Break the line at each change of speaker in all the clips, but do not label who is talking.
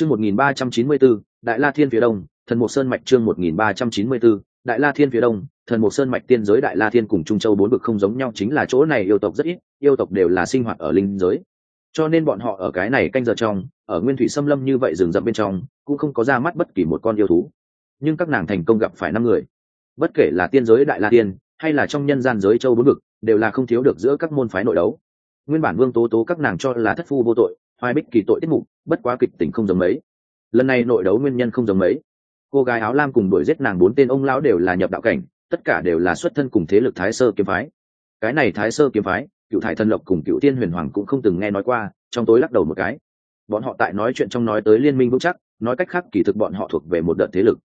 chương một nghìn ba trăm chín mươi bốn đại la thiên phía đông thần Mộc sơn mạch chương một nghìn ba trăm chín mươi bốn đại la thiên phía đông thần Mộc sơn mạch tiên giới đại la thiên cùng trung châu bốn vực không giống nhau chính là chỗ này yêu tộc rất ít yêu tộc đều là sinh hoạt ở linh giới. Cho nên bọn họ ở cái này canh giờ trong ở nguyên thủy xâm lâm như vậy rừng rậm bên trong cũng không có ra mắt bất kỳ một con yêu thú. Nhưng các nàng thành công gặp phải năm người. Bất kể là tiên giới đại la Thiên, hay là trong nhân gian giới châu bốn vực đều là không thiếu được giữa các môn phái nội đấu. Nguyên bản vương tố tố các nàng cho là thất phu vô tội hoài bích kỳ tội tiết mục bất quá kịch tình không giống mấy. Lần này nội đấu nguyên nhân không giống mấy. Cô gái áo lam cùng đuổi giết nàng bốn tên ông lão đều là nhập đạo cảnh, tất cả đều là xuất thân cùng thế lực thái sơ kiếm phái. Cái này thái sơ kiếm phái, cựu thải thần lộc cùng cựu tiên huyền hoàng cũng không từng nghe nói qua, trong tối lắc đầu một cái. Bọn họ tại nói chuyện trong nói tới liên minh vững chắc, nói cách khác kỳ thực bọn họ thuộc về một đợt thế lực.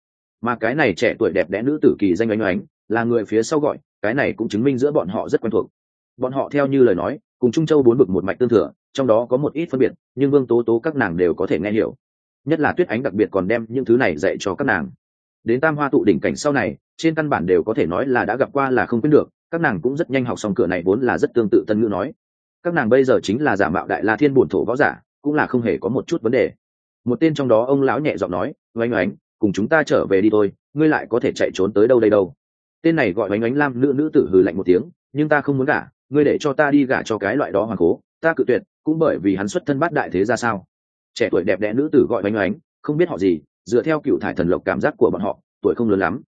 Mà cái này trẻ tuổi đẹp đẽ nữ tử kỳ danh oanh oánh, là người phía sau gọi, cái này cũng chứng minh giữa bọn họ rất quen thuộc. Bọn họ theo như lời nói, cùng trung châu bốn bực một mạch tương thừa trong đó có một ít phân biệt, nhưng vương tố tố các nàng đều có thể nghe hiểu. Nhất là tuyết ánh đặc biệt còn đem những thứ này dạy cho các nàng. Đến tam hoa tụ đỉnh cảnh sau này, trên căn bản đều có thể nói là đã gặp qua là không quên được, các nàng cũng rất nhanh học xong cửa này vốn là rất tương tự tân ngữ nói. Các nàng bây giờ chính là giả mạo đại la thiên bổn thổ võ giả, cũng là không hề có một chút vấn đề. Một tên trong đó ông lão nhẹ giọng nói oanh oánh, cùng chúng ta trở về đi thôi, ngươi lại có thể chạy trốn tới đâu đây đâu. Tên này gọi oanh oánh lam nữ nữ tử hừ lạnh một tiếng, nhưng ta không muốn gả, ngươi để cho ta đi gả cho cái loại đó hoàng cố, ta cự tuyệt cũng bởi vì hắn xuất thân bát đại thế ra sao? Trẻ tuổi đẹp đẽ nữ tử gọi bánh oánh, không biết họ gì, dựa theo cựu thải thần lộc cảm giác của bọn họ, tuổi không lớn lắm.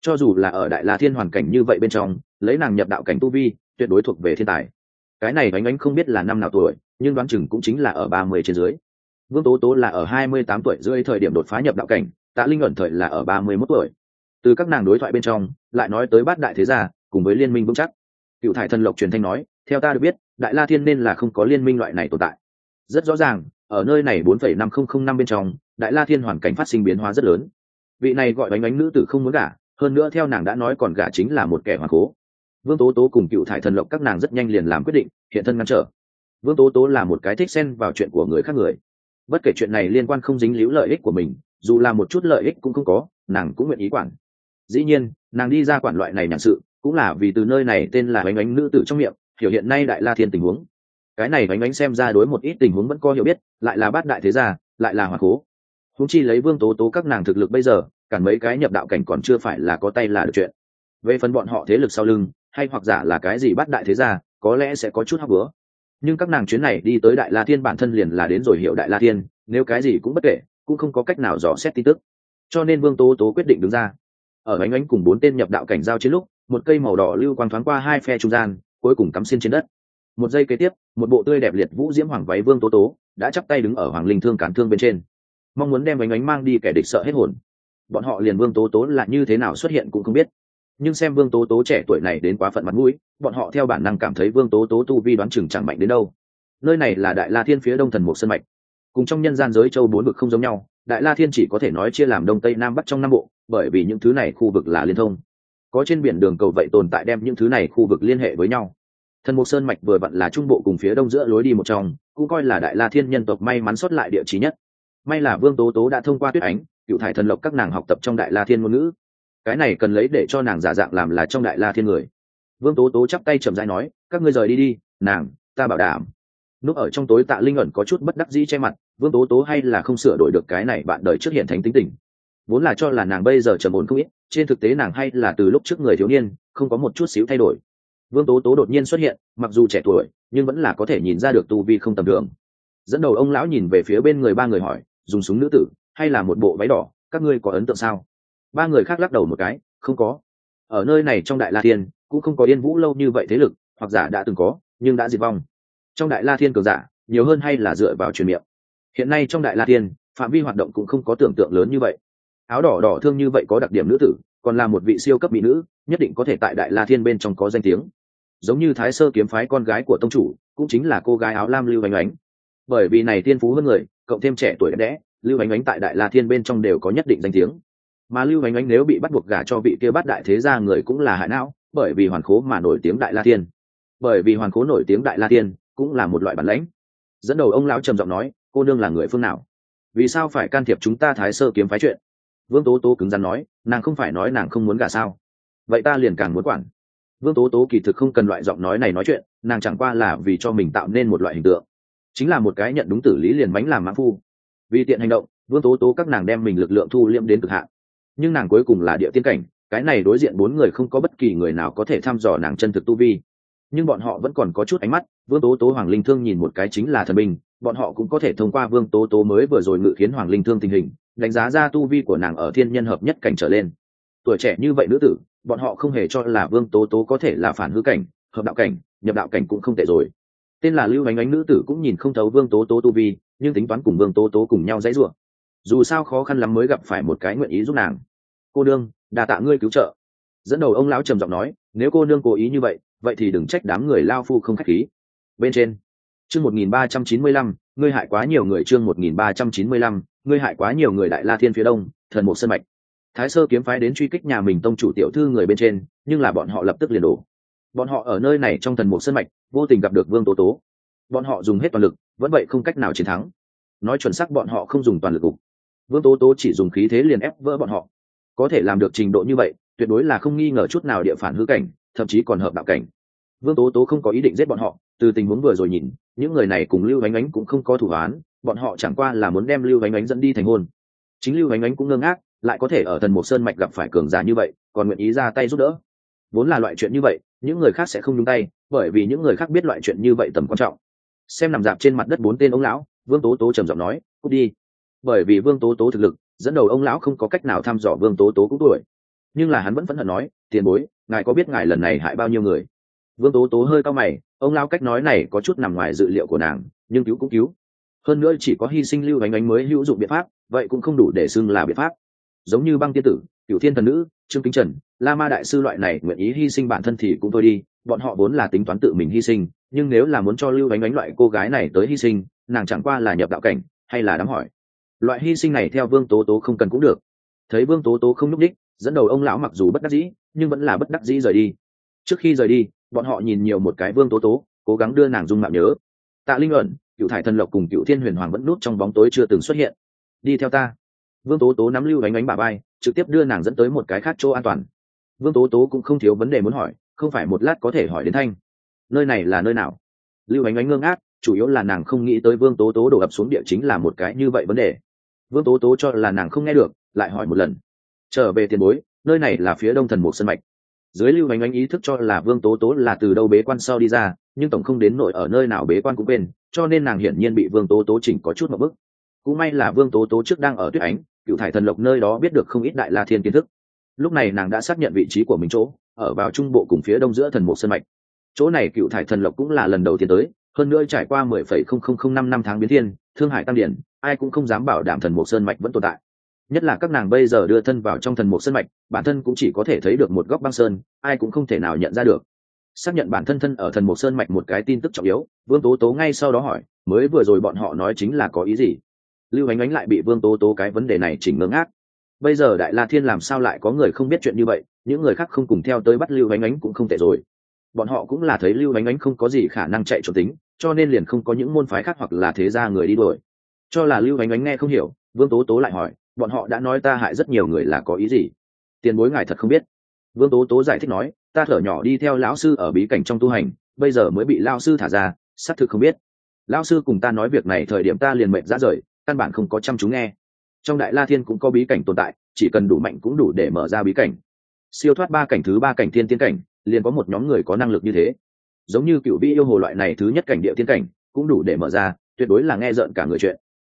Cho dù là ở đại la thiên hoàn cảnh như vậy bên trong, lấy nàng nhập đạo cảnh tu vi, tuyệt đối thuộc về thiên tài. Cái này bánh oánh không biết là năm nào tuổi, nhưng đoán chừng cũng chính là ở ba mươi trên dưới. Vương tố tố là ở hai mươi tám tuổi rưỡi thời điểm đột phá nhập đạo cảnh, tạ linh ẩn thời là ở ba mươi mốt tuổi. Từ các nàng đối thoại bên trong, lại nói tới bát đại thế gia, cùng với liên minh vững chắc. Cựu thải thần lộc truyền thanh nói, theo ta được biết đại la thiên nên là không có liên minh loại này tồn tại. Rất rõ ràng, ở nơi này bốn phẩy năm không không năm bên trong, đại la thiên hoàn cảnh phát sinh biến hóa rất lớn. Vị này gọi bánh bánh nữ tử không muốn gả, hơn nữa theo nàng đã nói còn gả chính là một kẻ hoàng cố. Vương tố tố cùng cựu thải thần lộc các nàng rất nhanh liền làm quyết định, hiện thân ngăn trở. Vương tố tố là một cái thích xen vào chuyện của người khác người. Bất kể chuyện này liên quan không dính líu lợi ích của mình, dù là một chút lợi ích cũng không có, nàng cũng nguyện ý quản. Dĩ nhiên, nàng đi ra quản loại này nhàn sự, cũng là vì từ nơi này tên là bánh bánh nữ tử trong miệng hiểu hiện nay đại la thiên tình huống. Cái này bánh bánh xem ra đối một ít tình huống vẫn có hiểu biết, lại là bát đại thế gia, lại là hòa cố. Húng chi lấy vương tố tố các nàng thực lực bây giờ cản mấy cái nhập đạo cảnh còn chưa phải là có tay là được chuyện. Về phần bọn họ thế lực sau lưng, hay hoặc giả là cái gì bắt đại thế gia, có lẽ sẽ có chút hấp bữa nhưng các nàng chuyến này đi tới đại la thiên bản thân liền là đến rồi hiểu đại la thiên, nếu cái gì cũng bất kể, cũng không có cách nào dò xét tin tức. Cho nên vương tố tố quyết định đứng ra. Ở ánh ánh cùng bốn tên nhập đạo cảnh giao chiến lúc, một cây màu đỏ lưu quang thoáng qua hai phe trung gian cuối cùng cắm xin trên đất. Một giây kế tiếp, một bộ tươi đẹp liệt vũ diễm hoàng váy vương tố tố đã chắp tay đứng ở hoàng linh thương cản thương bên trên. Mong muốn đem ánh ánh mang đi kẻ địch sợ hết hồn. Bọn họ liền vương tố tố là như thế nào xuất hiện cũng không biết. Nhưng xem vương tố tố trẻ tuổi này đến quá phận mặt mũi, bọn họ theo bản năng cảm thấy vương tố tố tu vi đoán chừng chẳng mạnh đến đâu. Nơi này là đại la thiên phía đông thần một sân mạch. Cùng trong nhân gian giới châu bốn vực không giống nhau, đại la thiên chỉ có thể nói chia làm đông tây nam bắc trong nam bộ, bởi vì những thứ này khu vực là liên thông có trên biển đường cầu vậy tồn tại đem những thứ này khu vực liên hệ với nhau. Thần mục sơn mạch vừa vặn là trung bộ cùng phía đông giữa lối đi một trong, cũng coi là đại la thiên nhân tộc may mắn xuất lại địa chỉ nhất. May là vương tố tố đã thông qua tuyết ánh, cựu thải thần lộc các nàng học tập trong đại la thiên ngôn ngữ. Cái này cần lấy để cho nàng giả dạng làm là trong đại la thiên người. Vương tố tố chắp tay chầm rãi nói, các ngươi rời đi đi, nàng, ta bảo đảm. Núp ở trong tối tạ linh ẩn có chút bất đắc dĩ che mặt, vương tố tố hay là không sửa đổi được cái này bạn đời trước hiện thành tính tình. Vốn là cho là nàng bây giờ trầm ổn không ít trên thực tế nàng hay là từ lúc trước người thiếu niên, không có một chút xíu thay đổi. Vương tố tố đột nhiên xuất hiện, mặc dù trẻ tuổi, nhưng vẫn là có thể nhìn ra được tu vi không tầm thường. Dẫn đầu ông lão nhìn về phía bên người ba người hỏi, dùng súng nữ tử, hay là một bộ váy đỏ, các ngươi có ấn tượng sao? Ba người khác lắc đầu một cái, không có. Ở nơi này trong đại la thiên, cũng không có yên vũ lâu như vậy thế lực, hoặc giả đã từng có, nhưng đã diệt vong. Trong đại la thiên cường giả, nhiều hơn hay là dựa vào truyền miệng. Hiện nay trong đại la thiên, phạm vi hoạt động cũng không có tưởng tượng lớn như vậy áo đỏ đỏ thương như vậy có đặc điểm nữ tử, còn là một vị siêu cấp mỹ nữ, nhất định có thể tại đại la thiên bên trong có danh tiếng. Giống như thái sơ kiếm phái con gái của tông chủ, cũng chính là cô gái áo lam lưu ánh ánh. Bởi vì này tiên phú hơn người, cộng thêm trẻ tuổi đẹp đẽ, lưu ánh ánh tại đại la thiên bên trong đều có nhất định danh tiếng. Mà lưu ánh ánh nếu bị bắt buộc gả cho vị kia bắt đại thế gia người cũng là hại não, bởi vì hoàn khố mà nổi tiếng đại la thiên. Bởi vì hoàn khố nổi tiếng đại la thiên cũng là một loại bản lãnh. Dẫn đầu ông lão trầm giọng nói, cô nương là người phương nào? Vì sao phải can thiệp chúng ta thái sơ kiếm phái chuyện? Vương tố tố cứng rắn nói, nàng không phải nói nàng không muốn gả sao? Vậy ta liền càng muốn quản. Vương tố tố kỳ thực không cần loại giọng nói này nói chuyện, nàng chẳng qua là vì cho mình tạo nên một loại hình tượng. Chính là một cái nhận đúng tử lý liền bánh làm mã phu. Vì tiện hành động, vương tố tố các nàng đem mình lực lượng thu liễm đến cực hạn. Nhưng nàng cuối cùng là địa tiên cảnh, cái này đối diện bốn người không có bất kỳ người nào có thể thăm dò nàng chân thực tu vi. Nhưng bọn họ vẫn còn có chút ánh mắt, vương tố tố hoàng linh thương nhìn một cái chính là thần binh, bọn họ cũng có thể thông qua vương tố tố mới vừa rồi ngự khiến hoàng linh thương tình hình đánh giá ra tu vi của nàng ở thiên nhân hợp nhất cảnh trở lên. Tuổi trẻ như vậy nữ tử, bọn họ không hề cho là vương tố tố có thể là phản hư cảnh, hợp đạo cảnh, nhập đạo cảnh cũng không tệ rồi. Tên là lưu ánh ánh nữ tử cũng nhìn không thấu vương tố tố tu vi, nhưng tính toán cùng vương tố tố cùng nhau dãy rủa. Dù sao khó khăn lắm mới gặp phải một cái nguyện ý giúp nàng. Cô nương đà tạ ngươi cứu trợ. Dẫn đầu ông lão trầm giọng nói, nếu cô nương cố ý như vậy vậy thì đừng trách đám người lao phu không khách khí. Bên trên, chương một nghìn ba trăm chín mươi lăm, ngươi hại quá nhiều người chương một nghìn ba trăm chín mươi lăm ngươi hại quá nhiều người đại la thiên phía đông, thần một sân mạch. Thái sơ kiếm phái đến truy kích nhà mình tông chủ tiểu thư người bên trên, nhưng là bọn họ lập tức liền đổ. Bọn họ ở nơi này trong thần một sân mạch, vô tình gặp được vương tố tố. Bọn họ dùng hết toàn lực, vẫn vậy không cách nào chiến thắng. Nói chuẩn xác bọn họ không dùng toàn lực cục. Vương tố tố chỉ dùng khí thế liền ép vỡ bọn họ. Có thể làm được trình độ như vậy, tuyệt đối là không nghi ngờ chút nào địa phản hữ cảnh, thậm chí còn hợp đạo cảnh. Vương tố tố không có ý định giết bọn họ, từ tình huống vừa rồi nhìn, những người này cùng lưu ánh ánh cũng không có thủ án bọn họ chẳng qua là muốn đem lưu ánh ánh dẫn đi thành hôn. Chính lưu ánh ánh cũng ngơ ngác, lại có thể ở thần một sơn mạch gặp phải cường giả như vậy, còn nguyện ý ra tay giúp đỡ. Vốn là loại chuyện như vậy, những người khác sẽ không nhúng tay, bởi vì những người khác biết loại chuyện như vậy tầm quan trọng. Xem nằm dạp trên mặt đất bốn tên ông lão, vương tố tố trầm giọng nói, cút đi. Bởi vì vương tố tố thực lực, dẫn đầu ông lão không có cách nào thăm dò vương tố tố cũng tuổi. Nhưng là hắn vẫn phẫn hận nói, tiền bối, ngài có biết ngài lần này hại bao nhiêu người? Vương tố tố hơi cao mày, ông lão cách nói này có chút nằm ngoài dự liệu của nàng, nhưng cứu cũng cứu hơn nữa chỉ có hy sinh lưu ánh ánh mới hữu dụng biện pháp, vậy cũng không đủ để xưng là biện pháp. Giống như băng tiên tử cựu thiên thần nữ, trương kính trần, la ma đại sư loại này nguyện ý hy sinh bản thân thì cũng thôi đi, bọn họ vốn là tính toán tự mình hy sinh, nhưng nếu là muốn cho lưu ánh ánh loại cô gái này tới hy sinh, nàng chẳng qua là nhập đạo cảnh, hay là đám hỏi. Loại hy sinh này theo vương tố tố không cần cũng được. Thấy vương tố tố không nhúc đích dẫn đầu ông lão mặc dù bất đắc dĩ, nhưng vẫn là bất đắc dĩ rời đi. Trước khi rời đi, bọn họ nhìn nhiều một cái vương tố tố, cố gắng đưa nàng dung mạo nhớ. Tạ linh ẩn cựu thải thần lộc cùng cựu thiên huyền hoàng vẫn nút trong bóng tối chưa từng xuất hiện. Đi theo ta. Vương tố tố nắm lưu đánh đánh bà bay trực tiếp đưa nàng dẫn tới một cái khác chỗ an toàn. Vương tố tố cũng không thiếu vấn đề muốn hỏi không phải một lát có thể hỏi đến thanh. Nơi này là nơi nào? Lưu ánh ánh ngơ ngác, chủ yếu là nàng không nghĩ tới vương tố tố đổ ập xuống địa chính là một cái như vậy vấn đề. Vương tố tố cho là nàng không nghe được lại hỏi một lần. Trở về tiền bối nơi này là phía đông thần mục sân mạch. Dưới lưu ánh ánh ý thức cho là vương tố tố là từ đâu bế quan sau đi ra nhưng tổng không đến nội ở nơi nào bế quan cũng quên cho nên nàng hiển nhiên bị vương tố tố chỉnh có chút một bức cũng may là vương tố tố trước đang ở tuyết ánh, cựu thải thần lộc nơi đó biết được không ít đại la thiên kiến thức. Lúc này nàng đã xác nhận vị trí của mình chỗ, ở vào trung bộ cùng phía đông giữa thần mục sân mạch. Chỗ này cựu thải thần lộc cũng là lần đầu tiên tới, hơn nữa trải qua mười phẩy không không không năm năm tháng biến thiên, thương hải tăng điển, ai cũng không dám bảo đảm thần mục sơn mạch vẫn tồn tại. Nhất là các nàng bây giờ đưa thân vào trong thần mục sơn mạch, bản thân cũng chỉ có thể thấy được một góc băng sơn, ai cũng không thể nào nhận ra được xác nhận bản thân thân ở thần một sơn mạch một cái tin tức trọng yếu, vương tố tố ngay sau đó hỏi, mới vừa rồi bọn họ nói chính là có ý gì? Lưu ánh ánh lại bị vương tố tố cái vấn đề này chỉnh ngưỡng ác. Bây giờ đại la thiên làm sao lại có người không biết chuyện như vậy, những người khác không cùng theo tới bắt lưu ánh ánh cũng không tệ rồi. Bọn họ cũng là thấy lưu ánh ánh không có gì khả năng chạy trốn tính, cho nên liền không có những môn phái khác hoặc là thế gia người đi đuổi. Cho là lưu ánh ánh nghe không hiểu, vương tố tố lại hỏi, bọn họ đã nói ta hại rất nhiều người là có ý gì? Tiền bối ngài thật không biết. Vương tố tố giải thích nói ta thở nhỏ đi theo lão sư ở bí cảnh trong tu hành, bây giờ mới bị lao sư thả ra, xác thực không biết. Lão sư cùng ta nói việc này thời điểm ta liền mệnh ra rời, căn bản không có chăm chú nghe. Trong đại la thiên cũng có bí cảnh tồn tại, chỉ cần đủ mạnh cũng đủ để mở ra bí cảnh. Siêu thoát ba cảnh thứ ba cảnh thiên tiên cảnh, liền có một nhóm người có năng lực như thế. Giống như cựu vi yêu hồ loại này thứ nhất cảnh địa tiên cảnh, cũng đủ để mở ra, tuyệt đối là nghe rợn cả người chuyện.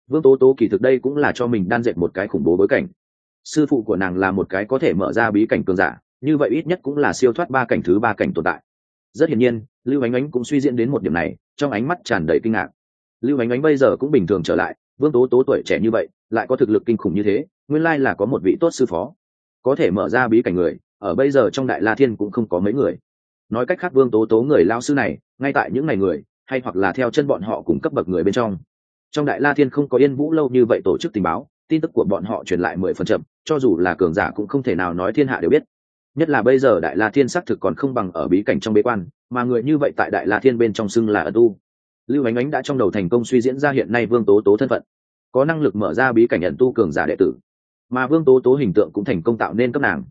Vương tố tố kỳ thực đây cũng là cho mình đan dệt một cái khủng bố bối cảnh. Sư phụ của nàng là một cái có thể mở ra bí cảnh cường giả như vậy ít nhất cũng là siêu thoát ba cảnh thứ ba cảnh tồn tại. Rất hiển nhiên, lưu ánh ánh cũng suy diễn đến một điểm này, trong ánh mắt tràn đầy kinh ngạc. Lưu ánh ánh bây giờ cũng bình thường trở lại, vương tố tố tuổi trẻ như vậy, lại có thực lực kinh khủng như thế, nguyên lai là có một vị tốt sư phó. Có thể mở ra bí cảnh người, ở bây giờ trong đại la thiên cũng không có mấy người. Nói cách khác vương tố tố người lao sư này, ngay tại những ngày người, hay hoặc là theo chân bọn họ cùng cấp bậc người bên trong. Trong đại la thiên không có yên vũ lâu như vậy tổ chức tình báo, tin tức của bọn họ truyền lại mười phần chậm, cho dù là cường giả cũng không thể nào nói thiên hạ đều biết nhất là bây giờ đại la thiên xác thực còn không bằng ở bí cảnh trong bế quan, mà người như vậy tại đại la thiên bên trong xưng là ở tu. Lưu ánh ánh đã trong đầu thành công suy diễn ra hiện nay vương tố tố thân phận. Có năng lực mở ra bí cảnh nhận tu cường giả đệ tử. Mà vương tố tố hình tượng cũng thành công tạo nên cấp nàng.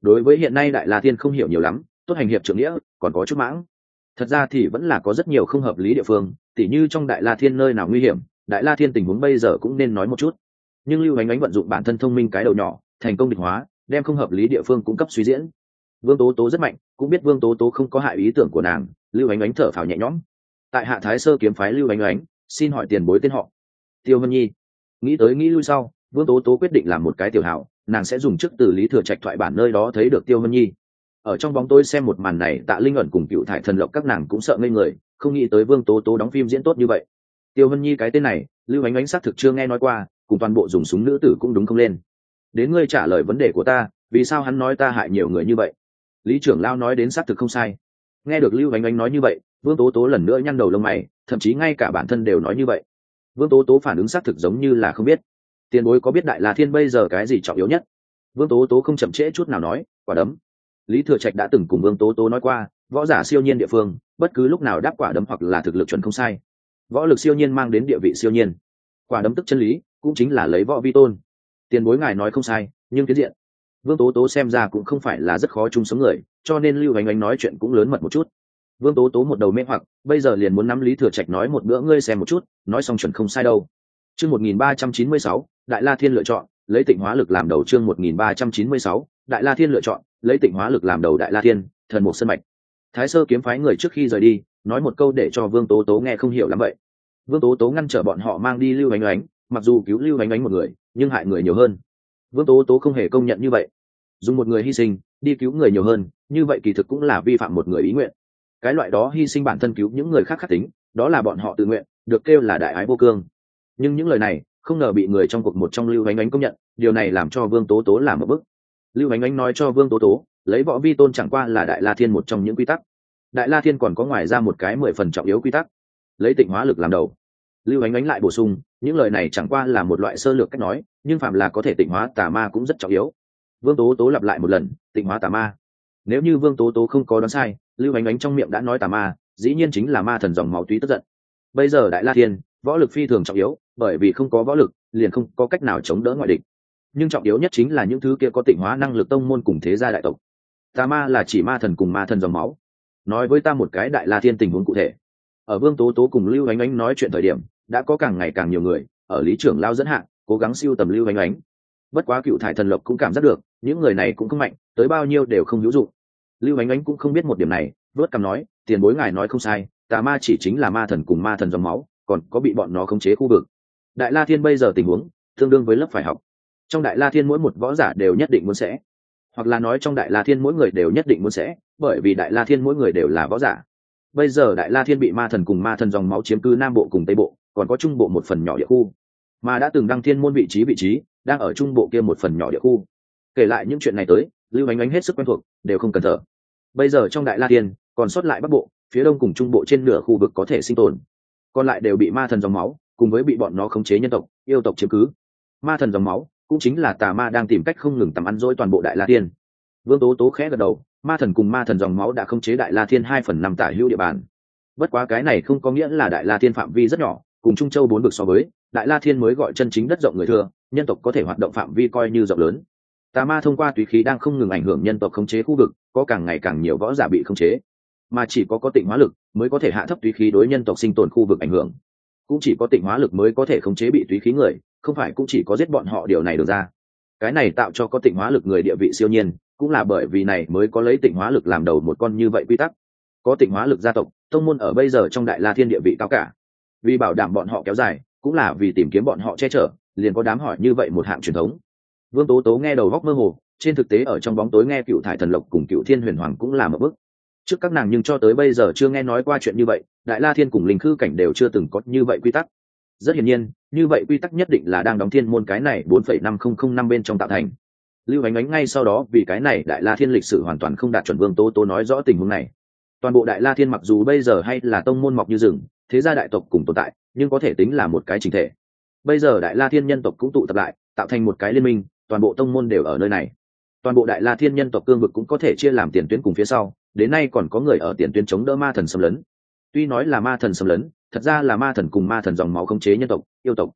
Đối với hiện nay đại la thiên không hiểu nhiều lắm, tốt hành hiệp trưởng nghĩa, còn có chút mãng. Thật ra thì vẫn là có rất nhiều không hợp lý địa phương, tỉ như trong đại la thiên nơi nào nguy hiểm, đại la thiên tình huống bây giờ cũng nên nói một chút. Nhưng lưu ánh ánh vận dụng bản thân thông minh cái đầu nhỏ, thành công địch hóa đem không hợp lý địa phương cung cấp suy diễn. Vương tố tố rất mạnh, cũng biết vương tố tố không có hại ý tưởng của nàng, lưu ánh ánh thở phào nhẹ nhõm. Tại hạ thái sơ kiếm phái lưu ánh ánh, xin hỏi tiền bối tên họ. Tiêu hân nhi. Nghĩ tới nghĩ lui sau, vương tố tố quyết định làm một cái tiểu hảo, nàng sẽ dùng chức từ lý thừa trạch thoại bản nơi đó thấy được tiêu hân nhi. Ở trong bóng tôi xem một màn này, tạ linh ẩn cùng cựu thải thần lộc các nàng cũng sợ ngây người, không nghĩ tới vương tố tố đóng phim diễn tốt như vậy. Tiêu hân nhi cái tên này, lưu ánh ánh xác thực chưa nghe nói qua, cùng toàn bộ dùng súng nữ tử cũng đúng không lên đến ngươi trả lời vấn đề của ta, vì sao hắn nói ta hại nhiều người như vậy? Lý trưởng lao nói đến xác thực không sai. Nghe được lưu ánh ánh nói như vậy, vương tố tố lần nữa nhăn đầu lông mày, thậm chí ngay cả bản thân đều nói như vậy. Vương tố tố phản ứng xác thực giống như là không biết. Tiền bối có biết đại la thiên bây giờ cái gì trọng yếu nhất? Vương tố tố không chậm trễ chút nào nói, quả đấm. Lý thừa trạch đã từng cùng vương tố tố nói qua, võ giả siêu nhiên địa phương, bất cứ lúc nào đáp quả đấm hoặc là thực lực chuẩn không sai. Võ lực siêu nhiên mang đến địa vị siêu nhiên. Quả đấm tức chân lý, cũng chính là lấy võ vi tôn tiền bối ngài nói không sai, nhưng tiến diện. Vương tố tố xem ra cũng không phải là rất khó chung sống người, cho nên lưu ánh ánh nói chuyện cũng lớn mật một chút. Vương tố tố một đầu mê hoặc, bây giờ liền muốn nắm lý thừa trạch nói một bữa ngươi xem một chút, nói xong chuẩn không sai đâu. Chương một nghìn ba trăm chín mươi sáu, đại la thiên lựa chọn, lấy tịnh hóa lực làm đầu chương một nghìn ba trăm chín mươi sáu, đại la thiên lựa chọn, lấy tịnh hóa lực làm đầu đại la thiên, thần một sân mạch. Thái sơ kiếm phái người trước khi rời đi, nói một câu để cho vương tố tố nghe không hiểu lắm vậy. Vương tố tố ngăn trở bọn họ mang đi lưu ánh ánh, mặc dù cứu lưu ánh ánh một người nhưng hại người nhiều hơn. Vương tố tố không hề công nhận như vậy. Dùng một người hy sinh, đi cứu người nhiều hơn, như vậy kỳ thực cũng là vi phạm một người ý nguyện. Cái loại đó hy sinh bản thân cứu những người khác khắc tính, đó là bọn họ tự nguyện, được kêu là đại ái vô cương. Nhưng những lời này, không ngờ bị người trong cuộc một trong lưu ánh ánh công nhận, điều này làm cho vương tố tố làm một bức lưu ánh ánh nói cho vương tố tố, lấy võ vi tôn chẳng qua là đại la thiên một trong những quy tắc. Đại la thiên còn có ngoài ra một cái mười phần trọng yếu quy tắc, lấy tịnh hóa lực làm đầu. Lưu ánh ánh lại bổ sung những lời này chẳng qua là một loại sơ lược cách nói, nhưng phạm là có thể tịnh hóa tà ma cũng rất trọng yếu. Vương tố tố lặp lại một lần, tịnh hóa tà ma. Nếu như vương tố tố không có đoán sai, lưu ánh ánh trong miệng đã nói tà ma, dĩ nhiên chính là ma thần dòng máu túy tức giận. Bây giờ đại la thiên, võ lực phi thường trọng yếu, bởi vì không có võ lực, liền không có cách nào chống đỡ ngoại địch. Nhưng trọng yếu nhất chính là những thứ kia có tịnh hóa năng lực tông môn cùng thế gia đại tộc. Tà ma là chỉ ma thần cùng ma thần dòng máu. Nói với ta một cái đại la thiên tình huống cụ thể. Ở vương tố tố cùng lưu ánh ánh nói chuyện thời điểm đã có càng ngày càng nhiều người, ở lý trưởng lao dẫn hạn cố gắng siêu tầm lưu ánh ánh. Bất quá cựu thải thần lộc cũng cảm giác được, những người này cũng không mạnh, tới bao nhiêu đều không hữu dụng. Lưu ánh ánh cũng không biết một điểm này, vớt cằm nói, tiền bối ngài nói không sai, tà ma chỉ chính là ma thần cùng ma thần dòng máu, còn có bị bọn nó khống chế khu vực. Đại la thiên bây giờ tình huống, tương đương với lớp phải học. Trong đại la thiên mỗi một võ giả đều nhất định muốn sẽ, hoặc là nói trong đại la thiên mỗi người đều nhất định muốn sẽ, bởi vì đại la thiên mỗi người đều là võ giả. Bây giờ đại la thiên bị ma thần cùng ma thần dòng máu chiếm cư nam bộ cùng tây bộ còn có trung bộ một phần nhỏ địa khu, mà đã từng đăng thiên môn vị trí vị trí đang ở trung bộ kia một phần nhỏ địa khu. Kể lại những chuyện này tới, lưu ánh ánh hết sức quen thuộc, đều không cần thở. Bây giờ trong đại la tiên còn sót lại bắc bộ, phía đông cùng trung bộ trên nửa khu vực có thể sinh tồn. Còn lại đều bị ma thần dòng máu, cùng với bị bọn nó khống chế nhân tộc, yêu tộc chiếm cứ. Ma thần dòng máu cũng chính là tà ma đang tìm cách không ngừng tầm ăn dỗi toàn bộ đại la tiên vương tố tố khẽ gật đầu, ma thần cùng ma thần dòng máu đã khống chế đại la thiên hai phần năm tả hữu địa bàn. Bất quá cái này không có nghĩa là đại la thiên phạm vi rất nhỏ cùng trung châu bốn vực so với, đại la thiên mới gọi chân chính đất rộng người thừa, nhân tộc có thể hoạt động phạm vi coi như rộng lớn. Tà ma thông qua tùy khí đang không ngừng ảnh hưởng nhân tộc khống chế khu vực, có càng ngày càng nhiều võ giả bị khống chế. Mà chỉ có có tịnh hóa lực mới có thể hạ thấp tùy khí đối nhân tộc sinh tồn khu vực ảnh hưởng. Cũng chỉ có tịnh hóa lực mới có thể khống chế bị tùy khí người, không phải cũng chỉ có giết bọn họ điều này được ra. Cái này tạo cho có tịnh hóa lực người địa vị siêu nhiên, cũng là bởi vì này mới có lấy tịnh hóa lực làm đầu một con như vậy quy tắc. Có tịnh hóa lực gia tộc, tông môn ở bây giờ trong đại la thiên địa vị cao cả vì bảo đảm bọn họ kéo dài, cũng là vì tìm kiếm bọn họ che chở, liền có đám hỏi như vậy một hạng truyền thống. Vương tố tố nghe đầu góc mơ hồ, trên thực tế ở trong bóng tối nghe cựu thải thần lộc cùng cựu thiên huyền hoàng cũng là một bức trước các nàng nhưng cho tới bây giờ chưa nghe nói qua chuyện như vậy, đại la thiên cùng linh khư cảnh đều chưa từng có như vậy quy tắc. Rất hiển nhiên, như vậy quy tắc nhất định là đang đóng thiên môn cái này bốn phẩy năm không không năm bên trong tạo thành. Lưu ánh ánh ngay sau đó, vì cái này đại la thiên lịch sử hoàn toàn không đạt chuẩn vương tố tố nói rõ tình huống này. Toàn bộ đại la thiên mặc dù bây giờ hay là tông môn mọc như rừng thế gia đại tộc cùng tồn tại, nhưng có thể tính là một cái chính thể. Bây giờ đại la thiên nhân tộc cũng tụ tập lại, tạo thành một cái liên minh, toàn bộ tông môn đều ở nơi này. Toàn bộ đại la thiên nhân tộc cương vực cũng có thể chia làm tiền tuyến cùng phía sau, đến nay còn có người ở tiền tuyến chống đỡ ma thần xâm lấn. Tuy nói là ma thần xâm lấn, thật ra là ma thần cùng ma thần dòng máu khống chế nhân tộc, yêu tộc.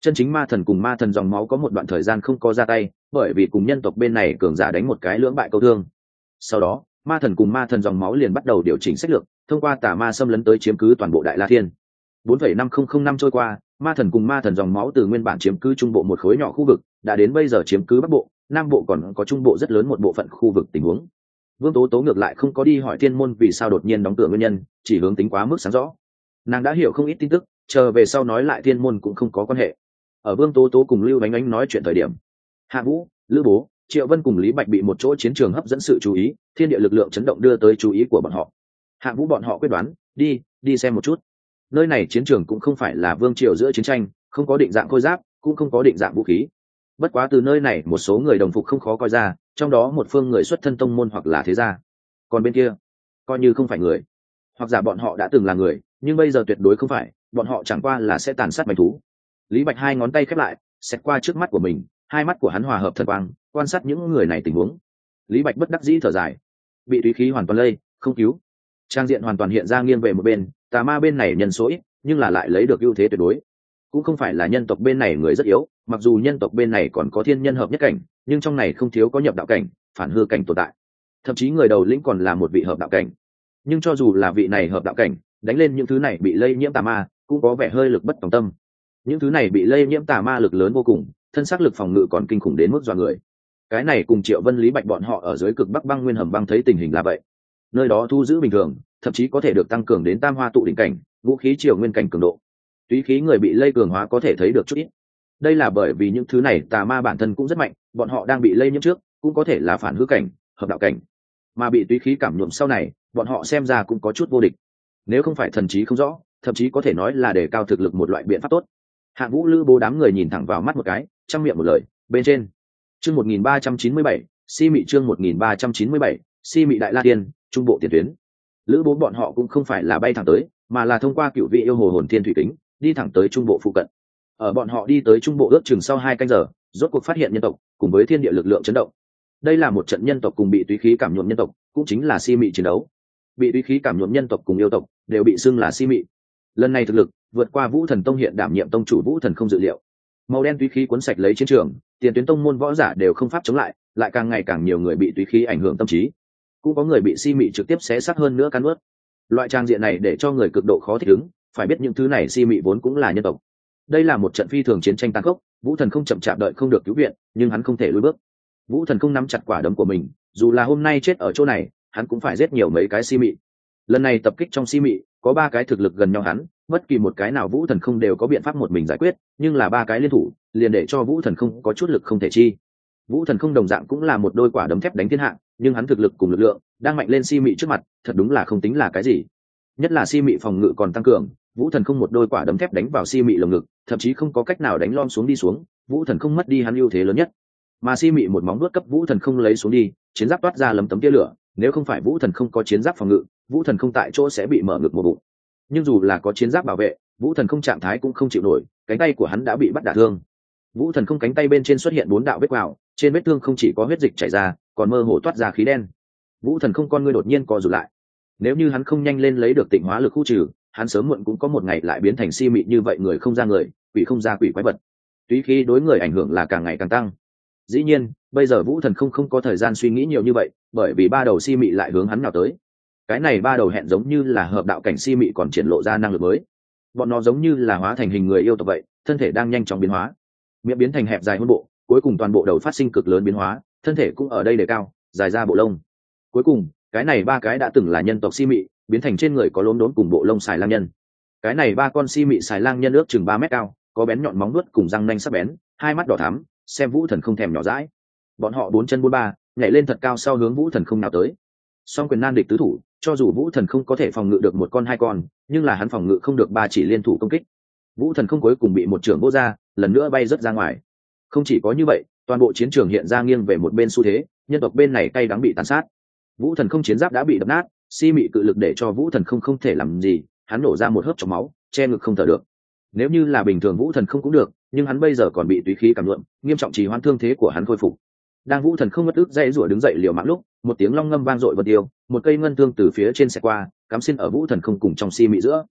Chân chính ma thần cùng ma thần dòng máu có một đoạn thời gian không có ra tay, bởi vì cùng nhân tộc bên này cường giả đánh một cái lưỡng bại câu thương. Sau đó ma thần cùng ma thần dòng máu liền bắt đầu điều chỉnh sách lược, thông qua tà ma xâm lấn tới chiếm cứ toàn bộ đại la thiên. Bốn phẩy năm không không năm trôi qua, ma thần cùng ma thần dòng máu từ nguyên bản chiếm cứ trung bộ một khối nhỏ khu vực, đã đến bây giờ chiếm cứ bắc bộ, nam bộ còn có trung bộ rất lớn một bộ phận khu vực tình huống. Vương tố tố ngược lại không có đi hỏi thiên môn vì sao đột nhiên đóng cửa nguyên nhân, chỉ hướng tính quá mức sáng rõ. Nàng đã hiểu không ít tin tức, chờ về sau nói lại thiên môn cũng không có quan hệ. Ở vương tố tố cùng lưu bánh ánh nói chuyện thời điểm, hạ vũ, lữ bố triệu vân cùng lý bạch bị một chỗ chiến trường hấp dẫn sự chú ý, thiên địa lực lượng chấn động đưa tới chú ý của bọn họ. Hạ vũ bọn họ quyết đoán, đi đi xem một chút. Nơi này chiến trường cũng không phải là vương triều giữa chiến tranh, không có định dạng khôi giáp, cũng không có định dạng vũ khí. Bất quá từ nơi này, một số người đồng phục không khó coi ra, trong đó một phương người xuất thân tông môn hoặc là thế gia. Còn bên kia, coi như không phải người. Hoặc giả bọn họ đã từng là người, nhưng bây giờ tuyệt đối không phải, bọn họ chẳng qua là sẽ tàn sát bạch thú. Lý bạch hai ngón tay khép lại xét qua trước mắt của mình, hai mắt của hắn hòa hợp thật quang quan sát những người này tình huống. Lý bạch bất đắc dĩ thở dài. Bị tùy khí hoàn toàn lây, không cứu. Trang diện hoàn toàn hiện ra nghiêng về một bên, tà ma bên này nhân số ít, nhưng là lại lấy được ưu thế tuyệt đối. Cũng không phải là nhân tộc bên này người rất yếu, mặc dù nhân tộc bên này còn có thiên nhân hợp nhất cảnh, nhưng trong này không thiếu có nhập đạo cảnh, phản hư cảnh tồn tại. Thậm chí người đầu lĩnh còn là một vị hợp đạo cảnh. Nhưng cho dù là vị này hợp đạo cảnh, đánh lên những thứ này bị lây nhiễm tà ma, cũng có vẻ hơi lực bất tòng tâm. Những thứ này bị lây nhiễm tà ma lực lớn vô cùng, thân xác lực phòng ngự còn kinh khủng đến mức dọa người cái này cùng triệu vân, lý bạch bọn họ ở dưới cực bắc băng nguyên hầm băng thấy tình hình là vậy. Nơi đó thu giữ bình thường, thậm chí có thể được tăng cường đến tam hoa tụ đỉnh cảnh, vũ khí triều nguyên cảnh cường độ. Túy khí người bị lây cường hóa có thể thấy được chút ít. Đây là bởi vì những thứ này tà ma bản thân cũng rất mạnh, bọn họ đang bị lây nhiễm trước, cũng có thể là phản hư cảnh, hợp đạo cảnh. Mà bị túy khí cảm nhuộm sau này, bọn họ xem ra cũng có chút vô địch. Nếu không phải thần trí không rõ, thậm chí có thể nói là để cao thực lực một loại biện pháp tốt. Hạng vũ lữ bố đám người nhìn thẳng vào mắt một cái, trong miệng một lời, bên trên chương một nghìn ba trăm chín mươi bảy, si mị chương một nghìn ba trăm chín mươi bảy, si mị đại la tiên trung bộ tiền tuyến. Lữ bố bọn họ cũng không phải là bay thẳng tới, mà là thông qua cựu vị yêu hồ hồn thiên thủy kính, đi thẳng tới trung bộ phụ cận. Ở bọn họ đi tới trung bộ ước chừng sau hai canh giờ, rốt cuộc phát hiện nhân tộc, cùng với thiên địa lực lượng chấn động. Đây là một trận nhân tộc cùng bị túy khí cảm nhuộm nhân tộc, cũng chính là si mị chiến đấu. Bị túy khí cảm nhuộm nhân tộc cùng yêu tộc đều bị xưng là si mị. Lần này thực lực vượt qua vũ thần tông hiện đảm nhiệm tông chủ vũ thần không dự liệu. Màu đen túy khí cuốn sạch lấy chiến trường tiền tuyến tông môn võ giả đều không pháp chống lại lại càng ngày càng nhiều người bị tùy khí ảnh hưởng tâm trí. Cũng có người bị si mị trực tiếp xé xác hơn nữa cắn ướt loại trang diện này để cho người cực độ khó thích ứng, phải biết những thứ này si mị vốn cũng là nhân tộc. Đây là một trận phi thường chiến tranh tăng khốc, vũ thần không chậm chạp đợi không được cứu viện, nhưng hắn không thể lui bước. Vũ thần không nắm chặt quả đấm của mình, dù là hôm nay chết ở chỗ này, hắn cũng phải giết nhiều mấy cái si mị. Lần này tập kích trong si mị, có ba cái thực lực gần nhau hắn, bất kỳ một cái nào vũ thần không đều có biện pháp một mình giải quyết, nhưng là ba cái liên thủ liền để cho vũ thần không có chút lực không thể chi. Vũ thần không đồng dạng cũng là một đôi quả đấm thép đánh thiên hạ, nhưng hắn thực lực cùng lực lượng đang mạnh lên si mị trước mặt, thật đúng là không tính là cái gì. Nhất là si mị phòng ngự còn tăng cường, vũ thần không một đôi quả đấm thép đánh vào si mị lồng ngực, thậm chí không có cách nào đánh lom xuống đi xuống, vũ thần không mất đi hắn ưu thế lớn nhất. Mà si mị một móng nuốt cấp vũ thần không lấy xuống đi, chiến giáp toát ra lấm tấm tia lửa, nếu không phải vũ thần không có chiến giáp phòng ngự, vũ thần không tại chỗ sẽ bị mở ngực một bụng. Nhưng dù là có chiến giáp bảo vệ, vũ thần không trạng thái cũng không chịu nổi, cánh tay của hắn đã bị bắt đả thương vũ thần không cánh tay bên trên xuất hiện bốn đạo vết quào, trên vết thương không chỉ có huyết dịch chảy ra, còn mơ hồ toát ra khí đen. Vũ thần không con ngươi đột nhiên co rụt lại. Nếu như hắn không nhanh lên lấy được tịnh hóa lực khu trừ, hắn sớm muộn cũng có một ngày lại biến thành si mị như vậy người không ra người, quỷ không ra quỷ quái vật. Tuy khi đối người ảnh hưởng là càng ngày càng tăng. Dĩ nhiên, bây giờ vũ thần không không có thời gian suy nghĩ nhiều như vậy, bởi vì ba đầu si mị lại hướng hắn nào tới. Cái này ba đầu hẹn giống như là hợp đạo cảnh si mị còn triển lộ ra năng lực mới. Bọn nó giống như là hóa thành hình người yêu tộc vậy, thân thể đang nhanh chóng biến hóa miệng biến thành hẹp dài hơn bộ, cuối cùng toàn bộ đầu phát sinh cực lớn biến hóa, thân thể cũng ở đây đề cao, dài ra bộ lông. Cuối cùng, cái này ba cái đã từng là nhân tộc si mị, biến thành trên người có lốm đốn cùng bộ lông xài lang nhân. Cái này ba con si mị xài lang nhân ước chừng ba mét cao, có bén nhọn móng nuốt cùng răng nanh sắc bén, hai mắt đỏ thắm, xem vũ thần không thèm nhỏ rãi bọn họ bốn chân bốn ba, nhảy lên thật cao sau hướng vũ thần không nào tới. Song quyền nan địch tứ thủ, cho dù vũ thần không có thể phòng ngự được một con hai con, nhưng là hắn phòng ngự không được ba chỉ liên thủ công kích. Vũ thần không cuối cùng bị một trưởng vô ra lần nữa bay rớt ra ngoài. Không chỉ có như vậy, toàn bộ chiến trường hiện ra nghiêng về một bên xu thế, nhân tộc bên này cay đắng bị tàn sát. Vũ thần không chiến giáp đã bị đập nát, si mị cự lực để cho vũ thần không không thể làm gì, hắn nổ ra một hớp trong máu, che ngực không thở được. Nếu như là bình thường vũ thần không cũng được, nhưng hắn bây giờ còn bị tùy khí cảm luận, nghiêm trọng trì hoãn thương thế của hắn khôi phục. Đang vũ thần không mất ức dây rủa đứng dậy liều mạng lúc, một tiếng long ngâm vang dội vật tiêu, một cây ngân thương từ phía trên xe qua, cắm xin ở vũ thần không cùng trong si mị giữa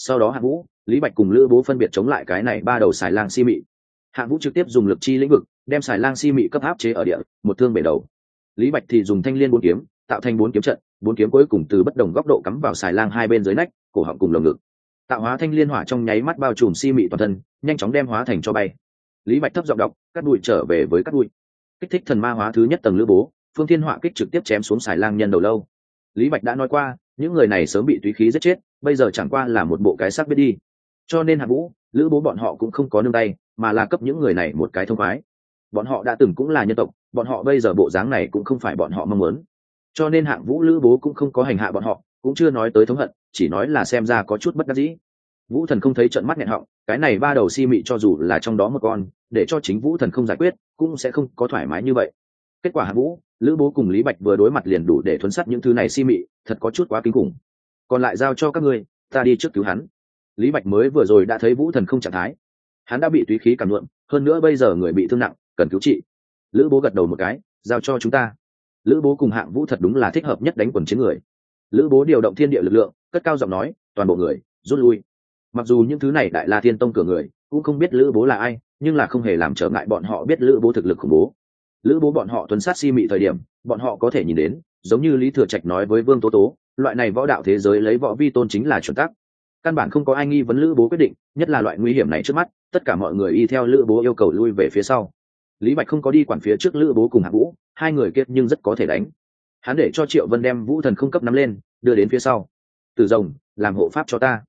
sau đó hạng vũ, lý bạch cùng lữ bố phân biệt chống lại cái này ba đầu xài lang si mị. Hạng vũ trực tiếp dùng lực chi lĩnh vực, đem xài lang si mị cấp áp chế ở địa, một thương bể đầu. Lý bạch thì dùng thanh liên bốn kiếm, tạo thành bốn kiếm trận, bốn kiếm cuối cùng từ bất đồng góc độ cắm vào xài lang hai bên dưới nách, cổ họng cùng lồng ngực. Tạo hóa thanh liên hỏa trong nháy mắt bao trùm si mị toàn thân, nhanh chóng đem hóa thành cho bay. Lý bạch thấp giọng đọc, cắt bụi trở về với cắt bụi kích thích thần ma hóa thứ nhất tầng lữ bố, phương thiên họa kích trực tiếp chém xuống xài lang nhân đầu lâu. Lý bạch đã nói qua, những người này sớm bị túy khí giết chết bây giờ chẳng qua là một bộ cái xác biết đi. Cho nên hạ vũ, lữ bố bọn họ cũng không có nương tay, mà là cấp những người này một cái thông khoái. Bọn họ đã từng cũng là nhân tộc, bọn họ bây giờ bộ dáng này cũng không phải bọn họ mong muốn. Cho nên hạng vũ, lữ bố cũng không có hành hạ bọn họ, cũng chưa nói tới thống hận, chỉ nói là xem ra có chút bất đắc dĩ. Vũ thần không thấy trận mắt nghẹn họng, cái này ba đầu si mị cho dù là trong đó một con, để cho chính vũ thần không giải quyết, cũng sẽ không có thoải mái như vậy. Kết quả hạng vũ, lữ bố cùng lý bạch vừa đối mặt liền đủ để thuấn sắt những thứ này si mị, thật có chút quá kinh khủng còn lại giao cho các ngươi, ta đi trước cứu hắn. Lý bạch mới vừa rồi đã thấy vũ thần không trạng thái. Hắn đã bị túy khí cảm luận hơn nữa bây giờ người bị thương nặng, cần cứu trị. Lữ bố gật đầu một cái, giao cho chúng ta. Lữ bố cùng hạng vũ thật đúng là thích hợp nhất đánh quần chiến người. Lữ bố điều động thiên địa lực lượng, cất cao giọng nói, toàn bộ người, rút lui. Mặc dù những thứ này đại la thiên tông cửa người, cũng không biết lữ bố là ai, nhưng là không hề làm trở ngại bọn họ biết lữ bố thực lực khủng bố. Lữ bố bọn họ tuấn sát si mị thời điểm, bọn họ có thể nhìn đến, giống như lý thừa trạch nói với vương tố tố loại này võ đạo thế giới lấy võ vi tôn chính là chuẩn tắc. Căn bản không có ai nghi vấn lữ bố quyết định, nhất là loại nguy hiểm này trước mắt, tất cả mọi người y theo lữ bố yêu cầu lui về phía sau. Lý bạch không có đi quản phía trước lữ bố cùng hạng vũ, hai người kết nhưng rất có thể đánh. Hắn để cho triệu vân đem vũ thần không cấp nắm lên, đưa đến phía sau. Từ rồng, làm hộ pháp cho ta.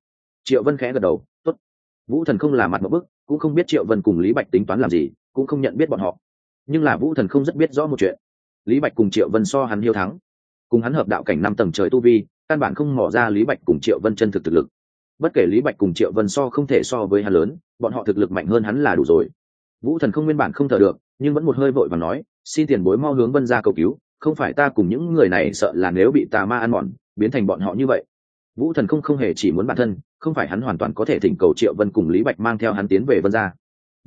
Triệu vân khẽ gật đầu t ố t vũ thần không là mặt một bức, cũng không biết triệu vân cùng lý bạch tính toán làm gì, cũng không nhận biết bọn họ. Nhưng là vũ thần không rất biết rõ một chuyện. Lý bạch cùng triệu vân so hắn hiếu thắng cùng hắn hợp đạo cảnh năm tầng trời tu vi, căn bản không mỏ ra lý bạch cùng triệu vân chân thực thực lực. Bất kể lý bạch cùng triệu vân so không thể so với hắn lớn, bọn họ thực lực mạnh hơn hắn là đủ rồi. Vũ thần không nguyên bản không thờ được, nhưng vẫn một hơi vội và nói, xin tiền bối mau hướng vân ra cầu cứu, không phải ta cùng những người này sợ là nếu bị tà ma ăn mòn, biến thành bọn họ như vậy. Vũ thần không không hề chỉ muốn bản thân, không phải hắn hoàn toàn có thể thỉnh cầu triệu vân cùng lý bạch mang theo hắn tiến về vân ra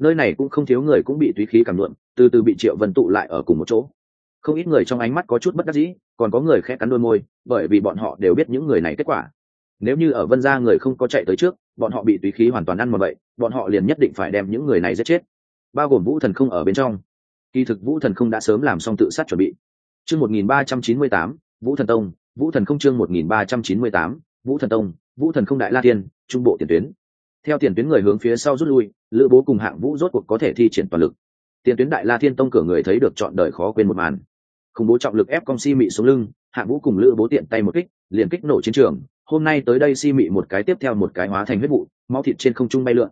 nơi này cũng không thiếu người cũng bị túy khí cảm luận, từ từ bị triệu vân tụ lại ở cùng một chỗ không ít người trong ánh mắt có chút bất đắc dĩ, còn có người khẽ cắn đôi môi, bởi vì bọn họ đều biết những người này kết quả. Nếu như ở vân gia người không có chạy tới trước, bọn họ bị tùy khí hoàn toàn ăn một vậy, bọn họ liền nhất định phải đem những người này giết chết. Bao gồm vũ thần không ở bên trong. Kỳ thực vũ thần không đã sớm làm xong tự sát chuẩn bị. Chương một nghìn ba trăm chín mươi tám, vũ thần tông, vũ thần không chương một nghìn ba trăm chín mươi tám, vũ thần tông, vũ thần không đại la tiên trung bộ tiền tuyến. Theo tiền tuyến người hướng phía sau rút lui, lữ bố cùng hạng vũ rốt cuộc có thể thi triển toàn lực. Tiền tuyến đại la thiên tông cửa người thấy được chọn đời khó quên một màn khủng bố trọng lực ép con si mị xuống lưng hạng vũ cùng lữ bố tiện tay một kích liền kích nổ chiến trường. Hôm nay tới đây si mị một cái tiếp theo một cái hóa thành huyết vụ máu thịt trên không trung bay lượn.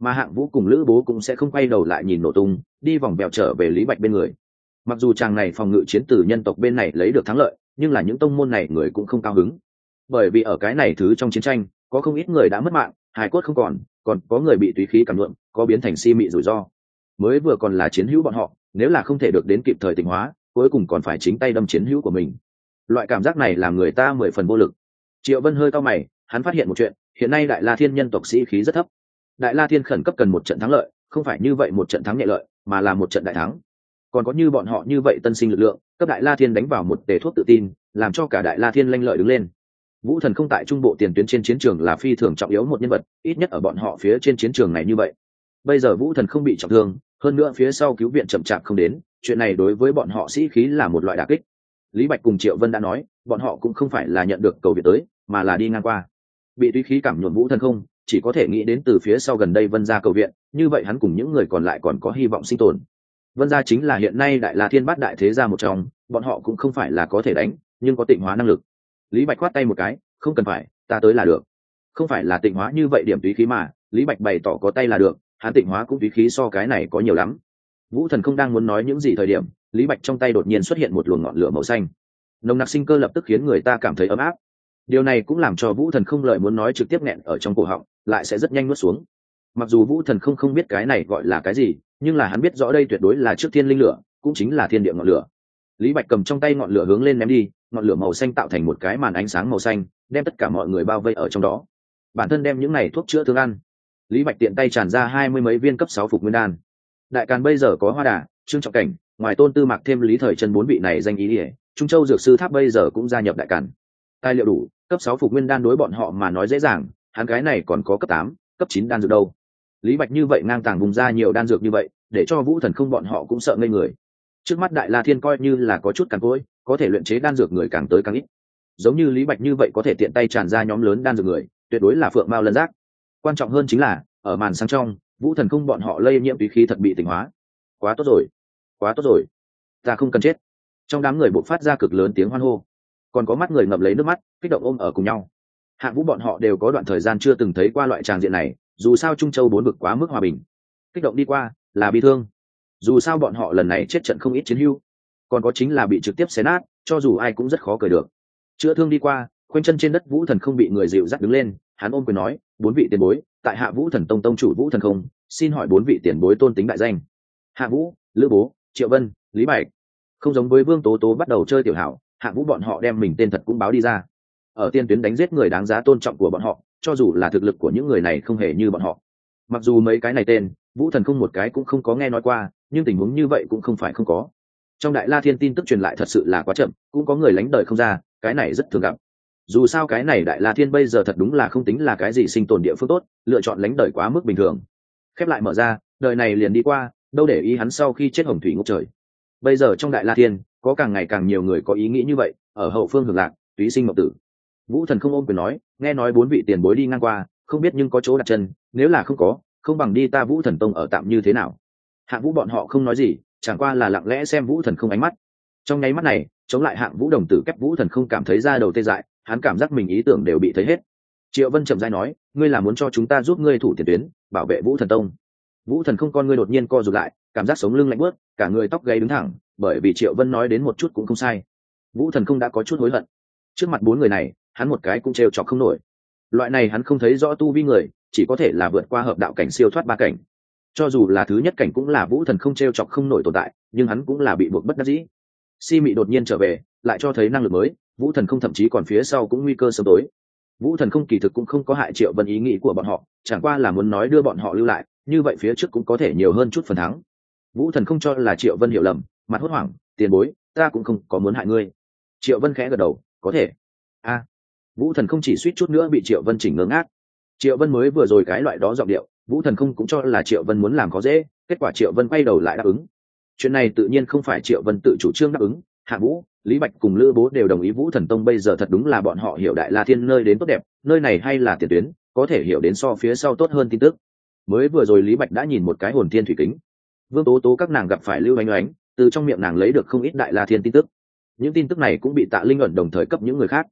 Mà hạng vũ cùng lữ bố cũng sẽ không quay đầu lại nhìn nổ tung đi vòng bèo trở về lý bạch bên người. Mặc dù chàng này phòng ngự chiến từ nhân tộc bên này lấy được thắng lợi nhưng là những tông môn này người cũng không cao hứng. Bởi vì ở cái này thứ trong chiến tranh có không ít người đã mất mạng hài cốt không còn còn có người bị tùy khí cảm luận, có biến thành si mị rủi ro. Mới vừa còn là chiến hữu bọn họ nếu là không thể được đến kịp thời tỉnh hóa cuối cùng còn phải chính tay đâm chiến hữu của mình. Loại cảm giác này làm người ta mười phần vô lực. Triệu vân hơi cao mày, hắn phát hiện một chuyện, hiện nay đại la thiên nhân tộc sĩ khí rất thấp. Đại la thiên khẩn cấp cần một trận thắng lợi, không phải như vậy một trận thắng nhẹ lợi, mà là một trận đại thắng. Còn có như bọn họ như vậy tân sinh lực lượng, cấp đại la thiên đánh vào một tề thuốc tự tin, làm cho cả đại la thiên lanh lợi đứng lên. Vũ thần không tại trung bộ tiền tuyến trên chiến trường là phi thường trọng yếu một nhân vật, ít nhất ở bọn họ phía trên chiến trường này như vậy. Bây giờ vũ thần không bị trọng thương, hơn nữa phía sau cứu viện chậm chạp không đến chuyện này đối với bọn họ sĩ khí là một loại đà kích. Lý bạch cùng triệu vân đã nói, bọn họ cũng không phải là nhận được cầu viện tới, mà là đi ngang qua. Bị túy khí cảm nhuộm vũ thân không, chỉ có thể nghĩ đến từ phía sau gần đây vân gia cầu viện, như vậy hắn cùng những người còn lại còn có hy vọng sinh tồn. Vân gia chính là hiện nay đại la thiên bát đại thế gia một trong, bọn họ cũng không phải là có thể đánh, nhưng có tịnh hóa năng lực. Lý bạch khoát tay một cái, không cần phải, ta tới là được. Không phải là tịnh hóa như vậy điểm túy khí mà, lý bạch bày tỏ có tay là được, hắn tịnh hóa cũng túy khí so cái này có nhiều lắm vũ thần không đang muốn nói những gì thời điểm, lý bạch trong tay đột nhiên xuất hiện một luồng ngọn lửa màu xanh. Nồng nặc sinh cơ lập tức khiến người ta cảm thấy ấm áp. Điều này cũng làm cho vũ thần không lợi muốn nói trực tiếp nghẹn ở trong cổ họng, lại sẽ rất nhanh nuốt xuống. Mặc dù vũ thần không không biết cái này gọi là cái gì, nhưng là hắn biết rõ đây tuyệt đối là trước thiên linh lửa, cũng chính là thiên địa ngọn lửa. Lý bạch cầm trong tay ngọn lửa hướng lên ném đi, ngọn lửa màu xanh tạo thành một cái màn ánh sáng màu xanh, đem tất cả mọi người bao vây ở trong đó. Bản thân đem những này thuốc chữa thương ăn. Lý bạch tiện tay tràn ra hai mươi mấy viên cấp sáu phục nguyên đan đại càn bây giờ có hoa đà, trương trọng cảnh, ngoài tôn tư mạc thêm lý thời chân bốn vị này danh ý ỉa trung châu dược sư tháp bây giờ cũng gia nhập đại càn. Tài liệu đủ, cấp sáu phục nguyên đan đối bọn họ mà nói dễ dàng, hắn cái này còn có cấp tám, cấp chín đan dược đâu. Lý bạch như vậy ngang tàng vùng ra nhiều đan dược như vậy, để cho vũ thần không bọn họ cũng sợ ngây người. Trước mắt đại la thiên coi như là có chút càn cối có thể luyện chế đan dược người càng tới càng ít. Giống như lý bạch như vậy có thể tiện tay tràn ra nhóm lớn đan dược người, tuyệt đối là phượng mao lân giác. Quan trọng hơn chính là, ở màn sáng trong vũ thần không bọn họ lây nhiễm tùy khí thật bị tỉnh hóa. Quá tốt rồi, quá tốt rồi. Ta không cần chết. Trong đám người buộc phát ra cực lớn tiếng hoan hô. Còn có mắt người ngậm lấy nước mắt, kích động ôm ở cùng nhau. Hạng vũ bọn họ đều có đoạn thời gian chưa từng thấy qua loại tràng diện này, dù sao trung châu bốn vực quá mức hòa bình. Kích động đi qua, là bị thương. Dù sao bọn họ lần này chết trận không ít chiến hưu. Còn có chính là bị trực tiếp xé nát, cho dù ai cũng rất khó cười được. Chữa thương đi qua, khoanh chân trên đất vũ thần không bị người dịu dắt đứng lên, hắn ôm quyền nói, bốn vị tiền bối tại hạ vũ thần tông tông chủ vũ thần không, xin hỏi bốn vị tiền bối tôn tính đại danh. Hạ vũ, lữ bố, triệu vân, lý bạch. Không giống với vương tố tố bắt đầu chơi tiểu hảo, hạ vũ bọn họ đem mình tên thật cũng báo đi ra. Ở tiên tuyến đánh giết người đáng giá tôn trọng của bọn họ, cho dù là thực lực của những người này không hề như bọn họ. Mặc dù mấy cái này tên, vũ thần không một cái cũng không có nghe nói qua, nhưng tình huống như vậy cũng không phải không có. Trong đại la thiên tin tức truyền lại thật sự là quá chậm, cũng có người lánh đời không ra, cái này rất thường gặp dù sao cái này đại la thiên bây giờ thật đúng là không tính là cái gì sinh tồn địa phương tốt, lựa chọn lánh đời quá mức bình thường. Khép lại mở ra, đời này liền đi qua, đâu để ý hắn sau khi chết hồng thủy ngốc trời. Bây giờ trong đại la thiên, có càng ngày càng nhiều người có ý nghĩ như vậy, ở hậu phương hưởng lạc, túy sinh mộng tử. Vũ thần không ôm quyền nói, nghe nói bốn vị tiền bối đi ngang qua, không biết nhưng có chỗ đặt chân, nếu là không có, không bằng đi ta vũ thần tông ở tạm như thế nào. Hạ vũ bọn họ không nói gì, chẳng qua là lặng lẽ xem vũ thần không ánh mắt trong nháy mắt này, chống lại hạng vũ đồng tử kép vũ thần không cảm thấy ra đầu tê dại, hắn cảm giác mình ý tưởng đều bị thấy hết. Triệu vân trầm dai nói, ngươi là muốn cho chúng ta giúp ngươi thủ tiền tuyến, bảo vệ vũ thần tông. Vũ thần không con ngươi đột nhiên co rụt lại, cảm giác sống lưng lạnh bớt cả người tóc gáy đứng thẳng, bởi vì triệu vân nói đến một chút cũng không sai. Vũ thần không đã có chút hối hận. Trước mặt bốn người này, hắn một cái cũng trêu chọc không nổi. Loại này hắn không thấy rõ tu vi người, chỉ có thể là vượt qua hợp đạo cảnh siêu thoát ba cảnh. Cho dù là thứ nhất cảnh cũng là vũ thần không trêu chọc không nổi tồn tại, nhưng hắn cũng là bị buộc bất đắc dĩ si mị đột nhiên trở về, lại cho thấy năng lực mới, vũ thần không thậm chí còn phía sau cũng nguy cơ sớm tối. Vũ thần không kỳ thực cũng không có hại triệu vân ý nghĩ của bọn họ, chẳng qua là muốn nói đưa bọn họ lưu lại, như vậy phía trước cũng có thể nhiều hơn chút phần thắng. Vũ thần không cho là triệu vân hiểu lầm, mặt hốt hoảng, tiền bối, ta cũng không có muốn hại ngươi. Triệu vân khẽ gật đầu, có thể. A. Vũ thần không chỉ suýt chút nữa bị triệu vân chỉnh ngớ ngác. Triệu vân mới vừa rồi cái loại đó giọng điệu, vũ thần không cũng cho là triệu vân muốn làm có dễ, kết quả triệu vân quay đầu lại đáp ứng chuyện này tự nhiên không phải triệu vân tự chủ trương đáp ứng. Hạ vũ, lý bạch cùng lữ bố đều đồng ý vũ thần tông bây giờ thật đúng là bọn họ hiểu đại la thiên nơi đến tốt đẹp, nơi này hay là tiền tuyến, có thể hiểu đến so phía sau tốt hơn tin tức. Mới vừa rồi lý bạch đã nhìn một cái hồn thiên thủy kính. Vương tố tố các nàng gặp phải lưu oanh oánh từ trong miệng nàng lấy được không ít đại la thiên tin tức. Những tin tức này cũng bị tạ linh ẩn đồng thời cấp những người khác.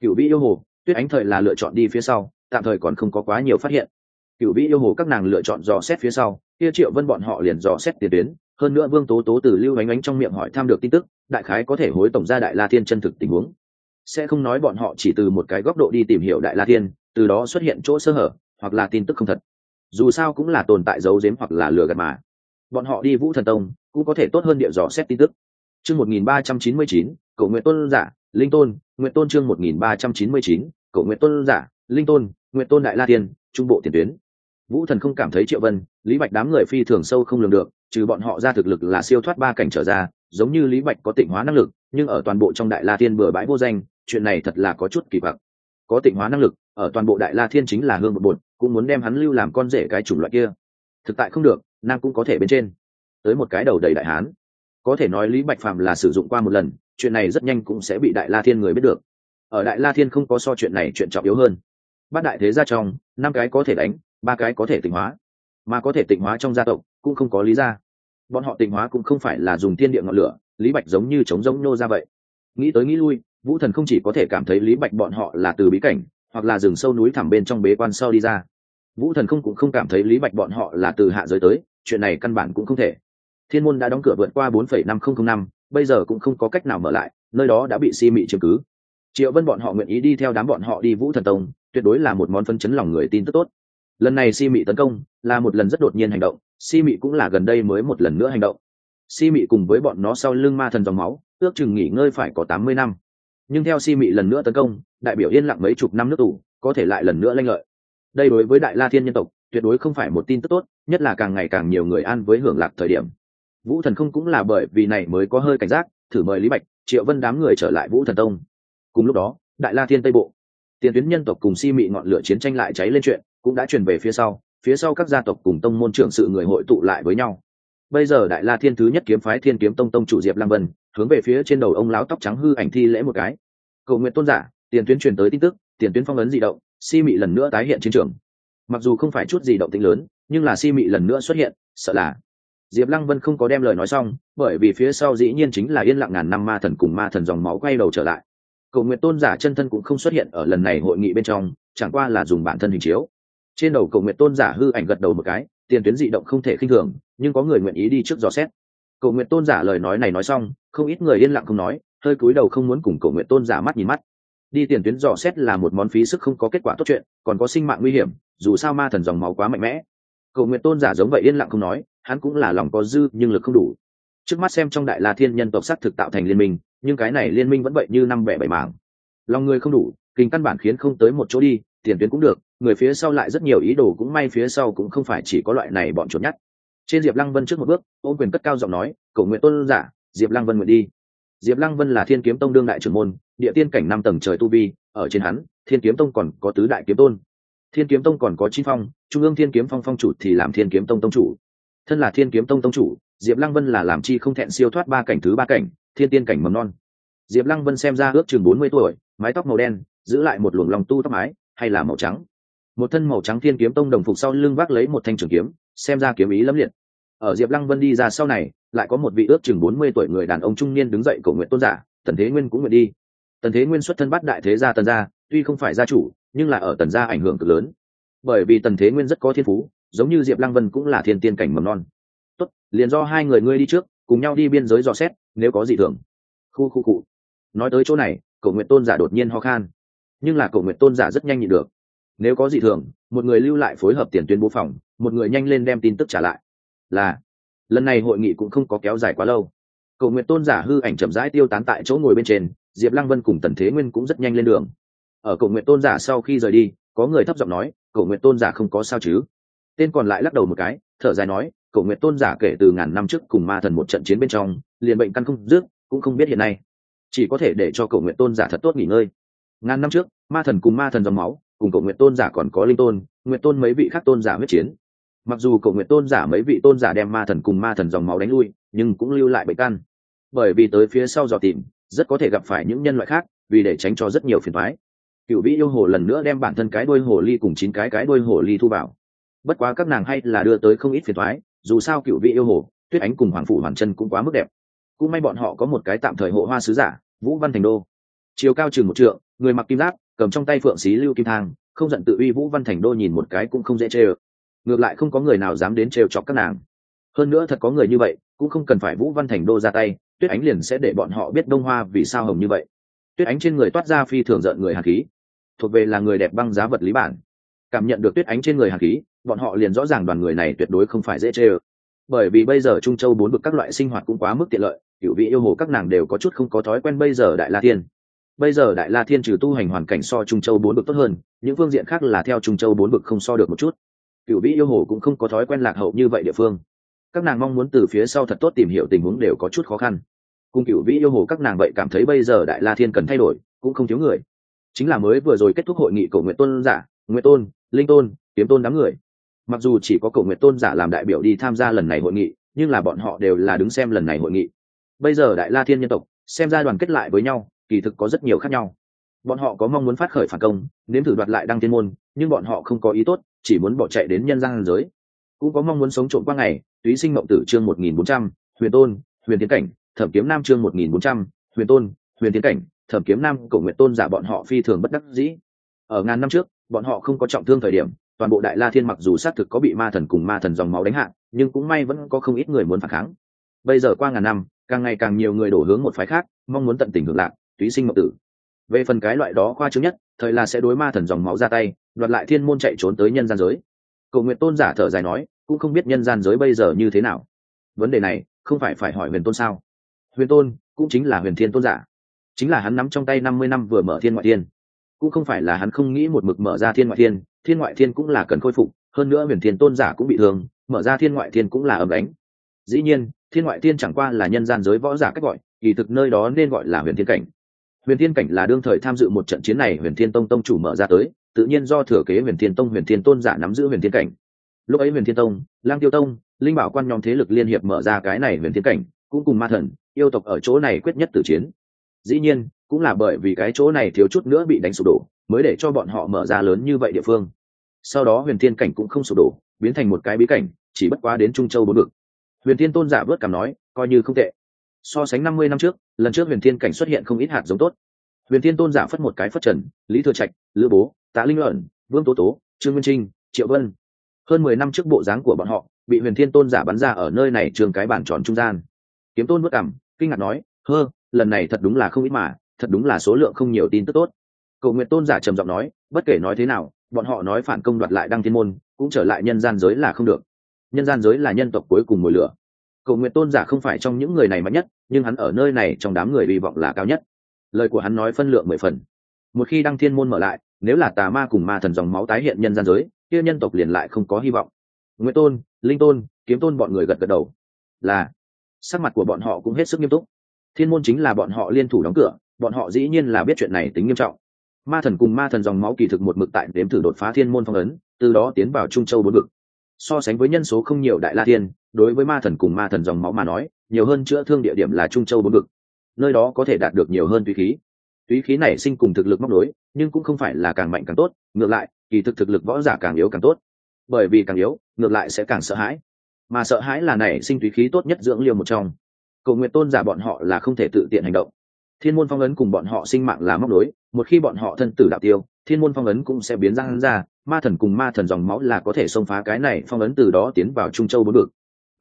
Cựu vĩ yêu hồ, tuyết ánh thời là lựa chọn đi phía sau, tạm thời còn không có quá nhiều phát hiện. Cựu vĩ yêu hồ các nàng lựa chọn dò xét phía sau, kia triệu vân bọn họ liền dò xét tiền tuyến hơn nữa vương tố tố từ lưu ánh ánh trong miệng hỏi tham được tin tức, đại khái có thể hối tổng ra đại la thiên chân thực tình huống. Sẽ không nói bọn họ chỉ từ một cái góc độ đi tìm hiểu đại la thiên, từ đó xuất hiện chỗ sơ hở, hoặc là tin tức không thật. Dù sao cũng là tồn tại dấu dếm hoặc là lừa gạt mà. Bọn họ đi vũ thần tông, cũng có thể tốt hơn địa dò xét tin tức. Chương một nghìn ba trăm chín mươi chín cầu nguyện tôn giả, linh tôn nguyện tôn chương một nghìn ba trăm chín mươi chín cầu nguyện tôn giả, linh tôn nguyện tôn đại la thiên, trung bộ tiền tuyến. Vũ thần không cảm thấy triệu vân lý bạch đám người phi thường sâu không lường được, trừ bọn họ ra thực lực là siêu thoát ba cảnh trở ra, giống như lý bạch có tịnh hóa năng lực, nhưng ở toàn bộ trong đại la thiên bừa bãi vô danh, chuyện này thật là có chút kỳ vọng có tịnh hóa năng lực, ở toàn bộ đại la thiên chính là hương một bột, cũng muốn đem hắn lưu làm con rể cái chủng loại kia. Thực tại không được nam cũng có thể bên trên. Tới một cái đầu đầy đại hán. Có thể nói lý bạch phàm là sử dụng qua một lần, chuyện này rất nhanh cũng sẽ bị đại la thiên người biết được. Ở đại la thiên không có so chuyện này chuyện trọng yếu hơn. Bát đại thế gia trong, năm cái có thể đánh, ba cái có thể tịnh hóa mà có thể tịnh hóa trong gia tộc cũng không có lý ra. Bọn họ tịnh hóa cũng không phải là dùng thiên địa ngọn lửa, lý bạch giống như chống giống nô ra vậy. Nghĩ tới nghĩ lui, vũ thần không chỉ có thể cảm thấy lý bạch bọn họ là từ bí cảnh, hoặc là rừng sâu núi thẳm bên trong bế quan sau đi ra. Vũ thần không cũng không cảm thấy lý bạch bọn họ là từ hạ giới tới, chuyện này căn bản cũng không thể. Thiên môn đã đóng cửa vượt qua bốn phẩy năm không không năm, bây giờ cũng không có cách nào mở lại, nơi đó đã bị si mị chứng cứ. Triệu vân bọn họ nguyện ý đi theo đám bọn họ đi vũ thần tông, tuyệt đối là một món phân chấn lòng người tin tức tốt lần này si mị tấn công là một lần rất đột nhiên hành động, si mị cũng là gần đây mới một lần nữa hành động. Si mị cùng với bọn nó sau lưng ma thần dòng máu, ước chừng nghỉ ngơi phải có tám mươi năm. Nhưng theo si mị lần nữa tấn công, đại biểu yên lặng mấy chục năm nước tù, có thể lại lần nữa lanh lợi. Đây đối với đại la thiên nhân tộc, tuyệt đối không phải một tin tức tốt, nhất là càng ngày càng nhiều người an với hưởng lạc thời điểm. Vũ thần không cũng là bởi vì này mới có hơi cảnh giác, thử mời lý bạch, triệu vân đám người trở lại vũ thần tông. Cùng lúc đó, đại la thiên tây bộ, tiền tuyến nhân tộc cùng si mị ngọn lửa chiến tranh lại cháy lên chuyện cũng đã truyền về phía sau phía sau các gia tộc cùng tông môn trưởng sự người hội tụ lại với nhau. Bây giờ đại la thiên thứ nhất kiếm phái thiên kiếm tông tông chủ diệp lăng vân, hướng về phía trên đầu ông lão tóc trắng hư ảnh thi lễ một cái. Cầu nguyện tôn giả, tiền tuyến truyền tới tin tức, tiền tuyến phong ấn di động, si mị lần nữa tái hiện chiến trường. Mặc dù không phải chút gì động tĩnh lớn, nhưng là si mị lần nữa xuất hiện, sợ là. Diệp lăng vân không có đem lời nói xong, bởi vì phía sau dĩ nhiên chính là yên lặng ngàn năm ma thần cùng ma thần dòng máu quay đầu trở lại. Cầu nguyện tôn giả chân thân cũng không xuất hiện ở lần này hội nghị bên trong, chẳng qua là dùng bản thân hình chiếu trên đầu cầu nguyện tôn giả hư ảnh gật đầu một cái, tiền tuyến dị động không thể khinh thường, nhưng có người nguyện ý đi trước dò xét. Cầu nguyện tôn giả lời nói này nói xong, không ít người yên lặng không nói, hơi cúi đầu không muốn cùng cầu nguyện tôn giả mắt nhìn mắt. Đi tiền tuyến dò xét là một món phí sức không có kết quả tốt chuyện, còn có sinh mạng nguy hiểm, dù sao ma thần dòng máu quá mạnh mẽ. Cầu nguyện tôn giả giống vậy yên lặng không nói, hắn cũng là lòng có dư, nhưng lực không đủ. Trước mắt xem trong đại la thiên nhân tộc sắc thực tạo thành liên minh, nhưng cái này liên minh vẫn vậy như năm bẻ bảy mảng. Lòng người không đủ, kinh căn bản khiến không tới một chỗ đi, tiền tuyến cũng được người phía sau lại rất nhiều ý đồ cũng may phía sau cũng không phải chỉ có loại này bọn chuột nhắt. Trên diệp lăng vân trước một bước ôm quyền cất cao giọng nói, cầu nguyện tôn giả, diệp lăng vân nguyện đi. Diệp lăng vân là thiên kiếm tông đương đại trưởng môn, địa tiên cảnh năm tầng trời tu vi, ở trên hắn, thiên kiếm tông còn có tứ đại kiếm tôn. Thiên kiếm tông còn có chín phong, trung ương thiên kiếm phong phong chủ thì làm thiên kiếm tông tông chủ. Thân là thiên kiếm tông tông chủ, diệp lăng vân là làm chi không thẹn siêu thoát ba cảnh thứ ba cảnh, thiên tiên cảnh mầm non. Diệp lăng vân xem ra ước chừng bốn mươi tuổi, mái tóc màu đen, giữ lại một luồng lòng tu tóc mái, hay là màu trắng? Một thân màu trắng thiên kiếm tông đồng phục sau lưng vác lấy một thanh trường kiếm, xem ra kiếm ý lẫm liệt. Ở diệp lăng vân đi ra sau này, lại có một vị ước chừng bốn mươi tuổi người đàn ông trung niên đứng dậy cầu nguyện tôn giả, tần thế nguyên cũng nguyện đi. Tần thế nguyên xuất thân bắt đại thế gia tần gia, tuy không phải gia chủ, nhưng là ở tần gia ảnh hưởng cực lớn. Bởi vì tần thế nguyên rất có thiên phú, giống như diệp lăng vân cũng là thiên tiên cảnh mầm non. Tốt, liền do hai người ngươi đi trước, cùng nhau đi biên giới dò xét, nếu có gì thường. Khu khu cụ nói tới chỗ này, cầu nguyện tôn giả đột nhiên ho khan. Nhưng là cầu nguyện tôn giả rất nhanh nhịn được nếu có gì thường, một người lưu lại phối hợp tiền tuyến bố phòng, một người nhanh lên đem tin tức trả lại. Là, lần này hội nghị cũng không có kéo dài quá lâu. Cầu nguyện tôn giả hư ảnh chậm rãi tiêu tán tại chỗ ngồi bên trên, diệp lăng vân cùng tần thế nguyên cũng rất nhanh lên đường. Ở cầu nguyện tôn giả sau khi rời đi, có người thấp giọng nói, cầu nguyện tôn giả không có sao chứ? Tên còn lại lắc đầu một cái, thở dài nói, cầu nguyện tôn giả kể từ ngàn năm trước cùng ma thần một trận chiến bên trong, liền bệnh căn không dứt, cũng không biết hiện nay. Chỉ có thể để cho cầu nguyện tôn giả thật tốt nghỉ ngơi. Ngàn năm trước, ma thần cùng ma thần dòng máu cùng cậu nguyện tôn giả còn có linh tôn nguyện tôn mấy vị khác tôn giả huyết chiến. Mặc dù cậu nguyện tôn giả mấy vị tôn giả đem ma thần cùng ma thần dòng máu đánh lui, nhưng cũng lưu lại bệnh căn. Bởi vì tới phía sau dò tìm, rất có thể gặp phải những nhân loại khác, vì để tránh cho rất nhiều phiền thoái cựu vĩ yêu hồ lần nữa đem bản thân cái đôi hồ ly cùng chín cái cái đôi hồ ly thu vào. Bất quá các nàng hay là đưa tới không ít phiền thoái dù sao cựu vị yêu hồ, tuyết ánh cùng hoàng phủ hoàn chân cũng quá mức đẹp. Cũng may bọn họ có một cái tạm thời hộ hoa sứ giả, vũ văn thành đô. Chiều cao chừng một trượng, người mặc kim giáp cầm trong tay phượng xí lưu kim thang, không giận tự uy vũ văn thành đô nhìn một cái cũng không dễ chê ơ. Ngược lại không có người nào dám đến trêu chọc các nàng. Hơn nữa thật có người như vậy, cũng không cần phải vũ văn thành đô ra tay, tuyết ánh liền sẽ để bọn họ biết đông hoa vì sao hồng như vậy. Tuyết ánh trên người toát ra phi thường giận người hạt khí. Thuộc về là người đẹp băng giá vật lý bản. Cảm nhận được tuyết ánh trên người hạt khí, bọn họ liền rõ ràng đoàn người này tuyệt đối không phải dễ chê ơ. Bởi vì bây giờ trung châu bốn bực các loại sinh hoạt cũng quá mức tiện lợi cựu vị yêu hồ các nàng đều có chút không có thói quen bây giờ đại la thiên bây giờ đại la thiên trừ tu hành hoàn cảnh so trung châu bốn bực tốt hơn, những phương diện khác là theo trung châu bốn bực không so được một chút. Cựu vị yêu hồ cũng không có thói quen lạc hậu như vậy địa phương. Các nàng mong muốn từ phía sau thật tốt tìm hiểu tình huống đều có chút khó khăn. Cùng cựu vĩ yêu hồ các nàng vậy cảm thấy bây giờ đại la thiên cần thay đổi, cũng không thiếu người. Chính là mới vừa rồi kết thúc hội nghị cầu nguyện tôn giả nguyện tôn, linh tôn, kiếm tôn đám người. Mặc dù chỉ có cầu nguyện tôn giả làm đại biểu đi tham gia lần này hội nghị, nhưng là bọn họ đều là đứng xem lần này hội nghị. Bây giờ đại la thiên nhân tộc, xem ra đoàn kết lại với nhau kỳ thực có rất nhiều khác nhau. Bọn họ có mong muốn phát khởi phản công, nếm thử đoạt lại đăng thiên môn, nhưng bọn họ không có ý tốt, chỉ muốn bỏ chạy đến nhân gian giới. Cũng có mong muốn sống trộm qua ngày, túy sinh mộng tử chương một nghìn bốn trăm, huyền tôn, huyền tiến cảnh, thẩm kiếm nam chương một nghìn bốn trăm, huyền tôn, huyền tiến cảnh, thẩm kiếm nam cầu nguyện tôn giả bọn họ phi thường bất đắc dĩ. Ở ngàn năm trước, bọn họ không có trọng thương thời điểm, toàn bộ đại la thiên mặc dù xác thực có bị ma thần cùng ma thần dòng máu đánh hạ, nhưng cũng may vẫn có không ít người muốn phản kháng. Bây giờ qua ngàn năm, càng ngày càng nhiều người đổ hướng một phái khác, mong muốn tận tình ngược lạc túy sinh mộng tử. Về phần cái loại đó khoa chứng nhất, thời là sẽ đối ma thần dòng máu ra tay, đoạt lại thiên môn chạy trốn tới nhân gian giới. Cầu nguyện tôn giả thở dài nói, cũng không biết nhân gian giới bây giờ như thế nào. Vấn đề này, không phải phải hỏi huyền tôn sao? Huyền tôn, cũng chính là huyền thiên tôn giả. Chính là hắn nắm trong tay năm mươi năm vừa mở thiên ngoại thiên. Cũng không phải là hắn không nghĩ một mực mở ra thiên ngoại thiên thiên ngoại thiên cũng là cần khôi phục, hơn nữa huyền thiên tôn giả cũng bị thương, mở ra thiên ngoại thiên cũng là ấm đánh dĩ nhiên, thiên ngoại thiên chẳng qua là nhân gian giới võ giả cách gọi, kỳ thực nơi đó nên gọi là huyền thiên cảnh huyền thiên cảnh là đương thời tham dự một trận chiến này, huyền thiên tông tông chủ mở ra tới, tự nhiên do thừa kế huyền thiên tông, huyền thiên tôn giả nắm giữ huyền thiên cảnh. Lúc ấy huyền thiên tông, lang tiêu tông, linh bảo quan nhóm thế lực liên hiệp mở ra cái này huyền thiên cảnh, cũng cùng ma thần, yêu tộc ở chỗ này quyết nhất tử chiến. Dĩ nhiên, cũng là bởi vì cái chỗ này thiếu chút nữa bị đánh sụp đổ, mới để cho bọn họ mở ra lớn như vậy địa phương. Sau đó huyền thiên cảnh cũng không sụp đổ, biến thành một cái bí cảnh, chỉ bất quá đến trung châu bốn vực. Huyền thiên tôn giả vớt cảm nói, coi như không tệ so sánh năm mươi năm trước, lần trước huyền thiên cảnh xuất hiện không ít hạt giống tốt. Huyền thiên tôn giả phất một cái phất trần, lý thừa trạch, lữ bố, tạ linh luận, vương tố tố, trương nguyên trinh, triệu vân. Hơn mười năm trước bộ dáng của bọn họ, bị huyền thiên tôn giả bắn ra ở nơi này trường cái bản tròn trung gian. Kiếm tôn vất cảm kinh ngạc nói, hơ, lần này thật đúng là không ít mà, thật đúng là số lượng không nhiều tin tức tốt. Cầu nguyện tôn giả trầm giọng nói, bất kể nói thế nào, bọn họ nói phản công đoạt lại đăng thiên môn, cũng trở lại nhân gian giới là không được. Nhân gian giới là nhân tộc cuối cùng mùi lửa cầu nguyện tôn giả không phải trong những người này mạnh nhất, nhưng hắn ở nơi này trong đám người hy vọng là cao nhất. Lời của hắn nói phân lượng mười phần. Một khi đăng thiên môn mở lại, nếu là tà ma cùng ma thần dòng máu tái hiện nhân gian giới, kia nhân tộc liền lại không có hy vọng. Nguyễn tôn, linh tôn, kiếm tôn bọn người gật gật đầu. Là. Sắc mặt của bọn họ cũng hết sức nghiêm túc. Thiên môn chính là bọn họ liên thủ đóng cửa, bọn họ dĩ nhiên là biết chuyện này tính nghiêm trọng. Ma thần cùng ma thần dòng máu kỳ thực một mực tại đếm thử đột phá thiên môn phong ấn, từ đó tiến vào trung châu bốn vực. So sánh với nhân số không nhiều đại la thiên đối với ma thần cùng ma thần dòng máu mà nói, nhiều hơn chữa thương địa điểm là trung châu bốn vực. Nơi đó có thể đạt được nhiều hơn túy khí. Túy khí này sinh cùng thực lực móc nối, nhưng cũng không phải là càng mạnh càng tốt, ngược lại, kỳ thực thực lực võ giả càng yếu càng tốt. Bởi vì càng yếu, ngược lại sẽ càng sợ hãi. Mà sợ hãi là nảy sinh túy khí tốt nhất dưỡng liều một trong. Cầu nguyện tôn giả bọn họ là không thể tự tiện hành động. Thiên môn phong ấn cùng bọn họ sinh mạng là móc nối, một khi bọn họ thân tử đạo tiêu, thiên môn phong ấn cũng sẽ biến ra hắn ra. Ma thần cùng ma thần dòng máu là có thể xông phá cái này, phong ấn từ đó tiến vào trung châu bốn vực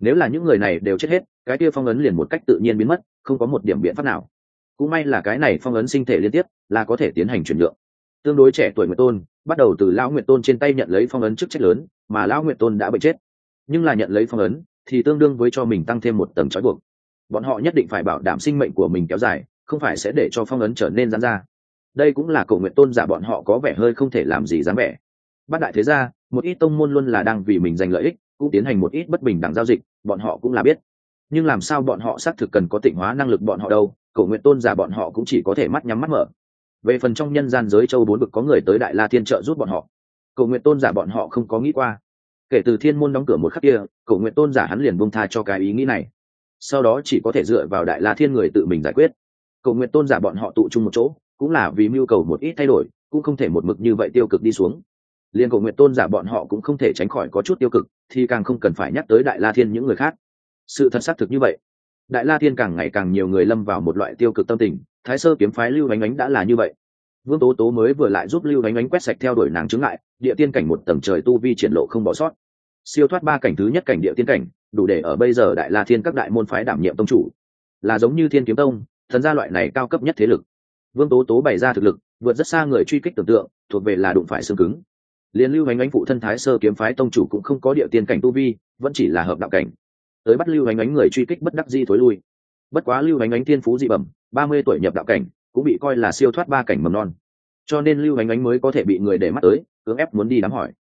nếu là những người này đều chết hết, cái kia phong ấn liền một cách tự nhiên biến mất, không có một điểm biện pháp nào. Cũng may là cái này phong ấn sinh thể liên tiếp, là có thể tiến hành chuyển nhượng. Tương đối trẻ tuổi nguyệt tôn, bắt đầu từ lão nguyệt tôn trên tay nhận lấy phong ấn chức trách lớn, mà lão nguyệt tôn đã bị chết. Nhưng là nhận lấy phong ấn, thì tương đương với cho mình tăng thêm một tầng trói buộc. Bọn họ nhất định phải bảo đảm sinh mệnh của mình kéo dài, không phải sẽ để cho phong ấn trở nên gián ra. Đây cũng là cầu nguyện tôn giả bọn họ có vẻ hơi không thể làm gì dám vẻ. Bát đại thế gia, một ít tông môn luôn là đang vì mình giành lợi ích cũng tiến hành một ít bất bình đẳng giao dịch, bọn họ cũng là biết. Nhưng làm sao bọn họ xác thực cần có tịnh hóa năng lực bọn họ đâu, cầu nguyện tôn giả bọn họ cũng chỉ có thể mắt nhắm mắt mở. Về phần trong nhân gian giới châu bốn vực có người tới đại la thiên trợ giúp bọn họ, cầu nguyện tôn giả bọn họ không có nghĩ qua. Kể từ thiên môn đóng cửa một khắc kia, cầu nguyện tôn giả hắn liền bông tha cho cái ý nghĩ này. Sau đó chỉ có thể dựa vào đại la thiên người tự mình giải quyết. Cầu nguyện tôn giả bọn họ tụ chung một chỗ, cũng là vì mưu cầu một ít thay đổi, cũng không thể một mực như vậy tiêu cực đi xuống liên cổ nguyện tôn giả bọn họ cũng không thể tránh khỏi có chút tiêu cực, thì càng không cần phải nhắc tới đại la thiên những người khác. Sự thật xác thực như vậy. Đại la thiên càng ngày càng nhiều người lâm vào một loại tiêu cực tâm tình, thái sơ kiếm phái lưu ánh ánh đã là như vậy. Vương tố tố mới vừa lại giúp lưu ánh ánh quét sạch theo đuổi nàng chứng lại, địa tiên cảnh một tầng trời tu vi triển lộ không bỏ sót. Siêu thoát ba cảnh thứ nhất cảnh địa tiên cảnh, đủ để ở bây giờ đại la thiên các đại môn phái đảm nhiệm tông chủ. Là giống như thiên kiếm tông, thần gia loại này cao cấp nhất thế lực. Vương tố tố bày ra thực lực, vượt rất xa người truy kích tưởng tượng, thuộc về là đụng phải xương cứng liên lưu hành ánh phụ thân thái sơ kiếm phái tông chủ cũng không có địa tiên cảnh tu vi, vẫn chỉ là hợp đạo cảnh. Tới bắt lưu hành ánh người truy kích bất đắc di thối lui. Bất quá lưu hành ánh thiên phú dị bẩm, ba mươi tuổi nhập đạo cảnh, cũng bị coi là siêu thoát ba cảnh mầm non. Cho nên lưu hành ánh mới có thể bị người để mắt tới, cưỡng ép muốn đi đám hỏi.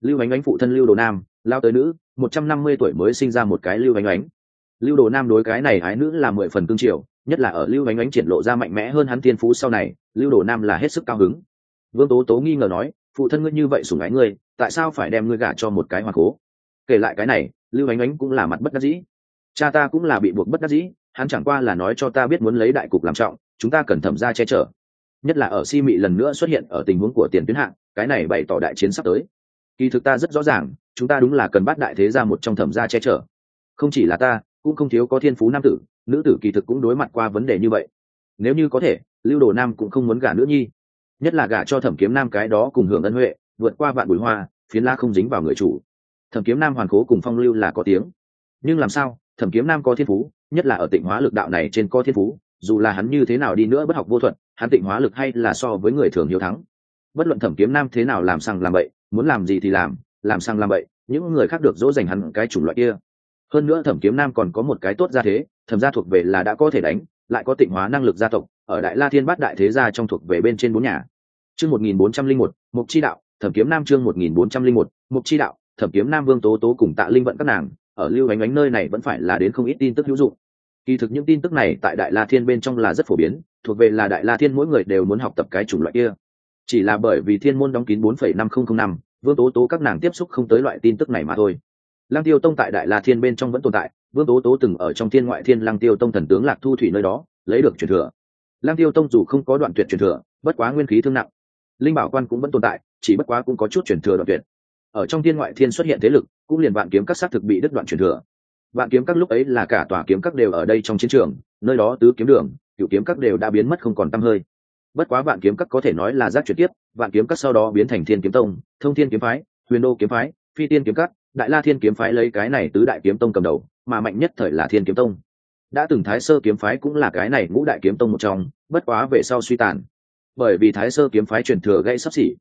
Lưu hành ánh phụ thân lưu đồ nam, lao tới nữ, một trăm năm mươi tuổi mới sinh ra một cái lưu hành ánh. Lưu đồ nam đối cái này ái nữ là mười phần tương triều, nhất là ở lưu ánh ánh triển lộ ra mạnh mẽ hơn hắn tiên phú sau này, lưu đồ nam là hết sức cao hứng. Vương tố tố nghi ngờ nói phụ thân ngươi như vậy sủng ái ngươi, tại sao phải đem ngươi gả cho một cái hoàng cố? Kể lại cái này, lưu ánh ánh cũng là mặt bất đắc dĩ. Cha ta cũng là bị buộc bất đắc dĩ, hắn chẳng qua là nói cho ta biết muốn lấy đại cục làm trọng, chúng ta cần thẩm ra che chở. Nhất là ở si mị lần nữa xuất hiện ở tình huống của tiền tuyến hạng, cái này bày tỏ đại chiến sắp tới. Kỳ thực ta rất rõ ràng, chúng ta đúng là cần bắt đại thế ra một trong thẩm gia che chở. Không chỉ là ta, cũng không thiếu có thiên phú nam tử, nữ tử kỳ thực cũng đối mặt qua vấn đề như vậy. Nếu như có thể, lưu đồ nam cũng không muốn gả nữ nhi nhất là gả cho thẩm kiếm nam cái đó cùng hưởng ân huệ, vượt qua vạn bụi hoa, phiến la không dính vào người chủ. Thẩm kiếm nam hoàn cố cùng phong lưu là có tiếng. Nhưng làm sao, thẩm kiếm nam có thiên phú, nhất là ở tịnh hóa lực đạo này trên có thiên phú, dù là hắn như thế nào đi nữa bất học vô thuật, hắn tịnh hóa lực hay là so với người thường hiếu thắng. Bất luận thẩm kiếm nam thế nào làm sang làm bậy, muốn làm gì thì làm làm sang làm bậy, những người khác được dỗ dành hắn cái chủng loại kia. Hơn nữa thẩm kiếm nam còn có một cái tốt ra thế, thẩm gia thuộc về là đã có thể đánh, lại có tịnh hóa năng lực gia tộc ở đại la thiên bát đại thế gia trong thuộc về bên trên bốn nhà. Chương một nghìn bốn trăm linh một mục chi đạo, thẩm kiếm nam chương một nghìn bốn trăm linh một mục chi đạo, thẩm kiếm nam vương tố tố cùng tạ linh vận các nàng, ở lưu ánh ánh nơi này vẫn phải là đến không ít tin tức hữu dụng. Kỳ thực những tin tức này tại đại la thiên bên trong là rất phổ biến, thuộc về là đại la thiên mỗi người đều muốn học tập cái chủng loại kia. Chỉ là bởi vì thiên môn đóng kín bốn phẩy năm không không năm, vương tố tố các nàng tiếp xúc không tới loại tin tức này mà thôi. Lăng tiêu tông tại đại la thiên bên trong vẫn tồn tại, vương tố tố từng ở trong thiên ngoại thiên lăng tiêu tông thần tướng lạc thu thủy nơi đó, lấy được truyền thừa. Lang tiêu tông dù không có đoạn tuyệt truyền thừa, bất quá nguyên khí thương nặng. Linh bảo quan cũng vẫn tồn tại, chỉ bất quá cũng có chút truyền thừa đoạn tuyệt. Ở trong thiên ngoại thiên xuất hiện thế lực, cũng liền vạn kiếm các xác thực bị đứt đoạn truyền thừa. Vạn kiếm các lúc ấy là cả tòa kiếm các đều ở đây trong chiến trường, nơi đó tứ kiếm đường cựu kiếm các đều đã biến mất không còn tăm hơi. Bất quá vạn kiếm các có thể nói là giác chuyển tiếp, vạn kiếm các sau đó biến thành thiên kiếm tông, thông thiên kiếm phái, huyền đô kiếm phái, phi tiên kiếm các, đại la thiên kiếm phái lấy cái này tứ đại kiếm tông cầm đầu, mà mạnh nhất thời là thiên kiếm tông đã từng thái sơ kiếm phái cũng là cái này ngũ đại kiếm tông một trong, bất quá về sau suy tàn. Bởi vì thái sơ kiếm phái truyền thừa gây sắp xỉ.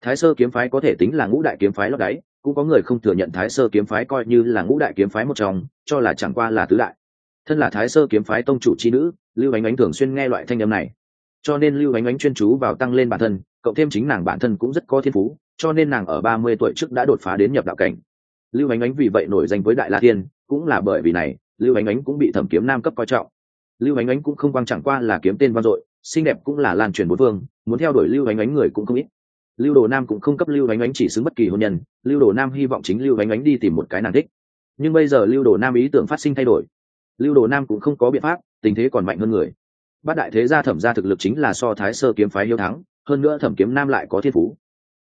Thái sơ kiếm phái có thể tính là ngũ đại kiếm phái lót đáy, cũng có người không thừa nhận thái sơ kiếm phái coi như là ngũ đại kiếm phái một trong, cho là chẳng qua là tứ đại. Thân là thái sơ kiếm phái tông chủ c h i nữ, lưu ánh ánh thường xuyên nghe loại thanh âm này. Cho nên lưu ánh ánh chuyên chú vào tăng lên bản thân, cộng thêm chính nàng bản thân cũng rất có thiên phú, cho nên nàng ở ba mươi tuổi trước đã đột phá đến nhập đạo cảnh. Lưu ánh ánh vì vậy nổi danh với đại la thiên, cũng là bởi vì này lưu ánh ánh cũng bị thẩm kiếm nam cấp coi trọng. Lưu ánh ánh cũng không quang chẳng qua là kiếm tên vang dội, xinh đẹp cũng là lan truyền bốn phương, muốn theo đuổi lưu ánh ánh người cũng không ít. Lưu đồ nam cũng không cấp lưu ánh ánh chỉ xứng bất kỳ hôn nhân, lưu đồ nam hy vọng chính lưu ánh ánh đi tìm một cái nàng thích. Nhưng bây giờ lưu đồ nam ý tưởng phát sinh thay đổi. Lưu đồ nam cũng không có biện pháp, tình thế còn mạnh hơn người. Bát đại thế gia thẩm gia thực lực chính là so thái sơ kiếm phái hiếu thắng, hơn nữa thẩm kiếm nam lại có thiên phú.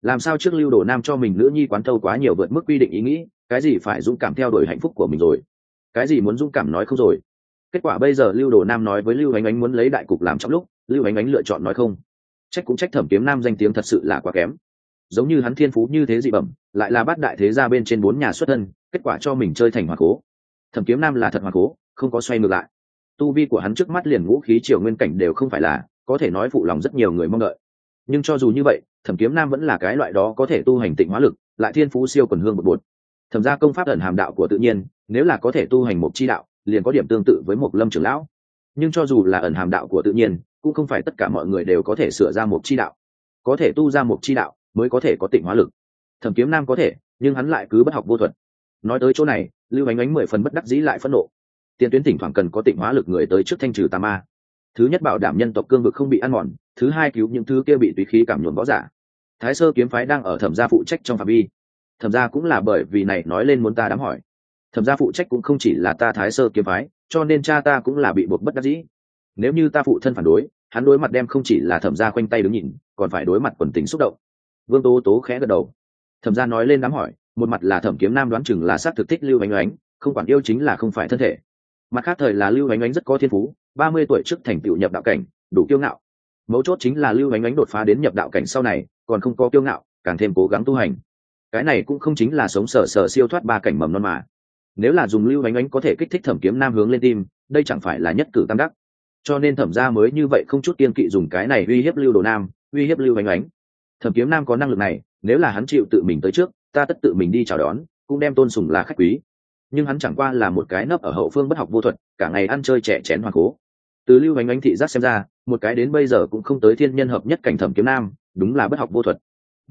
Làm sao trước lưu đồ nam cho mình nữ nhi quán thâu quá nhiều vượt mức quy định ý nghĩ, cái gì phải dũng cảm theo đuổi hạnh phúc của mình rồi? Cái gì muốn dũng cảm nói không rồi? Kết quả bây giờ lưu đồ nam nói với lưu ánh ánh muốn lấy đại cục làm trong lúc, lưu ánh ánh lựa chọn nói không. Trách cũng trách thẩm kiếm nam danh tiếng thật sự là quá kém. Giống như hắn thiên phú như thế dị bẩm, lại là bát đại thế gia bên trên bốn nhà xuất thân, kết quả cho mình chơi thành hoàng cố. Thẩm kiếm nam là thật hoàng cố, không có xoay ngược lại. Tu vi của hắn trước mắt liền ngũ khí triều nguyên cảnh đều không phải là, có thể nói phụ lòng rất nhiều người mong đợi. Nhưng cho dù như vậy, thẩm kiếm nam vẫn là cái loại đó có thể tu hành tịnh hóa lực, lại thiên phú siêu quần hương một bột. Thẩm ra công pháp ẩn hàm đạo của tự nhiên nếu là có thể tu hành một chi đạo, liền có điểm tương tự với một lâm trưởng lão. Nhưng cho dù là ẩn hàm đạo của tự nhiên, cũng không phải tất cả mọi người đều có thể sửa ra một chi đạo. Có thể tu ra một chi đạo mới có thể có tịnh hóa lực. Thẩm kiếm nam có thể, nhưng hắn lại cứ bất học vô thuật. Nói tới chỗ này, lưu ánh ánh mười phần bất đắc dĩ lại phẫn nộ. Tiền tuyến thỉnh thoảng cần có tịnh hóa lực người tới trước thanh trừ tà ma. Thứ nhất bảo đảm nhân tộc cương vực không bị ăn mòn, thứ hai cứu những thứ kia bị tùy khí cảm nhuộm võ giả. Thái sơ kiếm phái đang ở thẩm gia phụ trách trong phạm vi. Thẩm gia cũng là bởi vì này nói lên muốn ta đám hỏi thẩm gia phụ trách cũng không chỉ là ta thái sơ kiếm phái, cho nên cha ta cũng là bị buộc bất đắc dĩ. Nếu như ta phụ thân phản đối, hắn đối mặt đem không chỉ là thẩm gia khoanh tay đứng nhìn, còn phải đối mặt quần tính xúc động. Vương tố tố khẽ gật đầu. Thẩm gia nói lên đám hỏi, một mặt là thẩm kiếm nam đoán chừng là xác thực thích lưu ánh ánh, không quản yêu chính là không phải thân thể. Mặt khác thời là lưu ánh ánh rất có thiên phú, ba mươi tuổi trước thành tựu nhập đạo cảnh, đủ kiêu ngạo. Mấu chốt chính là lưu ánh ánh đột phá đến nhập đạo cảnh sau này, còn không có kiêu ngạo, càng thêm cố gắng tu hành. Cái này cũng không chính là sống sờ sờ siêu thoát ba cảnh mầm non mà nếu là dùng lưu ánh ánh có thể kích thích thẩm kiếm nam hướng lên tim, đây chẳng phải là nhất cử tam đắc. Cho nên thẩm ra mới như vậy không chút kiên kỵ dùng cái này uy hiếp lưu đồ nam, uy hiếp lưu ánh ánh. Thẩm kiếm nam có năng lực này, nếu là hắn chịu tự mình tới trước, ta tất tự mình đi chào đón, cũng đem tôn sùng là khách quý. Nhưng hắn chẳng qua là một cái nấp ở hậu phương bất học vô thuật, cả ngày ăn chơi trẻ chén hoàng cố. Từ lưu ánh ánh thị giác xem ra, một cái đến bây giờ cũng không tới thiên nhân hợp nhất cảnh thẩm kiếm nam, đúng là bất học vô thuật.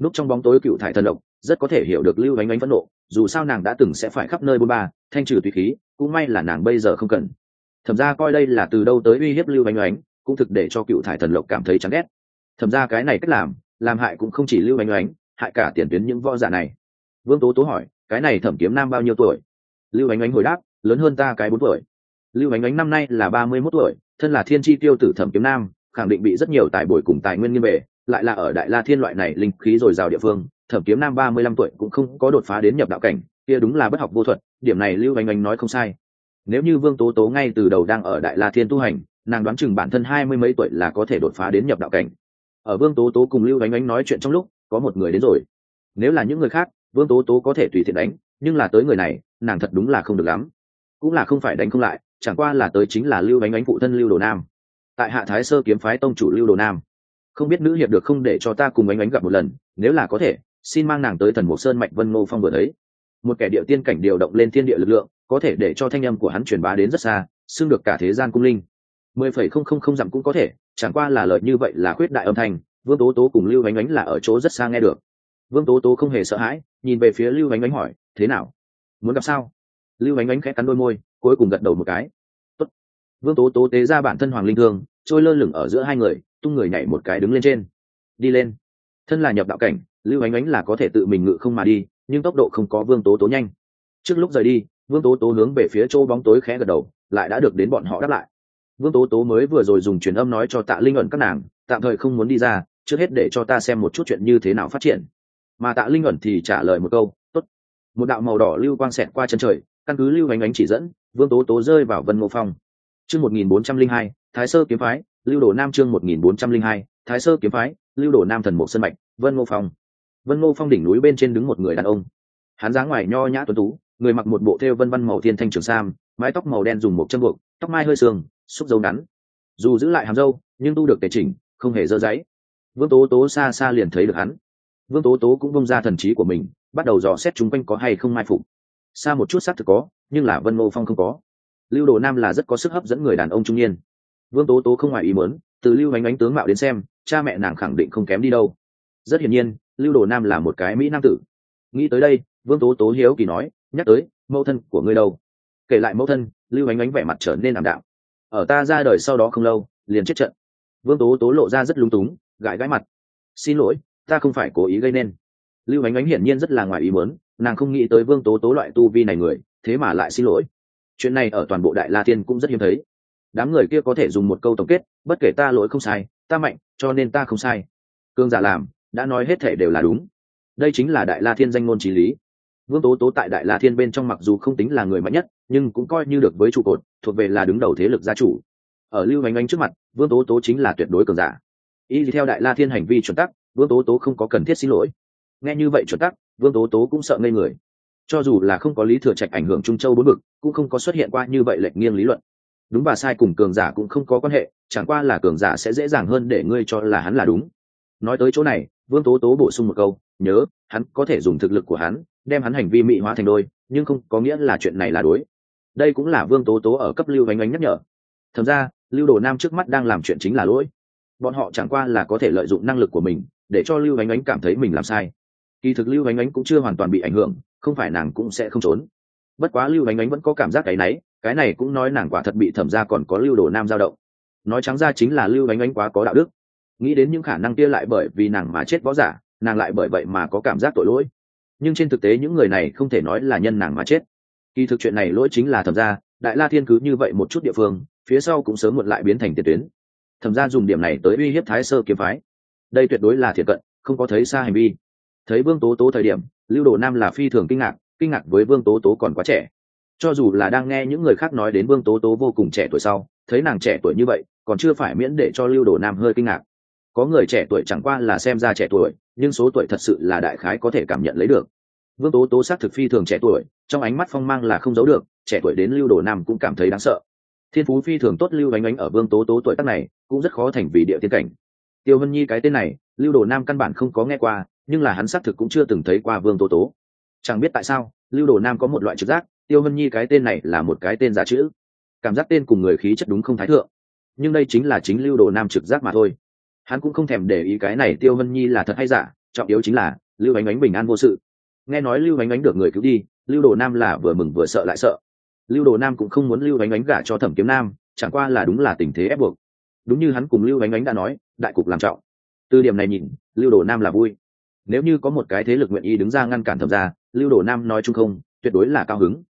Núp trong bóng tối cựu thải thần độc rất có thể hiểu được lưu ánh ánh phẫn nộ, dù sao nàng đã từng sẽ phải khắp nơi bôn ba, thanh trừ tùy khí, cũng may là nàng bây giờ không cần. Thẩm ra coi đây là từ đâu tới uy hiếp lưu ánh ánh cũng thực để cho cựu thải thần lộc cảm thấy chán ghét. Thẩm ra cái này cách làm làm hại cũng không chỉ lưu ánh ánh hại cả tiền tuyến những võ giả này. Vương tố tố hỏi, cái này thẩm kiếm nam bao nhiêu tuổi? Lưu ánh ánh hồi đáp, lớn hơn ta cái bốn tuổi. Lưu ánh ánh năm nay là ba mươi mốt tuổi, thân là thiên tri tiêu tử thẩm kiếm nam, khẳng định bị rất nhiều tài bồi cùng tài nguyên nghiêm bề lại là ở đại la thiên loại này linh khí dồi dào địa phương thẩm kiếm nam ba mươi lăm tuổi cũng không có đột phá đến nhập đạo cảnh, kia đúng là bất học vô thuật, điểm này lưu ánh ánh nói không sai. Nếu như vương tố tố ngay từ đầu đang ở đại la thiên tu hành, nàng đoán chừng bản thân hai mươi mấy tuổi là có thể đột phá đến nhập đạo cảnh. Ở vương tố tố cùng lưu ánh ánh nói chuyện trong lúc, có một người đến rồi. Nếu là những người khác, vương tố tố có thể tùy tiện đánh, nhưng là tới người này, nàng thật đúng là không được lắm. Cũng là không phải đánh không lại, chẳng qua là tới chính là lưu ánh ánh phụ thân lưu đồ nam. Tại hạ thái sơ kiếm phái tông chủ lưu đồ nam. Không biết nữ hiệp được không để cho ta cùng ánh ánh gặp một lần, nếu là có thể xin mang nàng tới thần mục sơn mạch vân ngô phong vừa thấy. Một kẻ địa tiên cảnh điều động lên thiên địa lực lượng, có thể để cho thanh âm của hắn truyền bá đến rất xa, xưng được cả thế gian cung linh. Mười phẩy không không không dặm cũng có thể, chẳng qua là lời như vậy là khuyết đại âm thanh, vương tố tố cùng lưu ánh ánh là ở chỗ rất xa nghe được. Vương tố tố không hề sợ hãi, nhìn về phía lưu ánh ánh hỏi, thế nào? Muốn gặp sao? Lưu ánh ánh khẽ cắn đôi môi, cuối cùng gật đầu một cái. Tốt. vương tố tố tế ra bản thân hoàng linh thương, trôi lơ lửng ở giữa hai người, tung người nhảy một cái đứng lên trên. Đi lên. Thân là nhập đạo cảnh lưu ánh ánh là có thể tự mình ngự không mà đi, nhưng tốc độ không có vương tố tố nhanh. Trước lúc rời đi, vương tố tố hướng về phía chỗ bóng tối khẽ gật đầu, lại đã được đến bọn họ đáp lại. Vương tố tố mới vừa rồi dùng truyền âm nói cho tạ linh ẩn các nàng, tạm thời không muốn đi ra, trước hết để cho ta xem một chút chuyện như thế nào phát triển. Mà tạ linh ẩn thì trả lời một câu một đạo màu đỏ lưu quang xẹt qua chân trời, căn cứ lưu ánh ánh chỉ dẫn, vương tố tố rơi vào vân ngô phong. Chương một nghìn bốn trăm linh hai, thái sơ kiếm phái, lưu đồ nam chương một nghìn bốn trăm linh hai, thái sơ kiếm phái, lưu đồ nam thần mục sân mạch, vân ngô phong vân ngô phong đỉnh núi bên trên đứng một người đàn ông. Hắn dáng ngoài nho nhã tuấn tú, người mặc một bộ thêu vân văn màu thiên thanh trường sam, mái tóc màu đen dùng một chân buộc, tóc mai hơi sương, xúc dấu ngắn. Dù giữ lại hàm dâu nhưng tu được tề chỉnh, không hề dơ giấy. Vương tố tố xa xa liền thấy được hắn. Vương tố tố cũng bông ra thần trí của mình, bắt đầu dò xét chúng quanh có hay không mai phục. Xa một chút xác thực có, nhưng là vân ngô phong không có. Lưu đồ nam là rất có sức hấp dẫn người đàn ông trung niên. Vương tố tố không ngoài ý mớn từ lưu ánh ánh tướng mạo đến xem, cha mẹ nàng khẳng định không kém đi đâu. Rất hiển nhiên lưu đồ nam là một cái mỹ nam tử. Nghĩ tới đây, vương tố tố hiếu kỳ nói, nhắc tới, mẫu thân của ngươi đâu? Kể lại mẫu thân, lưu ánh ánh vẻ mặt trở nên ảm đạm. Ở ta ra đời sau đó không lâu, liền chết trận. Vương tố tố lộ ra rất lung túng, gãi gãi mặt. Xin lỗi, ta không phải cố ý gây nên. Lưu ánh ánh hiển nhiên rất là ngoài ý muốn, nàng không nghĩ tới vương tố tố loại tu vi này người, thế mà lại xin lỗi. Chuyện này ở toàn bộ đại la tiên cũng rất hiếm thấy. Đám người kia có thể dùng một câu tổng kết, bất kể ta lỗi không sai, ta mạnh, cho nên ta không sai. Cương giả làm đã nói hết thể đều là đúng. Đây chính là đại la thiên danh ngôn trí lý. Vương tố tố tại đại la thiên bên trong mặc dù không tính là người mạnh nhất, nhưng cũng coi như được với trụ cột, thuộc về là đứng đầu thế lực gia chủ. Ở lưu ánh ánh trước mặt, vương tố tố chính là tuyệt đối cường giả. Y theo đại la thiên hành vi chuẩn tắc, vương tố tố không có cần thiết xin lỗi. Nghe như vậy chuẩn tắc, vương tố tố cũng sợ ngây người. Cho dù là không có lý thừa trạch ảnh hưởng trung châu bốn bực cũng không có xuất hiện qua như vậy lệch nghiêng lý luận. Đúng và sai cùng cường giả cũng không có quan hệ, chẳng qua là cường giả sẽ dễ dàng hơn để ngươi cho là hắn là đúng. Nói tới chỗ này vương tố tố bổ sung một câu, nhớ, hắn có thể dùng thực lực của hắn, đem hắn hành vi mỹ hóa thành đôi, nhưng không có nghĩa là chuyện này là đối. Đây cũng là vương tố tố ở cấp lưu ánh ánh nhắc nhở. Thật ra, lưu đồ nam trước mắt đang làm chuyện chính là lỗi. Bọn họ chẳng qua là có thể lợi dụng năng lực của mình, để cho lưu ánh ánh cảm thấy mình làm sai. Kỳ thực lưu ánh ánh cũng chưa hoàn toàn bị ảnh hưởng, không phải nàng cũng sẽ không trốn. Bất quá lưu ánh ánh vẫn có cảm giác cái náy, cái này cũng nói nàng quả thật bị thẩm ra còn có lưu đồ nam dao động. Nói trắng ra chính là lưu ánh ánh quá có đạo đức nghĩ đến những khả năng kia lại bởi vì nàng mà chết võ giả, nàng lại bởi vậy mà có cảm giác tội lỗi. Nhưng trên thực tế những người này không thể nói là nhân nàng mà chết. Kỳ thực chuyện này lỗi chính là thẩm ra đại la thiên cứ như vậy một chút địa phương, phía sau cũng sớm muộn lại biến thành tiền tuyến. Thẩm ra dùng điểm này tới uy hiếp thái sơ kiếm phái. Đây tuyệt đối là thiệt cận, không có thấy xa hành vi. Thấy vương tố tố thời điểm, lưu đồ nam là phi thường kinh ngạc kinh ngạc với vương tố tố còn quá trẻ. Cho dù là đang nghe những người khác nói đến vương tố tố vô cùng trẻ tuổi sau, thấy nàng trẻ tuổi như vậy, còn chưa phải miễn để cho lưu đồ nam hơi kinh ngạc có người trẻ tuổi chẳng qua là xem ra trẻ tuổi, nhưng số tuổi thật sự là đại khái có thể cảm nhận lấy được. Vương tố tố xác thực phi thường trẻ tuổi, trong ánh mắt phong mang là không giấu được, trẻ tuổi đến lưu đồ nam cũng cảm thấy đáng sợ. Thiên phú phi thường tốt lưu ánh ánh ở vương tố tố tuổi tác này, cũng rất khó thành vì địa tiên cảnh. Tiêu hân nhi cái tên này, lưu đồ nam căn bản không có nghe qua, nhưng là hắn xác thực cũng chưa từng thấy qua vương tố tố. Chẳng biết tại sao, lưu đồ nam có một loại trực giác, tiêu hân nhi cái tên này là một cái tên giả chữ. Cảm giác tên cùng người khí chất đúng không thái thượng? Nhưng đây chính là chính lưu đồ nam trực giác mà thôi hắn cũng không thèm để ý cái này tiêu hân nhi là thật hay giả, trọng yếu chính là lưu ánh ánh bình an vô sự. Nghe nói lưu ánh ánh được người cứu đi, lưu đồ nam là vừa mừng vừa sợ lại sợ. Lưu đồ nam cũng không muốn lưu ánh ánh gả cho thẩm kiếm nam, chẳng qua là đúng là tình thế ép buộc. Đúng như hắn cùng lưu ánh ánh đã nói, đại cục làm trọng. Từ điểm này nhìn, lưu đồ nam là vui. Nếu như có một cái thế lực nguyện ý đứng ra ngăn cản thẩm ra lưu đồ nam nói chung không, tuyệt đối là cao hứng.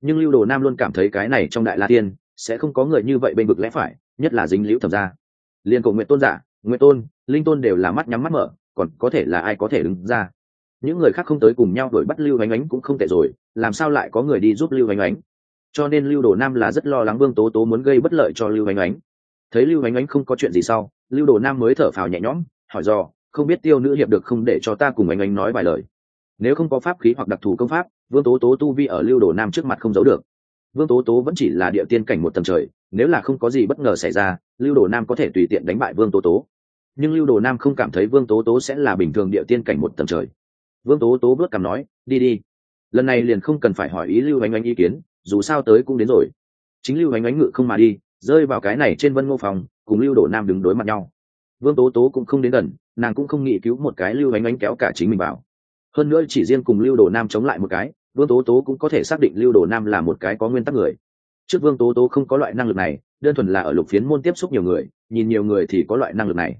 Nhưng lưu đồ nam luôn cảm thấy cái này trong đại la tiên sẽ không có người như vậy bên vực lẽ phải, nhất là dính liễu thẩm ra liên cầu nguyện tôn giả nguyện tôn, linh tôn đều là mắt nhắm mắt mở, còn có thể là ai có thể đứng ra? Những người khác không tới cùng nhau đuổi bắt lưu ánh ánh cũng không tệ rồi, làm sao lại có người đi giúp lưu ánh ánh? Cho nên lưu đồ nam là rất lo lắng vương tố tố muốn gây bất lợi cho lưu ánh ánh. Thấy lưu ánh ánh không có chuyện gì sau, lưu đồ nam mới thở phào nhẹ nhõm, hỏi do không biết tiêu nữ hiệp được không để cho ta cùng ánh ánh nói vài lời? Nếu không có pháp khí hoặc đặc thù công pháp, vương tố tố tu vi ở lưu đồ nam trước mặt không giấu được. Vương tố tố vẫn chỉ là địa tiên cảnh một tầng trời, nếu là không có gì bất ngờ xảy ra, lưu đồ nam có thể tùy tiện đánh bại vương tố tố nhưng lưu đồ nam không cảm thấy vương tố tố sẽ là bình thường địa tiên cảnh một tầng trời. Vương tố tố bước cằm nói, đi đi. Lần này liền không cần phải hỏi ý lưu ánh ánh ý kiến, dù sao tới cũng đến rồi. Chính lưu ánh ánh ngự không mà đi, rơi vào cái này trên vân ngô phòng, cùng lưu đồ nam đứng đối mặt nhau. Vương tố tố cũng không đến gần, nàng cũng không nghĩ cứu một cái lưu ánh ánh kéo cả chính mình vào. Hơn nữa chỉ riêng cùng lưu đồ nam chống lại một cái, vương tố tố cũng có thể xác định lưu đồ nam là một cái có nguyên tắc người. Trước vương tố tố không có loại năng lực này, đơn thuần là ở lục phiến môn tiếp xúc nhiều người, nhìn nhiều người thì có loại năng lực này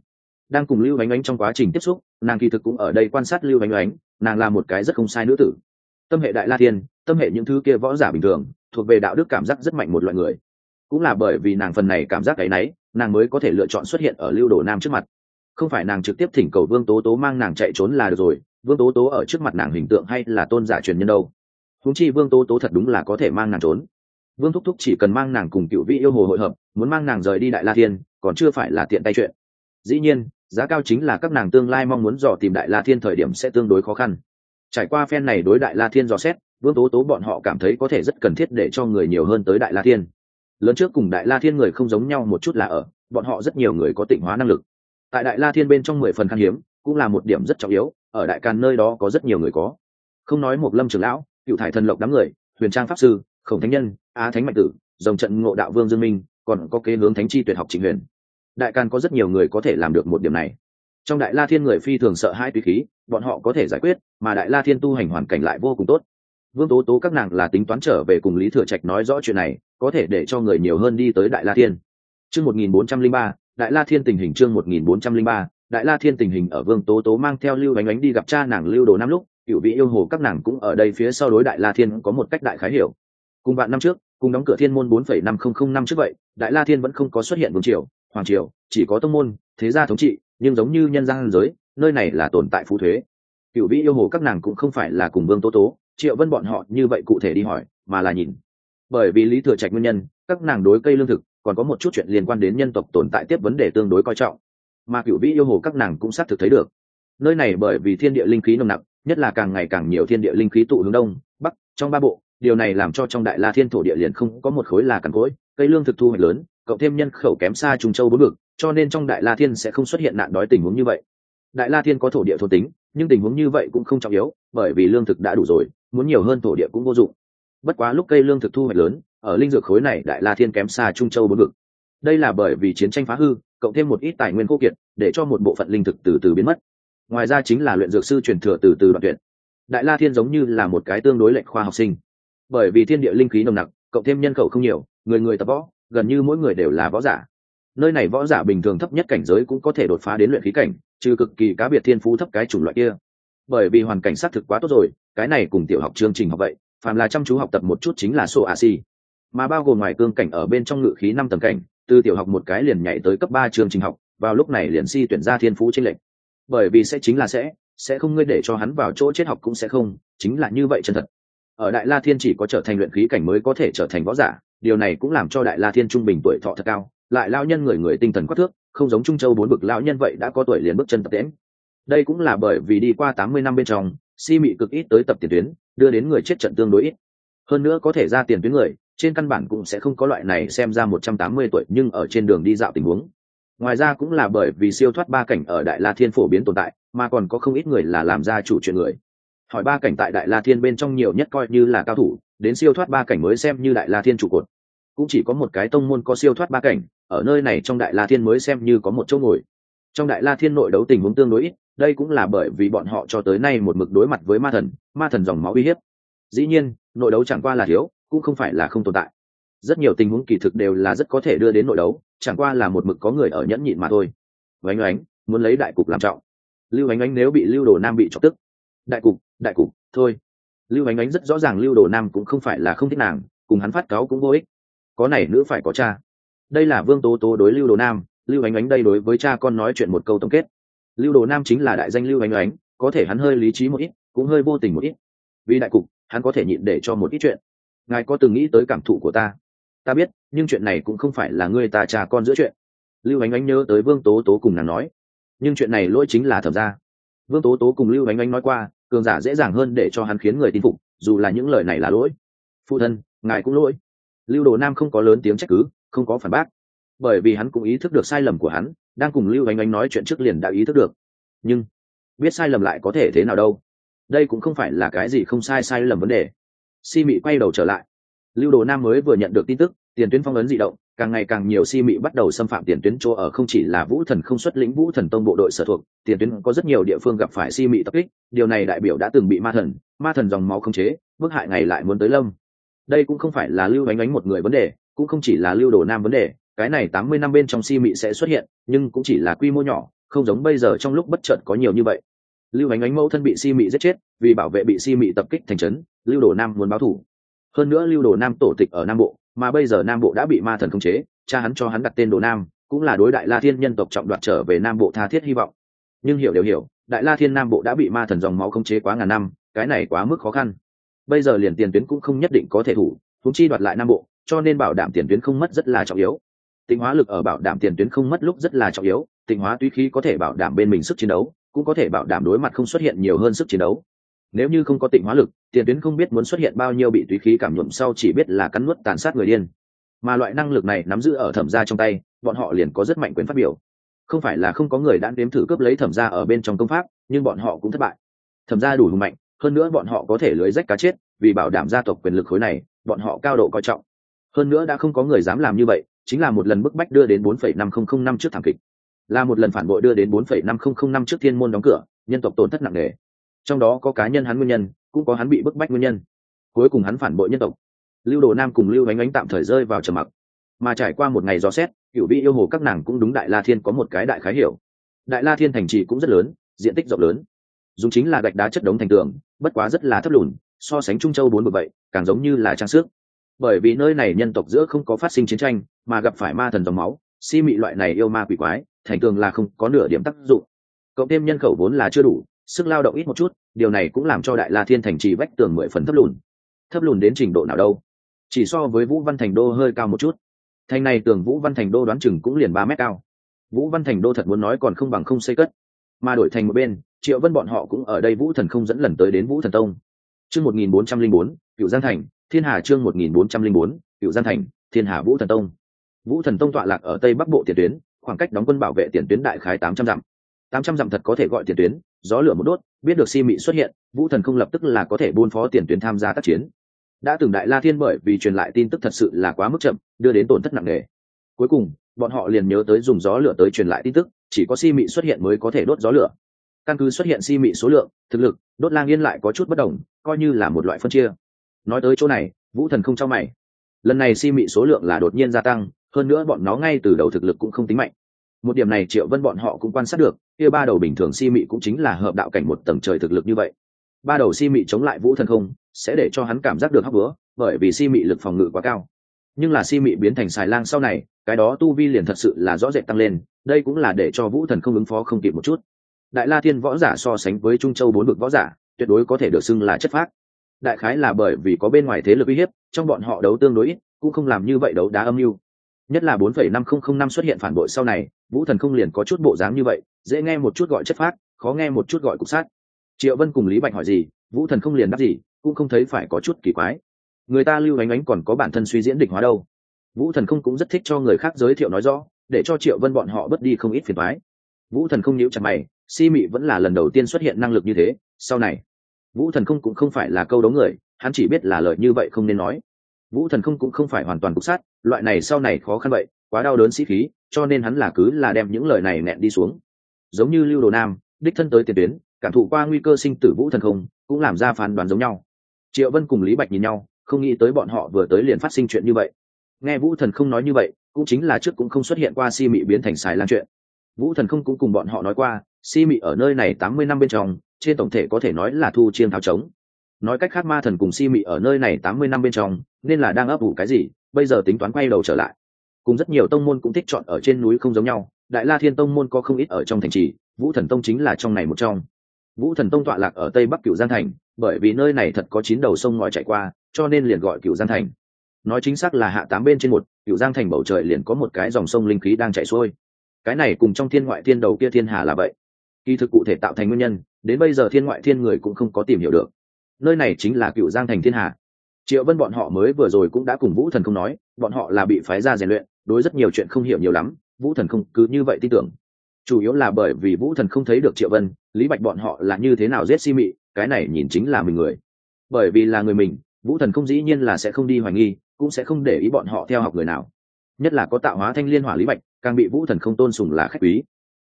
đang cùng lưu ánh ánh trong quá trình tiếp xúc nàng kỳ thực cũng ở đây quan sát lưu ánh ánh nàng là một cái rất không sai nữ tử. Tâm hệ đại la thiên, tâm hệ những thứ kia võ giả bình thường thuộc về đạo đức cảm giác rất mạnh một loại người. Cũng là bởi vì nàng phần này cảm giác cái náy nàng mới có thể lựa chọn xuất hiện ở lưu đồ nam trước mặt. Không phải nàng trực tiếp thỉnh cầu vương tố tố mang nàng chạy trốn là được rồi vương tố tố ở trước mặt nàng hình tượng hay là tôn giả truyền nhân đâu? Húng chi vương tố tố thật đúng là có thể mang nàng trốn. Vương thúc thúc chỉ cần mang nàng cùng cựu vị yêu hồ hội hợp muốn mang nàng rời đi đại la thiên còn chưa phải là tiện tay chuyện. Dĩ nhiên giá cao chính là các nàng tương lai mong muốn dò tìm đại la thiên thời điểm sẽ tương đối khó khăn. Trải qua phen này đối đại la thiên dò xét, vương tố tố bọn họ cảm thấy có thể rất cần thiết để cho người nhiều hơn tới đại la thiên. Lớn trước cùng đại la thiên người không giống nhau một chút là ở, bọn họ rất nhiều người có tịnh hóa năng lực. Tại đại la thiên bên trong mười phần khan hiếm, cũng là một điểm rất trọng yếu, ở đại càn nơi đó có rất nhiều người có. Không nói một lâm trưởng lão, cựu thải thần lộc đám người, huyền trang pháp sư, khổng thánh nhân, á thánh mạnh tử dòng trận ngộ đạo vương dương minh, còn có kế hướng thánh chi tuyệt học trịnh huyền đại càn có rất nhiều người có thể làm được một điểm này. Trong đại la thiên người phi thường sợ hai tùy khí, bọn họ có thể giải quyết, mà đại la thiên tu hành hoàn cảnh lại vô cùng tốt. Vương tố tố các nàng là tính toán trở về cùng lý thừa trạch nói rõ chuyện này, có thể để cho người nhiều hơn đi tới đại la thiên. Chương một nghìn bốn trăm linh ba, đại la thiên tình hình chương một nghìn bốn trăm linh ba, đại la thiên tình hình ở vương tố tố mang theo lưu bánh ánh đi gặp cha nàng lưu đồ năm lúc, cựu vị yêu hồ các nàng cũng ở đây phía sau đối đại la thiên có một cách đại khái hiểu. Cùng bạn năm trước cùng đóng cửa thiên môn bốn phẩy năm không không năm trước vậy, đại la thiên vẫn không có xuất hiện vương triều, hoàng triều, chỉ có tông môn, thế gia thống trị, nhưng giống như nhân gian giới, nơi này là tồn tại phú thuế. Cựu vĩ yêu hồ các nàng cũng không phải là cùng vương tố tố, triệu vân bọn họ như vậy cụ thể đi hỏi, mà là nhìn. Bởi vì lý thừa trạch nguyên nhân, các nàng đối cây lương thực, còn có một chút chuyện liên quan đến nhân tộc tồn tại tiếp vấn đề tương đối coi trọng. Mà cựu vĩ yêu hồ các nàng cũng xác thực thấy được. Nơi này bởi vì thiên địa linh khí nồng nặc, nhất là càng ngày càng nhiều thiên địa linh khí tụ hướng đông, bắc, trong ba bộ điều này làm cho trong đại la thiên thổ địa liền không có một khối là cằn cỗi, cây lương thực thu hoạch lớn, cộng thêm nhân khẩu kém xa trùng châu bốn vực cho nên trong đại la thiên sẽ không xuất hiện nạn đói tình huống như vậy. Đại la thiên có thổ địa thổ tính, nhưng tình huống như vậy cũng không trọng yếu, bởi vì lương thực đã đủ rồi, muốn nhiều hơn thổ địa cũng vô dụng. Bất quá lúc cây lương thực thu hoạch lớn, ở linh dược khối này đại la thiên kém xa trung châu bốn vực đây là bởi vì chiến tranh phá hư, cộng thêm một ít tài nguyên khô kiệt, để cho một bộ phận linh thực từ từ biến mất. Ngoài ra chính là luyện dược sư truyền thừa từ từ đoạn tuyệt. Đại la thiên giống như là một cái tương đối lệnh khoa học sinh bởi vì thiên địa linh khí nồng nặc, cộng thêm nhân khẩu không nhiều, người người tập võ, gần như mỗi người đều là võ giả. Nơi này võ giả bình thường thấp nhất cảnh giới cũng có thể đột phá đến luyện khí cảnh, trừ cực kỳ cá biệt thiên phú thấp cái chủng loại kia. Bởi vì hoàn cảnh xác thực quá tốt rồi, cái này cùng tiểu học chương trình học vậy, phàm là chăm chú học tập một chút chính là sổ a si. Mà bao gồm ngoài cương cảnh ở bên trong ngự khí năm tầng cảnh, từ tiểu học một cái liền nhảy tới cấp ba chương trình học, vào lúc này liền si tuyển ra thiên phú trên lệnh bởi vì sẽ chính là sẽ sẽ không ngươi để cho hắn vào chỗ chết học cũng sẽ không, chính là như vậy chân thật ở đại la thiên chỉ có trở thành luyện khí cảnh mới có thể trở thành võ giả, điều này cũng làm cho đại la thiên trung bình tuổi thọ thật cao, lại lao nhân người người tinh thần quát thước, không giống trung châu bốn bực lão nhân vậy đã có tuổi liền bước chân tập tễm đây cũng là bởi vì đi qua tám mươi năm bên trong, si mị cực ít tới tập tiền tuyến, đưa đến người chết trận tương đối ít. Hơn nữa có thể ra tiền tuyến người, trên căn bản cũng sẽ không có loại này xem ra một trăm tám mươi tuổi nhưng ở trên đường đi dạo tình huống. Ngoài ra cũng là bởi vì siêu thoát ba cảnh ở đại la thiên phổ biến tồn tại, mà còn có không ít người là làm ra chủ chuyện người hỏi ba cảnh tại đại la thiên bên trong nhiều nhất coi như là cao thủ, đến siêu thoát ba cảnh mới xem như đại la thiên trụ cột. Cũng chỉ có một cái tông môn có siêu thoát ba cảnh, ở nơi này trong đại la thiên mới xem như có một chỗ ngồi. Trong đại la thiên nội đấu tình huống tương đối ít, đây cũng là bởi vì bọn họ cho tới nay một mực đối mặt với ma thần ma thần dòng máu uy hiếp. Dĩ nhiên, nội đấu chẳng qua là thiếu, cũng không phải là không tồn tại. Rất nhiều tình huống kỳ thực đều là rất có thể đưa đến nội đấu, chẳng qua là một mực có người ở nhẫn nhịn mà thôi. Vánh oánh muốn lấy đại cục làm trọng. Lưu ánh ánh nếu bị lưu đồ nam bị chọc tức đại cục đại cục, thôi. Lưu ánh ánh rất rõ ràng lưu đồ nam cũng không phải là không thích nàng, cùng hắn phát cáo cũng vô ích. Có này nữ phải có cha. Đây là vương tố tố đối lưu đồ nam, lưu ánh ánh đây đối với cha con nói chuyện một câu tổng kết. Lưu đồ nam chính là đại danh lưu ánh ánh, có thể hắn hơi lý trí một ít, cũng hơi vô tình một ít. Vì đại cục, hắn có thể nhịn để cho một ít chuyện. Ngài có từng nghĩ tới cảm thụ của ta? Ta biết, nhưng chuyện này cũng không phải là ngươi ta cha con giữa chuyện. Lưu ánh ánh nhớ tới vương tố tố cùng nàng nói. Nhưng chuyện này lỗi chính là thẩm ra vương tố tố cùng lưu ánh ánh nói qua cường giả dễ dàng hơn để cho hắn khiến người tin phục, dù là những lời này là lỗi. Phụ thân, ngài cũng lỗi. Lưu đồ nam không có lớn tiếng trách cứ, không có phản bác. Bởi vì hắn cũng ý thức được sai lầm của hắn, đang cùng lưu ánh ánh nói chuyện trước liền đã ý thức được. Nhưng, biết sai lầm lại có thể thế nào đâu? Đây cũng không phải là cái gì không sai sai lầm vấn đề. Si mị quay đầu trở lại. Lưu đồ nam mới vừa nhận được tin tức, tiền tuyến phong ấn dị động càng ngày càng nhiều si mị bắt đầu xâm phạm tiền tuyến chỗ ở không chỉ là vũ thần không xuất lĩnh vũ thần tông bộ đội sở thuộc, tiền tuyến có rất nhiều địa phương gặp phải si mị tập kích, điều này đại biểu đã từng bị ma thần ma thần dòng máu không chế, bức hại ngày lại muốn tới lâm. Đây cũng không phải là lưu ánh ánh một người vấn đề, cũng không chỉ là lưu đồ nam vấn đề, cái này tám mươi năm bên trong si mị sẽ xuất hiện, nhưng cũng chỉ là quy mô nhỏ, không giống bây giờ trong lúc bất chợt có nhiều như vậy. Lưu ánh ánh mẫu thân bị si mị giết chết, vì bảo vệ bị si mị tập kích thành trấn, lưu đồ nam muốn báo thủ. Hơn nữa lưu đồ nam tổ tịch ở nam bộ mà bây giờ nam bộ đã bị ma thần khống chế, cha hắn cho hắn đặt tên đồ nam, cũng là đối đại la thiên nhân tộc trọng đoạt trở về nam bộ tha thiết hy vọng. Nhưng hiểu đều hiểu, đại la thiên nam bộ đã bị ma thần dòng máu khống chế quá ngàn năm, cái này quá mức khó khăn. Bây giờ liền tiền tuyến cũng không nhất định có thể thủ thúng chi đoạt lại nam bộ, cho nên bảo đảm tiền tuyến không mất rất là trọng yếu. Tịnh hóa lực ở bảo đảm tiền tuyến không mất lúc rất là trọng yếu, tịnh hóa túy khí có thể bảo đảm bên mình sức chiến đấu, cũng có thể bảo đảm đối mặt không xuất hiện nhiều hơn sức chiến đấu nếu như không có tịnh hóa lực tiền tuyến không biết muốn xuất hiện bao nhiêu bị túy khí cảm nhuộm sau chỉ biết là cắn nuốt tàn sát người điên. Mà loại năng lực này nắm giữ ở thẩm gia trong tay bọn họ liền có rất mạnh quyền phát biểu. Không phải là không có người đã đếm thử cướp lấy thẩm gia ở bên trong công pháp nhưng bọn họ cũng thất bại. Thẩm gia đủ hùng mạnh hơn nữa bọn họ có thể lưới rách cá chết vì bảo đảm gia tộc quyền lực khối này bọn họ cao độ coi trọng. Hơn nữa đã không có người dám làm như vậy chính là một lần bức bách đưa đến 4,5005 năm trước thảm kịch. Là một lần phản bội đưa đến 4,5005 năm trước thiên môn đóng cửa nhân tộc tổn thất nặng nề trong đó có cá nhân hắn nguyên nhân, cũng có hắn bị bức bách nguyên nhân. Cuối cùng hắn phản bội nhân tộc. Lưu đồ nam cùng lưu ánh ánh tạm thời rơi vào trầm mặc. Mà trải qua một ngày gió xét cựu vị yêu hồ các nàng cũng đúng đại la thiên có một cái đại khái hiểu. Đại la thiên thành trì cũng rất lớn, diện tích rộng lớn. Dùng chính là gạch đá chất đống thành tường, bất quá rất là thấp lùn, so sánh trung châu bốn bậc vậy, càng giống như là trang sức. Bởi vì nơi này nhân tộc giữa không có phát sinh chiến tranh, mà gặp phải ma thần dòng máu, si mị loại này yêu ma quỷ quái, thành tường là không có nửa điểm tác dụng. Cộng thêm nhân khẩu vốn là chưa đủ sức lao động ít một chút, điều này cũng làm cho đại la thiên thành trì vách tường mười phần thấp lùn. Thấp lùn đến trình độ nào đâu? Chỉ so với vũ văn thành đô hơi cao một chút. Thành này tường vũ văn thành đô đoán chừng cũng liền ba mét cao. Vũ văn thành đô thật muốn nói còn không bằng không xây cất. Mà đổi thành một bên, triệu vân bọn họ cũng ở đây vũ thần không dẫn lần tới đến vũ thần tông. Chương một nghìn bốn trăm linh bốn cựu giang thành, thiên hà chương một nghìn bốn trăm linh bốn cựu giang thành, thiên hà vũ thần tông. Vũ thần tông tọa lạc ở tây bắc bộ tiền tuyến, khoảng cách đóng quân bảo vệ tiền tuyến đại khái tám trăm dặm tám trăm dặm thật có thể gọi tiền tuyến, gió lửa một đốt, biết được si mị xuất hiện, vũ thần không lập tức là có thể buôn phó tiền tuyến tham gia tác chiến. Đã từng đại la thiên bởi vì truyền lại tin tức thật sự là quá mức chậm, đưa đến tổn thất nặng nề. Cuối cùng, bọn họ liền nhớ tới dùng gió lửa tới truyền lại tin tức, chỉ có si mị xuất hiện mới có thể đốt gió lửa. Căn cứ xuất hiện si mị số lượng, thực lực, đốt lang yên lại có chút bất đồng, coi như là một loại phân chia. Nói tới chỗ này, vũ thần không cho mày. Lần này si mị số lượng là đột nhiên gia tăng, hơn nữa bọn nó ngay từ đầu thực lực cũng không tính mạnh. Một điểm này triệu vân bọn họ cũng quan sát được kia ba đầu bình thường si mị cũng chính là hợp đạo cảnh một tầng trời thực lực như vậy. Ba đầu si mị chống lại vũ thần không, sẽ để cho hắn cảm giác được hóc bữa bởi vì si mị lực phòng ngự quá cao. Nhưng là si mị biến thành xài lang sau này, cái đó tu vi liền thật sự là rõ rệt tăng lên, đây cũng là để cho vũ thần không ứng phó không kịp một chút. Đại la thiên võ giả so sánh với trung châu bốn bực võ giả, tuyệt đối có thể được xưng là chất phác. Đại khái là bởi vì có bên ngoài thế lực uy hiếp, trong bọn họ đấu tương đối ít, cũng không làm như vậy đấu đá âm mưu. Nhất là bốn phẩy năm không không năm xuất hiện phản bội sau này, vũ thần không liền có chút bộ dáng như vậy dễ nghe một chút gọi chất phác, khó nghe một chút gọi cục sát. Triệu vân cùng lý bạch hỏi gì, vũ thần không liền đáp gì, cũng không thấy phải có chút kỳ quái. Người ta lưu ánh ánh còn có bản thân suy diễn địch hóa đâu. Vũ thần không cũng rất thích cho người khác giới thiệu nói rõ, để cho triệu vân bọn họ bớt đi không ít phiền thoái vũ thần không nhíu chặt mày, si mị vẫn là lần đầu tiên xuất hiện năng lực như thế, sau này. Vũ thần không cũng không phải là câu đấu người, hắn chỉ biết là lời như vậy không nên nói. Vũ thần không cũng không phải hoàn toàn cục sát, loại này sau này khó khăn vậy, quá đau đớn sĩ khí, cho nên hắn là cứ là đem những lời này nẹn đi xuống giống như lưu đồ nam, đích thân tới tiền tuyến, cảm thụ qua nguy cơ sinh tử vũ thần không, cũng làm ra phán đoán giống nhau. Triệu vân cùng lý bạch nhìn nhau, không nghĩ tới bọn họ vừa tới liền phát sinh chuyện như vậy. Nghe vũ thần không nói như vậy, cũng chính là trước cũng không xuất hiện qua si mị biến thành xài lan chuyện. Vũ thần không cũng cùng bọn họ nói qua, si mị ở nơi này tám mươi năm bên trong, trên tổng thể có thể nói là thu chiên thao trống. Nói cách khác ma thần cùng si mị ở nơi này tám mươi năm bên trong, nên là đang ấp ủ cái gì, bây giờ tính toán quay đầu trở lại. Cùng rất nhiều tông môn cũng thích chọn ở trên núi không giống nhau đại la thiên tông môn có không ít ở trong thành trì, vũ thần tông chính là trong này một trong. Vũ thần tông tọa lạc ở tây bắc cựu giang thành, bởi vì nơi này thật có chín đầu sông ngòi chạy qua, cho nên liền gọi cựu giang thành. Nói chính xác là hạ tám bên trên một cựu giang thành bầu trời liền có một cái dòng sông linh khí đang chạy xuôi. Cái này cùng trong thiên ngoại thiên đầu kia thiên hà là vậy. Kỳ thực cụ thể tạo thành nguyên nhân, đến bây giờ thiên ngoại thiên người cũng không có tìm hiểu được. Nơi này chính là cựu giang thành thiên hà. Triệu vân bọn họ mới vừa rồi cũng đã cùng vũ thần không nói, bọn họ là bị phái ra rèn luyện, đối rất nhiều chuyện không hiểu nhiều lắm vũ thần không cứ như vậy tin tưởng. Chủ yếu là bởi vì vũ thần không thấy được triệu vân, lý bạch bọn họ là như thế nào giết si mị, cái này nhìn chính là mình người. Bởi vì là người mình, vũ thần không dĩ nhiên là sẽ không đi hoài nghi, cũng sẽ không để ý bọn họ theo học người nào. Nhất là có tạo hóa thanh liên hỏa lý bạch, càng bị vũ thần không tôn sùng là khách quý.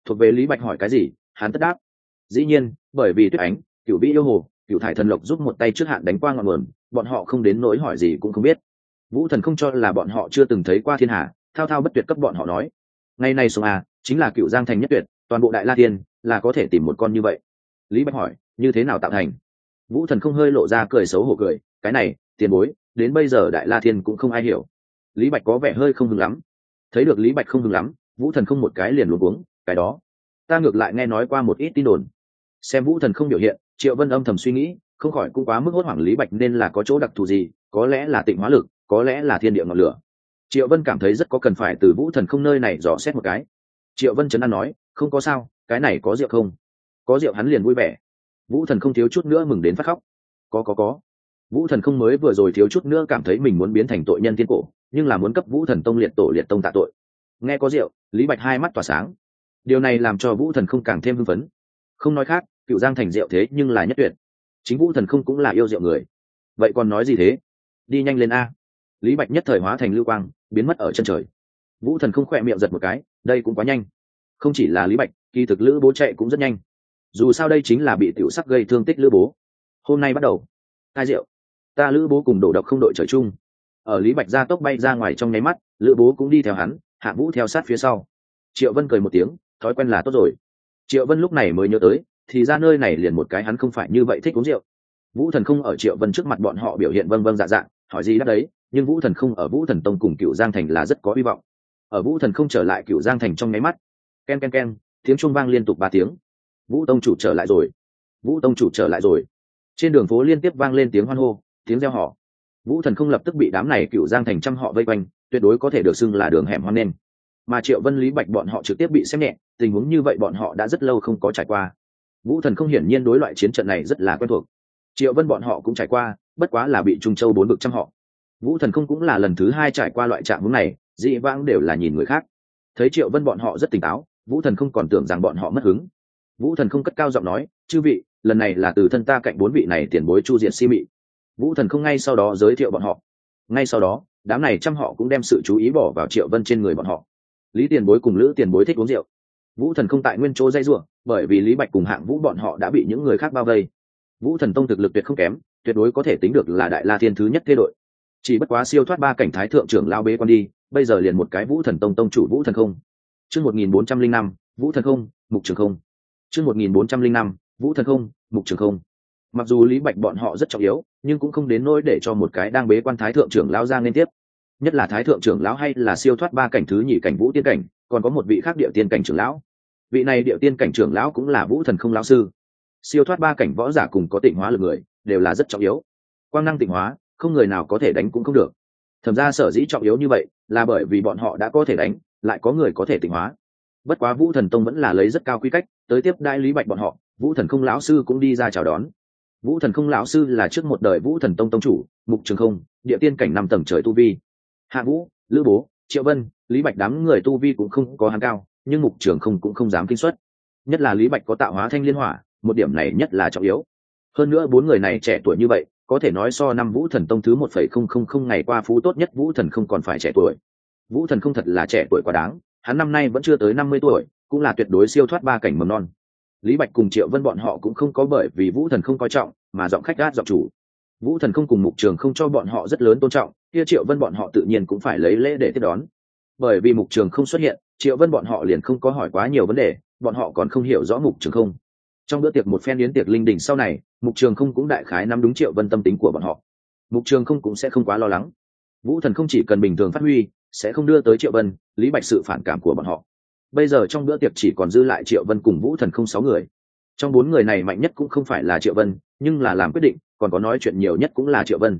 Thuộc về lý bạch hỏi cái gì, hắn tất đáp. Dĩ nhiên, bởi vì tuyết ánh cựu vĩ yêu hồ cựu thải thần lộc giúp một tay trước hạn đánh qua ngọn nguồn, bọn họ không đến nỗi hỏi gì cũng không biết. Vũ thần không cho là bọn họ chưa từng thấy qua thiên hà thao thao bất tuyệt cấp bọn họ nói ngày nay sông a à, chính là cựu giang thành nhất tuyệt, toàn bộ đại la tiên là có thể tìm một con như vậy. Lý bạch hỏi, như thế nào tạo thành? Vũ thần không hơi lộ ra cười xấu hổ cười, cái này, tiền bối, đến bây giờ đại la thiên cũng không ai hiểu. Lý bạch có vẻ hơi không hứng lắm. Thấy được lý bạch không hứng lắm, vũ thần không một cái liền luống cuống, cái đó. Ta ngược lại nghe nói qua một ít tin đồn. Xem vũ thần không biểu hiện, triệu vân âm thầm suy nghĩ, không khỏi cũng quá mức hốt hoảng lý bạch nên là có chỗ đặc thù gì, có lẽ là tịnh hóa lực, có lẽ là thiên địa ngọn lửa triệu vân cảm thấy rất có cần phải từ vũ thần không nơi này dò xét một cái. Triệu vân trấn an nói, không có sao, cái này có rượu không? Có rượu, hắn liền vui vẻ. Vũ thần không thiếu chút nữa mừng đến phát khóc. Có có có. Vũ thần không mới vừa rồi thiếu chút nữa cảm thấy mình muốn biến thành tội nhân thiên cổ, nhưng là muốn cấp vũ thần tông liệt tổ liệt tông tạ tội. Nghe có rượu, lý bạch hai mắt tỏa sáng. Điều này làm cho vũ thần không càng thêm hưng phấn. Không nói khác, cựu giang thành rượu thế nhưng là nhất tuyệt. Chính vũ thần không cũng là yêu rượu người. Vậy còn nói gì thế? Đi nhanh lên a lý bạch nhất thời hóa thành lưu quang, biến mất ở chân trời. Vũ thần không khỏe miệng giật một cái, đây cũng quá nhanh. Không chỉ là lý bạch, kỳ thực lữ bố chạy cũng rất nhanh. Dù sao đây chính là bị tiểu sắc gây thương tích lữ bố. Hôm nay bắt đầu. Hai rượu ta lữ bố cùng đổ độc không đội trời chung. Ở lý bạch ra tốc bay ra ngoài trong nháy mắt, lữ bố cũng đi theo hắn, hạ vũ theo sát phía sau. Triệu vân cười một tiếng, thói quen là tốt rồi. Triệu vân lúc này mới nhớ tới, thì ra nơi này liền một cái hắn không phải như vậy thích uống rượu. Vũ thần không ở triệu vân trước mặt bọn họ biểu hiện vâng vâng dạ dạ hỏi gì đáp đấy nhưng vũ thần không ở vũ thần tông cùng cựu giang thành là rất có hy vọng. Ở vũ thần không trở lại cựu giang thành trong nháy mắt k e n k e n k e n tiếng trung vang liên tục ba tiếng. Vũ tông chủ trở lại rồi. Vũ tông chủ trở lại rồi. Trên đường phố liên tiếp vang lên tiếng hoan hô, tiếng reo họ vũ thần không lập tức bị đám này cựu giang thành trăm họ vây quanh, tuyệt đối có thể được xưng là đường hẻm hoan nên. Mà triệu vân lý bạch bọn họ trực tiếp bị xem nhẹ, tình huống như vậy bọn họ đã rất lâu không có trải qua. Vũ thần không hiển nhiên đối loại chiến trận này rất là quen thuộc. Triệu vân bọn họ cũng trải qua, bất quá là bị trung châu bốn bực trăm họ vũ thần không cũng là lần thứ hai trải qua loại trạng hướng này, dị vãng đều là nhìn người khác. Thấy triệu vân bọn họ rất tỉnh táo vũ thần không còn tưởng rằng bọn họ mất hứng. Vũ thần không cất cao giọng nói, chư vị, lần này là từ thân ta cạnh bốn vị này tiền bối chu diện si mị. Vũ thần không ngay sau đó giới thiệu bọn họ. Ngay sau đó, đám này trăm họ cũng đem sự chú ý bỏ vào triệu vân trên người bọn họ. Lý tiền bối cùng lữ tiền bối thích uống rượu. Vũ thần không tại nguyên chỗ dây ruộng bởi vì lý bạch cùng hạng vũ bọn họ đã bị những người khác bao vây. Vũ thần tông thực lực tuyệt không kém, tuyệt đối có thể tính được là đại la thiên thứ nhất thế đội chỉ bất quá siêu thoát ba cảnh thái thượng trưởng lao bế quan đi, bây giờ liền một cái vũ thần tông tông chủ vũ thần không. Chương một nghìn bốn trăm linh năm, vũ thần không, mục trường không. Chương một nghìn bốn trăm linh năm, vũ thần không, mục trường không. Mặc dù lý bạch bọn họ rất trọng yếu, nhưng cũng không đến nỗi để cho một cái đang bế quan thái thượng trưởng lao ra liên tiếp. Nhất là thái thượng trưởng lão hay là siêu thoát ba cảnh thứ nhị cảnh vũ tiên cảnh, còn có một vị khác địa tiên cảnh trưởng lão. Vị này địa tiên cảnh trưởng lão cũng là vũ thần không lão sư. Siêu thoát ba cảnh võ giả cùng có tịnh hóa lực người, đều là rất trọng yếu. Quang năng tịnh hóa không người nào có thể đánh cũng không được. Thẩm ra sở dĩ trọng yếu như vậy là bởi vì bọn họ đã có thể đánh, lại có người có thể tịnh hóa. Bất quá vũ thần tông vẫn là lấy rất cao quy cách, tới tiếp đại lý bạch bọn họ, vũ thần không lão sư cũng đi ra chào đón. Vũ thần không lão sư là trước một đời vũ thần tông tông chủ, mục trường không, địa tiên cảnh năm tầng trời tu vi. Hạ vũ, lữ bố, triệu vân, lý bạch đám người tu vi cũng không có hàng cao, nhưng mục trường không cũng không dám kinh xuất nhất là lý bạch có tạo hóa thanh liên hỏa, một điểm này nhất là trọng yếu. Hơn nữa bốn người này trẻ tuổi như vậy có thể nói so năm vũ thần tông thứ một phẩy không không không ngày qua phú tốt nhất vũ thần không còn phải trẻ tuổi. Vũ thần không thật là trẻ tuổi quá đáng, hắn năm nay vẫn chưa tới năm mươi tuổi, cũng là tuyệt đối siêu thoát ba cảnh mầm non. Lý bạch cùng triệu vân bọn họ cũng không có bởi vì vũ thần không coi trọng, mà giọng khách gát giọng chủ. Vũ thần không cùng mục trường không cho bọn họ rất lớn tôn trọng, kia triệu vân bọn họ tự nhiên cũng phải lấy lễ để tiếp đón. Bởi vì mục trường không xuất hiện, triệu vân bọn họ liền không có hỏi quá nhiều vấn đề, bọn họ còn không hiểu rõ mục trường không trong bữa tiệc một phen yến tiệc linh đình sau này, mục trường không cũng đại khái nắm đúng triệu vân tâm tính của bọn họ. Mục trường không cũng sẽ không quá lo lắng. Vũ thần không chỉ cần bình thường phát huy, sẽ không đưa tới triệu vân, lý bạch sự phản cảm của bọn họ. Bây giờ trong bữa tiệc chỉ còn dư lại triệu vân cùng vũ thần không sáu người. Trong bốn người này mạnh nhất cũng không phải là triệu vân, nhưng là làm quyết định, còn có nói chuyện nhiều nhất cũng là triệu vân.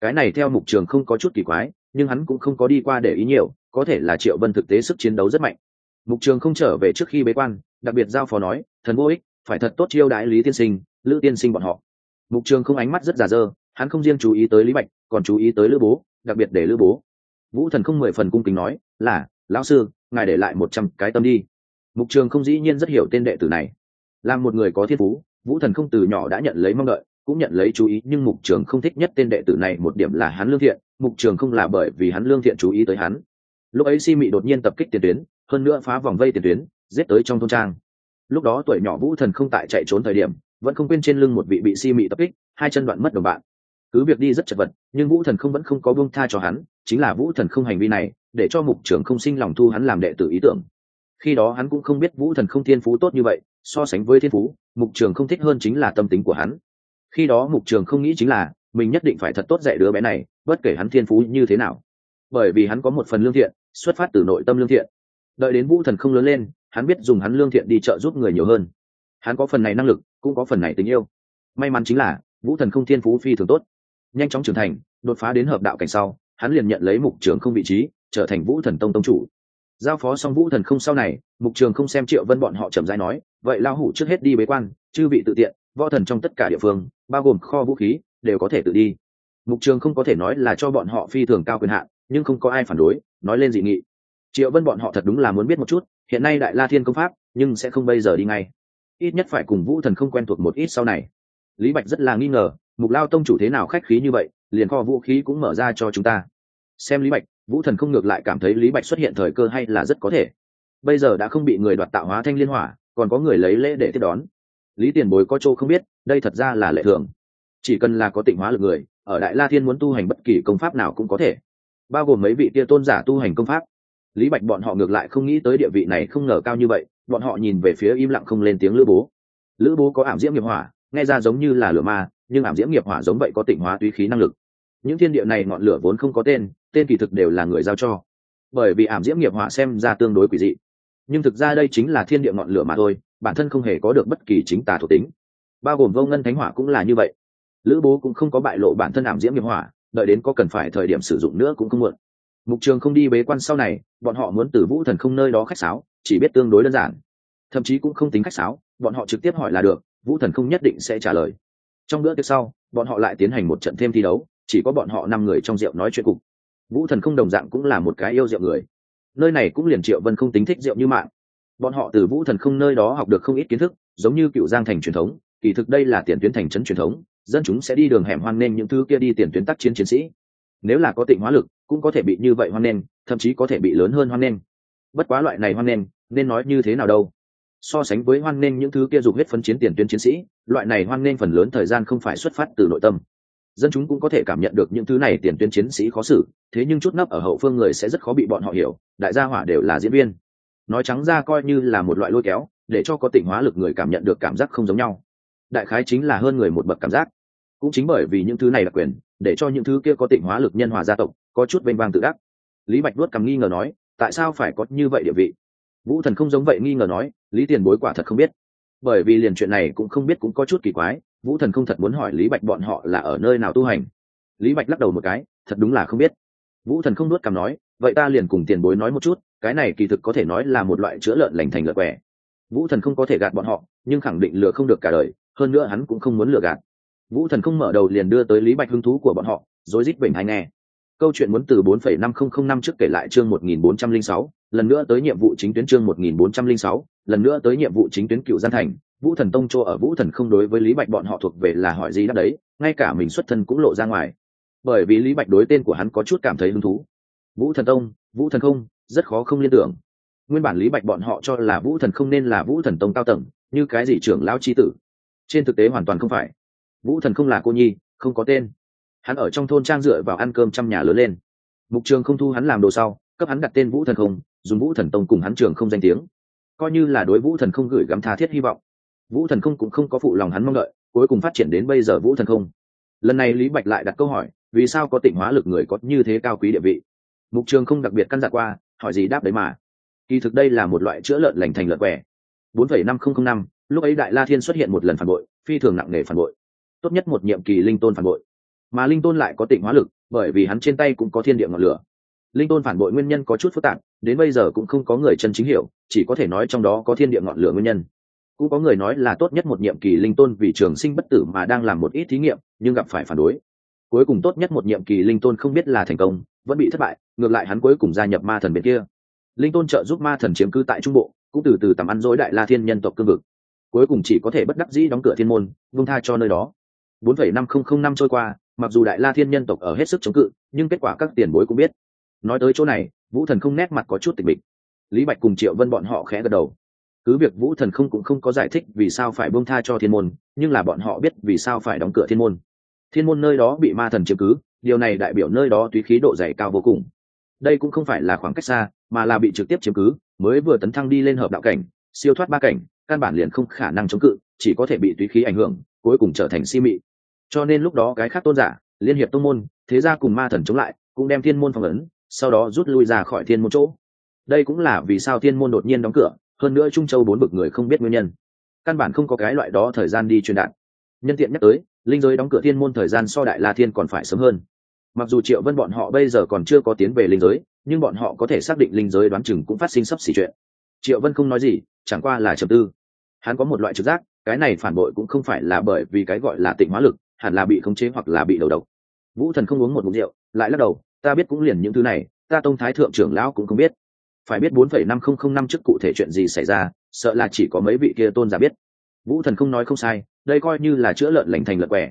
Cái này theo mục trường không có chút kỳ quái, nhưng hắn cũng không có đi qua để ý nhiều, có thể là triệu vân thực tế sức chiến đấu rất mạnh. Mục trường không trở về trước khi bế quan, đặc biệt giao phó nói, thần vô ích phải thật tốt chiêu đãi lý tiên sinh, lữ tiên sinh bọn họ. Mục trường không ánh mắt rất già dơ, hắn không riêng chú ý tới lý bạch, còn chú ý tới lữ bố, đặc biệt để lữ bố. Vũ thần không mười phần cung kính nói, là, lão sư, ngài để lại một trăm cái tâm đi. Mục trường không dĩ nhiên rất hiểu tên đệ tử này. Là một người có thiên phú, vũ thần không từ nhỏ đã nhận lấy mong đợi, cũng nhận lấy chú ý, nhưng mục trường không thích nhất tên đệ tử này một điểm là hắn lương thiện, mục trường không là bởi vì hắn lương thiện chú ý tới hắn. Lúc ấy si mị đột nhiên tập kích tiền tuyến, hơn nữa phá vòng vây tiền tuyến, giết tới trong thôn trang lúc đó tuổi nhỏ vũ thần không tại chạy trốn thời điểm, vẫn không quên trên lưng một vị bị si mị tập kích, hai chân đoạn mất đồng bạn. Cứ việc đi rất chật vật, nhưng vũ thần không vẫn không có buông tha cho hắn, chính là vũ thần không hành vi này, để cho mục trưởng không sinh lòng thu hắn làm đệ tử ý tưởng. Khi đó hắn cũng không biết vũ thần không thiên phú tốt như vậy, so sánh với thiên phú, mục trường không thích hơn chính là tâm tính của hắn. Khi đó mục trường không nghĩ chính là, mình nhất định phải thật tốt dạy đứa bé này, bất kể hắn thiên phú như thế nào. Bởi vì hắn có một phần lương thiện, xuất phát từ nội tâm lương thiện. Đợi đến vũ thần không lớn lên hắn biết dùng hắn lương thiện đi trợ giúp người nhiều hơn. Hắn có phần này năng lực, cũng có phần này tình yêu. May mắn chính là, vũ thần không thiên phú phi thường tốt. Nhanh chóng trưởng thành, đột phá đến hợp đạo cảnh sau, hắn liền nhận lấy mục trường không vị trí, trở thành vũ thần tông tông chủ. Giao phó xong vũ thần không sau này, mục trường không xem triệu vân bọn họ chậm rãi nói, vậy lao hủ trước hết đi bế quan, chư vị tự tiện, võ thần trong tất cả địa phương, bao gồm kho vũ khí, đều có thể tự đi. Mục trường không có thể nói là cho bọn họ phi thường cao quyền hạn, nhưng không có ai phản đối, nói lên dị nghị triệu vân bọn họ thật đúng là muốn biết một chút, hiện nay đại la thiên công pháp, nhưng sẽ không bây giờ đi ngay. Ít nhất phải cùng vũ thần không quen thuộc một ít sau này. Lý bạch rất là nghi ngờ, mục lao tông chủ thế nào khách khí như vậy, liền kho vũ khí cũng mở ra cho chúng ta. Xem lý bạch, vũ thần không ngược lại cảm thấy lý bạch xuất hiện thời cơ hay là rất có thể. Bây giờ đã không bị người đoạt tạo hóa thanh liên hỏa, còn có người lấy lễ để tiếp đón. Lý tiền bối có chỗ không biết, đây thật ra là lệ thường. Chỉ cần là có tịnh hóa lực người, ở đại la thiên muốn tu hành bất kỳ công pháp nào cũng có thể. Bao gồm mấy vị tia tôn giả tu hành công pháp lý bạch bọn họ ngược lại không nghĩ tới địa vị này không ngờ cao như vậy, bọn họ nhìn về phía im lặng không lên tiếng lữ bố. Lữ bố có ảm diễm nghiệp hỏa, nghe ra giống như là lửa ma, nhưng ảm diễm nghiệp hỏa giống vậy có tịnh hóa tùy khí năng lực. Những thiên địa này ngọn lửa vốn không có tên tên kỳ thực đều là người giao cho. Bởi vì ảm diễm nghiệp hỏa xem ra tương đối quỷ dị. Nhưng thực ra đây chính là thiên địa ngọn lửa mà thôi, bản thân không hề có được bất kỳ chính tà thuộc tính. Bao gồm vô ngân thánh hỏa cũng là như vậy. Lữ bố cũng không có bại lộ bản thân ảm diễm nghiệp hỏa, đợi đến có cần phải thời điểm sử dụng nữa cũng không muộn mục trường không đi bế quan sau này, bọn họ muốn từ vũ thần không nơi đó khách sáo, chỉ biết tương đối đơn giản. Thậm chí cũng không tính khách sáo, bọn họ trực tiếp hỏi là được, vũ thần không nhất định sẽ trả lời. Trong bữa tiếp sau, bọn họ lại tiến hành một trận thêm thi đấu, chỉ có bọn họ năm người trong rượu nói chuyện cục. Vũ thần không đồng dạng cũng là một cái yêu rượu người. Nơi này cũng liền triệu vân không tính thích rượu như mạng. Bọn họ từ vũ thần không nơi đó học được không ít kiến thức, giống như cựu giang thành truyền thống, kỳ thực đây là tiền tuyến thành trấn truyền thống, dân chúng sẽ đi đường hẻm hoan nên những thứ kia đi tiền tuyến tác chiến chiến sĩ. Nếu là có tịnh hóa lực cũng có thể bị như vậy hoan nên thậm chí có thể bị lớn hơn hoan nên bất quá loại này hoan nên nên nói như thế nào đâu? So sánh với hoan nên những thứ kia dục huyết phấn chiến tiền tuyến chiến sĩ, loại này hoan nên phần lớn thời gian không phải xuất phát từ nội tâm. Dân chúng cũng có thể cảm nhận được những thứ này tiền tuyến chiến sĩ khó xử, thế nhưng chút nấp ở hậu phương người sẽ rất khó bị bọn họ hiểu, đại gia hỏa đều là diễn viên. Nói trắng ra coi như là một loại lôi kéo, để cho có tỉnh hóa lực người cảm nhận được cảm giác không giống nhau. Đại khái chính là hơn người một bậc cảm giác. Cũng chính bởi vì những thứ này là quyền, để cho những thứ kia có tỉnh hóa lực nhân hòa gia tộc có chút vênh vang tự đắc. Lý bạch đuốt cằm nghi ngờ nói, tại sao phải có như vậy địa vị? Vũ thần không giống vậy nghi ngờ nói, lý tiền bối quả thật không biết. Bởi vì liền chuyện này cũng không biết cũng có chút kỳ quái, vũ thần không thật muốn hỏi lý bạch bọn họ là ở nơi nào tu hành. Lý bạch lắc đầu một cái, thật đúng là không biết. Vũ thần không nuốt cằm nói, vậy ta liền cùng tiền bối nói một chút, cái này kỳ thực có thể nói là một loại chữa lợn lành thành lợn quẻ vũ thần không có thể gạt bọn họ, nhưng khẳng định lừa không được cả đời, hơn nữa hắn cũng không muốn lừa gạt. Vũ thần không mở đầu liền đưa tới lý bạch hứng thú của bọn họ, rối rít bình hay nghe câu chuyện muốn từ 4,5005 năm trước kể lại chương 1406, lần nữa tới nhiệm vụ chính tuyến chương 1406, lần nữa tới nhiệm vụ chính tuyến cựu gian thành. Vũ thần tông chỗ ở vũ thần không đối với lý bạch bọn họ thuộc về là hỏi gì đáp đấy ngay cả mình xuất thân cũng lộ ra ngoài. Bởi vì lý bạch đối tên của hắn có chút cảm thấy hứng thú. Vũ thần tông vũ thần không rất khó không liên tưởng. Nguyên bản lý bạch bọn họ cho là vũ thần không nên là vũ thần tông cao tầng như cái gì trưởng lão chi tử. Trên thực tế hoàn toàn không phải. Vũ thần không là cô nhi không có tên hắn ở trong thôn trang dựa vào ăn cơm trăm nhà lớn lên. Mục trường không thu hắn làm đồ sau, cấp hắn đặt tên vũ thần không, dùng vũ thần tông cùng hắn trường không danh tiếng. Coi như là đối vũ thần không gửi gắm tha thiết hy vọng, vũ thần không cũng không có phụ lòng hắn mong đợi, cuối cùng phát triển đến bây giờ vũ thần không. Lần này lý bạch lại đặt câu hỏi, vì sao có tịnh hóa lực người có như thế cao quý địa vị? Mục trường không đặc biệt căn dặn qua, hỏi gì đáp đấy mà. Kỳ thực đây là một loại chữa lợn lành thành lợn quẻ bốn phẩy năm không không năm, lúc ấy đại la thiên xuất hiện một lần phản bội, phi thường nặng nề phản bội. Tốt nhất một nhiệm kỳ linh tôn phản bội mà linh tôn lại có tịnh hóa lực, bởi vì hắn trên tay cũng có thiên địa ngọn lửa. Linh tôn phản bội nguyên nhân có chút phức tạp, đến bây giờ cũng không có người chân chính hiểu, chỉ có thể nói trong đó có thiên địa ngọn lửa nguyên nhân. Cũng có người nói là tốt nhất một nhiệm kỳ linh tôn vì trường sinh bất tử mà đang làm một ít thí nghiệm, nhưng gặp phải phản đối. Cuối cùng tốt nhất một nhiệm kỳ linh tôn không biết là thành công, vẫn bị thất bại, ngược lại hắn cuối cùng gia nhập ma thần bên kia. Linh tôn trợ giúp ma thần chiếm cư tại trung bộ, cũng từ từ tầm ăn dối đại la thiên nhân tộc cương vực. Cuối cùng chỉ có thể bất đắc dĩ đóng cửa thiên môn vung tha cho nơi đó. Bốn phẩy năm không không năm trôi qua mặc dù đại la thiên nhân tộc ở hết sức chống cự, nhưng kết quả các tiền bối cũng biết. Nói tới chỗ này, vũ thần không nét mặt có chút tịch mịch. Lý bạch cùng triệu vân bọn họ khẽ gật đầu. Cứ việc vũ thần không cũng không có giải thích vì sao phải buông tha cho thiên môn, nhưng là bọn họ biết vì sao phải đóng cửa thiên môn. Thiên môn nơi đó bị ma thần chiếm cứ, điều này đại biểu nơi đó túy khí độ dày cao vô cùng. Đây cũng không phải là khoảng cách xa, mà là bị trực tiếp chiếm cứ, mới vừa tấn thăng đi lên hợp đạo cảnh, siêu thoát ba cảnh, căn bản liền không khả năng chống cự, chỉ có thể bị túy khí ảnh hưởng, cuối cùng trở thành si mị cho nên lúc đó cái khác tôn giả, liên hiệp tông môn, thế gia cùng ma thần chống lại, cũng đem thiên môn phong ấn, sau đó rút lui ra khỏi thiên môn chỗ. Đây cũng là vì sao thiên môn đột nhiên đóng cửa, hơn nữa trung châu bốn bực người không biết nguyên nhân. Căn bản không có cái loại đó thời gian đi truyền đạt. Nhân tiện nhắc tới, linh giới đóng cửa thiên môn thời gian so đại la thiên còn phải sớm hơn. Mặc dù triệu vân bọn họ bây giờ còn chưa có tiến về linh giới, nhưng bọn họ có thể xác định linh giới đoán chừng cũng phát sinh sắp xỉ chuyện. Triệu vân không nói gì, chẳng qua là trầm tư. Hắn có một loại trực giác, cái này phản bội cũng không phải là bởi vì cái gọi là tịnh hóa lực hẳn là bị khống chế hoặc là bị đầu độc. Vũ thần không uống một mục rượu, lại lắc đầu, ta biết cũng liền những thứ này, ta tông thái thượng trưởng lão cũng không biết. Phải biết bốn phẩy năm không không năm trước cụ thể chuyện gì xảy ra, sợ là chỉ có mấy vị kia tôn giả biết. Vũ thần không nói không sai, đây coi như là chữa lợn lành thành lợn quẻ.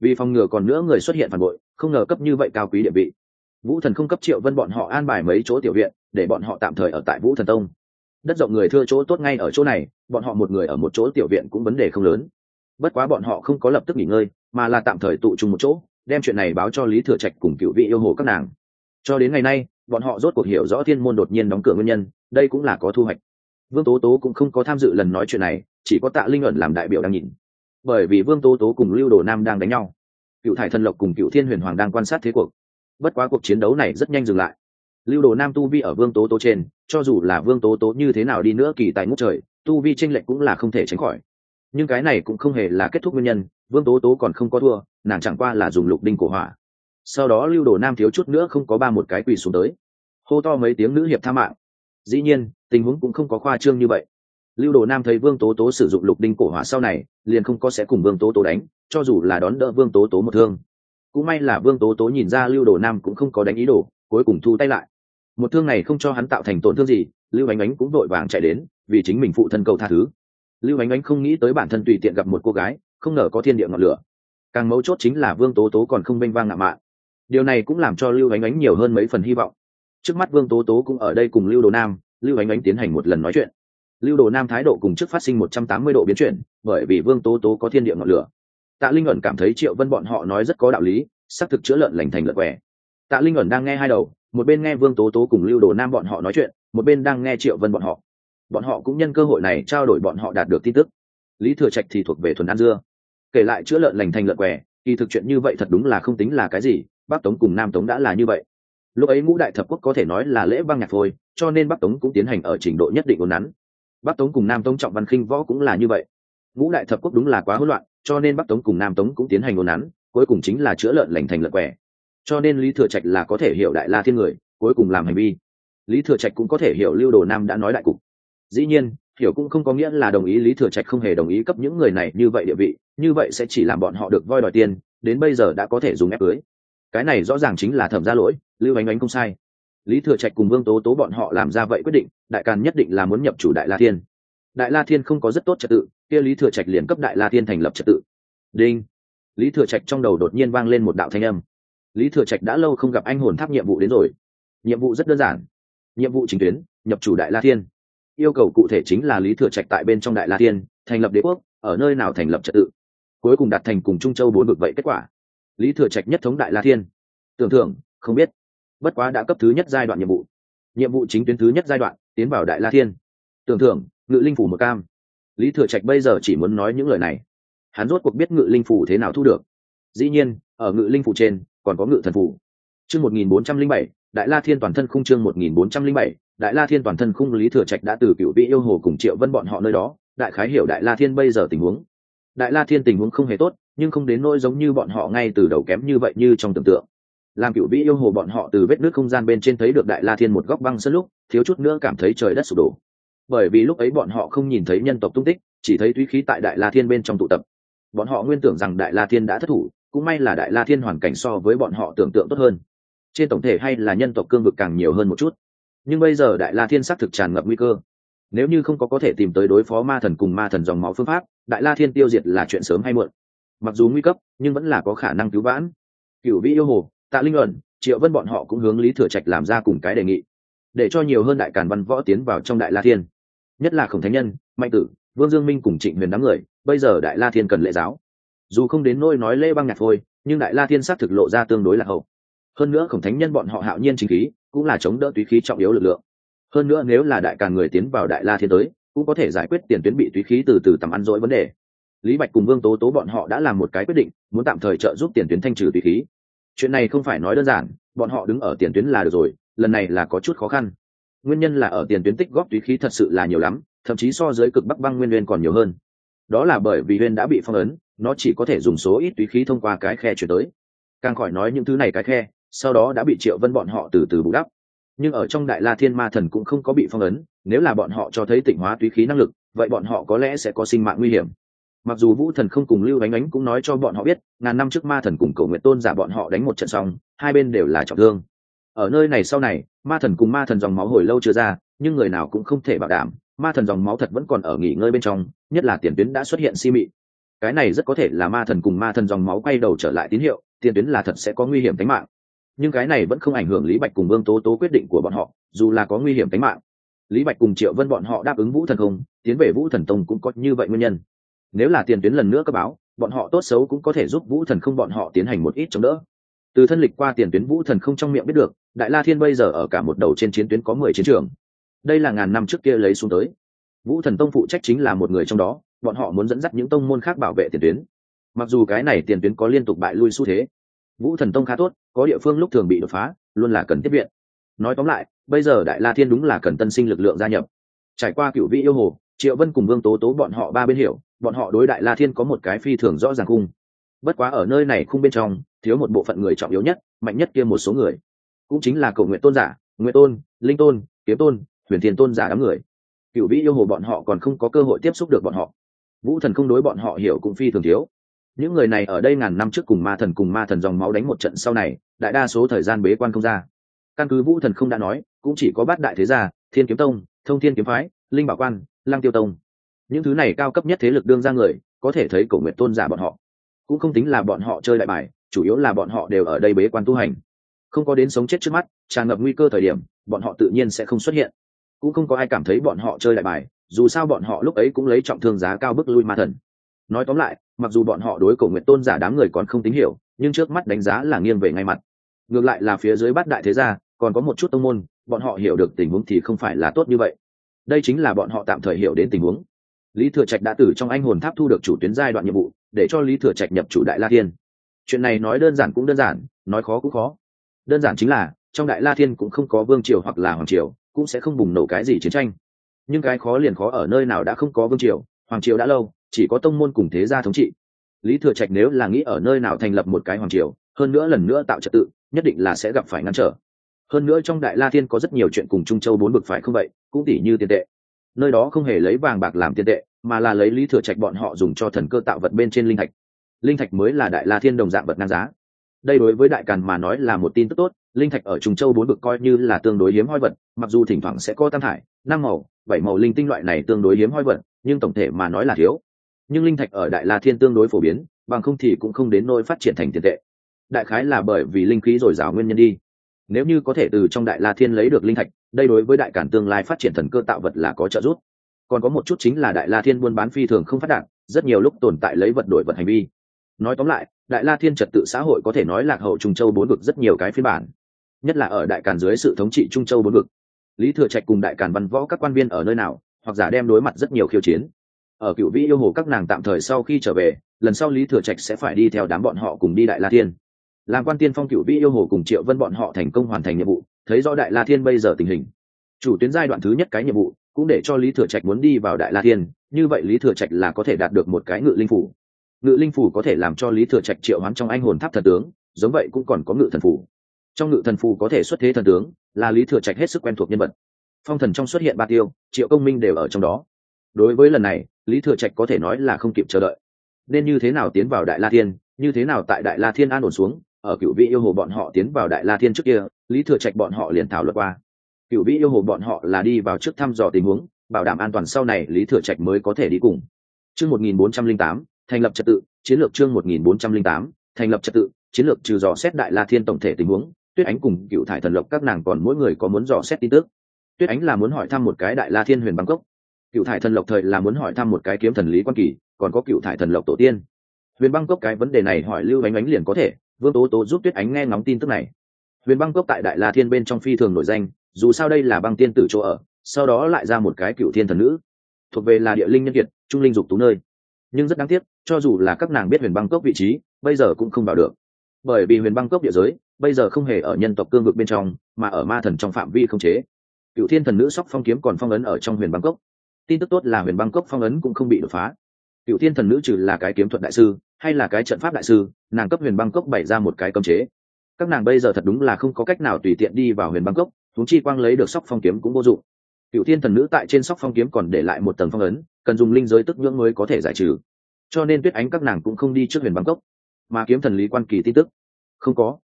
Vì phòng ngừa còn nữa người xuất hiện phản bội, không ngờ cấp như vậy cao quý địa vị. Vũ thần không cấp triệu vân bọn họ an bài mấy chỗ tiểu viện, để bọn họ tạm thời ở tại vũ thần tông. Đất rộng người thưa chỗ tốt ngay ở chỗ này, bọn họ một người ở một chỗ tiểu viện cũng vấn đề không lớn bất quá bọn họ không có lập tức nghỉ ngơi, mà là tạm thời tụ chung một chỗ, đem chuyện này báo cho lý thừa trạch cùng cựu vị yêu hồ các nàng. Cho đến ngày nay, bọn họ rốt cuộc hiểu rõ thiên môn đột nhiên đóng cửa nguyên nhân, đây cũng là có thu hoạch. Vương tố tố cũng không có tham dự lần nói chuyện này, chỉ có tạ linh ẩn làm đại biểu đang nhìn. Bởi vì vương tố tố cùng lưu đồ nam đang đánh nhau. Cựu thải thần lộc cùng cựu thiên huyền hoàng đang quan sát thế cuộc. Bất quá cuộc chiến đấu này rất nhanh dừng lại. Lưu đồ nam tu vi ở vương tố tố trên, cho dù là vương tố tố như thế nào đi nữa kỳ tài ngút trời, tu vi tranh lệch cũng là không thể tránh khỏi nhưng cái này cũng không hề là kết thúc nguyên nhân, vương tố tố còn không có thua, nàng chẳng qua là dùng lục đinh cổ hỏa. Sau đó lưu đồ nam thiếu chút nữa không có ba một cái quỳ xuống tới. Hô to mấy tiếng nữ hiệp tha mạng. Dĩ nhiên, tình huống cũng không có khoa trương như vậy. Lưu đồ nam thấy vương tố tố sử dụng lục đinh cổ hỏa sau này, liền không có sẽ cùng vương tố tố đánh, cho dù là đón đỡ vương tố tố một thương. Cũng may là vương tố tố nhìn ra lưu đồ nam cũng không có đánh ý đồ, cuối cùng thu tay lại. Một thương này không cho hắn tạo thành tổn thương gì, lưu ánh ánh cũng vội vàng chạy đến, vì chính mình phụ thân cầu tha thứ lưu ánh ánh không nghĩ tới bản thân tùy tiện gặp một cô gái, không ngờ có thiên địa ngọn lửa. Càng mấu chốt chính là vương tố tố còn không bênh vang ngạo mạn. Điều này cũng làm cho lưu ánh ánh nhiều hơn mấy phần hy vọng. Trước mắt vương tố tố cũng ở đây cùng lưu đồ nam, lưu ánh ánh tiến hành một lần nói chuyện. Lưu đồ nam thái độ cùng trước phát sinh một trăm tám mươi độ biến chuyển, bởi vì vương tố tố có thiên địa ngọn lửa. Tạ linh ẩn cảm thấy triệu vân bọn họ nói rất có đạo lý, xác thực chữa lợn lành thành lợn quẻ tạ linh ẩn đang nghe hai đầu, một bên nghe vương tố tố cùng lưu đồ nam bọn họ nói chuyện, một bên đang nghe triệu vân bọn họ bọn họ cũng nhân cơ hội này trao đổi bọn họ đạt được tin tức. Lý thừa trạch thì thuộc về thuần an dưa. Kể lại chữa lợn lành thành lợn què, kỳ thực chuyện như vậy thật đúng là không tính là cái gì, bắc tống cùng nam tống đã là như vậy. Lúc ấy ngũ đại thập quốc có thể nói là lễ băng nhạc thôi, cho nên bắc tống cũng tiến hành ở trình độ nhất định ồn nắn. Bắc tống cùng nam tống trọng văn khinh võ cũng là như vậy. Ngũ đại thập quốc đúng là quá hỗn loạn, cho nên bắc tống cùng nam tống cũng tiến hành ồn nắn, cuối cùng chính là chữa lợn lành thành lợn què. Cho nên lý thừa trạch là có thể hiểu đại la thiên người, cuối cùng làm hành vi. Lý thừa trạch cũng có thể hiểu lưu đồ nam đã nói đại cục dĩ nhiên, hiểu cũng không có nghĩa là đồng ý lý thừa trạch không hề đồng ý cấp những người này như vậy địa vị, như vậy sẽ chỉ làm bọn họ được voi đòi tiền, đến bây giờ đã có thể dùng ép cưới. Cái này rõ ràng chính là thẩm ra lỗi, lưu ánh ánh không sai. Lý thừa trạch cùng vương tố tố bọn họ làm ra vậy quyết định, đại càn nhất định là muốn nhập chủ đại la thiên. Đại la thiên không có rất tốt trật tự, kia lý thừa trạch liền cấp đại la thiên thành lập trật tự. Đinh. Lý thừa trạch trong đầu đột nhiên vang lên một đạo thanh âm. Lý thừa trạch đã lâu không gặp anh hồn tháp nhiệm vụ đến rồi. Nhiệm vụ rất đơn giản. Nhiệm vụ chính tuyến, nhập chủ đại la thiên yêu cầu cụ thể chính là lý thừa trạch tại bên trong đại la thiên, thành lập đế quốc, ở nơi nào thành lập trật tự. Cuối cùng đạt thành cùng trung châu bốn bực vậy kết quả. Lý thừa trạch nhất thống đại la thiên. Tưởng thưởng, không biết. Bất quá đã cấp thứ nhất giai đoạn nhiệm vụ. Nhiệm vụ chính tuyến thứ nhất giai đoạn, tiến vào đại la thiên. Tưởng thưởng, ngự linh phủ một cam. Lý thừa trạch bây giờ chỉ muốn nói những lời này. Hắn rốt cuộc biết ngự linh phủ thế nào thu được. Dĩ nhiên, ở ngự linh phủ trên, còn có ngự thần phủ. Chương một nghìn bốn trăm linh bảy, đại la thiên toàn thân khung chương một nghìn bốn trăm linh bảy đại la thiên toàn thân khung lý thừa trạch đã từ cựu vị yêu hồ cùng triệu vân bọn họ nơi đó, đại khái hiểu đại la thiên bây giờ tình huống. Đại la thiên tình huống không hề tốt, nhưng không đến nỗi giống như bọn họ ngay từ đầu kém như vậy như trong tưởng tượng. Làm cựu vị yêu hồ bọn họ từ vết nước không gian bên trên thấy được đại la thiên một góc băng sân lúc, thiếu chút nữa cảm thấy trời đất sụp đổ. Bởi vì lúc ấy bọn họ không nhìn thấy nhân tộc tung tích, chỉ thấy túy khí tại đại la thiên bên trong tụ tập. Bọn họ nguyên tưởng rằng đại la thiên đã thất thủ, cũng may là đại la thiên hoàn cảnh so với bọn họ tưởng tượng tốt hơn. Trên tổng thể hay là nhân tộc cương vực càng nhiều hơn một chút nhưng bây giờ đại la thiên xác thực tràn ngập nguy cơ. Nếu như không có có thể tìm tới đối phó ma thần cùng ma thần dòng máu phương pháp, đại la thiên tiêu diệt là chuyện sớm hay muộn. Mặc dù nguy cấp, nhưng vẫn là có khả năng cứu vãn. Cựu vĩ yêu hồ, tạ linh luận triệu vân bọn họ cũng hướng lý thừa trạch làm ra cùng cái đề nghị, để cho nhiều hơn đại càn văn võ tiến vào trong đại la thiên. Nhất là khổng thánh nhân, mạnh tử, vương dương minh cùng trịnh huyền đám người, bây giờ đại la thiên cần lệ giáo. Dù không đến nôi nói lễ băng nhạc thôi, nhưng đại la thiên xác thực lộ ra tương đối là hậu. Hơn nữa khổng thánh nhân bọn họ hạo nhiên chính khí cũng là chống đỡ túy khí trọng yếu lực lượng. Hơn nữa nếu là đại càng người tiến vào đại la thiên tới, cũng có thể giải quyết tiền tuyến bị túy khí từ từ tầm ăn dỗi vấn đề. Lý bạch cùng vương tố tố bọn họ đã làm một cái quyết định, muốn tạm thời trợ giúp tiền tuyến thanh trừ túy khí. Chuyện này không phải nói đơn giản, bọn họ đứng ở tiền tuyến là được rồi, lần này là có chút khó khăn. Nguyên nhân là ở tiền tuyến tích góp túy khí thật sự là nhiều lắm, thậm chí so với cực bắc băng nguyên nguyên còn nhiều hơn. Đó là bởi vì huyên đã bị phong ấn, nó chỉ có thể dùng số ít túy khí thông qua cái khe chuyển tới. Càng khỏi nói những thứ này cái khe sau đó đã bị triệu vân bọn họ từ từ bù đắp. Nhưng ở trong đại la thiên ma thần cũng không có bị phong ấn, nếu là bọn họ cho thấy tịnh hóa túy khí năng lực, vậy bọn họ có lẽ sẽ có sinh mạng nguy hiểm. Mặc dù vũ thần không cùng lưu ánh ánh cũng nói cho bọn họ biết, ngàn năm trước ma thần cùng cầu nguyện tôn giả bọn họ đánh một trận xong, hai bên đều là trọng thương. Ở nơi này sau này, ma thần cùng ma thần dòng máu hồi lâu chưa ra, nhưng người nào cũng không thể bảo đảm, ma thần dòng máu thật vẫn còn ở nghỉ ngơi bên trong, nhất là tiền tuyến đã xuất hiện si mị. Cái này rất có thể là ma thần cùng ma thần dòng máu quay đầu trở lại tín hiệu, tiền tuyến là thật sẽ có nguy hiểm tính mạng nhưng cái này vẫn không ảnh hưởng lý bạch cùng vương tố tố quyết định của bọn họ, dù là có nguy hiểm tính mạng. Lý bạch cùng triệu vân bọn họ đáp ứng vũ thần không tiến về vũ thần tông cũng có như vậy nguyên nhân. Nếu là tiền tuyến lần nữa cấp báo, bọn họ tốt xấu cũng có thể giúp vũ thần không bọn họ tiến hành một ít chống đỡ. Từ thân lịch qua tiền tuyến vũ thần không trong miệng biết được, đại la thiên bây giờ ở cả một đầu trên chiến tuyến có mười chiến trường. Đây là ngàn năm trước kia lấy xuống tới. Vũ thần tông phụ trách chính là một người trong đó, bọn họ muốn dẫn dắt những tông môn khác bảo vệ tiền tuyến. Mặc dù cái này tiền tuyến có liên tục bại lui xu thế, vũ thần tông khá tốt có địa phương lúc thường bị đột phá, luôn là cần tiếp viện. Nói tóm lại, bây giờ đại la thiên đúng là cần tân sinh lực lượng gia nhập. Trải qua cựu vị yêu hồ, triệu vân cùng vương tố tố bọn họ ba bên hiểu, bọn họ đối đại la thiên có một cái phi thường rõ ràng khung. Bất quá ở nơi này khung bên trong, thiếu một bộ phận người trọng yếu nhất, mạnh nhất kia một số người. Cũng chính là cầu nguyện tôn giả nguyện tôn, linh tôn, kiếm tôn, huyền thiền tôn giả đám người. Cựu vĩ yêu hồ bọn họ còn không có cơ hội tiếp xúc được bọn họ. Vũ thần không đối bọn họ hiểu cũng phi thường thiếu những người này ở đây ngàn năm trước cùng ma thần cùng ma thần dòng máu đánh một trận sau này, đại đa số thời gian bế quan không ra. Căn cứ vũ thần không đã nói, cũng chỉ có bát đại thế gia, thiên kiếm tông, thông thiên kiếm phái, linh bảo quan, lăng tiêu tông. Những thứ này cao cấp nhất thế lực đương ra người, có thể thấy cổ nguyện tôn giả bọn họ. Cũng không tính là bọn họ chơi đại bài, chủ yếu là bọn họ đều ở đây bế quan tu hành. Không có đến sống chết trước mắt, tràn ngập nguy cơ thời điểm, bọn họ tự nhiên sẽ không xuất hiện. Cũng không có ai cảm thấy bọn họ chơi đại bài, dù sao bọn họ lúc ấy cũng lấy trọng thương giá cao bức lui ma thần nói tóm lại, mặc dù bọn họ đối cổ nguyện tôn giả đám người còn không tín hiểu, nhưng trước mắt đánh giá là nghiêng về ngay mặt. Ngược lại là phía dưới bát đại thế gia, còn có một chút tông môn, bọn họ hiểu được tình huống thì không phải là tốt như vậy. Đây chính là bọn họ tạm thời hiểu đến tình huống. Lý thừa trạch đã từ trong anh hồn tháp thu được chủ tuyến giai đoạn nhiệm vụ, để cho lý thừa trạch nhập chủ đại la thiên. Chuyện này nói đơn giản cũng đơn giản, nói khó cũng khó. Đơn giản chính là, trong đại la thiên cũng không có vương triều hoặc là hoàng triều, cũng sẽ không bùng nổ cái gì chiến tranh. Nhưng cái khó liền khó ở nơi nào đã không có vương triều, hoàng triều đã lâu chỉ có tông môn cùng thế gia thống trị. Lý thừa trạch nếu là nghĩ ở nơi nào thành lập một cái hoàng triều, hơn nữa lần nữa tạo trật tự, nhất định là sẽ gặp phải ngăn trở. Hơn nữa trong đại la thiên có rất nhiều chuyện cùng trung châu bốn bực phải không vậy, cũng tỉ như tiền tệ. Nơi đó không hề lấy vàng bạc làm tiền tệ, mà là lấy lý thừa trạch bọn họ dùng cho thần cơ tạo vật bên trên linh thạch. Linh thạch mới là đại la thiên đồng dạng vật ngang giá. Đây đối với đại càn mà nói là một tin tức tốt, linh thạch ở trung châu bốn bực coi như là tương đối hiếm hoi vật, mặc dù thỉnh thoảng sẽ có tam thải, năm màu, bảy màu linh tinh loại này tương đối hiếm hoi vật, nhưng tổng thể mà nói là thiếu nhưng linh thạch ở đại la thiên tương đối phổ biến, bằng không thì cũng không đến nỗi phát triển thành tiền tệ. Đại khái là bởi vì linh khí dồi dào nguyên nhân đi. Nếu như có thể từ trong đại la thiên lấy được linh thạch, đây đối với đại cản tương lai phát triển thần cơ tạo vật là có trợ giúp. Còn có một chút chính là đại la thiên buôn bán phi thường không phát đạt, rất nhiều lúc tồn tại lấy vật đổi vật hành vi. Nói tóm lại, đại la thiên trật tự xã hội có thể nói lạc hậu trung châu bốn vực rất nhiều cái phiên bản. Nhất là ở đại càn dưới sự thống trị trung châu bốn vực. Lý thừa trạch cùng đại càn văn võ các quan viên ở nơi nào, hoặc giả đem đối mặt rất nhiều khiêu chiến ở cựu vĩ yêu hồ các nàng tạm thời sau khi trở về, lần sau lý thừa trạch sẽ phải đi theo đám bọn họ cùng đi đại la thiên. Làm quan tiên phong cựu vĩ yêu hồ cùng triệu vân bọn họ thành công hoàn thành nhiệm vụ, thấy rõ đại la thiên bây giờ tình hình. Chủ tuyến giai đoạn thứ nhất cái nhiệm vụ, cũng để cho lý thừa trạch muốn đi vào đại la thiên, như vậy lý thừa trạch là có thể đạt được một cái ngự linh phủ. Ngự linh phủ có thể làm cho lý thừa trạch triệu hoán trong anh hồn tháp thần tướng, giống vậy cũng còn có ngự thần phủ. Trong ngự thần phủ có thể xuất thế thần tướng, là lý thừa trạch hết sức quen thuộc nhân vật. Phong thần trong xuất hiện ba tiêu, triệu công minh đều ở trong đó đối với lần này, lý thừa trạch có thể nói là không kịp chờ đợi. Nên như thế nào tiến vào đại la thiên, như thế nào tại đại la thiên an ổn xuống, ở cựu vị yêu hồ bọn họ tiến vào đại la thiên trước kia, lý thừa trạch bọn họ liền thảo luận qua. Cựu vị yêu hồ bọn họ là đi vào trước thăm dò tình huống, bảo đảm an toàn sau này lý thừa trạch mới có thể đi cùng. Chương một nghìn bốn trăm linh tám, thành lập trật tự, chiến lược chương một nghìn bốn trăm linh tám, thành lập trật tự, chiến lược trừ dò xét đại la thiên tổng thể tình huống, tuyết ánh cùng cựu thải thần lộc các nàng còn mỗi người có muốn dò xét tin tức. Tuyết ánh là muốn hỏi thăm một cái đại la thiên huyền bangkok cựu thải thần lộc thời là muốn hỏi thăm một cái kiếm thần lý quan kỳ, còn có cựu thải thần lộc tổ tiên. Huyền bangkok cái vấn đề này hỏi lưu ánh ánh liền có thể, vương tố tố giúp tuyết ánh nghe ngóng tin tức này. Huyền bangkok tại đại la thiên bên trong phi thường nổi danh, dù sao đây là băng tiên tử chỗ ở, sau đó lại ra một cái cựu thiên thần nữ. Thuộc về là địa linh nhân kiệt, trung linh dục tú nơi. Nhưng rất đáng tiếc, cho dù là các nàng biết huyền băng cốc vị trí, bây giờ cũng không vào được. Bởi vì huyền băng cốc địa giới, bây giờ không hề ở nhân tộc cương vực bên trong, mà ở ma thần trong phạm vi không chế. Cựu thiên thần nữ sóc phong kiếm còn phong ấn ở trong huyền băng cốc tin tức tốt là huyền băng cốc phong ấn cũng không bị đột phá. Cựu thiên thần nữ trừ là cái kiếm thuật đại sư, hay là cái trận pháp đại sư, nàng cấp huyền băng cốc bày ra một cái cấm chế. Các nàng bây giờ thật đúng là không có cách nào tùy tiện đi vào huyền băng cốc thúng chi quang lấy được sóc phong kiếm cũng vô dụng. Cựu thiên thần nữ tại trên sóc phong kiếm còn để lại một tầng phong ấn, cần dùng linh giới tức nhưỡng mới có thể giải trừ. Cho nên tuyết ánh các nàng cũng không đi trước huyền băng cốc, mà kiếm thần lý quan kỳ tin tức. Không có.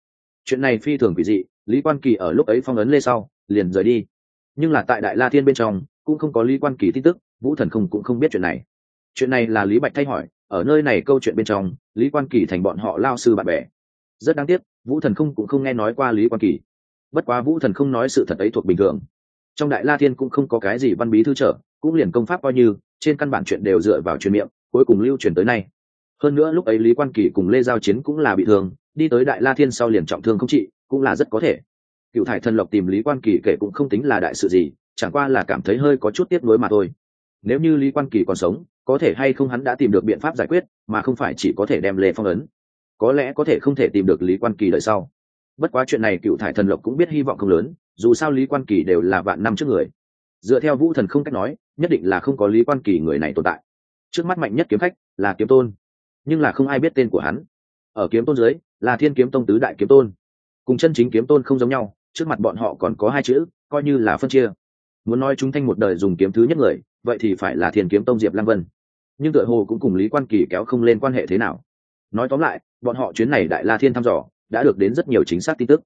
Chuyện này phi thường quỷ dị, lý quan kỳ ở lúc ấy phong ấn lê sau, liền rời đi. Nhưng là tại đại la thiên bên trong cũng không có lý quan kỳ tin tức, vũ thần không cũng không biết chuyện này. Chuyện này là lý bạch thay hỏi, ở nơi này câu chuyện bên trong, lý quan kỳ thành bọn họ lao sư bạn bè. Rất đáng tiếc, vũ thần không cũng không nghe nói qua lý quan kỳ. Bất quá vũ thần không nói sự thật ấy thuộc bình thường. Trong đại la thiên cũng không có cái gì văn bí thư trở, cũng liền công pháp coi như, trên căn bản chuyện đều dựa vào truyền miệng, cuối cùng lưu truyền tới nay. Hơn nữa lúc ấy lý quan kỳ cùng lê giao chiến cũng là bị thương, đi tới đại la thiên sau liền trọng thương không trị, cũng là rất có thể. Cựu thải thần lộc tìm lý quan kỳ kể cũng không tính là đại sự gì chẳng qua là cảm thấy hơi có chút tiếc nuối mà thôi. Nếu như lý quan kỳ còn sống, có thể hay không hắn đã tìm được biện pháp giải quyết, mà không phải chỉ có thể đem lê phong ấn. Có lẽ có thể không thể tìm được lý quan kỳ đợi sau. Bất quá chuyện này cựu thải thần lộc cũng biết hy vọng không lớn, dù sao lý quan kỳ đều là vạn năm trước người. Dựa theo vũ thần không cách nói, nhất định là không có lý quan kỳ người này tồn tại. Trước mắt mạnh nhất kiếm khách là kiếm tôn. Nhưng là không ai biết tên của hắn. Ở kiếm tôn dưới, là thiên kiếm tông tứ đại kiếm tôn. Cùng chân chính kiếm tôn không giống nhau, trước mặt bọn họ còn có hai chữ, coi như là phân chia muốn nói chúng thanh một đời dùng kiếm thứ nhất người, vậy thì phải là thiên kiếm tông diệp lăng vân. Nhưng tựa hồ cũng cùng lý quan kỳ kéo không lên quan hệ thế nào. Nói tóm lại, bọn họ chuyến này đại la thiên thăm dò, đã được đến rất nhiều chính xác tin tức.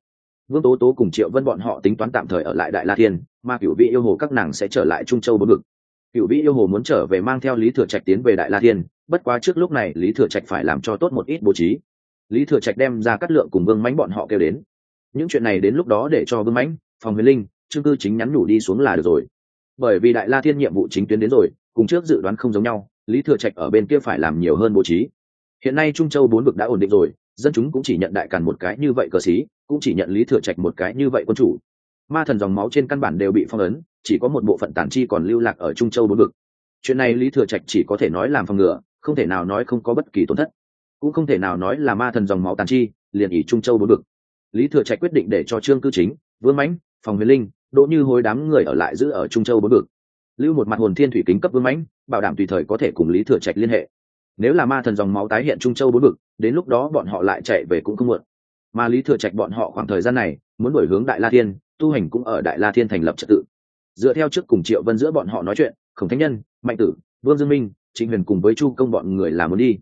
Vương tố tố cùng triệu vân bọn họ tính toán tạm thời ở lại đại la thiên, mà cựu vị yêu hồ các nàng sẽ trở lại trung châu bốn ngực cựu vị yêu hồ muốn trở về mang theo lý thừa trạch tiến về đại la thiên, bất quá trước lúc này lý thừa trạch phải làm cho tốt một ít bố trí. Lý thừa trạch đem ra cắt lượng cùng vương mánh bọn họ kêu đến. Những chuyện này đến lúc đó để cho vương mánh phòng huyền linh chương cư chính nhắn nhủ đi xuống là được rồi. Bởi vì đại la thiên nhiệm vụ chính tuyến đến rồi, cùng trước dự đoán không giống nhau, lý thừa trạch ở bên kia phải làm nhiều hơn bố trí. Hiện nay trung châu bốn vực đã ổn định rồi, dân chúng cũng chỉ nhận đại càn một cái như vậy cờ xí cũng chỉ nhận lý thừa trạch một cái như vậy quân chủ. Ma thần dòng máu trên căn bản đều bị phong ấn, chỉ có một bộ phận tản chi còn lưu lạc ở trung châu bốn vực. Chuyện này lý thừa trạch chỉ có thể nói làm phòng ngừa, không thể nào nói không có bất kỳ tổn thất. Cũng không thể nào nói là ma thần dòng máu tàn chi, liền ỉ trung châu bốn vực. Lý thừa trạch quyết định để cho trương cư chính, vương mãnh, phòng huyền linh đỗ như hối đám người ở lại giữ ở trung châu bốn vực. Lưu một mặt hồn thiên thủy kính cấp vương mãnh, bảo đảm tùy thời có thể cùng lý thừa trạch liên hệ. Nếu là ma thần dòng máu tái hiện trung châu bốn vực, đến lúc đó bọn họ lại chạy về cũng không muộn. Mà lý thừa trạch bọn họ khoảng thời gian này, muốn đổi hướng đại la thiên, tu hành cũng ở đại la thiên thành lập trật tự. Dựa theo trước cùng triệu vân giữa bọn họ nói chuyện, khổng thánh nhân, mạnh tử, vương dương minh, trịnh huyền cùng với chu công bọn người là muốn đi.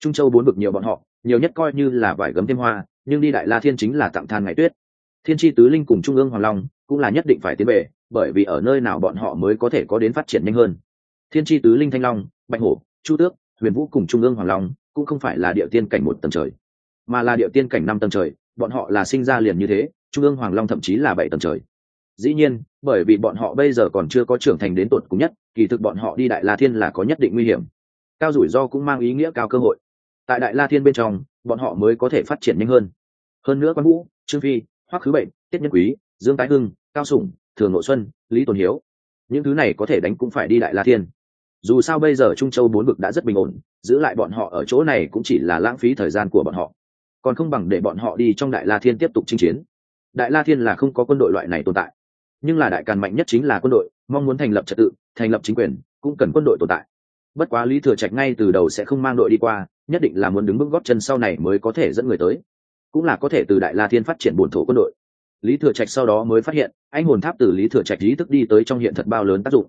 Trung châu bốn vực nhiều bọn họ, nhiều nhất coi như là vải gấm thêm hoa, nhưng đi đại la thiên chính là tặng than ngày tuyết. Thiên tri tứ linh cùng trung ương hoàng long cũng là nhất định phải tiến về, bởi vì ở nơi nào bọn họ mới có thể có đến phát triển nhanh hơn. Thiên tri tứ linh thanh long, bạch hổ, chu tước, huyền vũ cùng trung ương hoàng long, cũng không phải là địa tiên cảnh một tầng trời, mà là địa tiên cảnh năm tầng trời, bọn họ là sinh ra liền như thế, trung ương hoàng long thậm chí là bảy tầng trời. Dĩ nhiên, bởi vì bọn họ bây giờ còn chưa có trưởng thành đến tột cùng nhất, kỳ thực bọn họ đi đại la thiên là có nhất định nguy hiểm. Cao rủi ro cũng mang ý nghĩa cao cơ hội. Tại đại la thiên bên trong, bọn họ mới có thể phát triển nhanh hơn. Hơn nữa quan vũ, trương phi, hoắc khứ bệnh, tiết nhân quý, dương tái hưng cao sủng, thường nội xuân, lý tồn hiếu. Những thứ này có thể đánh cũng phải đi đại la thiên. Dù sao bây giờ trung châu bốn vực đã rất bình ổn, giữ lại bọn họ ở chỗ này cũng chỉ là lãng phí thời gian của bọn họ. Còn không bằng để bọn họ đi trong đại la thiên tiếp tục chinh chiến. Đại la thiên là không có quân đội loại này tồn tại. Nhưng là đại càn mạnh nhất chính là quân đội, mong muốn thành lập trật tự, thành lập chính quyền, cũng cần quân đội tồn tại. Bất quá lý thừa trạch ngay từ đầu sẽ không mang đội đi qua, nhất định là muốn đứng bước góp chân sau này mới có thể dẫn người tới. Cũng là có thể từ đại la thiên phát triển bổn thổ quân đội lý thừa trạch sau đó mới phát hiện, anh hồn tháp từ lý thừa trạch ý thức đi tới trong hiện thật bao lớn tác dụng.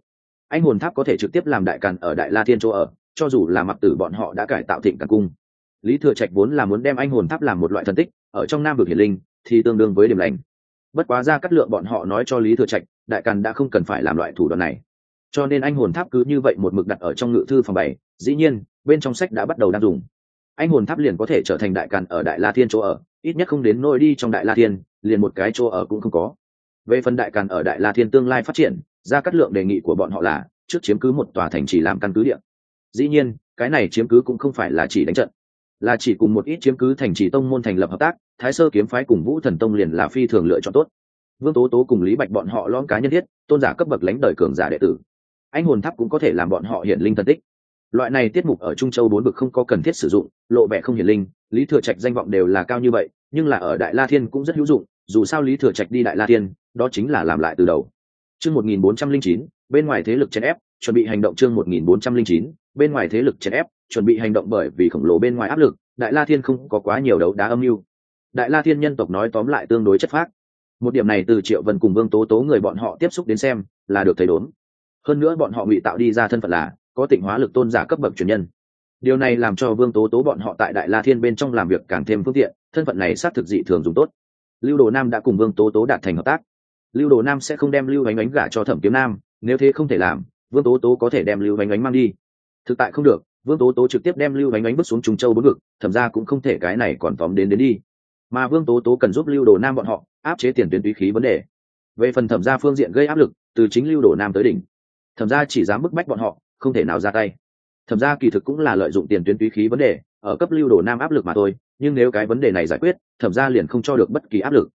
Anh hồn tháp có thể trực tiếp làm đại càn ở đại la thiên chỗ ở, cho dù là mặc tử bọn họ đã cải tạo thịnh càn cung. Lý thừa trạch vốn là muốn đem anh hồn tháp làm một loại thần tích, ở trong nam vực hiển linh, thì tương đương với điểm lành. Bất quá ra cắt lượng bọn họ nói cho lý thừa trạch, đại càn đã không cần phải làm loại thủ đoạn này. Cho nên anh hồn tháp cứ như vậy một mực đặt ở trong ngự thư phòng bảy, dĩ nhiên, bên trong sách đã bắt đầu đang dùng. Anh hồn tháp liền có thể trở thành đại càn ở đại la thiên chỗ ở, ít nhất không đến nôi đi trong đại la thiên liền một cái chỗ ở cũng không có. Về phần đại càn ở đại la thiên tương lai phát triển ra cắt lượng đề nghị của bọn họ là, trước chiếm cứ một tòa thành trì làm căn cứ địa. Dĩ nhiên, cái này chiếm cứ cũng không phải là chỉ đánh trận, là chỉ cùng một ít chiếm cứ thành trì tông môn thành lập hợp tác, thái sơ kiếm phái cùng vũ thần tông liền là phi thường lựa chọn tốt. Vương tố tố cùng lý bạch bọn họ lõm cá nhân thiết, tôn giả cấp bậc lãnh đời cường giả đệ tử. Anh hồn tháp cũng có thể làm bọn họ hiện linh thần tích. Loại này tiết mục ở trung châu bốn vực không có cần thiết sử dụng, lộ vẻ không hiển linh, lý thừa trạch danh vọng đều là cao như vậy nhưng là ở đại la thiên cũng rất hữu dụng, dù sao lý thừa trạch đi đại la thiên, đó chính là làm lại từ đầu. Chương một nghìn bốn trăm linh chín, bên ngoài thế lực chèn ép, chuẩn bị hành động chương một nghìn bốn trăm linh chín, bên ngoài thế lực chèn ép, chuẩn bị hành động bởi vì khổng lồ bên ngoài áp lực, đại la thiên không có quá nhiều đấu đá âm mưu. Đại la thiên nhân tộc nói tóm lại tương đối chất phác. Một điểm này từ triệu vân cùng vương tố tố người bọn họ tiếp xúc đến xem, là được thấy đốn. Hơn nữa bọn họ ngụy tạo đi ra thân phận là có tịnh hóa lực tôn giả cấp bậc truyền nhân. Điều này làm cho vương tố tố bọn họ tại đại la thiên bên trong làm việc càng thêm phương tiện thân phận này xác thực dị thường dùng tốt. Lưu đồ nam đã cùng vương tố tố đạt thành hợp tác. Lưu đồ nam sẽ không đem lưu ánh ánh gả cho thẩm kiếm nam, nếu thế không thể làm, vương tố tố có thể đem lưu ánh ánh mang đi. Thực tại không được, vương tố tố trực tiếp đem lưu ánh ánh bước xuống Trùng châu bốn ngực, thẩm ra cũng không thể cái này còn tóm đến đến đi. Mà vương tố tố cần giúp lưu đồ nam bọn họ áp chế tiền tuyến túy khí vấn đề. Về phần thẩm ra phương diện gây áp lực, từ chính lưu đồ nam tới đỉnh, thẩm ra chỉ dám bức bách bọn họ, không thể nào ra tay. Thẩm ra kỳ thực cũng là lợi dụng tiền tuyến túy khí vấn đề, ở cấp lưu đồ nam áp lực mà thôi nhưng nếu cái vấn đề này giải quyết, thẩm ra liền không cho được bất kỳ áp lực.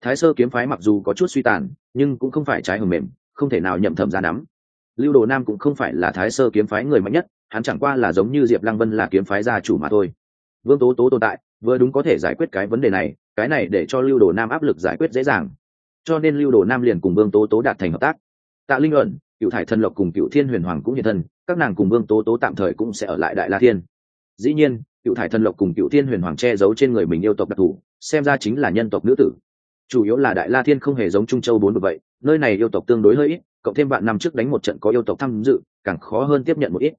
Thái sơ kiếm phái mặc dù có chút suy tàn, nhưng cũng không phải trái hầm mềm, không thể nào nhậm thẩm ra nắm. Lưu đồ nam cũng không phải là thái sơ kiếm phái người mạnh nhất, hắn chẳng qua là giống như diệp lăng vân là kiếm phái gia chủ mà thôi. Vương tố tố tồn tại, vừa đúng có thể giải quyết cái vấn đề này, cái này để cho lưu đồ nam áp lực giải quyết dễ dàng. Cho nên lưu đồ nam liền cùng vương tố tố đạt thành hợp tác. Tạ linh luận cựu thải thần lộc cùng cựu thiên huyền hoàng cũng hiện thân, các nàng cùng vương tố tố tạm thời cũng sẽ ở lại đại la thiên. Dĩ nhiên cựu thải thần lộc cùng cựu thiên huyền hoàng che giấu trên người mình yêu tộc đặc thù, xem ra chính là nhân tộc nữ tử. Chủ yếu là đại la thiên không hề giống trung châu bốn vậy, nơi này yêu tộc tương đối hơi ít, cộng thêm bạn năm trước đánh một trận có yêu tộc tham dự, càng khó hơn tiếp nhận một ít.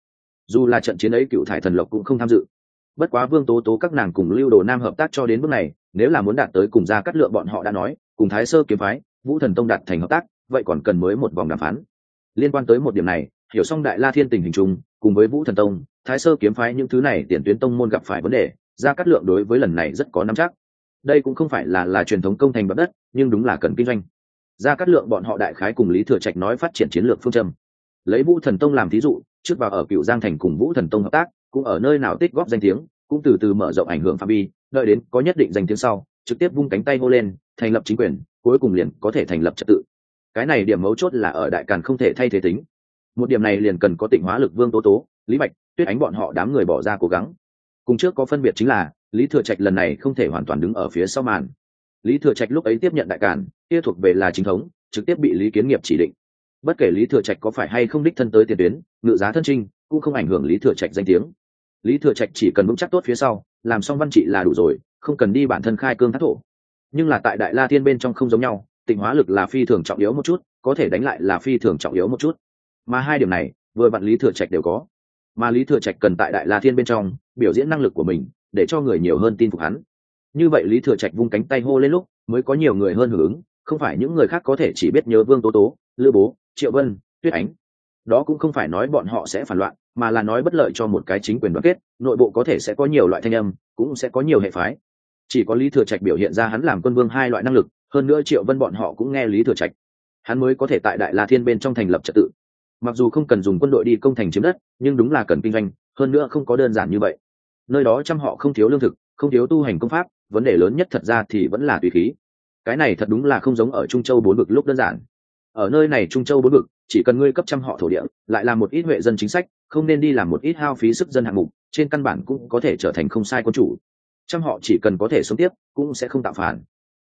Dù là trận chiến ấy cựu thải thần lộc cũng không tham dự. Bất quá vương tố tố các nàng cùng lưu đồ nam hợp tác cho đến bước này, nếu là muốn đạt tới cùng ra cắt lượng bọn họ đã nói, cùng thái sơ kiếm phái, vũ thần tông đạt thành hợp tác, vậy còn cần mới một vòng đàm phán. Liên quan tới một điểm này, hiểu xong đại la thiên tình hình chung, cùng với vũ thần tông thái sơ kiếm phái những thứ này tiền tuyến tông môn gặp phải vấn đề ra cắt lượng đối với lần này rất có nắm chắc. Đây cũng không phải là là truyền thống công thành bậc đất, nhưng đúng là cần kinh doanh. Ra cắt lượng bọn họ đại khái cùng lý thừa trạch nói phát triển chiến lược phương châm. Lấy vũ thần tông làm thí dụ, trước vào ở cựu giang thành cùng vũ thần tông hợp tác, cũng ở nơi nào tích góp danh tiếng, cũng từ từ mở rộng ảnh hưởng phạm vi, đợi đến có nhất định danh tiếng sau, trực tiếp vung cánh tay hô lên, thành lập chính quyền, cuối cùng liền có thể thành lập trật tự. Cái này điểm mấu chốt là ở đại càn không thể thay thế tính. Một điểm này liền cần có tịnh hóa lực vương tố tố lý bạch, tuyết ánh bọn họ đám người bỏ ra cố gắng. Cùng trước có phân biệt chính là, lý thừa trạch lần này không thể hoàn toàn đứng ở phía sau màn. Lý thừa trạch lúc ấy tiếp nhận đại càn kia thuộc về là chính thống, trực tiếp bị lý kiến nghiệp chỉ định. Bất kể lý thừa trạch có phải hay không đích thân tới tiền tuyến, ngự giá thân trinh, cũng không ảnh hưởng lý thừa trạch danh tiếng. Lý thừa trạch chỉ cần vững chắc tốt phía sau, làm xong văn trị là đủ rồi, không cần đi bản thân khai cương thác thổ. Nhưng là tại đại la Thiên bên trong không giống nhau, tịnh hóa lực là phi thường trọng yếu một chút, có thể đánh lại là phi thường trọng yếu một chút. Mà hai điểm này, vừa bạn lý thừa trạch đều có mà lý thừa trạch cần tại đại la thiên bên trong biểu diễn năng lực của mình để cho người nhiều hơn tin phục hắn. Như vậy lý thừa trạch vung cánh tay hô lên lúc mới có nhiều người hơn hưởng ứng, không phải những người khác có thể chỉ biết nhớ vương tố tố lư bố, triệu vân, tuyết ánh. Đó cũng không phải nói bọn họ sẽ phản loạn, mà là nói bất lợi cho một cái chính quyền đoàn kết, nội bộ có thể sẽ có nhiều loại thanh âm, cũng sẽ có nhiều hệ phái. Chỉ có lý thừa trạch biểu hiện ra hắn làm quân vương hai loại năng lực, hơn nữa triệu vân bọn họ cũng nghe lý thừa trạch. Hắn mới có thể tại đại la thiên bên trong thành lập trật tự mặc dù không cần dùng quân đội đi công thành chiếm đất, nhưng đúng là cần kinh doanh, hơn nữa không có đơn giản như vậy. Nơi đó trăm họ không thiếu lương thực, không thiếu tu hành công pháp, vấn đề lớn nhất thật ra thì vẫn là tùy khí. Cái này thật đúng là không giống ở trung châu bốn vực lúc đơn giản. Ở nơi này trung châu bốn vực, chỉ cần ngươi cấp trăm họ thổ địa, lại làm một ít huệ dân chính sách, không nên đi làm một ít hao phí sức dân hạng mục, trên căn bản cũng có thể trở thành không sai quân chủ. Trăm họ chỉ cần có thể sống tiếp, cũng sẽ không tạo phản.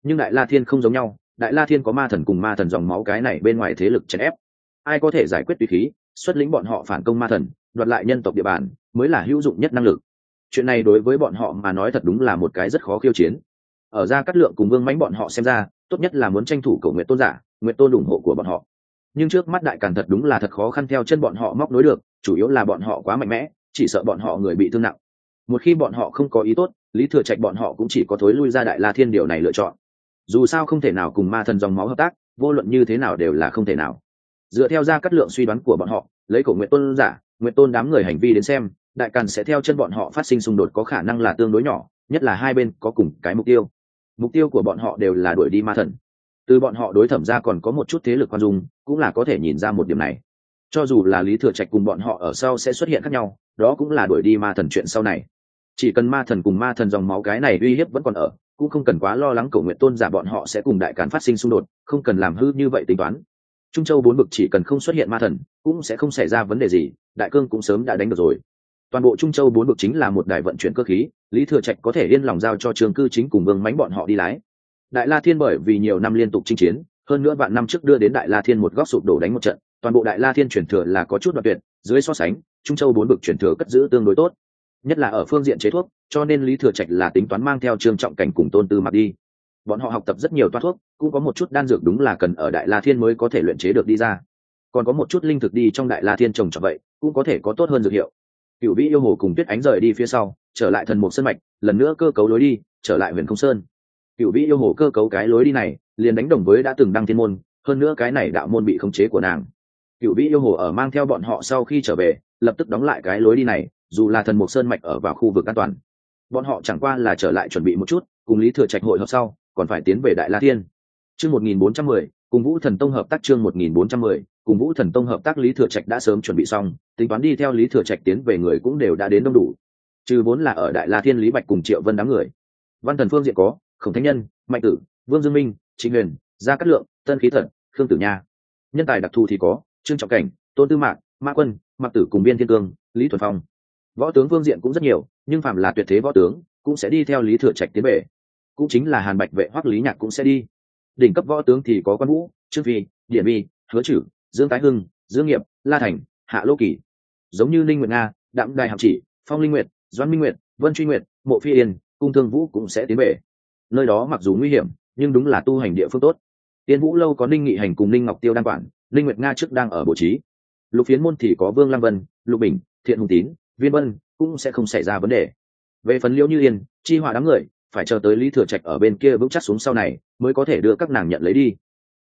Nhưng đại la thiên không giống nhau, đại la thiên có ma thần cùng ma thần dòng máu cái này bên ngoài thế lực chèn ép ai có thể giải quyết tùy khí, xuất lĩnh bọn họ phản công ma thần, đoạt lại nhân tộc địa bàn, mới là hữu dụng nhất năng lực. Chuyện này đối với bọn họ mà nói thật đúng là một cái rất khó khiêu chiến. Ở ra cắt lượng cùng vương mánh bọn họ xem ra, tốt nhất là muốn tranh thủ cầu nguyện tôn giả, nguyện tôn ủng hộ của bọn họ. Nhưng trước mắt đại càn thật đúng là thật khó khăn theo chân bọn họ móc nối được, chủ yếu là bọn họ quá mạnh mẽ, chỉ sợ bọn họ người bị thương nặng. Một khi bọn họ không có ý tốt, lý thừa trạch bọn họ cũng chỉ có thối lui ra đại la thiên điều này lựa chọn. Dù sao không thể nào cùng ma thần dòng máu hợp tác, vô luận như thế nào đều là không thể nào dựa theo ra cắt lượng suy đoán của bọn họ, lấy cổ nguyện tôn giả nguyện tôn đám người hành vi đến xem, đại càn sẽ theo chân bọn họ phát sinh xung đột có khả năng là tương đối nhỏ, nhất là hai bên có cùng cái mục tiêu. Mục tiêu của bọn họ đều là đuổi đi ma thần. Từ bọn họ đối thẩm ra còn có một chút thế lực khoan dung, cũng là có thể nhìn ra một điểm này. Cho dù là lý thừa trạch cùng bọn họ ở sau sẽ xuất hiện khác nhau, đó cũng là đuổi đi ma thần chuyện sau này. Chỉ cần ma thần cùng ma thần dòng máu cái này uy hiếp vẫn còn ở, cũng không cần quá lo lắng cầu nguyện tôn giả bọn họ sẽ cùng đại càn phát sinh xung đột, không cần làm hư như vậy tính toán trung châu bốn bực chỉ cần không xuất hiện ma thần, cũng sẽ không xảy ra vấn đề gì, đại cương cũng sớm đã đánh được rồi. Toàn bộ trung châu bốn bực chính là một đài vận chuyển cơ khí, lý thừa trạch có thể yên lòng giao cho trường cư chính cùng vương mánh bọn họ đi lái. Đại la thiên bởi vì nhiều năm liên tục chinh chiến, hơn nữa vạn năm trước đưa đến đại la thiên một góc sụp đổ đánh một trận, toàn bộ đại la thiên chuyển thừa là có chút đoạn tuyệt, dưới so sánh, trung châu bốn bực chuyển thừa cất giữ tương đối tốt. Nhất là ở phương diện chế thuốc, cho nên lý thừa trạch là tính toán mang theo trương trọng cảnh cùng tôn tư mặc đi bọn họ học tập rất nhiều toát thuốc, cũng có một chút đan dược đúng là cần ở đại la thiên mới có thể luyện chế được đi ra. Còn có một chút linh thực đi trong đại la thiên trồng cho vậy, cũng có thể có tốt hơn dược hiệu. Cựu vĩ yêu hồ cùng tuyết ánh rời đi phía sau, trở lại thần mục sân mạch, lần nữa cơ cấu lối đi, trở lại huyền không sơn. Cựu vĩ yêu hồ cơ cấu cái lối đi này, liền đánh đồng với đã từng đăng thiên môn, hơn nữa cái này đạo môn bị khống chế của nàng. Cựu vĩ yêu hồ ở mang theo bọn họ sau khi trở về, lập tức đóng lại cái lối đi này, dù là thần mục sơn mạch ở vào khu vực an toàn. Bọn họ chẳng qua là trở lại chuẩn bị một chút, cùng lý thừa trạch hội hợp sau còn phải tiến về đại la thiên. Chương một nghìn bốn trăm mười, cùng vũ thần tông hợp tác chương một nghìn bốn trăm mười, cùng vũ thần tông hợp tác lý thừa trạch đã sớm chuẩn bị xong, tính toán đi theo lý thừa trạch tiến về người cũng đều đã đến đông đủ. Trừ vốn là ở đại la thiên lý bạch cùng triệu vân đám người. Văn thần phương diện có, khổng thánh nhân, mạnh tử, vương dương minh, trịnh huyền, gia cát lượng, tân khí thật khương tử nha. Nhân tài đặc thù thì có, trương trọng cảnh, tôn tư mạc, mã quân, mạc tử cùng biên thiên cương, lý thuần phong. Võ tướng phương diện cũng rất nhiều, nhưng phạm là tuyệt thế võ tướng, cũng sẽ đi theo lý thừa trạch tiến về cũng chính là hàn bạch vệ Hoắc lý nhạc cũng sẽ đi. Đỉnh cấp võ tướng thì có quan vũ, trương phi điện vi, hứa chử dương tái hưng, dương nghiệp, la thành, hạ lô kỳ. Giống như linh nguyệt nga đạm đài hạm chỉ, phong linh nguyệt doan minh nguyệt, vân truy nguyệt, mộ phi yên, cung thương vũ cũng sẽ tiến về. Nơi đó mặc dù nguy hiểm, nhưng đúng là tu hành địa phương tốt. Tiên vũ lâu có ninh nghị hành cùng ninh ngọc tiêu đang quản linh nguyệt nga trước đang ở bộ trí. Lục phiến môn thì có vương Lăng vân, lục bình, thiện hùng tín, viên vân, cũng sẽ không xảy ra vấn đề. Về phần liễu như yên, chi họa đám người phải chờ tới lý thừa trạch ở bên kia vững chắc xuống sau này, mới có thể đưa các nàng nhận lấy đi.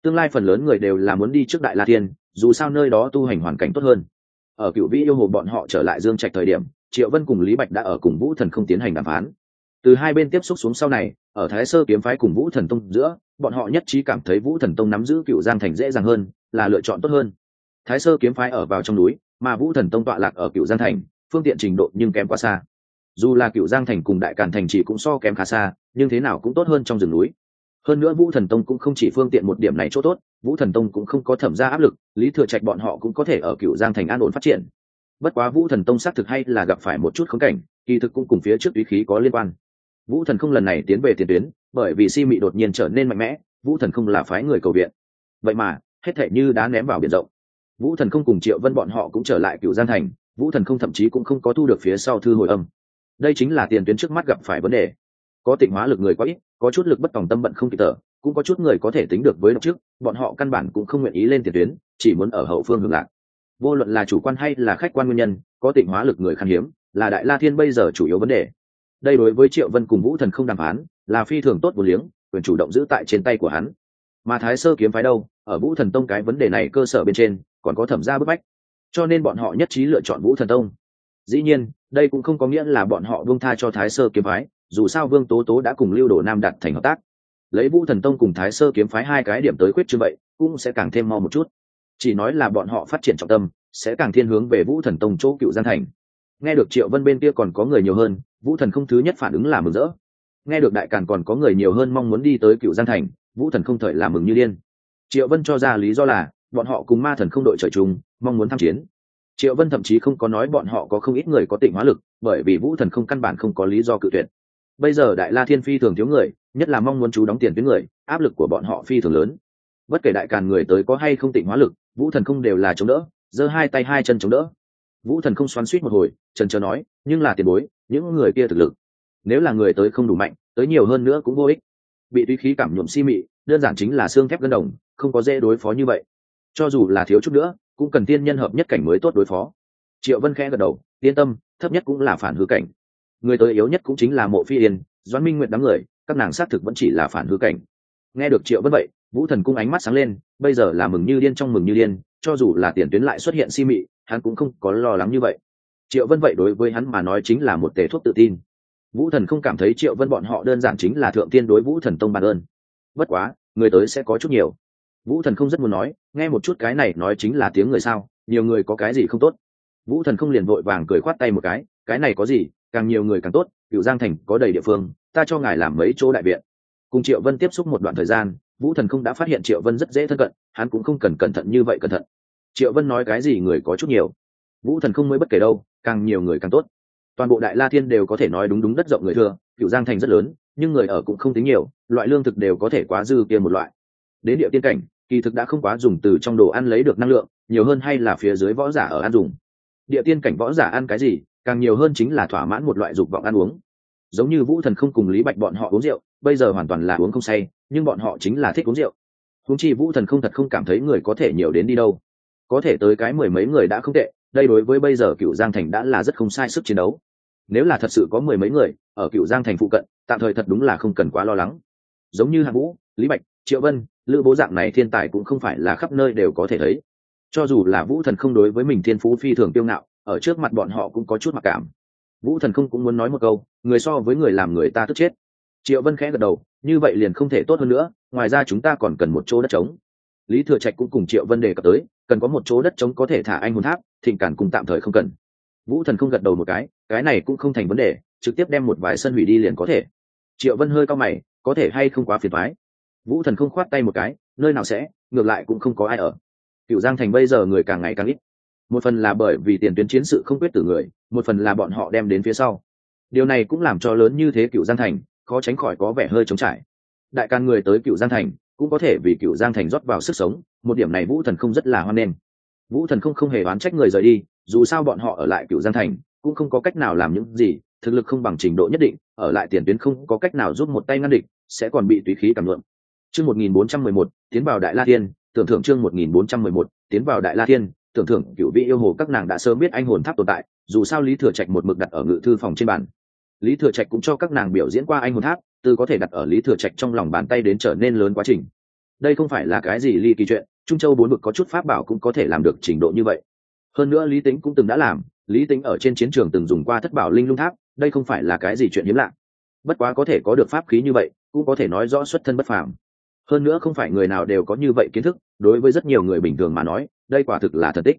Tương lai phần lớn người đều là muốn đi trước đại la thiên, dù sao nơi đó tu hành hoàn cảnh tốt hơn. Ở cựu vĩ yêu hồ bọn họ trở lại dương trạch thời điểm, triệu vân cùng lý bạch đã ở cùng vũ thần không tiến hành đàm phán. Từ hai bên tiếp xúc xuống sau này, ở thái sơ kiếm phái cùng vũ thần tông giữa, bọn họ nhất trí cảm thấy vũ thần tông nắm giữ cựu giang thành dễ dàng hơn, là lựa chọn tốt hơn. Thái sơ kiếm phái ở vào trong núi, mà vũ thần tông tọa lạc ở cựu giang thành, phương tiện trình độ nhưng kém quá xa dù là cựu giang thành cùng đại càn thành chỉ cũng so kém khá xa, nhưng thế nào cũng tốt hơn trong rừng núi. Hơn nữa vũ thần tông cũng không chỉ phương tiện một điểm này chỗ tốt, vũ thần tông cũng không có thẩm ra áp lực, lý thừa trạch bọn họ cũng có thể ở cựu giang thành an ổn phát triển. Bất quá vũ thần tông xác thực hay là gặp phải một chút khống cảnh, kỳ thực cũng cùng phía trước ý khí có liên quan. Vũ thần không lần này tiến về tiền tuyến, bởi vì si mị đột nhiên trở nên mạnh mẽ, vũ thần không là phái người cầu viện. Vậy mà, hết thể như đã ném vào biển rộng. Vũ thần không cùng triệu vân bọn họ cũng trở lại cựu giang thành, vũ thần không thậm chí cũng không có thu được phía sau thư hồi âm đây chính là tiền tuyến trước mắt gặp phải vấn đề. Có tịnh hóa lực người quá ít, có chút lực bất tòng tâm bận không kịp thở, cũng có chút người có thể tính được với độc trước, bọn họ căn bản cũng không nguyện ý lên tiền tuyến, chỉ muốn ở hậu phương hưởng lạc. Vô luận là chủ quan hay là khách quan nguyên nhân, có tịnh hóa lực người khan hiếm, là đại la thiên bây giờ chủ yếu vấn đề. Đây đối với triệu vân cùng vũ thần không đàm phán, là phi thường tốt vô liếng, quyền chủ động giữ tại trên tay của hắn. Mà thái sơ kiếm phái đâu, ở vũ thần tông cái vấn đề này cơ sở bên trên, còn có thẩm gia bức bách. Cho nên bọn họ nhất trí lựa chọn vũ thần tông. Dĩ nhiên đây cũng không có nghĩa là bọn họ vương tha cho thái sơ kiếm phái, dù sao vương tố tố đã cùng lưu đồ nam đặt thành hợp tác. Lấy vũ thần tông cùng thái sơ kiếm phái hai cái điểm tới quyết như vậy, cũng sẽ càng thêm mau một chút. Chỉ nói là bọn họ phát triển trọng tâm, sẽ càng thiên hướng về vũ thần tông chỗ cựu gian thành. Nghe được triệu vân bên kia còn có người nhiều hơn, vũ thần không thứ nhất phản ứng là mừng rỡ. Nghe được đại càn còn có người nhiều hơn mong muốn đi tới cựu Gian thành, vũ thần không thời làm mừng như điên. Triệu vân cho ra lý do là, bọn họ cùng ma thần không đội trời chung, mong muốn tham chiến triệu vân thậm chí không có nói bọn họ có không ít người có tịnh hóa lực, bởi vì vũ thần không căn bản không có lý do cự tuyệt. Bây giờ đại la thiên phi thường thiếu người, nhất là mong muốn chú đóng tiền với người, áp lực của bọn họ phi thường lớn. Bất kể đại càn người tới có hay không tịnh hóa lực, vũ thần không đều là chống đỡ, giơ hai tay hai chân chống đỡ. Vũ thần không xoắn suýt một hồi, trần trờ nói, nhưng là tiền bối, những người kia thực lực, nếu là người tới không đủ mạnh, tới nhiều hơn nữa cũng vô ích. Bị tuy khí cảm nhuộm si mị, đơn giản chính là xương thép gân đồng, không có dễ đối phó như vậy. Cho dù là thiếu chút nữa cũng cần tiên nhân hợp nhất cảnh mới tốt đối phó. Triệu vân khẽ gật đầu, yên tâm, thấp nhất cũng là phản hư cảnh. Người tới yếu nhất cũng chính là mộ phi yên, doãn minh nguyện đám người, các nàng xác thực vẫn chỉ là phản hư cảnh. Nghe được triệu vân vậy, vũ thần cung ánh mắt sáng lên, bây giờ là mừng như điên trong mừng như điên, cho dù là tiền tuyến lại xuất hiện si mị, hắn cũng không có lo lắng như vậy. Triệu vân vậy đối với hắn mà nói chính là một tề thuốc tự tin. Vũ thần không cảm thấy triệu vân bọn họ đơn giản chính là thượng tiên đối vũ thần tông bàn ơn. Bất quá, người tới sẽ có chút nhiều vũ thần không rất muốn nói, nghe một chút cái này nói chính là tiếng người sao, nhiều người có cái gì không tốt? Vũ thần không liền vội vàng cười khoát tay một cái cái này có gì, càng nhiều người càng tốt cựu giang thành có đầy địa phương, ta cho ngài làm mấy chỗ đại viện. Cùng triệu vân tiếp xúc một đoạn thời gian, vũ thần không đã phát hiện triệu vân rất dễ thân cận, hắn cũng không cần cẩn thận như vậy cẩn thận. Triệu vân nói cái gì người có chút nhiều. Vũ thần không mới bất kể đâu, càng nhiều người càng tốt. Toàn bộ đại la thiên đều có thể nói đúng đúng đất rộng người thừa cựu giang thành rất lớn, nhưng người ở cũng không tính nhiều, loại lương thực đều có thể quá dư kia một loại. Đến địa tiên cảnh kỳ thực đã không quá dùng từ trong đồ ăn lấy được năng lượng, nhiều hơn hay là phía dưới võ giả ở ăn dùng. Địa tiên cảnh võ giả ăn cái gì, càng nhiều hơn chính là thỏa mãn một loại dục vọng ăn uống. Giống như vũ thần không cùng lý bạch bọn họ uống rượu, bây giờ hoàn toàn là uống không say, nhưng bọn họ chính là thích uống rượu. Húng chi vũ thần không thật không cảm thấy người có thể nhiều đến đi đâu. Có thể tới cái mười mấy người đã không tệ, đây đối với bây giờ cựu giang thành đã là rất không sai sức chiến đấu. Nếu là thật sự có mười mấy người ở cựu giang thành phụ cận, tạm thời thật đúng là không cần quá lo lắng. Giống như hạng vũ, lý bạch, triệu vân lữ bố dạng này thiên tài cũng không phải là khắp nơi đều có thể thấy. Cho dù là vũ thần không đối với mình thiên phú phi thường tiêu ngạo, ở trước mặt bọn họ cũng có chút mặc cảm. Vũ thần không cũng muốn nói một câu, người so với người làm người ta tức chết. Triệu vân khẽ gật đầu, như vậy liền không thể tốt hơn nữa, ngoài ra chúng ta còn cần một chỗ đất trống. Lý thừa trạch cũng cùng triệu vân đề cập tới, cần có một chỗ đất trống có thể thả anh hồn tháp, thịnh cản cùng tạm thời không cần. Vũ thần không gật đầu một cái cái này cũng không thành vấn đề, trực tiếp đem một vài sân hủy đi liền có thể. Triệu vân hơi cao mày, có thể hay không quá phiền thoái vũ thần không khoát tay một cái, nơi nào sẽ, ngược lại cũng không có ai ở. Cựu giang thành bây giờ người càng ngày càng ít. Một phần là bởi vì tiền tuyến chiến sự không quyết tử người, một phần là bọn họ đem đến phía sau. Điều này cũng làm cho lớn như thế cựu giang thành, khó tránh khỏi có vẻ hơi trống trải. Đại can người tới cựu giang thành, cũng có thể vì cựu giang thành rót vào sức sống, một điểm này vũ thần không rất là hoan nghênh. Vũ thần không không hề oán trách người rời đi, dù sao bọn họ ở lại cựu giang thành, cũng không có cách nào làm những gì, thực lực không bằng trình độ nhất định, ở lại tiền tuyến không có cách nào giúp một tay ngăn địch, sẽ còn bị tùy khí cảm luận chương một nghìn bốn trăm mười một, tiến vào đại la thiên, tưởng thưởng chương một nghìn bốn trăm mười một, tiến vào đại la thiên, tưởng thưởng cựu vị yêu hồ các nàng đã sớm biết anh hồn tháp tồn tại, dù sao lý thừa trạch một mực đặt ở ngự thư phòng trên bàn. Lý thừa trạch cũng cho các nàng biểu diễn qua anh hồn tháp, từ có thể đặt ở lý thừa trạch trong lòng bàn tay đến trở nên lớn quá trình. Đây không phải là cái gì ly kỳ chuyện, trung châu bốn vực có chút pháp bảo cũng có thể làm được trình độ như vậy. Hơn nữa lý tính cũng từng đã làm, lý tính ở trên chiến trường từng dùng qua thất bảo linh lung tháp, đây không phải là cái gì chuyện hiếm lạ. Bất quá có thể có được pháp khí như vậy, cũng có thể nói rõ xuất thân bất phàm hơn nữa không phải người nào đều có như vậy kiến thức, đối với rất nhiều người bình thường mà nói, đây quả thực là thần tích.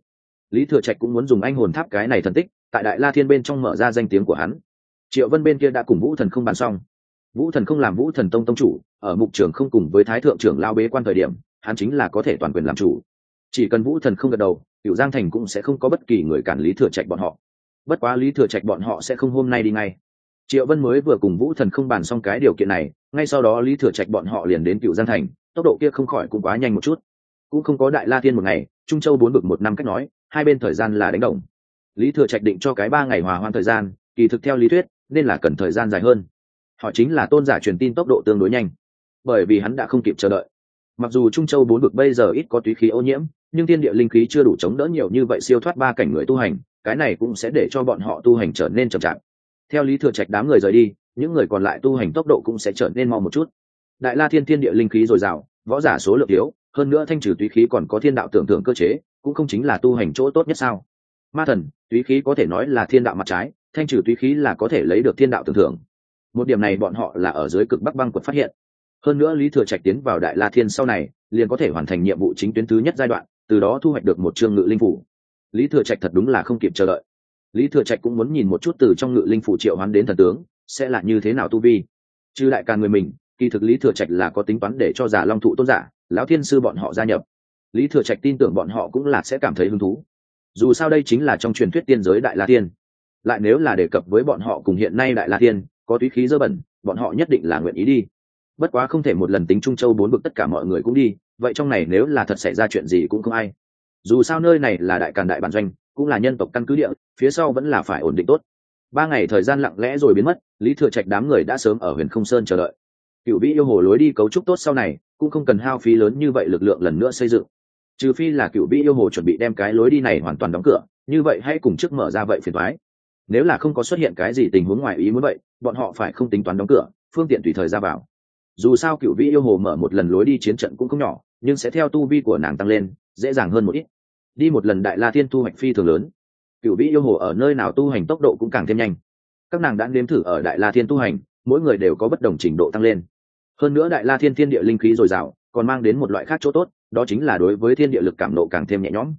Lý thừa trạch cũng muốn dùng anh hồn tháp cái này thần tích, tại đại la thiên bên trong mở ra danh tiếng của hắn. Triệu vân bên kia đã cùng vũ thần không bàn xong. Vũ thần không làm vũ thần tông tông chủ, ở mục trường không cùng với thái thượng trưởng lao bế quan thời điểm, hắn chính là có thể toàn quyền làm chủ. Chỉ cần vũ thần không gật đầu cựu giang thành cũng sẽ không có bất kỳ người cản lý thừa trạch bọn họ. Bất quá lý thừa trạch bọn họ sẽ không hôm nay đi ngay. Triệu vân mới vừa cùng vũ thần không bàn xong cái điều kiện này ngay sau đó lý thừa trạch bọn họ liền đến cựu giang thành, tốc độ kia không khỏi cũng quá nhanh một chút. Cũng không có đại la tiên một ngày, trung châu bốn bực một năm cách nói, hai bên thời gian là đánh đồng. Lý thừa trạch định cho cái ba ngày hòa hoan thời gian, kỳ thực theo lý thuyết, nên là cần thời gian dài hơn. Họ chính là tôn giả truyền tin tốc độ tương đối nhanh. Bởi vì hắn đã không kịp chờ đợi. Mặc dù trung châu bốn bực bây giờ ít có túy khí ô nhiễm, nhưng thiên địa linh khí chưa đủ chống đỡ nhiều như vậy siêu thoát ba cảnh người tu hành, cái này cũng sẽ để cho bọn họ tu hành trở nên chậm chạp. Theo lý thừa trạch đám người rời đi những người còn lại tu hành tốc độ cũng sẽ trở nên mau một chút. Đại la thiên thiên địa linh khí dồi dào, võ giả số lượng yếu, hơn nữa thanh trừ túy khí còn có thiên đạo tưởng tượng cơ chế, cũng không chính là tu hành chỗ tốt nhất sao? Ma thần, túy khí có thể nói là thiên đạo mặt trái, thanh trừ túy khí là có thể lấy được thiên đạo tưởng thưởng một điểm này bọn họ là ở dưới cực bắc băng quật phát hiện. Hơn nữa lý thừa trạch tiến vào đại la thiên sau này, liền có thể hoàn thành nhiệm vụ chính tuyến thứ nhất giai đoạn, từ đó thu hoạch được một chương ngự linh phủ. Lý thừa trạch thật đúng là không kịp chờ đợi. Lý thừa trạch cũng muốn nhìn một chút từ trong ngự linh phủ triệu hoán đến thần tướng sẽ là như thế nào tu vi? Chứ đại càng người mình, kỳ thực lý thừa trạch là có tính toán để cho giả long thụ tôn giả, lão thiên sư bọn họ gia nhập. Lý thừa trạch tin tưởng bọn họ cũng là sẽ cảm thấy hứng thú. Dù sao đây chính là trong truyền thuyết tiên giới đại la tiên lại nếu là đề cập với bọn họ cùng hiện nay đại la tiên có túy khí dơ bẩn, bọn họ nhất định là nguyện ý đi. Bất quá không thể một lần tính trung châu bốn bực tất cả mọi người cũng đi, vậy trong này nếu là thật xảy ra chuyện gì cũng không ai. Dù sao nơi này là đại càn đại bản doanh, cũng là nhân tộc căn cứ địa, phía sau vẫn là phải ổn định tốt ba ngày thời gian lặng lẽ rồi biến mất, lý thừa trạch đám người đã sớm ở huyền không sơn chờ đợi. Cựu vĩ yêu hồ lối đi cấu trúc tốt sau này, cũng không cần hao phí lớn như vậy lực lượng lần nữa xây dựng. Trừ phi là cựu vĩ yêu hồ chuẩn bị đem cái lối đi này hoàn toàn đóng cửa, như vậy hãy cùng trước mở ra vậy phiền thoái nếu là không có xuất hiện cái gì tình huống ngoài ý muốn vậy, bọn họ phải không tính toán đóng cửa, phương tiện tùy thời ra vào. Dù sao cựu vĩ yêu hồ mở một lần lối đi chiến trận cũng không nhỏ, nhưng sẽ theo tu vi của nàng tăng lên, dễ dàng hơn một ít. Đi một lần đại la thiên tu hoạch phi thường lớn cựu vĩ yêu hồ ở nơi nào tu hành tốc độ cũng càng thêm nhanh. Các nàng đã nếm thử ở đại la thiên tu hành, mỗi người đều có bất đồng trình độ tăng lên. Hơn nữa đại la thiên thiên địa linh khí dồi dào, còn mang đến một loại khác chỗ tốt, đó chính là đối với thiên địa lực cảm nộ càng thêm nhẹ nhõm.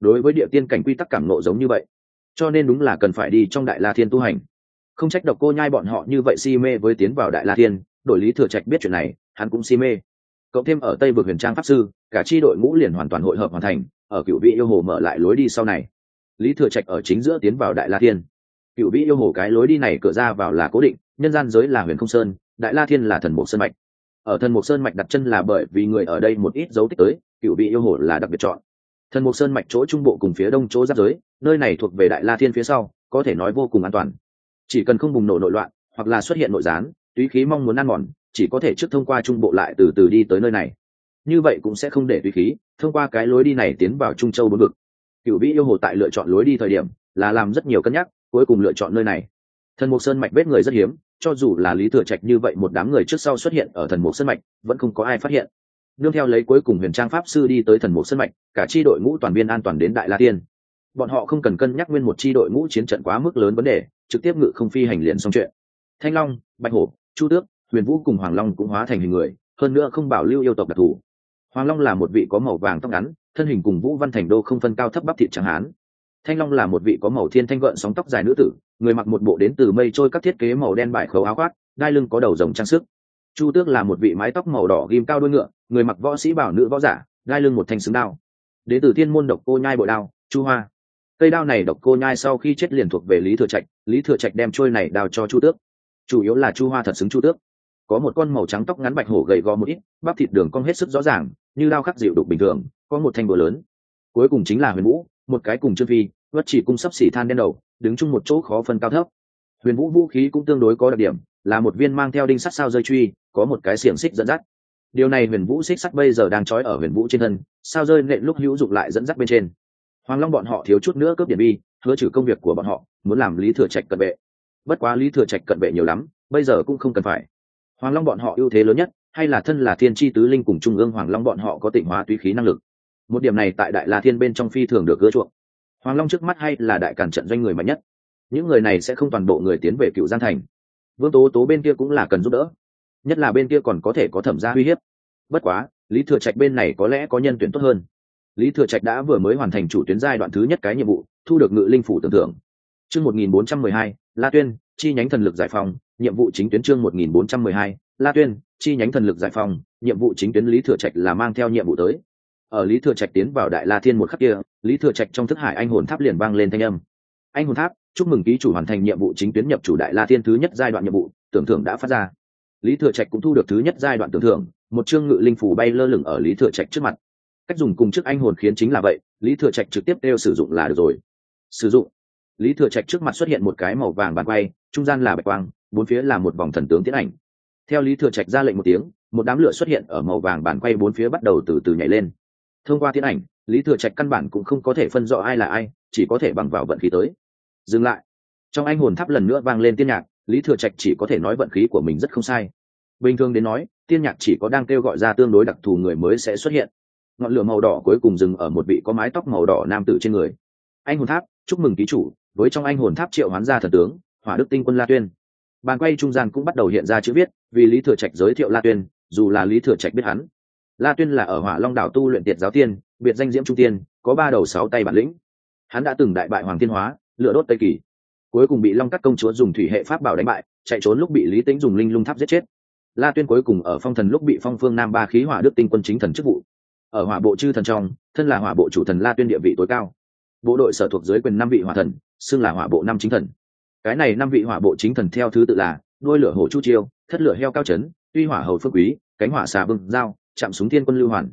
Đối với địa tiên cảnh quy tắc cảm nộ giống như vậy, cho nên đúng là cần phải đi trong đại la thiên tu hành. Không trách độc cô nhai bọn họ như vậy si mê với tiến vào đại la thiên, đổi lý thừa trạch biết chuyện này, hắn cũng si mê. Cộng thêm ở tây vực huyền trang pháp sư, cả chi đội ngũ liền hoàn toàn hội hợp hoàn thành, ở cựu vị yêu hồ mở lại lối đi sau này lý thừa trạch ở chính giữa tiến vào đại la thiên. Cựu vĩ yêu hồ cái lối đi này cửa ra vào là cố định, nhân gian giới là huyền không sơn, đại la thiên là thần Mộc sơn mạch. Ở thần Mộc sơn mạch đặt chân là bởi vì người ở đây một ít dấu tích tới, cựu vị yêu hồ là đặc biệt chọn. Thần Mộc sơn mạch chỗ trung bộ cùng phía đông chỗ giáp giới, nơi này thuộc về đại la thiên phía sau, có thể nói vô cùng an toàn. Chỉ cần không bùng nổ nội loạn, hoặc là xuất hiện nội gián, túy khí mong muốn ăn mòn, chỉ có thể trước thông qua trung bộ lại từ từ đi tới nơi này. Như vậy cũng sẽ không để túy khí thông qua cái lối đi này tiến vào trung châu bốn vực cựu vĩ yêu hồ tại lựa chọn lối đi thời điểm là làm rất nhiều cân nhắc, cuối cùng lựa chọn nơi này. Thần mục sơn mạch vết người rất hiếm, cho dù là lý thừa trạch như vậy một đám người trước sau xuất hiện ở thần mục sơn mạch, vẫn không có ai phát hiện. Nương theo lấy cuối cùng huyền trang pháp sư đi tới thần mục sơn mạch, cả tri đội ngũ toàn viên an toàn đến đại la tiên. Bọn họ không cần cân nhắc nguyên một tri đội ngũ chiến trận quá mức lớn vấn đề, trực tiếp ngự không phi hành liền xong chuyện. Thanh long, bạch hổ, chu tước, huyền vũ cùng hoàng long cũng hóa thành hình người, hơn nữa không bảo lưu yêu tộc đặc thù. Hoàng long là một vị có màu vàng tóc ngắn thân hình cùng vũ văn thành đô không phân cao thấp bắp thịt chẳng hán. Thanh long là một vị có màu thiên thanh gợn sóng tóc dài nữ tử, người mặc một bộ đến từ mây trôi các thiết kế màu đen bại khấu áo khoác, đai lưng có đầu rồng trang sức. Chu tước là một vị mái tóc màu đỏ ghim cao đuôi ngựa, người mặc võ sĩ bảo nữ võ giả, đai lưng một thanh xứng đao. Đế tử thiên môn độc cô nhai bội đao, chu hoa. Cây đao này độc cô nhai sau khi chết liền thuộc về lý thừa trạch, lý thừa trạch đem trôi này đào cho chu tước. Chủ yếu là chu hoa thật xứng chu tước. Có một con màu trắng tóc ngắn bạch hổ gầy gò một ít, bắp thịt đường cong hết sức rõ ràng như đao khắc dịu đục bình thường, có một thanh búa lớn. Cuối cùng chính là huyền vũ, một cái cùng trương phi vất chỉ cung sắp xỉ than đen đầu, đứng chung một chỗ khó phân cao thấp. Huyền vũ vũ khí cũng tương đối có đặc điểm, là một viên mang theo đinh sắt sao rơi truy, có một cái xiềng xích dẫn dắt. Điều này huyền vũ xích sắt bây giờ đang trói ở huyền vũ trên thân, sao rơi nện lúc hữu dụng lại dẫn dắt bên trên. Hoàng long bọn họ thiếu chút nữa cướp điện bi, hứa trừ công việc của bọn họ, muốn làm lý thừa trạch cận vệ. Bất quá lý thừa trạch cận vệ nhiều lắm, bây giờ cũng không cần phải. Hoàng long bọn họ ưu thế lớn nhất hay là thân là thiên tri tứ linh cùng trung ương hoàng long bọn họ có tịnh hóa tùy khí năng lực. Một điểm này tại đại la thiên bên trong phi thường được gỡ chuộng. Hoàng long trước mắt hay là đại cản trận doanh người mạnh nhất. Những người này sẽ không toàn bộ người tiến về cựu giang thành. Vương tố tố bên kia cũng là cần giúp đỡ. Nhất là bên kia còn có thể có thẩm gia uy hiếp. Bất quá, lý thừa trạch bên này có lẽ có nhân tuyển tốt hơn. Lý thừa trạch đã vừa mới hoàn thành chủ tuyến giai đoạn thứ nhất cái nhiệm vụ, thu được ngự linh phủ tưởng thưởng. Chương một nghìn bốn trăm mười hai, la tuyên, chi nhánh thần lực giải phóng, nhiệm vụ chính tuyến chương một nghìn bốn trăm mười hai, la tuyên chi nhánh thần lực giải phóng, nhiệm vụ chính tuyến lý thừa trạch là mang theo nhiệm vụ tới. Ở lý thừa trạch tiến vào đại la thiên một khắc kia, lý thừa trạch trong thức hải anh hồn tháp liền vang lên thanh âm. Anh hồn tháp, chúc mừng ký chủ hoàn thành nhiệm vụ chính tuyến nhập chủ đại la thiên thứ nhất giai đoạn nhiệm vụ, tưởng thưởng đã phát ra. Lý thừa trạch cũng thu được thứ nhất giai đoạn tưởng thưởng, một chương ngự linh phủ bay lơ lửng ở lý thừa trạch trước mặt. Cách dùng cùng chức anh hồn khiến chính là vậy, lý thừa trạch trực tiếp đeo sử dụng là được rồi. Sử dụng. Lý thừa trạch trước mặt xuất hiện một cái màu vàng bàn quay, trung gian là bạch quang, bốn phía là một vòng thần tướng tiến ảnh theo lý thừa trạch ra lệnh một tiếng, một đám lửa xuất hiện ở màu vàng bàn quay bốn phía bắt đầu từ từ nhảy lên. Thông qua tiến ảnh, lý thừa trạch căn bản cũng không có thể phân rõ ai là ai, chỉ có thể bằng vào vận khí tới. Dừng lại. Trong anh hồn tháp lần nữa vang lên tiên nhạc, lý thừa trạch chỉ có thể nói vận khí của mình rất không sai. Bình thường đến nói, tiên nhạc chỉ có đang kêu gọi ra tương đối đặc thù người mới sẽ xuất hiện. Ngọn lửa màu đỏ cuối cùng dừng ở một vị có mái tóc màu đỏ nam tử trên người. Anh hồn tháp, chúc mừng ký chủ, với trong anh hồn tháp triệu hoán gia thần tướng, hỏa đức tinh quân la tuyên bàn quay trung gian cũng bắt đầu hiện ra chữ viết, vì lý thừa trạch giới thiệu la tuyên, dù là lý thừa trạch biết hắn. La tuyên là ở hỏa long đảo tu luyện tiệt giáo tiên, biệt danh diễm trung tiên, có ba đầu sáu tay bản lĩnh. Hắn đã từng đại bại hoàng thiên hóa lựa đốt tây kỳ. Cuối cùng bị long cắt công chúa dùng thủy hệ pháp bảo đánh bại, chạy trốn lúc bị lý tính dùng linh lung tháp giết chết. La tuyên cuối cùng ở phong thần lúc bị phong phương nam ba khí hỏa đức tinh quân chính thần chức vụ. Ở hỏa bộ chư thần trong, thân là hỏa bộ chủ thần la tuyên địa vị tối cao. Bộ đội sở thuộc dưới quyền năm vị hỏa thần, xưng là hỏa bộ năm chính thần cái này năm vị hỏa bộ chính thần theo thứ tự là đôi lửa hổ chu chiêu, thất lửa heo cao trấn tuy hỏa hầu phước quý, cánh hỏa xà bưng dao chạm súng thiên quân lưu hoàn.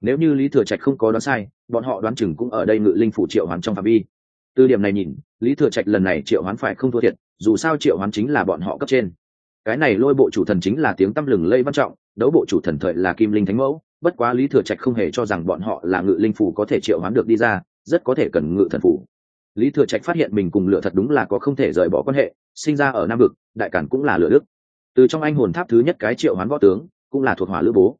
Nếu như lý thừa trạch không có đoán sai, bọn họ đoán chừng cũng ở đây ngự linh phủ triệu hoán trong phạm vi. Từ điểm này nhìn, lý thừa trạch lần này triệu hoán phải không thua thiệt, dù sao triệu hoán chính là bọn họ cấp trên. Cái này lôi bộ chủ thần chính là tiếng tăm lừng lây văn trọng, đấu bộ chủ thần thời là kim linh thánh mẫu, bất quá lý thừa trạch không hề cho rằng bọn họ là ngự linh phủ có thể triệu hoán được đi ra, rất có thể cần ngự thần phủ lý thừa trạch phát hiện mình cùng lựa thật đúng là có không thể rời bỏ quan hệ, sinh ra ở nam vực, đại cản cũng là lựa đức. Từ trong anh hồn tháp thứ nhất cái triệu hoán võ tướng, cũng là thuộc hỏa lữ bố.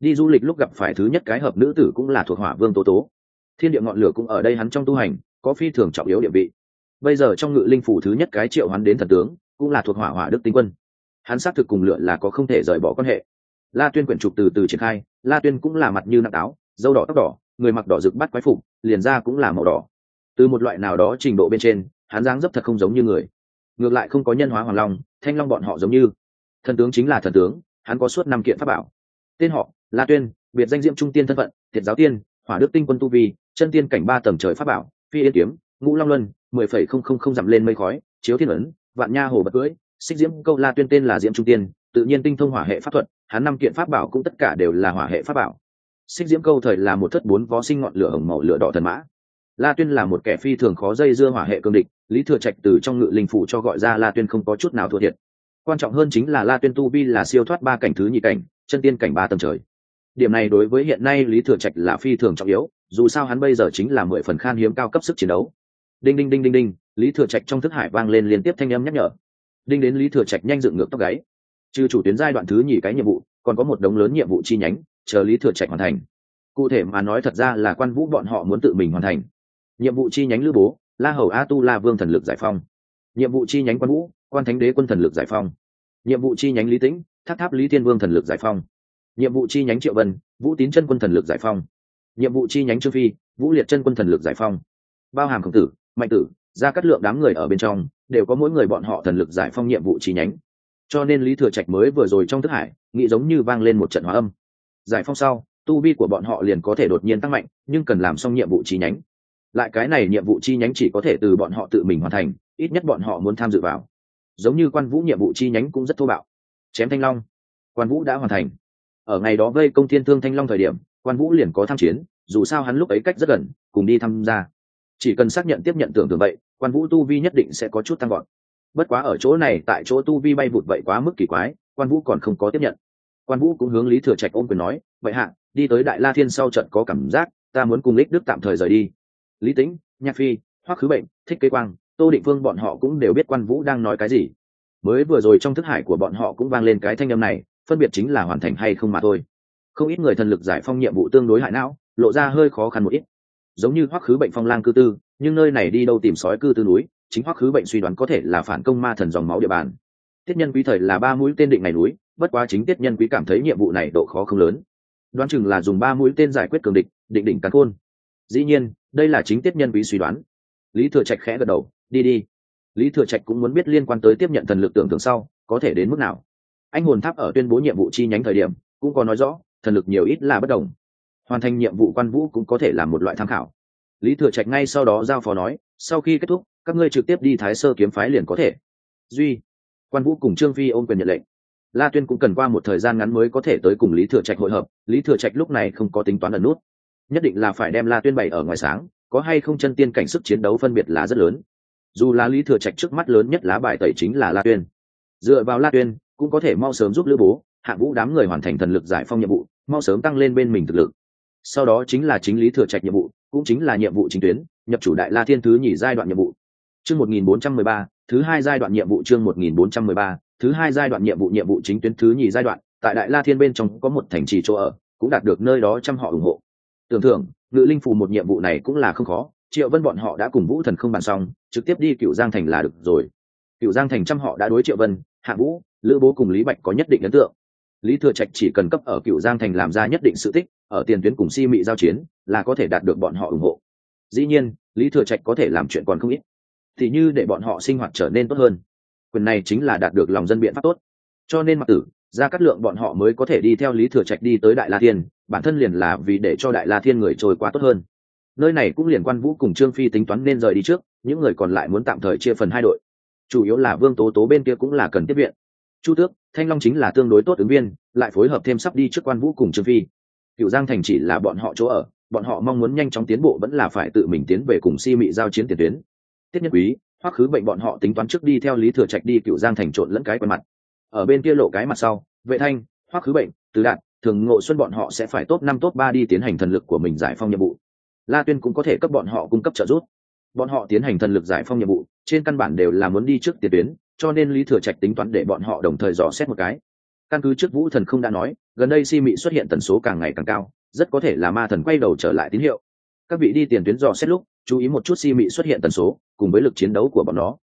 Đi du lịch lúc gặp phải thứ nhất cái hợp nữ tử cũng là thuộc hỏa vương tố tố. Thiên địa ngọn lửa cũng ở đây hắn trong tu hành, có phi thường trọng yếu địa vị. Bây giờ trong ngự linh phủ thứ nhất cái triệu hắn đến thần tướng, cũng là thuộc hỏa hỏa đức tinh quân. Hắn xác thực cùng lựa là có không thể rời bỏ quan hệ. La tuyên quyển trục từ từ triển khai, la tuyên cũng là mặt như nặng áo, dâu đỏ tóc đỏ, người mặc đỏ rực bắt quái phục, liền ra cũng là màu đỏ từ một loại nào đó trình độ bên trên, hắn dáng dấp thật không giống như người. Ngược lại không có nhân hóa hoàng long, thanh long bọn họ giống như. Thần tướng chính là thần tướng, hắn có suốt năm kiện pháp bảo. Tên họ, la tuyên, biệt danh diệm trung tiên thân phận, thiệt giáo tiên, hỏa đức tinh quân tu vi, chân tiên cảnh ba tầng trời pháp bảo, phi yên kiếm, ngũ long luân, mười phẩy không không không dặm lên mây khói, chiếu thiên ấn, vạn nha hồ bật cưỡi, xích diễm câu la tuyên tên là diễm trung tiên, tự nhiên tinh thông hỏa hệ pháp thuật, hắn năm kiện pháp bảo cũng tất cả đều là hỏa hệ pháp bảo. Xích diễm câu thời là một thất bốn vó sinh ngọn lửa hồng màu lửa đỏ thần mã la tuyên là một kẻ phi thường khó dây dưa hỏa hệ cương địch, lý thừa trạch từ trong ngự linh phủ cho gọi ra la tuyên không có chút nào thua thiệt. Quan trọng hơn chính là la tuyên tu vi là siêu thoát ba cảnh thứ nhị cảnh, chân tiên cảnh ba tầng trời. Điểm này đối với hiện nay lý thừa trạch là phi thường trọng yếu, dù sao hắn bây giờ chính là mười phần khan hiếm cao cấp sức chiến đấu. Đinh đinh đinh đinh đinh, lý thừa trạch trong thức hải vang lên liên tiếp thanh âm nhắc nhở. Đinh đến lý thừa trạch nhanh dựng ngược tóc gáy. Trừ chủ tuyến giai đoạn thứ nhì cái nhiệm vụ, còn có một đống lớn nhiệm vụ chi nhánh, chờ lý thừa trạch hoàn thành. Cụ thể mà nói thật ra là quan vũ bọn họ muốn tự mình hoàn thành nhiệm vụ chi nhánh lữ bố, la hầu a tu la vương thần lực giải phong. Nhiệm vụ chi nhánh quan vũ, quan thánh đế quân thần lực giải phong. Nhiệm vụ chi nhánh lý tĩnh tháp tháp lý thiên vương thần lực giải phong. Nhiệm vụ chi nhánh triệu vân, vũ tín chân quân thần lực giải phong. Nhiệm vụ chi nhánh trương phi, vũ liệt chân quân thần lực giải phong. Bao hàm khổng tử, mạnh tử ra cắt lượng đám người ở bên trong, đều có mỗi người bọn họ thần lực giải phong nhiệm vụ chi nhánh. Cho nên lý thừa trạch mới vừa rồi trong thức hải, nghĩ giống như vang lên một trận hóa âm. Giải phong sau, tu vi của bọn họ liền có thể đột nhiên tăng mạnh, nhưng cần làm xong nhiệm vụ chi nhánh lại cái này nhiệm vụ chi nhánh chỉ có thể từ bọn họ tự mình hoàn thành, ít nhất bọn họ muốn tham dự vào. Giống như quan vũ nhiệm vụ chi nhánh cũng rất thô bạo. Chém thanh long. Quan vũ đã hoàn thành. Ở ngày đó vây công thiên thương thanh long thời điểm, quan vũ liền có tham chiến, dù sao hắn lúc ấy cách rất gần, cùng đi tham gia. Chỉ cần xác nhận tiếp nhận tưởng tượng vậy, quan vũ tu vi nhất định sẽ có chút tăng gọn bất quá ở chỗ này, tại chỗ tu vi bay vụt vậy quá mức kỳ quái, quan vũ còn không có tiếp nhận. Quan vũ cũng hướng lý thừa trạch ôm quyền nói, vậy hạ, đi tới đại la thiên sau trận có cảm giác, ta muốn cùng lích đức tạm thời rời đi lý tĩnh, nhạc phi, hoắc khứ bệnh, thích kế quang, tô định phương bọn họ cũng đều biết quan vũ đang nói cái gì. Mới vừa rồi trong thức hải của bọn họ cũng vang lên cái thanh âm này, phân biệt chính là hoàn thành hay không mà thôi. Không ít người thần lực giải phong nhiệm vụ tương đối hại não, lộ ra hơi khó khăn một ít. Giống như hoắc khứ bệnh phong lang cư tư, nhưng nơi này đi đâu tìm sói cư tư núi, chính hoắc khứ bệnh suy đoán có thể là phản công ma thần dòng máu địa bàn. Tiết nhân quý thời là ba mũi tên định này núi, bất quá chính tiết nhân quý cảm thấy nhiệm vụ này độ khó không lớn. Đoán chừng là dùng ba mũi tên giải quyết cường địch, định đỉnh cắn khôn. Dĩ nhiên đây là chính tiết nhân quý suy đoán. Lý thừa trạch khẽ gật đầu, đi đi. Lý thừa trạch cũng muốn biết liên quan tới tiếp nhận thần lực tưởng tượng sau, có thể đến mức nào. Anh hồn tháp ở tuyên bố nhiệm vụ chi nhánh thời điểm, cũng có nói rõ, thần lực nhiều ít là bất đồng. Hoàn thành nhiệm vụ quan vũ cũng có thể là một loại tham khảo. Lý thừa trạch ngay sau đó giao phó nói, sau khi kết thúc, các ngươi trực tiếp đi thái sơ kiếm phái liền có thể. Duy, quan vũ cùng trương phi ôm quyền nhận lệnh. La tuyên cũng cần qua một thời gian ngắn mới có thể tới cùng lý thừa trạch hội hợp. Lý thừa trạch lúc này không có tính toán ẩn nút nhất định là phải đem la tuyên bày ở ngoài sáng, có hay không chân tiên cảnh sức chiến đấu phân biệt là rất lớn. Dù là lý thừa trạch trước mắt lớn nhất lá bài tẩy chính là la tuyên. Dựa vào la tuyên, cũng có thể mau sớm giúp lữ bố, hạ vũ đám người hoàn thành thần lực giải phong nhiệm vụ, mau sớm tăng lên bên mình thực lực. Sau đó chính là chính lý thừa trạch nhiệm vụ, cũng chính là nhiệm vụ chính tuyến, nhập chủ đại la thiên thứ nhì giai đoạn nhiệm vụ. Chương một nghìn bốn trăm mười ba, thứ hai giai đoạn nhiệm vụ chương một nghìn bốn trăm mười ba, thứ hai giai đoạn nhiệm vụ nhiệm vụ chính tuyến thứ nhì giai đoạn, tại đại la thiên bên trong có một thành trì chỗ ở, cũng đạt được nơi đó trăm họ ủng hộ tưởng thưởng, ngự linh phù một nhiệm vụ này cũng là không khó, triệu vân bọn họ đã cùng vũ thần không bàn xong, trực tiếp đi cựu giang thành là được rồi. Cựu giang thành trăm họ đã đối triệu vân, hạ vũ, lữ bố cùng lý bạch có nhất định ấn tượng. Lý thừa trạch chỉ cần cấp ở cựu giang thành làm ra nhất định sự tích, ở tiền tuyến cùng si mị giao chiến, là có thể đạt được bọn họ ủng hộ. Dĩ nhiên, lý thừa trạch có thể làm chuyện còn không ít, thì như để bọn họ sinh hoạt trở nên tốt hơn. Quyền này chính là đạt được lòng dân biện pháp tốt. Cho nên mặc tử ra cắt lượng bọn họ mới có thể đi theo lý thừa trạch đi tới đại la thiên, bản thân liền là vì để cho đại la thiên người trôi qua tốt hơn. Nơi này cũng liền quan vũ cùng trương phi tính toán nên rời đi trước, những người còn lại muốn tạm thời chia phần hai đội. Chủ yếu là vương tố tố bên kia cũng là cần tiếp viện. Chu tước, thanh long chính là tương đối tốt ứng viên, lại phối hợp thêm sắp đi trước quan vũ cùng trương phi. Cựu giang thành chỉ là bọn họ chỗ ở, bọn họ mong muốn nhanh chóng tiến bộ vẫn là phải tự mình tiến về cùng si mị giao chiến tiền tuyến. Tiết nhất quý, hoắc khứ bệnh bọn họ tính toán trước đi theo lý thừa trạch đi cựu giang thành trộn lẫn cái quần mặt ở bên kia lộ cái mặt sau, vệ thanh, hoắc khứ bệnh tứ đạt, thường ngộ xuân bọn họ sẽ phải top năm, top ba đi tiến hành thần lực của mình giải phong nhiệm vụ. La tuyên cũng có thể cấp bọn họ cung cấp trợ giúp. Bọn họ tiến hành thần lực giải phong nhiệm vụ, trên căn bản đều là muốn đi trước tiền tuyến, cho nên lý thừa trạch tính toán để bọn họ đồng thời dò xét một cái. Căn cứ trước vũ thần không đã nói, gần đây si mị xuất hiện tần số càng ngày càng cao, rất có thể là ma thần quay đầu trở lại tín hiệu. Các vị đi tiền tuyến dò xét lúc, chú ý một chút si mị xuất hiện tần số, cùng với lực chiến đấu của bọn nó.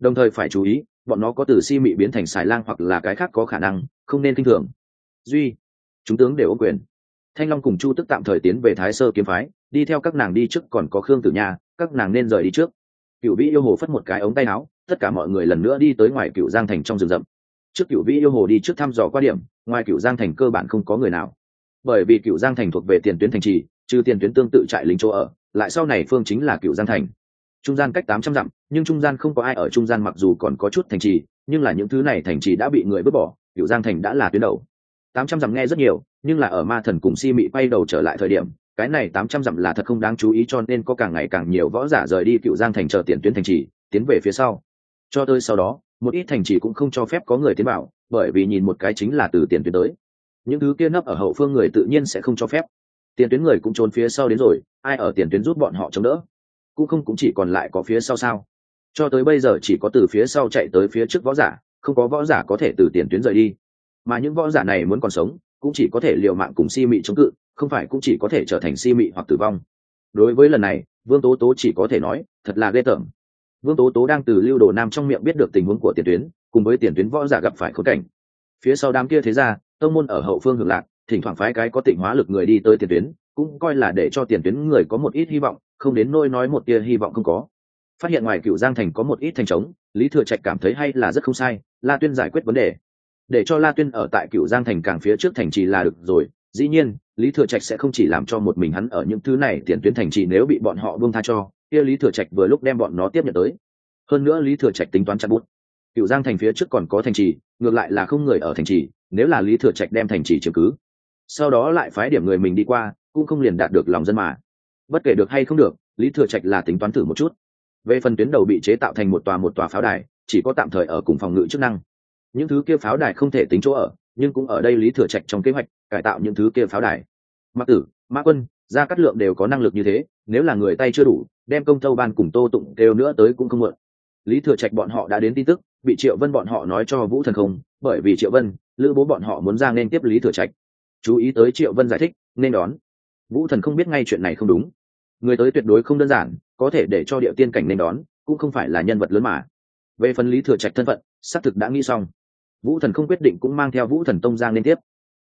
Đồng thời phải chú ý bọn nó có từ si mị biến thành xài lang hoặc là cái khác có khả năng, không nên kinh thường. Duy, chúng tướng đều ô quyền. Thanh long cùng chu tức tạm thời tiến về thái sơ kiếm phái, đi theo các nàng đi trước còn có khương tử nha, các nàng nên rời đi trước. Cựu vĩ yêu hồ phất một cái ống tay áo, tất cả mọi người lần nữa đi tới ngoài cựu giang thành trong rừng rậm. Trước cựu vĩ yêu hồ đi trước thăm dò qua điểm, ngoài cựu giang thành cơ bản không có người nào. Bởi vì cựu giang thành thuộc về tiền tuyến thành trì, trừ tiền tuyến tương tự trại lính chỗ ở, lại sau này phương chính là cựu giang thành trung gian cách tám trăm dặm, nhưng trung gian không có ai ở trung gian mặc dù còn có chút thành trì, nhưng là những thứ này thành trì đã bị người vứt bỏ cựu giang thành đã là tuyến đầu. Tám trăm dặm nghe rất nhiều, nhưng là ở ma thần cùng si mị quay đầu trở lại thời điểm, cái này tám trăm dặm là thật không đáng chú ý cho nên có càng ngày càng nhiều võ giả rời đi cựu giang thành chờ tiền tuyến thành trì, tiến về phía sau. Cho tới sau đó, một ít thành trì cũng không cho phép có người tiến vào, bởi vì nhìn một cái chính là từ tiền tuyến tới. Những thứ kia nấp ở hậu phương người tự nhiên sẽ không cho phép. Tiền tuyến người cũng trốn phía sau đến rồi, ai ở tiền tuyến giúp bọn họ chống đỡ? Cũng không cũng chỉ còn lại có phía sau sao. Cho tới bây giờ chỉ có từ phía sau chạy tới phía trước võ giả, không có võ giả có thể từ tiền tuyến rời đi. Mà những võ giả này muốn còn sống, cũng chỉ có thể liều mạng cùng si mị chống cự, không phải cũng chỉ có thể trở thành si mị hoặc tử vong. Đối với lần này, vương tố tố chỉ có thể nói, thật là ghê tởm. Vương tố tố đang từ lưu đồ nam trong miệng biết được tình huống của tiền tuyến, cùng với tiền tuyến võ giả gặp phải khốn cảnh. Phía sau đám kia thế ra tông môn ở hậu phương hưởng lạc, thỉnh thoảng phái cái có tịnh hóa lực người đi tới tiền tuyến cũng coi là để cho tiền tuyến người có một ít hy vọng, không đến nôi nói một tia hy vọng không có. Phát hiện ngoài cựu giang thành có một ít thành trống, lý thừa trạch cảm thấy hay là rất không sai, la tuyên giải quyết vấn đề. Để cho la tuyên ở tại cựu giang thành càng phía trước thành trì là được rồi, dĩ nhiên, lý thừa trạch sẽ không chỉ làm cho một mình hắn ở những thứ này tiền tuyến thành trì nếu bị bọn họ buông tha cho, kia lý thừa trạch vừa lúc đem bọn nó tiếp nhận tới. Hơn nữa lý thừa trạch tính toán chặt bút. Cựu giang thành phía trước còn có thành trì, ngược lại là không người ở thành trì, nếu là lý thừa trạch đem thành trì chứng cứ. Sau đó lại phái điểm người mình đi qua cũng không liền đạt được lòng dân mà. Bất kể được hay không được, lý thừa trạch là tính toán thử một chút. Về phần tuyến đầu bị chế tạo thành một tòa một tòa pháo đài, chỉ có tạm thời ở cùng phòng ngự chức năng. Những thứ kia pháo đài không thể tính chỗ ở, nhưng cũng ở đây lý thừa trạch trong kế hoạch cải tạo những thứ kia pháo đài. Mặc tử, mã quân, gia cát lượng đều có năng lực như thế, nếu là người tay chưa đủ, đem công tâu ban cùng tô tụng kêu nữa tới cũng không mượn lý thừa trạch bọn họ đã đến tin tức, bị triệu vân bọn họ nói cho vũ thần không, bởi vì triệu vân, lữ bố bọn họ muốn ra nên tiếp lý thừa trạch. Chú ý tới triệu vân giải thích, nên đón vũ thần không biết ngay chuyện này không đúng. Người tới tuyệt đối không đơn giản, có thể để cho địa tiên cảnh nên đón, cũng không phải là nhân vật lớn mà. Về phần lý thừa trạch thân phận, xác thực đã nghĩ xong. Vũ thần không quyết định cũng mang theo vũ thần tông giang liên tiếp.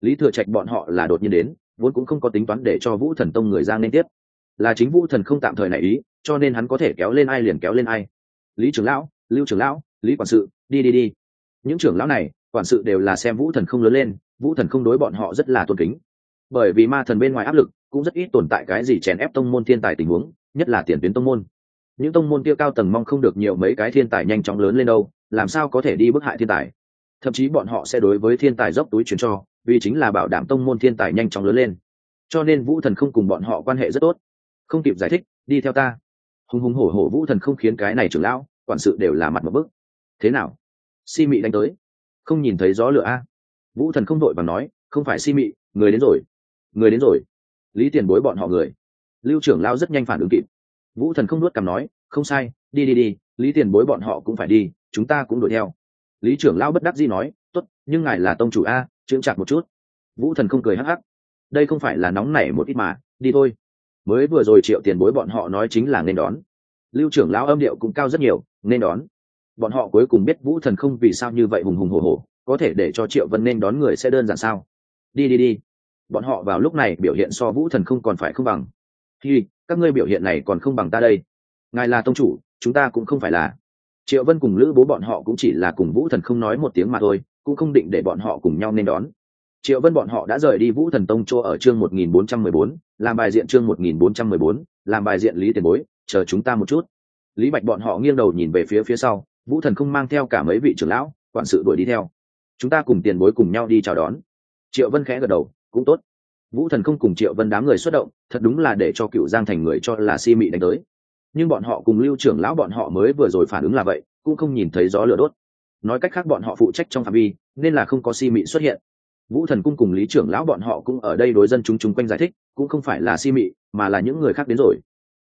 Lý thừa trạch bọn họ là đột nhiên đến, vốn cũng không có tính toán để cho vũ thần tông người giang liên tiếp. Là chính vũ thần không tạm thời này ý, cho nên hắn có thể kéo lên ai liền kéo lên ai. Lý trưởng lão, lưu trưởng lão, lý quản sự, đi đi đi. Những trưởng lão này, quản sự đều là xem vũ thần không lớn lên, vũ thần không đối bọn họ rất là tôn kính. Bởi vì ma thần bên ngoài áp lực cũng rất ít tồn tại cái gì chèn ép tông môn thiên tài tình huống, nhất là tiền tuyến tông môn. Những tông môn kia cao tầng mong không được nhiều mấy cái thiên tài nhanh chóng lớn lên đâu, làm sao có thể đi bức hại thiên tài? Thậm chí bọn họ sẽ đối với thiên tài dốc túi chuyển cho, vì chính là bảo đảm tông môn thiên tài nhanh chóng lớn lên. Cho nên vũ thần không cùng bọn họ quan hệ rất tốt. Không kịp giải thích, đi theo ta. Hùng hùng hổ hổ vũ thần không khiến cái này trưởng lão, quản sự đều là mặt một bức thế nào? Si mị đánh tới. Không nhìn thấy gió lửa a? Vũ thần không đội và nói, không phải si mị, người đến rồi. Người đến rồi lý tiền bối bọn họ người. Lưu trưởng lao rất nhanh phản ứng kịp. Vũ thần không nuốt cằm nói, không sai, đi đi đi, lý tiền bối bọn họ cũng phải đi, chúng ta cũng đuổi theo. Lý trưởng lao bất đắc dĩ nói t ố t nhưng ngài là tông chủ a, chững chặt một chút. Vũ thần không cười hắc hắc. Đây không phải là nóng nảy một ít mà, đi thôi. Mới vừa rồi triệu tiền bối bọn họ nói chính là nên đón. Lưu trưởng lão âm điệu cũng cao rất nhiều, nên đón. Bọn họ cuối cùng biết vũ thần không vì sao như vậy hùng hùng hồ hồ có thể để cho triệu vân nên đón người sẽ đơn giản sao? Đi đi đi bọn họ vào lúc này biểu hiện so vũ thần không còn phải không bằng. Thì các ngươi biểu hiện này còn không bằng ta đây. Ngài là tông chủ, chúng ta cũng không phải là. Triệu vân cùng lữ bố bọn họ cũng chỉ là cùng vũ thần không nói một tiếng mà thôi, cũng không định để bọn họ cùng nhau nên đón. Triệu vân bọn họ đã rời đi vũ thần tông chỗ ở chương một nghìn bốn trăm mười bốn, làm bài diện chương một nghìn bốn trăm mười bốn, làm bài diện lý tiền bối, chờ chúng ta một chút. Lý bạch bọn họ nghiêng đầu nhìn về phía phía sau, vũ thần không mang theo cả mấy vị trưởng lão, quản sự đuổi đi theo. Chúng ta cùng tiền bối cùng nhau đi chào đón. Triệu vân khẽ gật đầu cũng tốt. Vũ thần không cùng triệu vân đám người xuất động, thật đúng là để cho cựu giang thành người cho là si mị đánh tới. Nhưng bọn họ cùng lưu trưởng lão bọn họ mới vừa rồi phản ứng là vậy, cũng không nhìn thấy gió lửa đốt. Nói cách khác bọn họ phụ trách trong phạm vi, nên là không có si mị xuất hiện. Vũ thần cung cùng lý trưởng lão bọn họ cũng ở đây đối dân chúng chung quanh giải thích, cũng không phải là si mị, mà là những người khác đến rồi.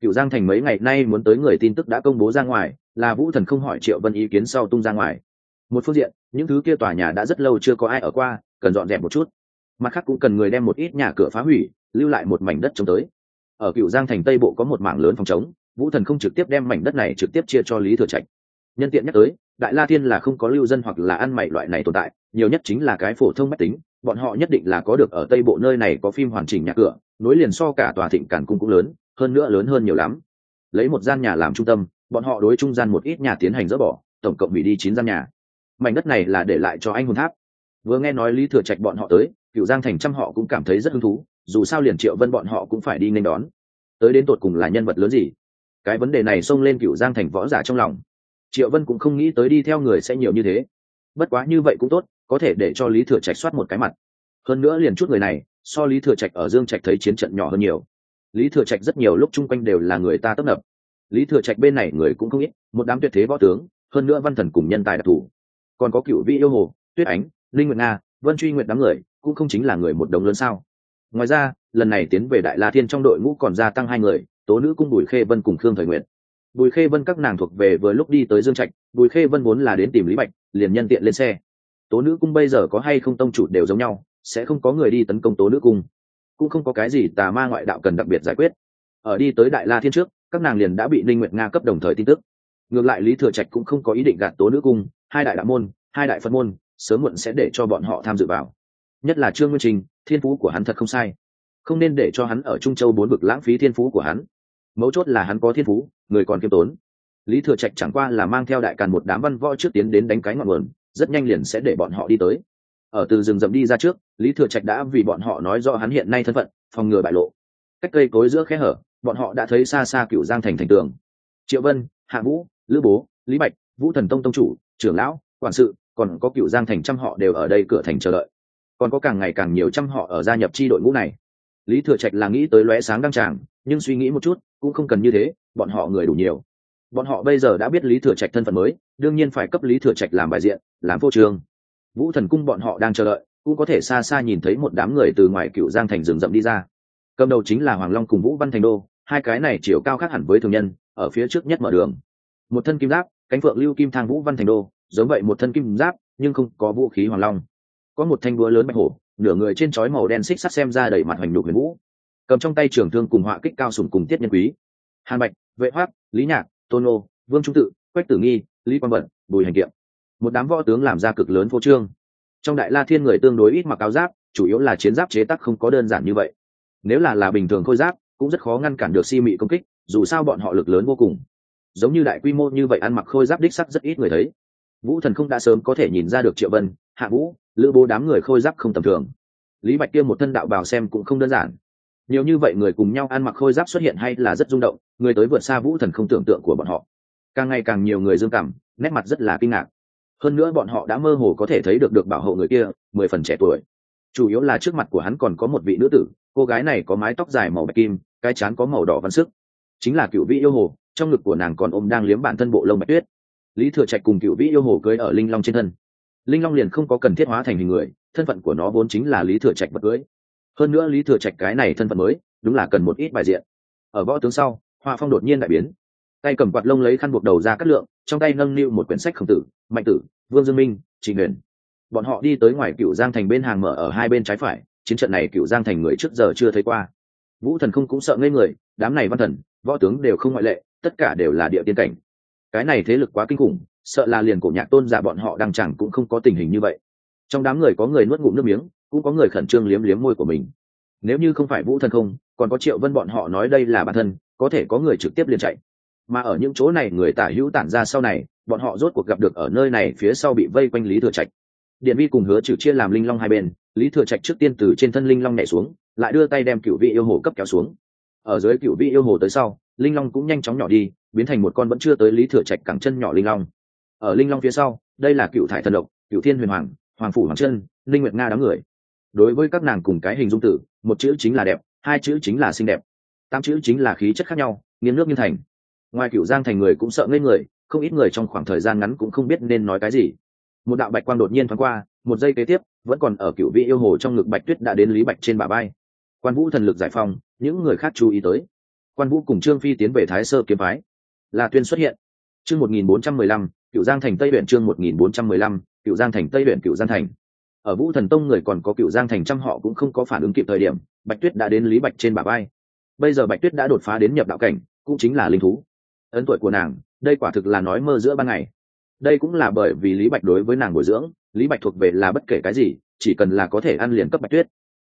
Cựu giang thành mấy ngày nay muốn tới người tin tức đã công bố ra ngoài, là vũ thần không hỏi triệu vân ý kiến sau tung ra ngoài. Một phương diện, những thứ kia tòa nhà đã rất lâu chưa có ai ở qua, cần dọn dẹp một chút mặt khác cũng cần người đem một ít nhà cửa phá hủy, lưu lại một mảnh đất trống tới. Ở cựu giang thành tây bộ có một mảng lớn phòng chống vũ thần không trực tiếp đem mảnh đất này trực tiếp chia cho lý thừa trạch. Nhân tiện nhắc tới, đại la thiên là không có lưu dân hoặc là ăn mày loại này tồn tại, nhiều nhất chính là cái phổ thông mách tính, bọn họ nhất định là có được ở tây bộ nơi này có phim hoàn chỉnh nhà cửa, nối liền so cả tòa thịnh cản cung cũng lớn, hơn nữa lớn hơn nhiều lắm. Lấy một gian nhà làm trung tâm, bọn họ đối trung gian một ít nhà tiến hành dỡ bỏ, tổng cộng bị đi chín gian nhà. Mảnh đất này là để lại cho anh hồn tháp vừa nghe nói lý thừa trạch bọn họ tới cựu giang thành trăm họ cũng cảm thấy rất hứng thú, dù sao liền triệu vân bọn họ cũng phải đi nên đón. Tới đến tột cùng là nhân vật lớn gì? Cái vấn đề này xông lên cựu giang thành võ giả trong lòng. Triệu vân cũng không nghĩ tới đi theo người sẽ nhiều như thế. Bất quá như vậy cũng tốt, có thể để cho lý thừa trạch soát một cái mặt. Hơn nữa liền chút người này, so lý thừa trạch ở dương trạch thấy chiến trận nhỏ hơn nhiều. Lý thừa trạch rất nhiều lúc chung quanh đều là người ta tấp nập. Lý thừa trạch bên này người cũng không ít, một đám tuyệt thế võ tướng, hơn nữa văn thần cùng nhân tài đặc thù. Còn có cựu vị yêu hồ, tuyết ánh linh nguyệt nga, vân truy nguyệt đám người, cũng không chính là người một đồng lớn sao? Ngoài ra, lần này tiến về đại la thiên trong đội ngũ còn gia tăng hai người, tố nữ cung, bùi khê vân cùng khương thời nguyện bùi khê vân các nàng thuộc về vừa lúc đi tới dương trạch, bùi khê vân vốn là đến tìm lý bạch, liền nhân tiện lên xe. Tố nữ cung bây giờ có hay không tông chủ đều giống nhau, sẽ không có người đi tấn công tố nữ cung. Cũng không có cái gì tà ma ngoại đạo cần đặc biệt giải quyết. Ở đi tới đại la thiên trước, các nàng liền đã bị ninh nguyệt nga cấp đồng thời tin tức. Ngược lại lý thừa trạch cũng không có ý định gạt tố nữ cung, hai đại đạo môn, hai đại phật môn sớm muộn sẽ để cho bọn họ tham dự vào. Nhất là trương nguyên trình, thiên phú của hắn thật không sai. Không nên để cho hắn ở trung châu bốn vực lãng phí thiên phú của hắn. Mấu chốt là hắn có thiên phú, người còn kiêm tốn. Lý thừa trạch chẳng qua là mang theo đại càn một đám văn võ trước tiến đến đánh cái ngọn nguồn, rất nhanh liền sẽ để bọn họ đi tới. Ở từ rừng rậm đi ra trước, lý thừa trạch đã vì bọn họ nói rõ hắn hiện nay thân phận, phòng ngừa bại lộ. Cách cây cối giữa khe hở, bọn họ đã thấy xa xa cựu giang thành thành tường. Triệu vân, hạ vũ, lữ bố, lý bạch, vũ thần tông tông chủ, trưởng lão, quản sự còn có cựu giang thành trăm họ đều ở đây cửa thành chờ đợi. Còn có càng ngày càng nhiều trăm họ ở gia nhập chi đội ngũ này. Lý thừa trạch là nghĩ tới lóe sáng đăng tràng, nhưng suy nghĩ một chút, cũng không cần như thế, bọn họ người đủ nhiều. Bọn họ bây giờ đã biết lý thừa trạch thân phận mới, đương nhiên phải cấp lý thừa trạch làm bài diện, làm vô trường vũ thần cung bọn họ đang chờ đợi, cũng có thể xa xa nhìn thấy một đám người từ ngoài cựu giang thành rừng rậm đi ra. Cầm đầu chính là hoàng long cùng vũ văn thành đô, hai cái này chiều cao khác hẳn với thường nhân, ở phía trước nhất mở đường. Một thân kim giáp, cánh phượng lưu kim thang vũ văn thành đô giống vậy một thân kim giáp, nhưng không có vũ khí hoàng long. Có một thanh búa lớn bạch hổ, nửa người trên chói màu đen xích sắt xem ra đầy mặt hoành nhục huyền vũ. Cầm trong tay trường thương cùng họa kích cao sùng cùng tiết nhân quý. Hàn bạch, vệ hoác lý nhạc, tôn nô, vương trung tự, quách tử nghi, lý quang bận bùi hành kiệm. Một đám võ tướng làm ra cực lớn phô trương. Trong đại la thiên người tương đối ít mặc áo giáp, chủ yếu là chiến giáp chế tác không có đơn giản như vậy. Nếu là là bình thường khôi giáp, cũng rất khó ngăn cản được si mị công kích, dù sao bọn họ lực lớn vô cùng. Giống như đại quy mô như vậy ăn mặc khôi giáp đích sắc rất ít người thấy vũ thần không đã sớm có thể nhìn ra được triệu vân, hạ vũ, lữ bố đám người khôi giáp không tầm thường. Lý bạch kia một thân đạo bào xem cũng không đơn giản. Nhiều như vậy người cùng nhau ăn mặc khôi giáp xuất hiện hay là rất rung động, người tới vượt xa vũ thần không tưởng tượng của bọn họ. Càng ngày càng nhiều người dương cảm, nét mặt rất là kinh ngạc. Hơn nữa bọn họ đã mơ hồ có thể thấy được được bảo hộ người kia, mười phần trẻ tuổi. Chủ yếu là trước mặt của hắn còn có một vị nữ tử, cô gái này có mái tóc dài màu bạch kim, cái chán có màu đỏ văn sức. Chính là cựu vị yêu hồ, trong ngực của nàng còn ôm đang liếm bản thân bộ lông bạch tuyết lý thừa trạch cùng cựu vị yêu hồ cưới ở linh long trên thân. Linh long liền không có cần thiết hóa thành hình người, thân phận của nó vốn chính là lý thừa trạch bật cưới. Hơn nữa lý thừa trạch cái này thân phận mới, đúng là cần một ít bài diện. Ở võ tướng sau, hoa phong đột nhiên đại biến. Tay cầm quạt lông lấy khăn buộc đầu ra cắt lượng, trong tay nâng niu một quyển sách khổng tử, mạnh tử, vương dương minh, trình huyền. Bọn họ đi tới ngoài cựu giang thành bên hàng mở ở hai bên trái phải, chiến trận này cựu giang thành người trước giờ chưa thấy qua. Vũ thần không cũng sợ ngây người, đám này văn thần, võ tướng đều không ngoại lệ, tất cả đều là địa tiên cảnh cái này thế lực quá kinh khủng, sợ là liền cổ nhạc tôn giả bọn họ đang chẳng cũng không có tình hình như vậy. Trong đám người có người nuốt ngụm nước miếng, cũng có người khẩn trương liếm liếm môi của mình. Nếu như không phải vũ thần không, còn có triệu vân bọn họ nói đây là bản thân, có thể có người trực tiếp liền chạy. Mà ở những chỗ này người tả hữu tản ra sau này, bọn họ rốt cuộc gặp được ở nơi này phía sau bị vây quanh lý thừa trạch. Điện vi cùng hứa trừ chia làm linh long hai bên, lý thừa trạch trước tiên từ trên thân linh long nhảy xuống, lại đưa tay đem cựu vị yêu hồ cấp kéo xuống. Ở dưới cựu vị yêu hồ tới sau, linh long cũng nhanh chóng nhỏ đi biến thành một con vẫn chưa tới lý thừa trạch cẳng chân nhỏ linh long. Ở linh long phía sau, đây là cựu thải thần độc, cựu thiên huyền hoàng hoàng phủ hoàng chân, linh nguyệt nga đám người. Đối với các nàng cùng cái hình dung tử, một chữ chính là đẹp, hai chữ chính là xinh đẹp. Tám chữ chính là khí chất khác nhau, nghiêng nước như thành. Ngoài cựu giang thành người cũng sợ ngây người, không ít người trong khoảng thời gian ngắn cũng không biết nên nói cái gì. Một đạo bạch quang đột nhiên thoáng qua, một giây kế tiếp, vẫn còn ở cựu vị yêu hồ trong ngực bạch tuyết đã đến lý bạch trên bà bay quan vũ thần lực giải phong những người khác chú ý tới. Quan vũ cùng trương phi tiến về thái sơ kiếm phái là tuyên xuất hiện. Chương một nghìn bốn trăm mười lăm, cựu giang thành tây huyện chương một nghìn bốn trăm mười lăm, cựu giang thành tây huyện, cựu giang thành. Ở vũ thần tông người còn có cựu giang thành trăm họ cũng không có phản ứng kịp thời điểm, bạch tuyết đã đến lý bạch trên bà bay bây giờ bạch tuyết đã đột phá đến nhập đạo cảnh, cũng chính là linh thú. Ấn tuổi của nàng, đây quả thực là nói mơ giữa ban ngày. Đây cũng là bởi vì lý bạch đối với nàng bồi dưỡng, lý bạch thuộc về là bất kể cái gì, chỉ cần là có thể ăn liền cấp bạch tuyết.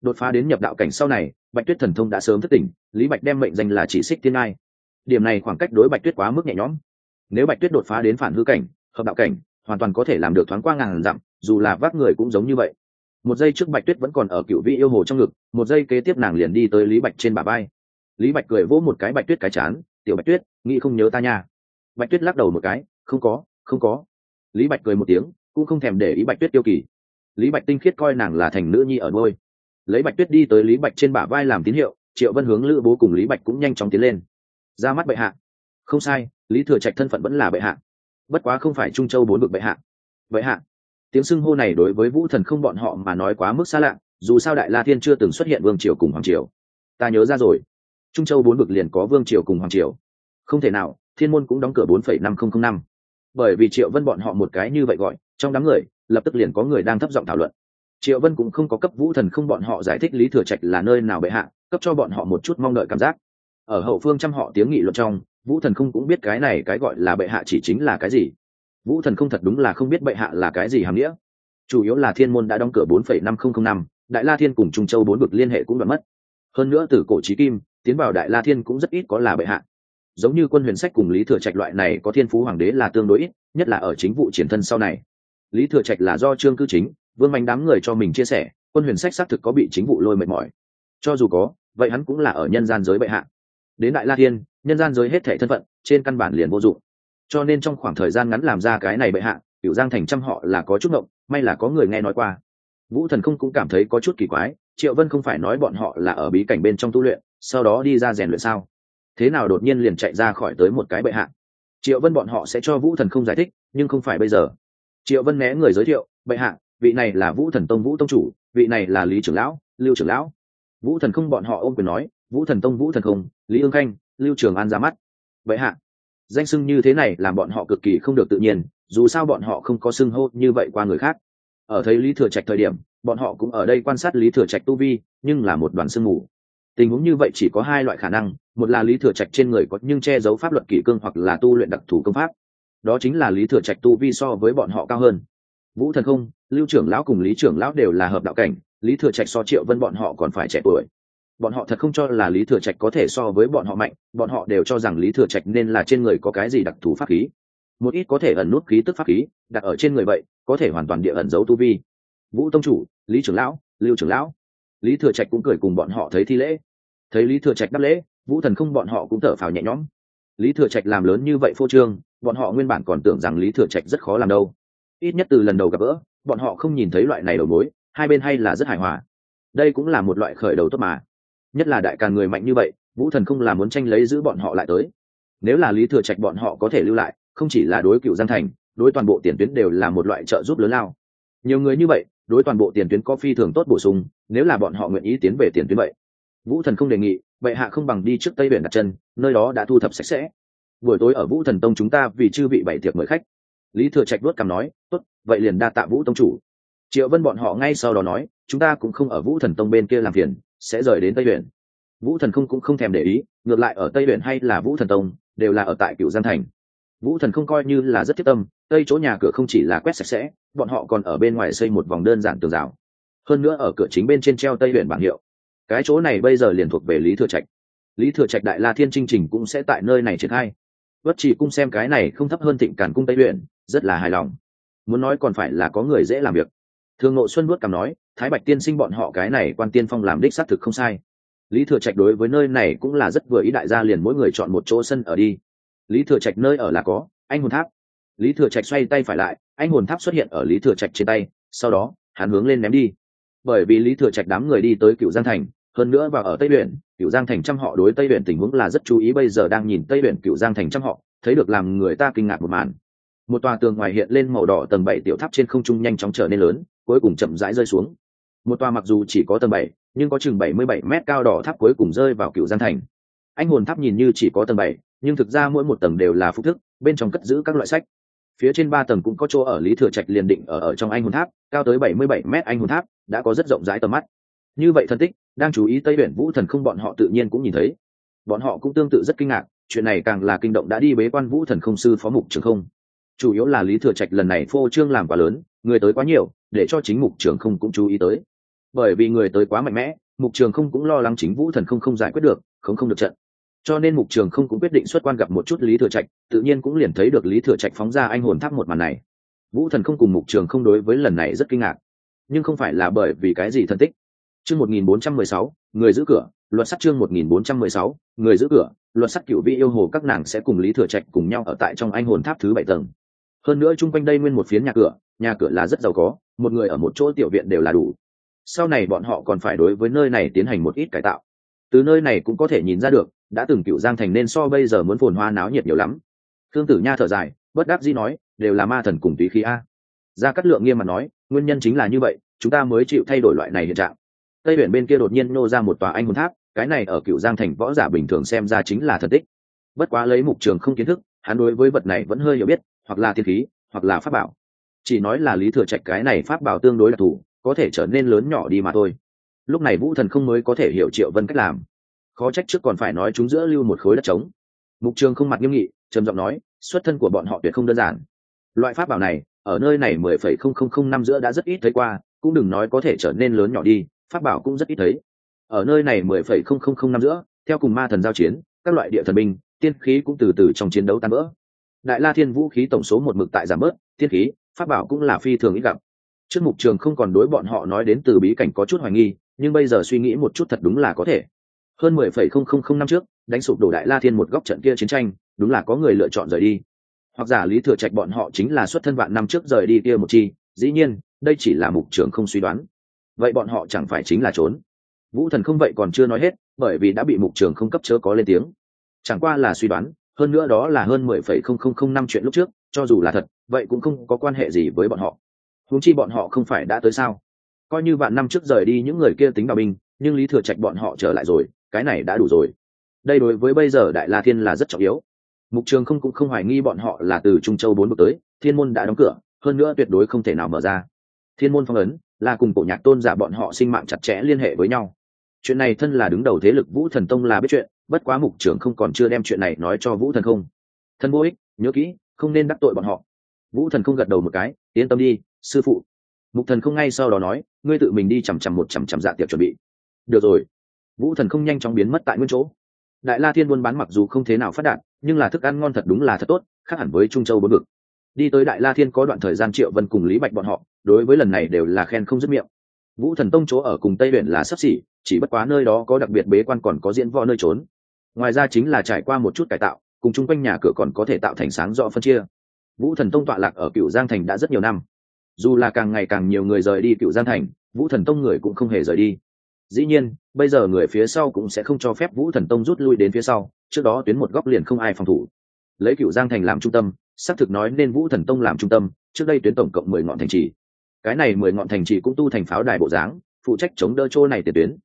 Đột phá đến nhập đạo cảnh sau này, bạch tuyết thần thông đã sớm thất tỉnh, lý bạch đem mệnh danh là chỉ xích thiên ai điểm này khoảng cách đối bạch tuyết quá mức nhẹ nhõm. Nếu bạch tuyết đột phá đến phản hư cảnh, hợp đạo cảnh, hoàn toàn có thể làm được thoáng qua ngàn dặm, dù là vác người cũng giống như vậy. Một giây trước bạch tuyết vẫn còn ở cựu vị yêu hồ trong ngực, một giây kế tiếp nàng liền đi tới lý bạch trên bà vai. lý bạch cười vỗ một cái bạch tuyết cái chán, tiểu bạch tuyết, nghĩ không nhớ ta nha. Bạch tuyết lắc đầu một cái, không có không có. Lý bạch cười một tiếng, cũng không thèm để ý bạch tuyết tiêu kỳ. Lý bạch tinh khiết coi nàng là thành nữ nhi ở ngôi lấy bạch tuyết đi tới lý bạch trên bả vai làm tín hiệu, triệu vân hướng lữ bố cùng lý bạch cũng nhanh chóng tiến lên ra mắt bệ hạ. Không sai, lý thừa trạch thân phận vẫn là bệ hạ. Bất quá không phải trung châu bốn vực bệ hạ. Bệ hạ. Tiếng xưng hô này đối với vũ thần không bọn họ mà nói quá mức xa lạ, dù sao đại la thiên chưa từng xuất hiện vương triều cùng hoàng triều. Ta nhớ ra rồi. Trung châu bốn vực liền có vương triều cùng hoàng triều. Không thể nào, thiên môn cũng đóng cửa bốn phẩy năm không không năm. Bởi vì triệu vân bọn họ một cái như vậy gọi, trong đám người, lập tức liền có người đang thấp giọng thảo luận. Triệu vân cũng không có cấp vũ thần không bọn họ giải thích lý thừa trạch là nơi nào bệ hạ, cấp cho bọn họ một chút mong đợi cảm giác ở hậu phương trăm họ tiếng nghị luận trong, vũ thần không cũng biết cái này cái gọi là bệ hạ chỉ chính là cái gì. Vũ thần không thật đúng là không biết bệ hạ là cái gì hàm nghĩa. Chủ yếu là thiên môn đã đóng cửa bốn phẩy năm không không năm, đại la thiên cùng trung châu bốn vực liên hệ cũng đã mất. Hơn nữa từ cổ trí kim, tiến vào đại la thiên cũng rất ít có là bệ hạ. Giống như quân huyền sách cùng lý thừa trạch loại này có thiên phú hoàng đế là tương đối ít, nhất là ở chính vụ triển thân sau này. Lý thừa trạch là do trương cư chính, vương mạnh đám người cho mình chia sẻ, quân huyền sách xác thực có bị chính vụ lôi mệt mỏi. Cho dù có, vậy hắn cũng là ở nhân gian giới bệ hạ đến đại la thiên, nhân gian giới hết thể thân phận, trên căn bản liền vô dụng. Cho nên trong khoảng thời gian ngắn làm ra cái này bệ hạ cựu giang thành trăm họ là có chút ngộng, may là có người nghe nói qua. Vũ thần không cũng cảm thấy có chút kỳ quái, triệu vân không phải nói bọn họ là ở bí cảnh bên trong tu luyện, sau đó đi ra rèn luyện sao? Thế nào đột nhiên liền chạy ra khỏi tới một cái bệ hạ? Triệu vân bọn họ sẽ cho vũ thần không giải thích, nhưng không phải bây giờ. Triệu vân né người giới thiệu, bệ hạ, vị này là vũ thần tông vũ tông chủ, vị này là lý trưởng lão, lưu trưởng lão. Vũ thần không bọn họ ôm quyền nói vũ thần tông, vũ thần không, lý ương khanh, lưu trường an ra mắt. Vậy hạ, danh sưng như thế này làm bọn họ cực kỳ không được tự nhiên, dù sao bọn họ không có sưng hô như vậy qua người khác. Ở thấy lý thừa trạch thời điểm, bọn họ cũng ở đây quan sát lý thừa trạch tu vi, nhưng là một đoàn sương mù. Tình huống như vậy chỉ có hai loại khả năng, một là lý thừa trạch trên người có nhưng che giấu pháp luật kỷ cương hoặc là tu luyện đặc thù công pháp. Đó chính là lý thừa trạch tu vi so với bọn họ cao hơn. Vũ thần không, lưu trưởng lão cùng lý trưởng lão đều là hợp đạo cảnh, lý thừa trạch so triệu vân bọn họ còn phải trẻ tuổi bọn họ thật không cho là lý thừa trạch có thể so với bọn họ mạnh, bọn họ đều cho rằng lý thừa trạch nên là trên người có cái gì đặc thù pháp khí. Một ít có thể ẩn nút khí tức pháp khí, đặt ở trên người vậy, có thể hoàn toàn địa ẩn giấu tu vi. Vũ tông chủ, lý trưởng lão, lưu trưởng lão. Lý thừa trạch cũng cười cùng bọn họ thấy thi lễ. Thấy lý thừa trạch đáp lễ, vũ thần không bọn họ cũng thở phào nhẹ nhõm. Lý thừa trạch làm lớn như vậy phô trương, bọn họ nguyên bản còn tưởng rằng lý thừa trạch rất khó làm đâu. Ít nhất từ lần đầu gặp gỡ, bọn họ không nhìn thấy loại này đầu mối, hai bên hay là rất hài hòa. Đây cũng là một loại khởi đầu tốt mà nhất là đại càn người mạnh như vậy, vũ thần không là muốn tranh lấy giữ bọn họ lại tới. Nếu là lý thừa trạch bọn họ có thể lưu lại, không chỉ là đối cựu giang thành, đối toàn bộ tiền tuyến đều là một loại trợ giúp lớn lao. Nhiều người như vậy, đối toàn bộ tiền tuyến có phi thường tốt bổ sung, nếu là bọn họ nguyện ý tiến về tiền tuyến vậy. Vũ thần không đề nghị, bệ hạ không bằng đi trước tây biển đặt chân, nơi đó đã thu thập sạch sẽ. Buổi tối ở vũ thần tông chúng ta vì chư vị bảy tiệc mời khách. Lý thừa trạch đuốt cằm nói, tốt, vậy liền đa tạ vũ tông chủ. Triệu vân bọn họ ngay sau đó nói, chúng ta cũng không ở vũ thần tông bên kia làm phiền sẽ rời đến tây huyện vũ thần không cũng không thèm để ý, ngược lại ở tây huyện hay là vũ thần tông, đều là ở tại cựu giang thành. Vũ thần không coi như là rất thiết tâm, tây chỗ nhà cửa không chỉ là quét sạch sẽ, bọn họ còn ở bên ngoài xây một vòng đơn giản tường rào. Hơn nữa ở cửa chính bên trên treo tây huyện bảng hiệu. Cái chỗ này bây giờ liền thuộc về lý thừa trạch. Lý thừa trạch đại la thiên chương trình cũng sẽ tại nơi này triển khai. Vất chỉ cung xem cái này không thấp hơn thịnh cản cung tây huyện rất là hài lòng. Muốn nói còn phải là có người dễ làm việc. Thường nội xuân vuốt cằm nói thái bạch tiên sinh bọn họ cái này quan tiên phong làm đích xác thực không sai. Lý thừa trạch đối với nơi này cũng là rất vừa ý đại gia liền mỗi người chọn một chỗ sân ở đi. Lý thừa trạch nơi ở là có, anh hồn tháp. Lý thừa trạch xoay tay phải lại, anh hồn tháp xuất hiện ở lý thừa trạch trên tay, sau đó, hắn hướng lên ném đi. Bởi vì lý thừa trạch đám người đi tới cựu giang thành, hơn nữa và ở tây luyện cựu giang thành trăm họ đối tây luyện tình huống là rất chú ý, bây giờ đang nhìn tây luyện cựu giang thành trăm họ, thấy được làm người ta kinh ngạc một màn. Một tòa tường ngoài hiện lên màu đỏ tầng bảy tiểu tháp trên không trung nhanh chóng trở nên lớn, cuối cùng chậm rãi rơi xuống một tòa mặc dù chỉ có tầng bảy, nhưng có chừng bảy mươi bảy mét cao đỏ tháp cuối cùng rơi vào cựu giang thành. Anh hồn tháp nhìn như chỉ có tầng bảy, nhưng thực ra mỗi một tầng đều là phúc thức, bên trong cất giữ các loại sách. Phía trên ba tầng cũng có chỗ ở lý thừa trạch liền định ở ở trong anh hồn tháp, cao tới bảy mươi bảy mét anh hồn tháp, đã có rất rộng rãi tầm mắt. Như vậy thân tích, đang chú ý tây biển vũ thần không bọn họ tự nhiên cũng nhìn thấy. Bọn họ cũng tương tự rất kinh ngạc, chuyện này càng là kinh động đã đi bế quan vũ thần không sư phó mục trường không. Chủ yếu là lý thừa trạch lần này phô trương làm quá lớn, người tới quá nhiều, để cho chính mục trường không cũng chú ý tới bởi vì người tới quá mạnh mẽ, mục trường không cũng lo lắng chính vũ thần không không giải quyết được, không không được trận. Cho nên mục trường không cũng quyết định xuất quan gặp một chút lý thừa trạch, tự nhiên cũng liền thấy được lý thừa trạch phóng ra anh hồn tháp một màn này. Vũ thần không cùng mục trường không đối với lần này rất kinh ngạc. Nhưng không phải là bởi vì cái gì thân tích. Chương một nghìn bốn trăm mười sáu, người giữ cửa, luật sắt chương một nghìn bốn trăm mười sáu, người giữ cửa, luật sắt cựu vị yêu hồ các nàng sẽ cùng lý thừa trạch cùng nhau ở tại trong anh hồn tháp thứ bảy tầng. Hơn nữa chung quanh đây nguyên một phiến nhà cửa nhà cửa là rất giàu có, một người ở một chỗ tiểu viện đều là đủ sau này bọn họ còn phải đối với nơi này tiến hành một ít cải tạo. Từ nơi này cũng có thể nhìn ra được, đã từng cựu giang thành nên so bây giờ muốn phồn hoa náo nhiệt nhiều lắm. Thương tử nha thở dài, bất đắc dĩ nói, đều là ma thần cùng túy khí a. Gia cát lượng nghiêm mặt nói, nguyên nhân chính là như vậy, chúng ta mới chịu thay đổi loại này hiện trạng. Tây biển bên kia đột nhiên nô ra một tòa anh hồn tháp, cái này ở cựu giang thành võ giả bình thường xem ra chính là thần tích. Bất quá lấy mục trường không kiến thức, hắn đối với vật này vẫn hơi hiểu biết, hoặc là thiên khí, hoặc là pháp bảo. Chỉ nói là lý thừa trạch cái này pháp bảo tương đối là thủ có thể trở nên lớn nhỏ đi mà thôi. Lúc này vũ thần không mới có thể hiểu triệu vân cách làm. Khó trách trước còn phải nói chúng giữa lưu một khối đất trống. Mục trường không mặt nghiêm nghị, trầm giọng nói, xuất thân của bọn họ tuyệt không đơn giản. Loại pháp bảo này, ở nơi này mười phẩy không không không năm giữa đã rất ít thấy qua, cũng đừng nói có thể trở nên lớn nhỏ đi, pháp bảo cũng rất ít thấy. Ở nơi này mười phẩy không không không năm giữa, theo cùng ma thần giao chiến, các loại địa thần binh, tiên khí cũng từ từ trong chiến đấu tan vỡ. Đại la thiên vũ khí tổng số một mực tại giảm bớt, tiên khí, pháp bảo cũng là phi thường ít gặp trước mục trường không còn đối bọn họ nói đến từ bí cảnh có chút hoài nghi, nhưng bây giờ suy nghĩ một chút thật đúng là có thể. Hơn mười phẩy không không không năm trước, đánh sụp đổ đại la thiên một góc trận kia chiến tranh, đúng là có người lựa chọn rời đi. Hoặc giả lý thừa trạch bọn họ chính là xuất thân vạn năm trước rời đi kia một chi, dĩ nhiên, đây chỉ là mục trường không suy đoán. Vậy bọn họ chẳng phải chính là trốn? Vũ thần không vậy còn chưa nói hết, bởi vì đã bị mục trường không cấp chớ có lên tiếng. Chẳng qua là suy đoán, hơn nữa đó là hơn mười phẩy không không không năm chuyện lúc trước, cho dù là thật, vậy cũng không có quan hệ gì với bọn họ huống chi bọn họ không phải đã tới sao? Coi như vạn năm trước rời đi những người kia tính đạo binh, nhưng lý thừa trạch bọn họ trở lại rồi, cái này đã đủ rồi. Đây đối với bây giờ đại la thiên là rất trọng yếu. Mục trường không cũng không hoài nghi bọn họ là từ trung châu bốn bước tới, thiên môn đã đóng cửa, hơn nữa tuyệt đối không thể nào mở ra. Thiên môn phong ấn, là cùng cổ nhạc tôn giả bọn họ sinh mạng chặt chẽ liên hệ với nhau. Chuyện này thân là đứng đầu thế lực vũ thần tông là biết chuyện, bất quá mục trưởng không còn chưa đem chuyện này nói cho vũ thần không. Thân vô ích, nhớ kỹ, không nên đắc tội bọn họ. Vũ thần không gật đầu một cái, yên tâm đi sư phụ. Mục thần không ngay sau đó nói, ngươi tự mình đi chằm chằm một chằm chằm dạ tiệc chuẩn bị. Được rồi. Vũ thần không nhanh chóng biến mất tại nguyên chỗ. Đại la thiên buôn bán mặc dù không thế nào phát đạt, nhưng là thức ăn ngon thật đúng là thật tốt, khác hẳn với trung châu bốn vực đi tới đại la thiên có đoạn thời gian triệu vân cùng lý bạch bọn họ, đối với lần này đều là khen không dứt miệng. Vũ thần tông chỗ ở cùng tây huyện là sắp xỉ, chỉ bất quá nơi đó có đặc biệt bế quan còn có diễn võ nơi trốn. Ngoài ra chính là trải qua một chút cải tạo, cùng chung quanh nhà cửa còn có thể tạo thành sáng rõ phân chia. Vũ thần tông tọa lạc ở cựu giang thành đã rất nhiều năm dù là càng ngày càng nhiều người rời đi cựu gian thành, vũ thần tông người cũng không hề rời đi. Dĩ nhiên, bây giờ người phía sau cũng sẽ không cho phép vũ thần tông rút lui đến phía sau, trước đó tuyến một góc liền không ai phòng thủ. Lấy cựu giang thành làm trung tâm, xác thực nói nên vũ thần tông làm trung tâm, trước đây tuyến tổng cộng mười ngọn thành trì. Cái này mười ngọn thành trì cũng tu thành pháo đài bộ dáng, phụ trách chống đỡ chỗ này tiền tuyến.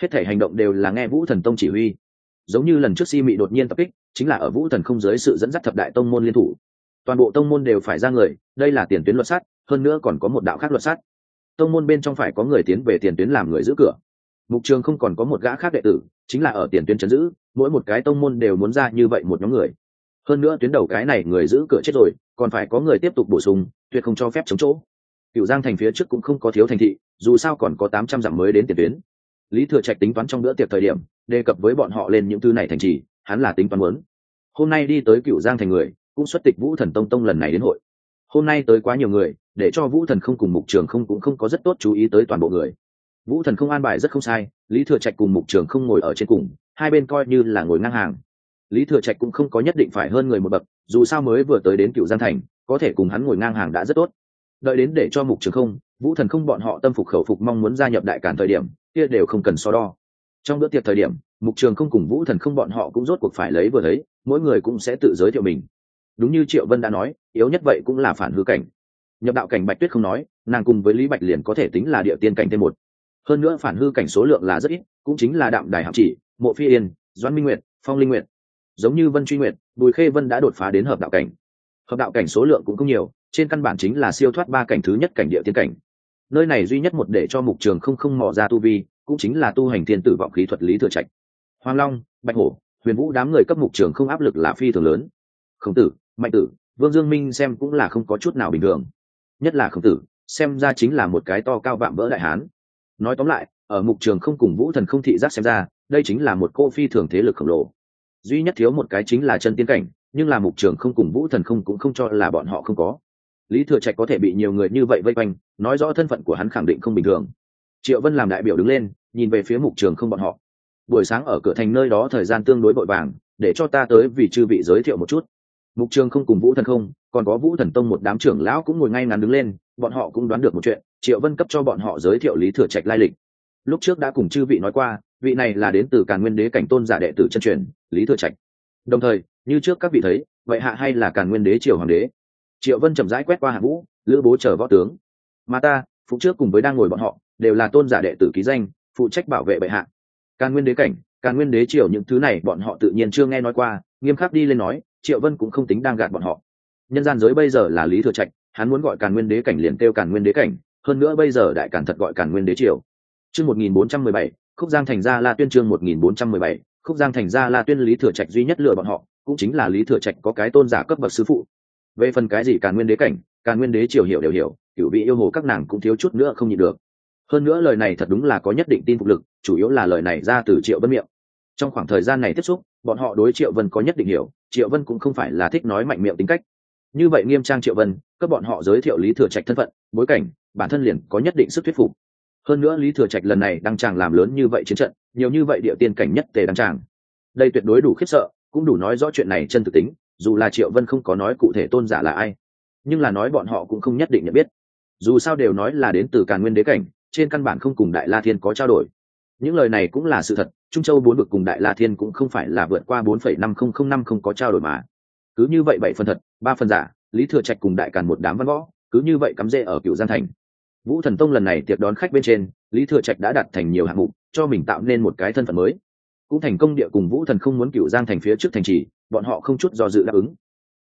Hết thể hành động đều là nghe vũ thần tông chỉ huy. Giống như lần trước si mị đột nhiên tập kích, chính là ở vũ thần không dưới sự dẫn dắt thập đại tông môn liên thủ. Toàn bộ tông môn đều phải ra người, đây là tiền tuyến luật sát hơn nữa còn có một đạo khác luật sát. Tông môn bên trong phải có người tiến về tiền tuyến làm người giữ cửa. Mục trường không còn có một gã khác đệ tử, chính là ở tiền tuyến chấn giữ, mỗi một cái tông môn đều muốn ra như vậy một nhóm người. Hơn nữa tuyến đầu cái này người giữ cửa chết rồi, còn phải có người tiếp tục bổ sung, tuyệt không cho phép chống chỗ. Cựu giang thành phía trước cũng không có thiếu thành thị, dù sao còn có tám trăm dặm mới đến tiền tuyến. Lý thừa trạch tính toán trong bữa tiệc thời điểm, đề cập với bọn họ lên những thứ này thành trì, hắn là tính toán muốn. Hôm nay đi tới cựu giang thành người, cũng xuất tịch vũ thần tông tông lần này đến hội. Hôm nay tới quá nhiều người để cho vũ thần không cùng mục trường không cũng không có rất tốt chú ý tới toàn bộ người. Vũ thần không an bài rất không sai, lý thừa trạch cùng mục trường không ngồi ở trên cùng, hai bên coi như là ngồi ngang hàng. Lý thừa trạch cũng không có nhất định phải hơn người một bậc, dù sao mới vừa tới đến cựu giang thành, có thể cùng hắn ngồi ngang hàng đã rất tốt. Đợi đến để cho mục trường không, vũ thần không bọn họ tâm phục khẩu phục mong muốn gia nhập đại cản thời điểm, kia đều không cần so đo. Trong bữa tiệc thời điểm, mục trường không cùng vũ thần không bọn họ cũng rốt cuộc phải lấy vừa thấy, mỗi người cũng sẽ tự giới thiệu mình. Đúng như triệu vân đã nói, yếu nhất vậy cũng là phản hư cảnh nhập đạo cảnh bạch tuyết không nói, nàng cùng với lý bạch liền có thể tính là địa tiên cảnh thêm một. Hơn nữa phản hư cảnh số lượng là rất ít, cũng chính là đạm đài hạm chỉ, mộ phi yên, doãn minh nguyệt, phong linh nguyệt. Giống như vân truy nguyệt, bùi khê vân đã đột phá đến hợp đạo cảnh. Hợp đạo cảnh số lượng cũng không nhiều, trên căn bản chính là siêu thoát ba cảnh thứ nhất cảnh địa tiên cảnh. Nơi này duy nhất một để cho mục trường không không mò ra tu vi, cũng chính là tu hành thiên tử vọng khí thuật lý thừa trạch. Hoàng long, bạch hổ, huyền vũ đám người cấp mục trường không áp lực là phi thường lớn. Khổng tử, mạnh tử, vương dương minh xem cũng là không có chút nào bình thường nhất là khổng tử, xem ra chính là một cái to cao vạm vỡ đại hán. Nói tóm lại, ở mục trường không cùng vũ thần không thị giác xem ra, đây chính là một cô phi thường thế lực khổng lồ. Duy nhất thiếu một cái chính là chân tiến cảnh, nhưng là mục trường không cùng vũ thần không cũng không cho là bọn họ không có. Lý thừa trạch có thể bị nhiều người như vậy vây quanh, nói rõ thân phận của hắn khẳng định không bình thường. Triệu vân làm đại biểu đứng lên, nhìn về phía mục trường không bọn họ. Buổi sáng ở cửa thành nơi đó thời gian tương đối vội vàng, để cho ta tới vì chư vị giới thiệu một chút mục trường không cùng vũ thần không, còn có vũ thần tông một đám trưởng lão cũng ngồi ngay ngắn đứng lên, bọn họ cũng đoán được một chuyện, triệu vân cấp cho bọn họ giới thiệu lý thừa trạch lai lịch. Lúc trước đã cùng chư vị nói qua, vị này là đến từ càn nguyên đế cảnh tôn giả đệ tử chân truyền, lý thừa trạch. Đồng thời, như trước các vị thấy, vậy hạ hay là càn nguyên đế triều hoàng đế? Triệu vân chậm rãi quét qua hạ vũ, lữ bố chờ võ tướng. Mà ta, phụ trước cùng với đang ngồi bọn họ, đều là tôn giả đệ tử ký danh, phụ trách bảo vệ bệ hạ. Càn nguyên đế cảnh, càn nguyên đế triều những thứ này bọn họ tự nhiên chưa nghe nói qua, nghiêm khắc đi lên nói triệu vân cũng không tính đang gạt bọn họ. Nhân gian giới bây giờ là lý thừa trạch, hắn muốn gọi càn nguyên đế cảnh liền kêu càn nguyên đế cảnh, hơn nữa bây giờ đại càn thật gọi càn nguyên đế triều. Chương một nghìn bốn trăm mười bảy, khúc giang thành ra la tuyên chương một nghìn bốn trăm mười bảy, khúc giang thành ra la tuyên lý thừa trạch duy nhất lựa bọn họ, cũng chính là lý thừa trạch có cái tôn giả cấp bậc sứ phụ. Về phần cái gì càn nguyên đế cảnh, càn nguyên đế triều hiểu đều hiểu cựu vị yêu hồ các nàng cũng thiếu chút nữa không nhịn được. Hơn nữa lời này thật đúng là có nhất định tin phục lực, chủ yếu là lời này ra từ triệu vân miệng. Trong khoảng thời gian này tiếp xúc, bọn họ đối triệu vân có nhất định hiểu triệu vân cũng không phải là thích nói mạnh miệng tính cách. Như vậy nghiêm trang triệu vân, các bọn họ giới thiệu lý thừa trạch thân phận, bối cảnh, bản thân liền có nhất định sức thuyết phục. Hơn nữa lý thừa trạch lần này đăng tràng làm lớn như vậy chiến trận, nhiều như vậy địa tiên cảnh nhất tề đăng tràng. Đây tuyệt đối đủ khiếp sợ, cũng đủ nói rõ chuyện này chân thực tính, dù là triệu vân không có nói cụ thể tôn giả là ai, nhưng là nói bọn họ cũng không nhất định nhận biết. Dù sao đều nói là đến từ càn nguyên đế cảnh, trên căn bản không cùng đại la thiên có trao đổi những lời này cũng là sự thật, trung châu bốn vực cùng đại la thiên cũng không phải là vượt qua bốn phẩy năm không không năm không có trao đổi mà. Cứ như vậy bảy phần thật, ba phần giả, lý thừa trạch cùng đại càn một đám văn võ, cứ như vậy cắm rễ ở cựu giang thành. Vũ thần tông lần này tiệc đón khách bên trên, lý thừa trạch đã đặt thành nhiều hạng mục, cho mình tạo nên một cái thân phận mới. Cũng thành công địa cùng vũ thần không muốn cựu giang thành phía trước thành trì, bọn họ không chút do dự đáp ứng.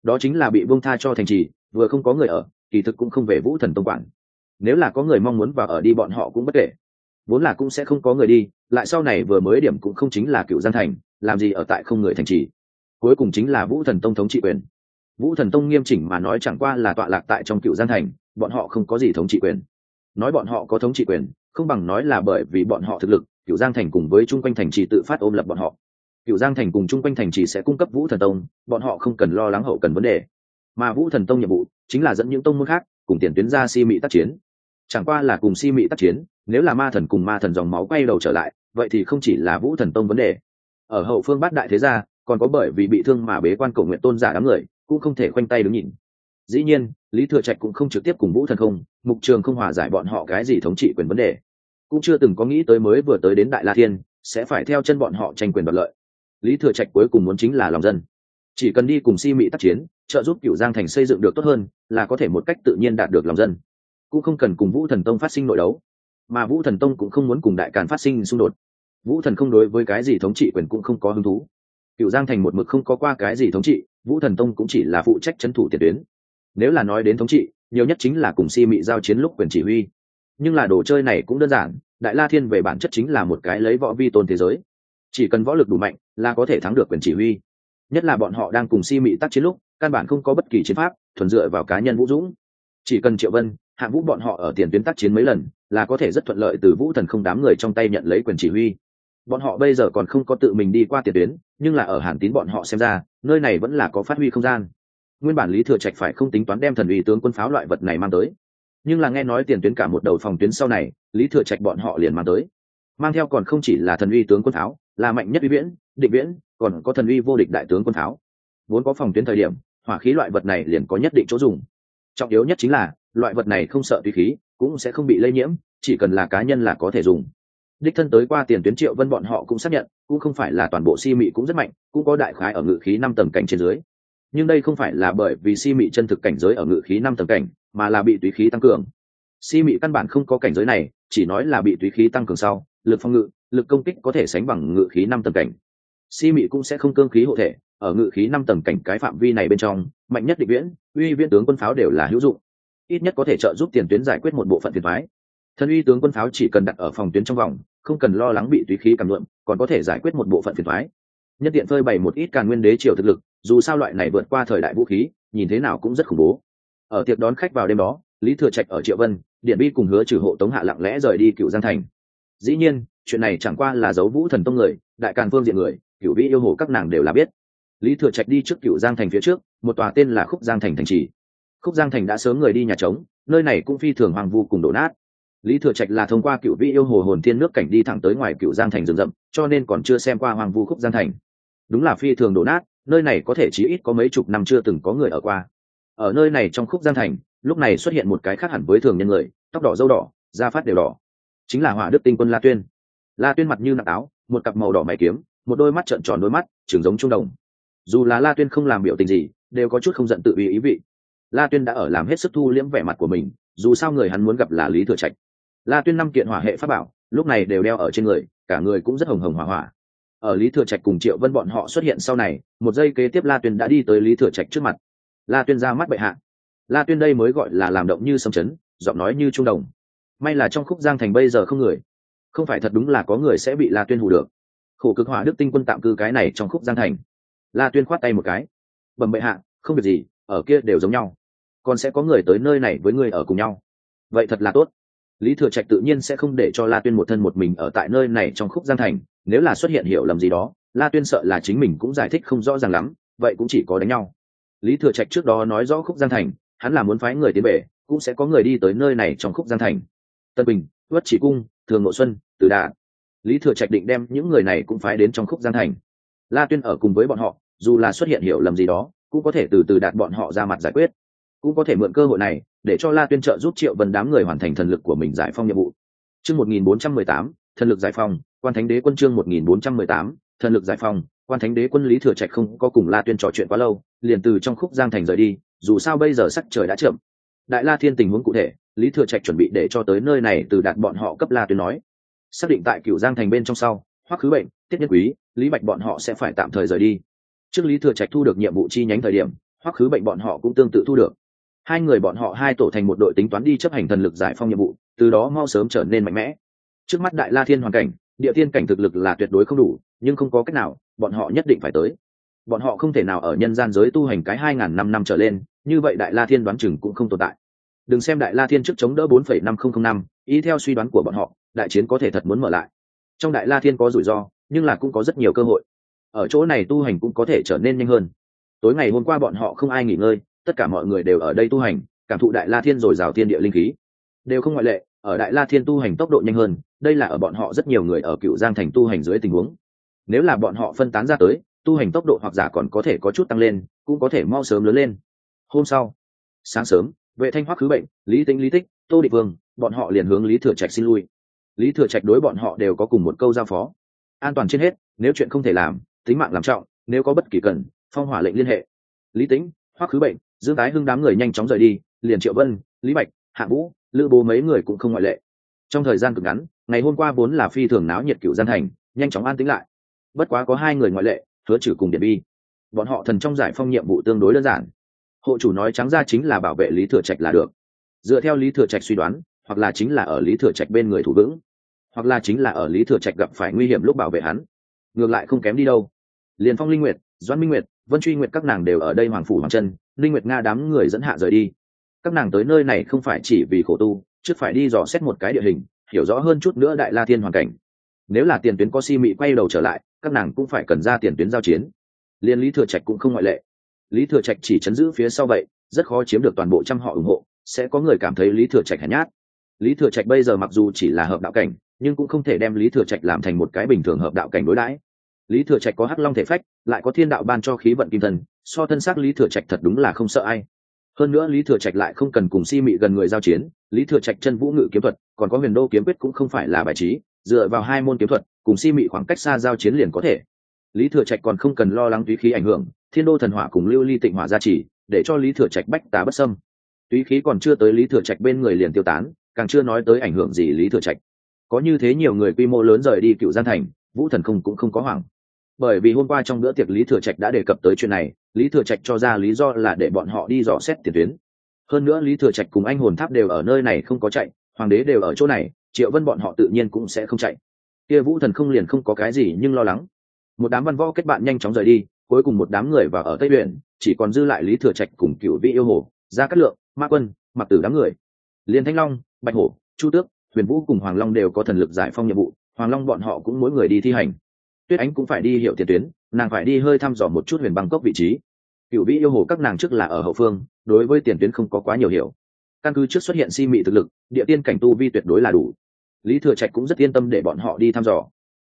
Đó chính là bị bông tha cho thành trì, vừa không có người ở, kỳ thực cũng không về vũ thần tông quản. Nếu là có người mong muốn vào ở đi bọn họ cũng bất kể vốn là cũng sẽ không có người đi, lại sau này vừa mới điểm cũng không chính là cựu giang thành, làm gì ở tại không người thành trì. Cuối cùng chính là vũ thần tông thống trị quyền. Vũ thần tông nghiêm chỉnh mà nói chẳng qua là tọa lạc tại trong cựu giang thành, bọn họ không có gì thống trị quyền. Nói bọn họ có thống trị quyền, không bằng nói là bởi vì bọn họ thực lực, cựu giang thành cùng với chung quanh thành trì tự phát ôm lập bọn họ. Cựu giang thành cùng chung quanh thành trì sẽ cung cấp vũ thần tông, bọn họ không cần lo lắng hậu cần vấn đề. Mà vũ thần tông nhiệm vụ chính là dẫn những tông môn khác, cùng tiền tuyến ra si mỹ tác chiến chẳng qua là cùng si Mị tác chiến, nếu là ma thần cùng ma thần dòng máu quay đầu trở lại, vậy thì không chỉ là vũ thần tông vấn đề. Ở hậu phương bát đại thế gia, còn có bởi vì bị thương mà bế quan cầu nguyện tôn giả đám người, cũng không thể khoanh tay đứng nhìn. Dĩ nhiên, lý thừa trạch cũng không trực tiếp cùng vũ thần không, mục trường không hòa giải bọn họ cái gì thống trị quyền vấn đề. Cũng chưa từng có nghĩ tới mới vừa tới đến đại la thiên, sẽ phải theo chân bọn họ tranh quyền đoạt lợi. Lý thừa trạch cuối cùng muốn chính là lòng dân. Chỉ cần đi cùng si mỹ tác chiến, trợ giúp cựu giang thành xây dựng được tốt hơn, là có thể một cách tự nhiên đạt được lòng dân cũng không cần cùng vũ thần tông phát sinh nội đấu. Mà vũ thần tông cũng không muốn cùng đại càn phát sinh xung đột. Vũ thần không đối với cái gì thống trị quyền cũng không có hứng thú. Cựu giang thành một mực không có qua cái gì thống trị, vũ thần tông cũng chỉ là phụ trách c h ấ n thủ tiền tuyến. Nếu là nói đến thống trị, nhiều nhất chính là cùng si mị giao chiến lúc quyền chỉ huy. Nhưng là đồ chơi này cũng đơn giản, đại la thiên về bản chất chính là một cái lấy võ vi tôn thế giới. Chỉ cần võ lực đủ mạnh là có thể thắng được quyền chỉ huy. Nhất là bọn họ đang cùng si mị tác chiến lúc, căn bản không có bất kỳ chiến pháp, thuần dựa vào cá nhân vũ dũng. Chỉ cần triệu vân hạng vũ bọn họ ở tiền tuyến tác chiến mấy lần, là có thể rất thuận lợi từ vũ thần không đám người trong tay nhận lấy quyền chỉ huy. Bọn họ bây giờ còn không có tự mình đi qua tiền tuyến, nhưng là ở hàn tín bọn họ xem ra, nơi này vẫn là có phát huy không gian. Nguyên bản lý thừa trạch phải không tính toán đem thần uy tướng quân pháo loại vật này mang tới. Nhưng là nghe nói tiền tuyến cả một đầu phòng tuyến sau này, lý thừa trạch bọn họ liền mang tới. Mang theo còn không chỉ là thần uy tướng quân pháo, là mạnh nhất uy viễn định viễn, còn có thần uy vô địch đại tướng quân pháo. Vốn có phòng tuyến thời điểm, hỏa khí loại vật này liền có nhất định chỗ dùng. Trọng yếu nhất chính là loại vật này không sợ tùy khí, cũng sẽ không bị lây nhiễm, chỉ cần là cá nhân là có thể dùng. Đích thân tới qua tiền tuyến triệu vân bọn họ cũng xác nhận, cũng không phải là toàn bộ si mị cũng rất mạnh, cũng có đại khái ở ngự khí năm tầng cảnh trên dưới. Nhưng đây không phải là bởi vì si mị chân thực cảnh giới ở ngự khí năm tầng cảnh, mà là bị tùy khí tăng cường. Si mị căn bản không có cảnh giới này, chỉ nói là bị tùy khí tăng cường sau, lực phòng ngự, lực công kích có thể sánh bằng ngự khí năm tầng cảnh. Si mị cũng sẽ không cương khí hộ thể, ở ngự khí năm tầng cảnh cái phạm vi này bên trong, mạnh nhất định viễn, uy viễn tướng quân pháo đều là hữu dụng ít nhất có thể trợ giúp tiền tuyến giải quyết một bộ phận phiền thoái. Thân uy tướng quân pháo chỉ cần đặt ở phòng tuyến trong vòng, không cần lo lắng bị tùy khí cảm lượm còn có thể giải quyết một bộ phận phiền thoái. Nhất tiện phơi bày một ít càn nguyên đế triều thực lực, dù sao loại này vượt qua thời đại vũ khí, nhìn thế nào cũng rất khủng bố. Ở tiệc đón khách vào đêm đó, lý thừa trạch ở triệu vân, điện bi cùng hứa trừ hộ tống hạ lặng lẽ rời đi cựu giang thành. Dĩ nhiên, chuyện này chẳng qua là dấu vũ thần tông người, đại càn phương diện người cựu vĩ yêu hồ các nàng đều là biết. Lý thừa trạch đi trước cựu giang thành phía trước, một tòa tên là khúc giang thành thành trì khúc giang thành đã sớm người đi nhà trống, nơi này cũng phi thường hoàng vu cùng đổ nát. Lý thừa trạch là thông qua cựu vị yêu hồ hồn thiên nước cảnh đi thẳng tới ngoài cựu giang thành rừng rậm, cho nên còn chưa xem qua hoàng vu khúc giang thành. Đúng là phi thường đổ nát, nơi này có thể chí ít có mấy chục năm chưa từng có người ở qua. Ở nơi này trong khúc giang thành, lúc này xuất hiện một cái khác hẳn với thường nhân người, tóc đỏ dâu đỏ, da phát đều đỏ. Chính là hỏa đức tinh quân la tuyên. La tuyên mặt như nặng áo, một cặp màu đỏ mày kiếm, một đôi mắt trợn tròn đôi mắt, trường giống trung đồng. Dù là la tuyên không làm biểu tình gì, đều có chút không giận tự ý ý vị la tuyên đã ở làm hết sức thu liễm vẻ mặt của mình, dù sao người hắn muốn gặp là lý thừa trạch. La tuyên năm kiện hỏa hệ pháp bảo, lúc này đều đeo ở trên người, cả người cũng rất hồng hồng hỏa hỏa. Ở lý thừa trạch cùng triệu vân bọn họ xuất hiện sau này, một giây kế tiếp la tuyên đã đi tới lý thừa trạch trước mặt. La tuyên ra mắt bệ hạ. La tuyên đây mới gọi là làm động như sấm chấn, giọng nói như trung đồng. May là trong khúc giang thành bây giờ không người. Không phải thật đúng là có người sẽ bị la tuyên hù được. Khổ cực hỏa đức tinh quân tạm cư cái này trong khúc giang thành. La tuyên khoát tay một cái. Bẩm bệ hạ, không việc gì, ở kia đều giống nhau còn sẽ có người tới nơi này với người ở cùng nhau. Vậy thật là tốt. Lý thừa trạch tự nhiên sẽ không để cho la tuyên một thân một mình ở tại nơi này trong khúc giang thành, nếu là xuất hiện hiểu lầm gì đó, la tuyên sợ là chính mình cũng giải thích không rõ ràng lắm, vậy cũng chỉ có đánh nhau. Lý thừa trạch trước đó nói rõ khúc giang thành, hắn là muốn phái người tiến bể cũng sẽ có người đi tới nơi này trong khúc giang thành. Tân bình vất chỉ cung, thường ngộ xuân tử đà. Lý thừa trạch định đem những người này cũng phái đến trong khúc giang thành. La tuyên ở cùng với bọn họ, dù là xuất hiện hiểu lầm gì đó, cũng có thể từ từ đạt bọn họ ra mặt giải quyết cũng có thể mượn cơ hội này để cho la tuyên trợ giúp triệu vân đám người hoàn thành thần lực của mình giải phong nhiệm vụ. Chương một nghìn bốn trăm mười tám, thần lực giải phong, quan thánh đế quân chương một nghìn bốn trăm mười tám, thần lực giải phong, quan thánh đế quân lý thừa trạch không có cùng la tuyên trò chuyện quá lâu, liền từ trong khúc giang thành rời đi, dù sao bây giờ sắc trời đã chậm. Đại la thiên tình huống cụ thể, lý thừa trạch chuẩn bị để cho tới nơi này từ đạt bọn họ cấp la tuyên nói. Xác định tại cựu giang thành bên trong sau hoặc khứ bệnh, tiết nhân quý, lý bạch bọn họ sẽ phải tạm thời rời đi. Trước lý thừa trạch thu được nhiệm vụ chi nhánh thời điểm hoặc khứ bệnh bọn họ cũng tương tự thu được hai người bọn họ hai tổ thành một đội tính toán đi chấp hành thần lực giải phong nhiệm vụ, từ đó mau sớm trở nên mạnh mẽ. Trước mắt đại la thiên hoàn cảnh, địa thiên cảnh thực lực là tuyệt đối không đủ, nhưng không có cách nào, bọn họ nhất định phải tới. Bọn họ không thể nào ở nhân gian giới tu hành cái hai ngàn năm năm trở lên, như vậy đại la thiên đoán chừng cũng không tồn tại. Đừng xem đại la thiên trước chống đỡ bốn phẩy năm không không năm ý theo suy đoán của bọn họ, đại chiến có thể thật muốn mở lại. Trong đại la thiên có rủi ro, nhưng là cũng có rất nhiều cơ hội. Ở chỗ này tu hành cũng có thể trở nên nhanh hơn. Tối ngày hôm qua bọn họ không ai nghỉ ngơi tất cả mọi người đều ở đây tu hành, cảm thụ đại la thiên rồi rào thiên địa linh khí. Đều không ngoại lệ, ở đại la thiên tu hành tốc độ nhanh hơn, đây là ở bọn họ rất nhiều người ở cựu giang thành tu hành dưới tình huống. Nếu là bọn họ phân tán ra tới, tu hành tốc độ hoặc giả còn có thể có chút tăng lên, cũng có thể mau sớm lớn lên. Hôm sau, sáng sớm, vệ thanh hoắc khứ bệnh, lý tính lý tích, tô địch vương, bọn họ liền hướng lý thừa trạch xin lui. Lý thừa trạch đối bọn họ đều có cùng một câu giao phó. An toàn trên hết, nếu chuyện không thể làm, tính mạng làm trọng, nếu có bất kỳ cần, phong hỏa lệnh liên hệ. Lý tính hoắc khứ bệnh dương tái hưng đám người nhanh chóng rời đi, liền triệu vân, lý bạch, hạ vũ, lữ bố mấy người cũng không ngoại lệ. Trong thời gian cực ngắn, ngày hôm qua vốn là phi thường náo nhiệt cựu gian thành, nhanh chóng an tính lại. Bất quá có hai người ngoại lệ, hứa trừ cùng điện bi. Bọn họ thần trong giải phong nhiệm vụ tương đối đơn giản. Hộ chủ nói trắng ra chính là bảo vệ lý thừa trạch là được. Dựa theo lý thừa trạch suy đoán, hoặc là chính là ở lý thừa trạch bên người thủ vững, hoặc là chính là ở lý thừa trạch gặp phải nguy hiểm lúc bảo vệ hắn. Ngược lại không kém đi đâu. Liền phong linh nguyệt, doãn minh nguyệt, vân truy nguyệt các nàng đều ở đây hoàng phủ hoàng chân linh nguyệt nga đám người dẫn hạ rời đi. Các nàng tới nơi này không phải chỉ vì khổ tu, trước phải đi dò xét một cái địa hình, hiểu rõ hơn chút nữa đại la thiên hoàn cảnh. Nếu là tiền tuyến có si mị quay đầu trở lại, các nàng cũng phải cần ra tiền tuyến giao chiến. Liên lý thừa trạch cũng không ngoại lệ. Lý thừa trạch chỉ chấn giữ phía sau vậy, rất khó chiếm được toàn bộ trăm họ ủng hộ, sẽ có người cảm thấy lý thừa trạch hèn nhát. Lý thừa trạch bây giờ mặc dù chỉ là hợp đạo cảnh, nhưng cũng không thể đem lý thừa trạch làm thành một cái bình thường hợp đạo cảnh đối đãi. Lý thừa trạch có hắc long thể phách, lại có thiên đạo ban cho khí vận kim thần so thân xác lý thừa trạch thật đúng là không sợ ai. Hơn nữa lý thừa trạch lại không cần cùng si mị gần người giao chiến, lý thừa trạch chân vũ ngự kiếm thuật, còn có huyền đô kiếm quyết cũng không phải là bài trí, dựa vào hai môn kiếm thuật, cùng si mị khoảng cách xa giao chiến liền có thể. Lý thừa trạch còn không cần lo lắng túy khí ảnh hưởng, thiên đô thần hỏa cùng lưu ly tịnh hỏa gia trì, để cho lý thừa trạch bách tá bất sâm túy khí còn chưa tới lý thừa trạch bên người liền tiêu tán, càng chưa nói tới ảnh hưởng gì lý thừa trạch. Có như thế nhiều người quy mô lớn rời đi cựu gian thành, vũ thần không cũng không có hoảng. Bởi vì hôm qua trong bữa tiệc lý thừa trạch đã đề cập tới chuyện này lý thừa trạch cho ra lý do là để bọn họ đi dò xét tiền tuyến. Hơn nữa lý thừa trạch cùng anh hồn tháp đều ở nơi này không có chạy, hoàng đế đều ở chỗ này, triệu vân bọn họ tự nhiên cũng sẽ không chạy. Kia vũ thần không liền không có cái gì nhưng lo lắng. Một đám văn võ kết bạn nhanh chóng rời đi, cuối cùng một đám người vào ở tây huyện chỉ còn dư lại lý thừa trạch cùng cựu vị yêu hồ, gia cát lượng, ma quân mặc tử đám người. Liên thanh long, bạch hổ, chu tước, huyền vũ cùng hoàng long đều có thần lực giải phong nhiệm vụ, hoàng long bọn họ cũng mỗi người đi thi hành. Tuyết ánh cũng phải đi hiệu tiền tuyến nàng phải đi hơi thăm dò một chút huyền băng cốc vị trí. Cựu vĩ yêu hồ các nàng trước là ở hậu phương, đối với tiền tuyến không có quá nhiều hiểu. Căn cứ trước xuất hiện si mị thực lực, địa tiên cảnh tu vi tuyệt đối là đủ. Lý thừa trạch cũng rất yên tâm để bọn họ đi thăm dò.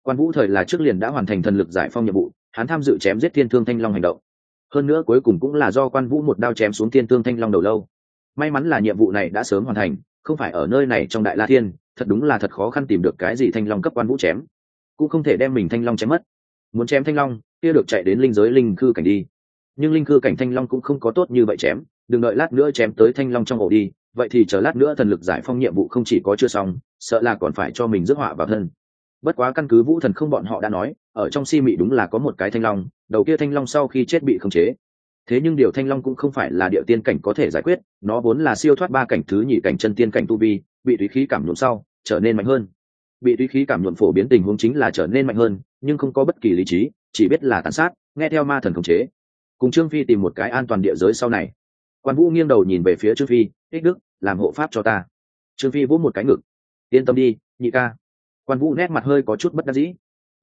Quan vũ thời là trước liền đã hoàn thành thần lực giải phong nhiệm vụ, hắn tham dự chém giết thiên thương thanh long hành động. Hơn nữa cuối cùng cũng là do quan vũ một đao chém xuống thiên thương thanh long đầu lâu. May mắn là nhiệm vụ này đã sớm hoàn thành, không phải ở nơi này trong đại la thiên, thật đúng là thật khó khăn tìm được cái gì thanh long cấp quan vũ chém. Cũng không thể đem mình thanh long chém mất muốn chém thanh long, kia được chạy đến linh giới linh khư cảnh đi. Nhưng linh khư cảnh thanh long cũng không có tốt như vậy chém, đừng đợi lát nữa chém tới thanh long trong ổ đi, vậy thì chờ lát nữa thần lực giải phong nhiệm vụ không chỉ có chưa xong, sợ là còn phải cho mình rước họa vào thân. Bất quá căn cứ vũ thần không bọn họ đã nói, ở trong si mị đúng là có một cái thanh long, đầu kia thanh long sau khi chết bị khống chế. Thế nhưng điều thanh long cũng không phải là địa tiên cảnh có thể giải quyết, nó vốn là siêu thoát ba cảnh thứ nhị cảnh chân tiên cảnh tu vi, bị tùy khí cảm nhuộm sau, trở nên mạnh hơn. Bị tùy khí cảm nhuộm phổ biến tình huống chính là trở nên mạnh hơn nhưng không có bất kỳ lý trí, chỉ biết là tàn sát, nghe theo ma thần khống chế. Cùng trương phi tìm một cái an toàn địa giới sau này. Quan vũ nghiêng đầu nhìn về phía trương phi, ích đức, làm hộ pháp cho ta. Trương phi vỗ một cái ngực. Yên tâm đi, nhị ca. Quan vũ nét mặt hơi có chút bất đắc dĩ.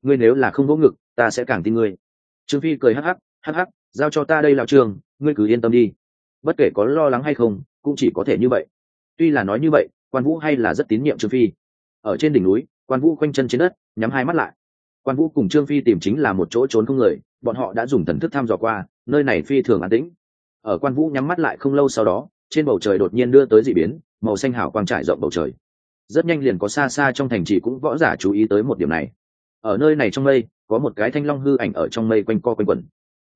Ngươi nếu là không vỗ ngực, ta sẽ càng tin ngươi. Trương phi cười hắc hắc hắc hắc, giao cho ta đây lão trường, ngươi cứ yên tâm đi. Bất kể có lo lắng hay không, cũng chỉ có thể như vậy. Tuy là nói như vậy, quan vũ hay là rất tín nhiệm trương phi. Ở trên đỉnh núi, quan vũ quanh chân trên đất, nhắm hai mắt lại quan vũ cùng trương phi tìm chính là một chỗ trốn không người, bọn họ đã dùng thần thức thăm dò qua, nơi này phi thường an tĩnh. Ở quan vũ nhắm mắt lại không lâu sau đó, trên bầu trời đột nhiên đưa tới d ị biến, màu xanh hảo quang trải rộng bầu trời. Rất nhanh liền có xa xa trong thành trì cũng võ giả chú ý tới một điểm này. Ở nơi này trong mây, có một cái thanh long hư ảnh ở trong mây quanh co quanh quẩn.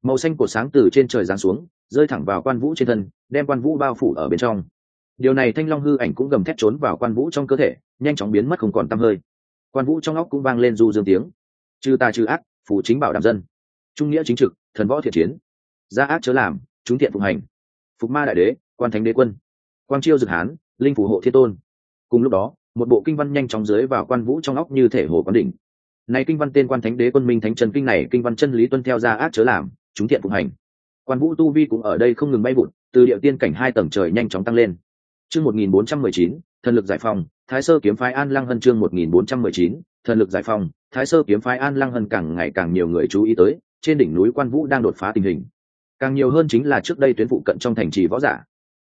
Màu xanh của sáng từ trên trời giáng xuống, rơi thẳng vào quan vũ trên thân, đem quan vũ bao phủ ở bên trong. Điều này thanh long hư ảnh cũng gầm thét trốn vào quan vũ trong cơ thể, nhanh chóng biến mất không còn tăm hơi. Quan vũ trong óc cũng vang lên du dương tiếng chư ta chư ác phủ chính bảo đảm dân. Trung nghĩa chính trực, thần võ thiện chiến. Gia ác chớ làm, chúng thiện phụng hành. Phục ma đại đế, quan thánh đế quân. Quang chiêu dực hán, linh phủ hộ thiên tôn. Cùng lúc đó, một bộ kinh văn nhanh chóng dưới vào quan vũ trong óc như thể hồ quán đỉnh. Này kinh văn tên quan thánh đế quân minh thánh trần kinh này, kinh văn chân lý tuân theo gia ác chớ làm, chúng thiện phụng hành. Quan vũ tu vi cũng ở đây không ngừng bay vụt, từ địa tiên cảnh hai tầng trời nhanh chóng tăng lên. Chương một nghìn bốn trăm mười chín, thần lực giải phòng thái sơ kiếm phái an lăng hân chương một nghìn bốn trăm mười chín, thần lực giải phòng thái sơ kiếm phái an lăng hân càng ngày càng nhiều người chú ý tới, trên đỉnh núi quan vũ đang đột phá tình hình. Càng nhiều hơn chính là trước đây tuyến phụ cận trong thành trì võ giả.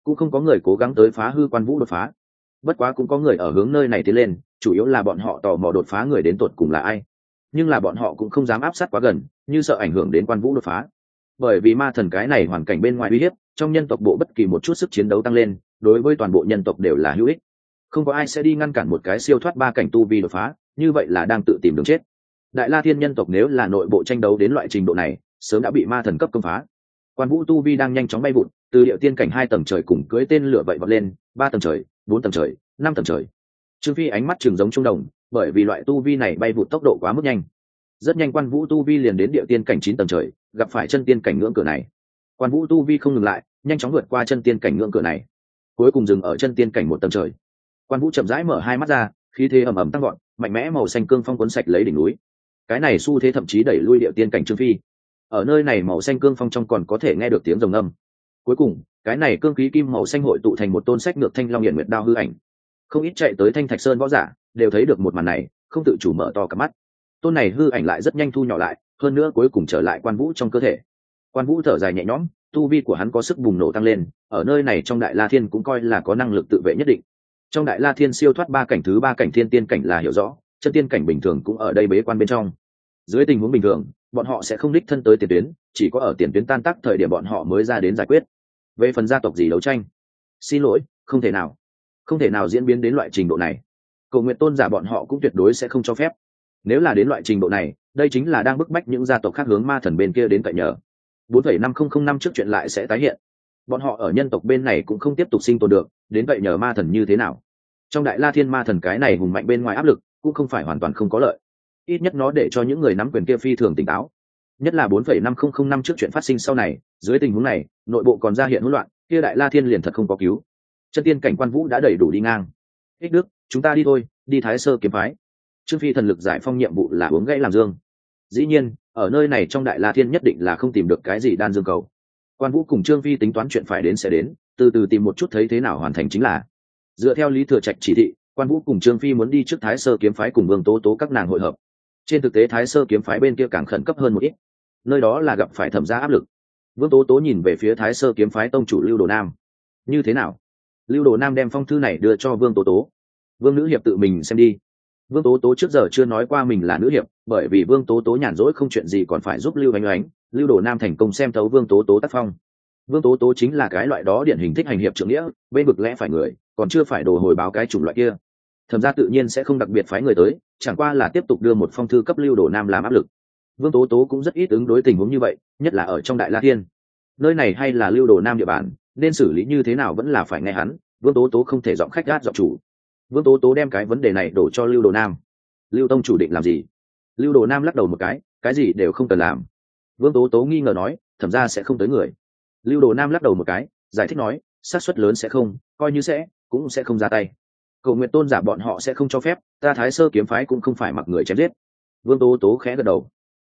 Cũng không có người cố gắng tới phá hư quan vũ đột phá. Bất quá cũng có người ở hướng nơi này tiến lên, chủ yếu là bọn họ tò mò đột phá người đến tột cùng là ai. Nhưng là bọn họ cũng không dám áp sát quá gần, như sợ ảnh hưởng đến quan vũ đột phá. Bởi vì ma thần cái này hoàn cảnh bên ngoài uy hiếp, trong nhân tộc bộ bất kỳ một chút sức chiến đấu tăng lên, đối với toàn bộ nhân tộc đều là hữu ích. Không có ai sẽ đi ngăn cản một cái siêu thoát ba cảnh tu vi đột phá như vậy là đang tự tìm đường chết. Đại la thiên nhân tộc nếu là nội bộ tranh đấu đến loại trình độ này, sớm đã bị ma thần cấp công phá. Quan vũ tu vi đang nhanh chóng bay vụt, từ địa tiên cảnh hai tầng trời cùng cưới tên lửa vậy vọt lên, ba tầng trời, bốn tầng trời, năm tầng trời. Trương phi ánh mắt trường giống trung đồng, bởi vì loại tu vi này bay vụt tốc độ quá mức nhanh. Rất nhanh quan vũ tu vi liền đến địa tiên cảnh chín tầng trời, gặp phải chân tiên cảnh ngưỡng cửa này. Quan vũ tu vi không ngừng lại, nhanh chóng vượt qua chân tiên cảnh ngưỡng cửa này. Cuối cùng dừng ở chân tiên cảnh một tầng trời. Quan vũ chậm rãi mở hai mắt ra khí thế ầm ầm tăng gọn mạnh mẽ màu xanh cương phong cuốn sạch lấy đỉnh núi. Cái này xu thế thậm chí đẩy lui địa tiên cảnh trương phi. Ở nơi này màu xanh cương phong trong còn có thể nghe được tiếng rồng âm. Cuối cùng, cái này cương khí kim màu xanh hội tụ thành một tôn sách ngược thanh long hiển nguyệt đao hư ảnh. Không ít chạy tới thanh thạch sơn võ giả đều thấy được một màn này, không tự chủ mở to cả mắt. Tôn này hư ảnh lại rất nhanh thu nhỏ lại, hơn nữa cuối cùng trở lại quan vũ trong cơ thể. Quan vũ thở dài nhẹ nhõm, tu vi của hắn có sức bùng nổ tăng lên, ở nơi này trong đại la thiên cũng coi là có năng lực tự vệ nhất định trong đại la thiên siêu thoát ba cảnh thứ ba cảnh thiên tiên cảnh là hiểu rõ, chân tiên cảnh bình thường cũng ở đây bế quan bên trong. Dưới tình huống bình thường, bọn họ sẽ không đích thân tới tiền tuyến, chỉ có ở tiền tuyến tan tác thời điểm bọn họ mới ra đến giải quyết. Về phần gia tộc gì đấu tranh? Xin lỗi, không thể nào. Không thể nào diễn biến đến loại trình độ này. Cầu nguyện tôn giả bọn họ cũng tuyệt đối sẽ không cho phép. Nếu là đến loại trình độ này, đây chính là đang bức bách những gia tộc khác hướng ma thần bên kia đến cậy nhờ. Bốn phẩy năm không không năm trước chuyện lại sẽ tái hiện bọn họ ở nhân tộc bên này cũng không tiếp tục sinh tồn được, đến vậy nhờ ma thần như thế nào? Trong đại la thiên ma thần cái này hùng mạnh bên ngoài áp lực, cũng không phải hoàn toàn không có lợi. Ít nhất nó để cho những người nắm quyền kia phi thường tỉnh táo. Nhất là bốn phẩy năm không không năm trước chuyện phát sinh sau này, dưới tình huống này, nội bộ còn ra hiện hỗn loạn, kia đại la thiên liền thật không có cứu. Chân tiên cảnh quan vũ đã đầy đủ đi ngang. Ích đức, chúng ta đi thôi, đi thái sơ kiếm phái. Trương phi thần lực giải phong nhiệm vụ là uống gãy làm dương. Dĩ nhiên, ở nơi này trong đại la thiên nhất định là không tìm được cái gì đan dương cầu quan vũ cùng trương phi tính toán chuyện phải đến sẽ đến, từ từ tìm một chút thấy thế nào hoàn thành chính là. Dựa theo lý thừa trạch chỉ thị, quan vũ cùng trương phi muốn đi trước thái sơ kiếm phái cùng vương tố tố các nàng hội hợp. Trên thực tế thái sơ kiếm phái bên kia càng khẩn cấp hơn một ít. Nơi đó là gặp phải thẩm gia áp lực. Vương tố tố nhìn về phía thái sơ kiếm phái tông chủ lưu đồ nam. Như thế nào? Lưu đồ nam đem phong thư này đưa cho vương tố tố. Vương nữ hiệp tự mình xem đi. Vương tố tố trước giờ chưa nói qua mình là nữ hiệp, bởi vì vương tố tố nhàn rỗi không chuyện gì còn phải giúp lưu oanh oánh lưu đồ nam thành công xem thấu vương tố tố tác phong. Vương tố tố chính là cái loại đó điển hình thích hành hiệp trưởng nghĩa, bên vực lẽ phải người, còn chưa phải đồ hồi báo cái chủng loại kia. Thẩm ra tự nhiên sẽ không đặc biệt phái người tới, chẳng qua là tiếp tục đưa một phong thư cấp lưu đồ nam làm áp lực. Vương tố tố cũng rất ít ứng đối tình huống như vậy, nhất là ở trong đại la thiên. Nơi này hay là lưu đồ nam địa bàn, nên xử lý như thế nào vẫn là phải nghe hắn, vương tố tố không thể dọn khách gát dọn chủ. Vương tố tố đem cái vấn đề này đổ cho lưu đồ nam. Lưu tông chủ định làm gì? Lưu đồ nam lắc đầu một cái cái gì đều không cần làm vương tố tố nghi ngờ nói, thẩm ra sẽ không tới người. Lưu đồ nam lắc đầu một cái, giải thích nói, xác suất lớn sẽ không, coi như sẽ, cũng sẽ không ra tay. Cầu nguyện tôn giả bọn họ sẽ không cho phép, ta thái sơ kiếm phái cũng không phải mặc người chém giết. Vương tố tố khẽ gật đầu.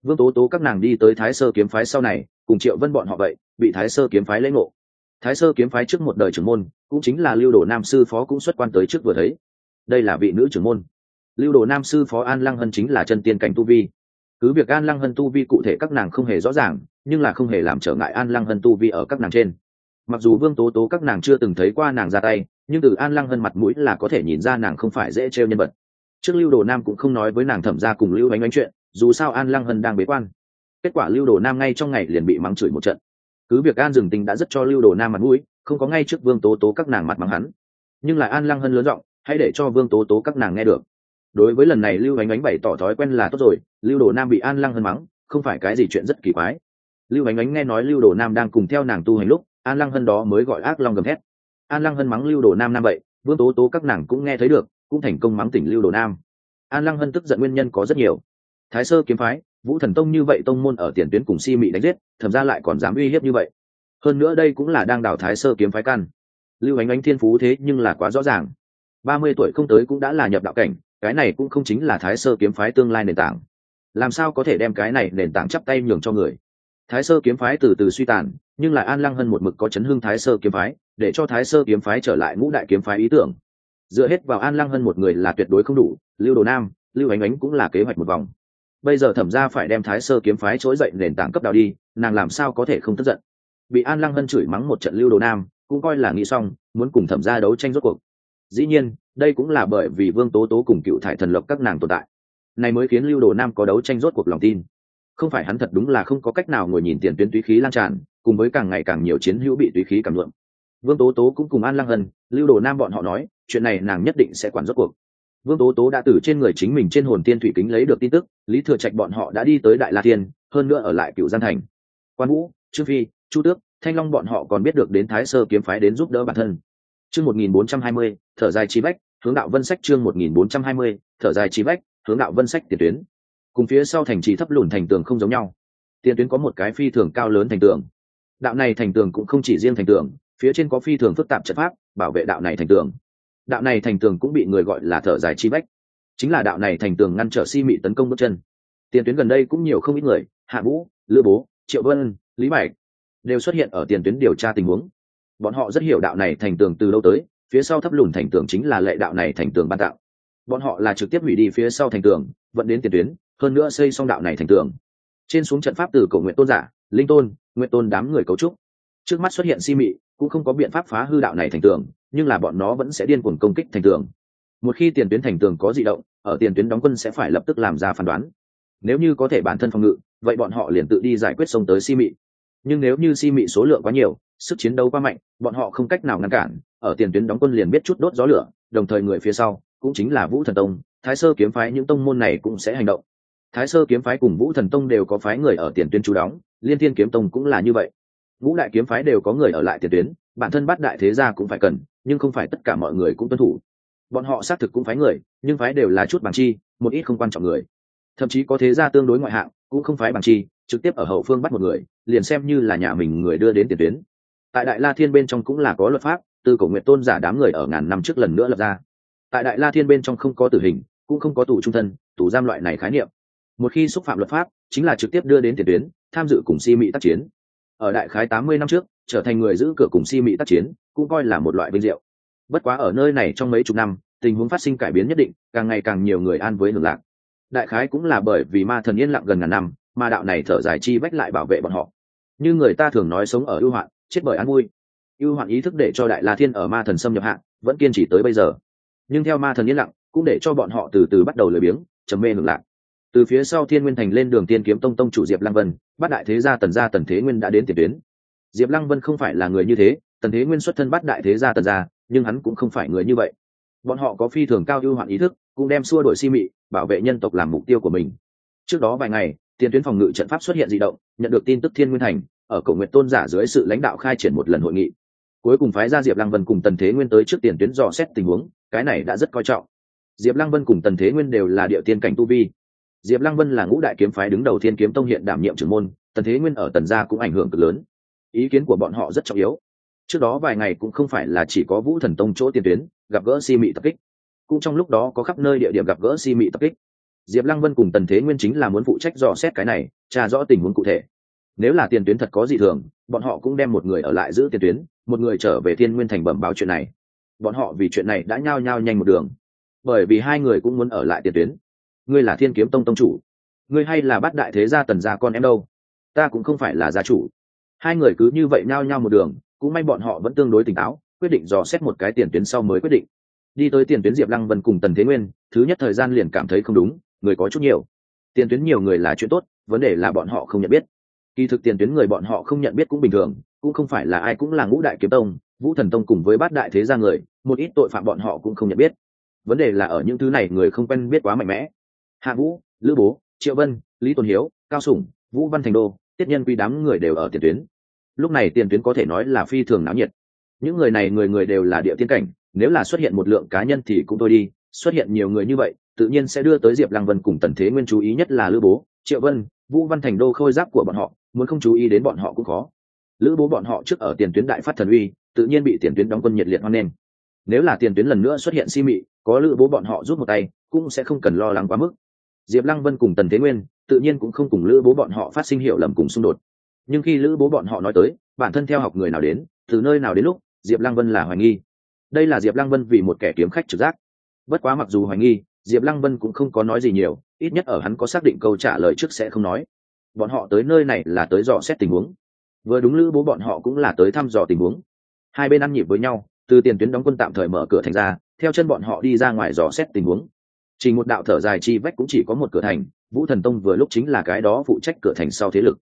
Vương tố tố các nàng đi tới thái sơ kiếm phái sau này, cùng triệu vân bọn họ vậy, bị thái sơ kiếm phái lễ ngộ. Thái sơ kiếm phái trước một đời trưởng môn, cũng chính là lưu đồ nam sư phó cũng xuất quan tới trước vừa thấy. Đây là vị nữ trưởng môn. Lưu đồ nam sư phó an lăng hân chính là chân tiên cảnh tu vi cứ việc an lăng hân tu vi cụ thể các nàng không hề rõ ràng, nhưng là không hề làm trở ngại an lăng hân tu vi ở các nàng trên. Mặc dù vương tố tố các nàng chưa từng thấy qua nàng ra tay, nhưng từ an lăng hân mặt mũi là có thể nhìn ra nàng không phải dễ trêu nhân vật. Trước lưu đồ nam cũng không nói với nàng thẩm ra cùng lưu ánh ánh chuyện, dù sao an lăng hân đang bế quan. Kết quả lưu đồ nam ngay trong ngày liền bị mắng chửi một trận. Cứ việc an dừng tình đã rất cho lưu đồ nam mặt mũi, không có ngay trước vương tố tố các nàng mặt mắng hắn. Nhưng lại an lăng hân lớn giọng, hãy để cho vương tố tố các nàng nghe được đối với lần này lưu ánh ánh bày tỏ thói quen là tốt rồi, lưu đồ nam bị an lăng hân mắng, không phải cái gì chuyện rất kỳ quái. Lưu ánh ánh nghe nói lưu đồ nam đang cùng theo nàng tu hành lúc, an lăng hân đó mới gọi ác long gầm thét. An lăng hân mắng lưu đồ nam nam vậy, vương tố tố các nàng cũng nghe thấy được, cũng thành công mắng tỉnh lưu đồ nam. An lăng hân tức giận nguyên nhân có rất nhiều. Thái sơ kiếm phái, vũ thần tông như vậy tông môn ở tiền tuyến cùng si mị đánh giết, thậm ra lại còn dám uy hiếp như vậy. Hơn nữa đây cũng là đang đào thái sơ kiếm phái căn. Lưu ánh ánh thiên phú thế nhưng là quá rõ ràng. Ba mươi tuổi không tới cũng đã là nhập đạo cảnh cái này cũng không chính là thái sơ kiếm phái tương lai nền tảng. Làm sao có thể đem cái này nền tảng chắp tay nhường cho người? Thái sơ kiếm phái từ từ suy tàn, nhưng lại an lăng hơn một mực có chấn hưng thái sơ kiếm phái, để cho thái sơ kiếm phái trở lại ngũ đại kiếm phái ý tưởng. Dựa hết vào an lăng hơn một người là tuyệt đối không đủ, lưu đồ nam, lưu ánh ánh cũng là kế hoạch một vòng. Bây giờ thẩm ra phải đem thái sơ kiếm phái trỗi dậy nền tảng cấp đào đi, nàng làm sao có thể không tức giận? Bị an lăng hân chửi mắng một trận lưu đồ nam, cũng coi là nghĩ xong, muốn cùng thẩm ra đấu tranh rốt cuộc. Dĩ nhiên đây cũng là bởi vì vương tố tố cùng cựu thải thần lộc các nàng tồn tại. Này mới khiến lưu đồ nam có đấu tranh rốt cuộc lòng tin. Không phải hắn thật đúng là không có cách nào ngồi nhìn tiền tuyến túy khí lan tràn, cùng với càng ngày càng nhiều chiến hữu bị túy khí cảm luận. vương tố tố cũng cùng an lăng hân, lưu đồ nam bọn họ nói, chuyện này nàng nhất định sẽ quản rốt cuộc. Vương tố tố đã từ trên người chính mình trên hồn tiên thủy kính lấy được tin tức, lý thừa trạch bọn họ đã đi tới đại la tiên hơn nữa ở lại cựu gian thành. Quan vũ, trương phi, chu tước, thanh long bọn họ còn biết được đến thái sơ kiếm phái đến giúp đỡ bản thân. Chương một nghìn bốn trăm hai mươi thở dài chi bách hướng đạo vân sách chương một nghìn bốn trăm hai mươi, thở dài chi bách hướng đạo vân sách tiền tuyến. Cùng phía sau thành trì thấp lùn thành tường không giống nhau. Tiền tuyến có một cái phi thường cao lớn thành tường. Đạo này thành tường cũng không chỉ riêng thành tường, phía trên có phi thường phức tạp trận pháp, bảo vệ đạo này thành tường. Đạo này thành tường cũng bị người gọi là thở dài chi bách chính là đạo này thành tường ngăn trở si mị tấn công bước chân. Tiền tuyến gần đây cũng nhiều không ít người, hạ vũ lữ bố, triệu vân, lý bạch đều xuất hiện ở tiền tuyến điều tra tình huống. Bọn họ rất hiểu đạo này thành tường từ lâu tới phía sau thấp lùn thành tường chính là lệ đạo này thành tường ban tạo bọn họ là trực tiếp hủy đi phía sau thành tường vẫn đến tiền tuyến, hơn nữa xây xong đạo này thành tường. Trên xuống trận pháp từ cầu nguyện tôn giả, linh tôn, nguyện tôn đám người cấu trúc. Trước mắt xuất hiện si mị, cũng không có biện pháp phá hư đạo này thành tường, nhưng là bọn nó vẫn sẽ điên cuồng công kích thành tường. Một khi tiền tuyến thành tường có di động, ở tiền tuyến đóng quân sẽ phải lập tức làm ra phán đoán. Nếu như có thể bản thân phòng ngự, vậy bọn họ liền tự đi giải quyết sông tới si mị nhưng nếu như si mị số lượng quá nhiều, sức chiến đấu quá mạnh, bọn họ không cách nào ngăn cản, ở tiền tuyến đóng quân liền biết chút đốt gió lửa, đồng thời người phía sau, cũng chính là vũ thần tông, thái sơ kiếm phái những tông môn này cũng sẽ hành động. Thái sơ kiếm phái cùng vũ thần tông đều có phái người ở tiền tuyến chú đóng, liên thiên kiếm tông cũng là như vậy. Ngũ đại kiếm phái đều có người ở lại tiền tuyến, bản thân bắt đại thế gia cũng phải cần, nhưng không phải tất cả mọi người cũng tuân thủ. Bọn họ xác thực cũng phái người, nhưng phái đều là chút bằng chi, một ít không quan trọng người. Thậm chí có thế gia tương đối ngoại hạng, cũng không phái bằng chi trực tiếp ở hậu phương bắt một người, liền xem như là nhà mình người đưa đến tiền tuyến. Tại đại la thiên bên trong cũng là có luật pháp, từ cổ nguyện tôn giả đám người ở ngàn năm trước lần nữa lập ra. Tại đại la thiên bên trong không có tử hình, cũng không có tù trung thân, tù giam loại này khái niệm. Một khi xúc phạm luật pháp, chính là trực tiếp đưa đến tiền tuyến, tham dự cùng si mỹ tác chiến. Ở đại khái tám mươi năm trước, trở thành người giữ cửa cùng si mỹ tác chiến, cũng coi là một loại vinh diệu. Bất quá ở nơi này trong mấy chục năm, tình huống phát sinh cải biến nhất định, càng ngày càng nhiều người an với hưởng lạc. Đại khái cũng là bởi vì ma thần yên lặng gần ngàn năm mà đạo này thở dài chi bách lại bảo vệ bọn họ. Như người ta thường nói sống ở ưu hoạn, chết bởi an vui. Ưu hoạn ý thức để cho đại la thiên ở ma thần xâm nhập hạng vẫn kiên trì tới bây giờ. Nhưng theo ma thần yên lặng, cũng để cho bọn họ từ từ bắt đầu lười biếng, trầm mê ngược lạc từ phía sau thiên nguyên thành lên đường tiên kiếm tông tông chủ diệp lăng vân, bắt đại thế gia tần gia tần thế nguyên đã đến tiền tuyến. Diệp lăng vân không phải là người như thế, tần thế nguyên xuất thân bắt đại thế gia tần gia, nhưng hắn cũng không phải người như vậy. Bọn họ có phi thường cao ưu hoạn ý thức, cũng đem xua đổi si mị, bảo vệ nhân tộc làm mục tiêu của mình. Trước đó vài ngày tiền tuyến phòng ngự trận pháp xuất hiện di động, nhận được tin tức thiên nguyên thành, ở cổ nguyện tôn giả dưới sự lãnh đạo khai triển một lần hội nghị. Cuối cùng phái ra diệp lăng vân cùng tần thế nguyên tới trước tiền tuyến dò xét tình huống, cái này đã rất coi trọng. Diệp lăng vân cùng tần thế nguyên đều là địa tiên cảnh tu vi. Diệp lăng vân là ngũ đại kiếm phái đứng đầu thiên kiếm tông hiện đảm nhiệm trưởng môn, tần thế nguyên ở tần gia cũng ảnh hưởng cực lớn. Ý kiến của bọn họ rất trọng yếu. Trước đó vài ngày cũng không phải là chỉ có vũ thần tông chỗ tiền tuyến, gặp gỡ si mị tập kích. Cũng trong lúc đó có khắp nơi địa điểm gặp gỡ si mị tập kích diệp lăng vân cùng tần thế nguyên chính là muốn phụ trách dò xét cái này, tra rõ tình huống cụ thể. Nếu là tiền tuyến thật có gì thường, bọn họ cũng đem một người ở lại giữ tiền tuyến, một người trở về thiên nguyên thành bẩm báo chuyện này. Bọn họ vì chuyện này đã nhao nhao nhanh một đường. Bởi vì hai người cũng muốn ở lại tiền tuyến. Ngươi là thiên kiếm tông tông chủ. Ngươi hay là bắt đại thế gia tần gia con em đâu? Ta cũng không phải là gia chủ. Hai người cứ như vậy nhao nhao một đường, cũng may bọn họ vẫn tương đối tỉnh táo, quyết định dò xét một cái tiền tuyến sau mới quyết định. Đi tới tiền tuyến diệp lăng vân cùng tần thế nguyên, thứ nhất thời gian liền cảm thấy không đúng người có chút nhiều. Tiền tuyến nhiều người là chuyện tốt, vấn đề là bọn họ không nhận biết. Kỳ thực tiền tuyến người bọn họ không nhận biết cũng bình thường, cũng không phải là ai cũng là ngũ đại kiếm tông, vũ thần tông cùng với bát đại thế gia người, một ít tội phạm bọn họ cũng không nhận biết. Vấn đề là ở những thứ này người không quen biết quá mạnh mẽ. Hạ vũ, lữ bố, triệu vân, lý tôn hiếu, cao sủng, vũ văn thành đô, tiết nhân quy đám người đều ở tiền tuyến. Lúc này tiền tuyến có thể nói là phi thường náo nhiệt. Những người này người người đều là địa tiên cảnh, nếu là xuất hiện một lượng cá nhân thì cũng thôi đi, xuất hiện nhiều người như vậy tự nhiên sẽ đưa tới diệp lăng vân cùng tần thế nguyên chú ý nhất là lữ bố, triệu vân, vũ văn thành đô khôi giáp của bọn họ, muốn không chú ý đến bọn họ cũng khó. Lữ bố bọn họ trước ở tiền tuyến đại phát thần uy, tự nhiên bị tiền tuyến đóng quân nhiệt liệt hoan nghênh. Nếu là tiền tuyến lần nữa xuất hiện si mị, có lữ bố bọn họ rút một tay, cũng sẽ không cần lo lắng quá mức. Diệp lăng vân cùng tần thế nguyên, tự nhiên cũng không cùng lữ bố bọn họ phát sinh hiểu lầm cùng xung đột. Nhưng khi lữ bố bọn họ nói tới, bản thân theo học người nào đến, từ nơi nào đến lúc, diệp lăng vân là hoài nghi. Đây là diệp lăng vân vì một kẻ kiếm khách trực giác. Bất quá mặc dù hoài nghi diệp lăng vân cũng không có nói gì nhiều, ít nhất ở hắn có xác định câu trả lời trước sẽ không nói. Bọn họ tới nơi này là tới dò xét tình huống. Vừa đúng lữ bố bọn họ cũng là tới thăm dò tình huống. Hai bên ăn nhịp với nhau, từ tiền tuyến đóng quân tạm thời mở cửa thành ra, theo chân bọn họ đi ra ngoài dò xét tình huống. Chỉ một đạo thở dài chi vách cũng chỉ có một cửa thành, vũ thần tông vừa lúc chính là cái đó phụ trách cửa thành sau thế lực.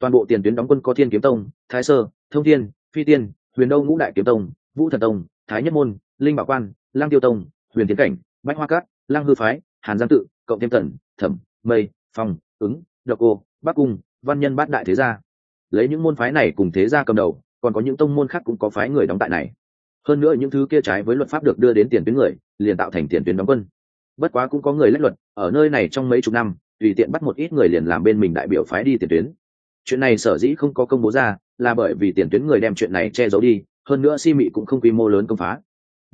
Toàn bộ tiền tuyến đóng quân có thiên kiếm tông, thái sơ, thông thiên, phi tiên, huyền đâu ngũ đại kiếm tông, vũ thần tông, thái nhất môn, linh bảo quan lang tiêu tông, huyền tiến cảnh, bách hoa cát lang hư phái, hàn giang tự, cộng thêm tần, thẩm, mây, phong, ứng, độc cô bắc cung, văn nhân bát đại thế gia. Lấy những môn phái này cùng thế gia cầm đầu, còn có những tông môn khác cũng có phái người đóng tại này. Hơn nữa những thứ kia trái với luật pháp được đưa đến tiền tuyến người, liền tạo thành tiền tuyến đóng quân. Bất quá cũng có người lách luật, ở nơi này trong mấy chục năm, tùy tiện bắt một ít người liền làm bên mình đại biểu phái đi tiền tuyến. Chuyện này sở dĩ không có công bố ra, là bởi vì tiền tuyến người đem chuyện này che giấu đi, hơn nữa si mị cũng không quy mô lớn công phá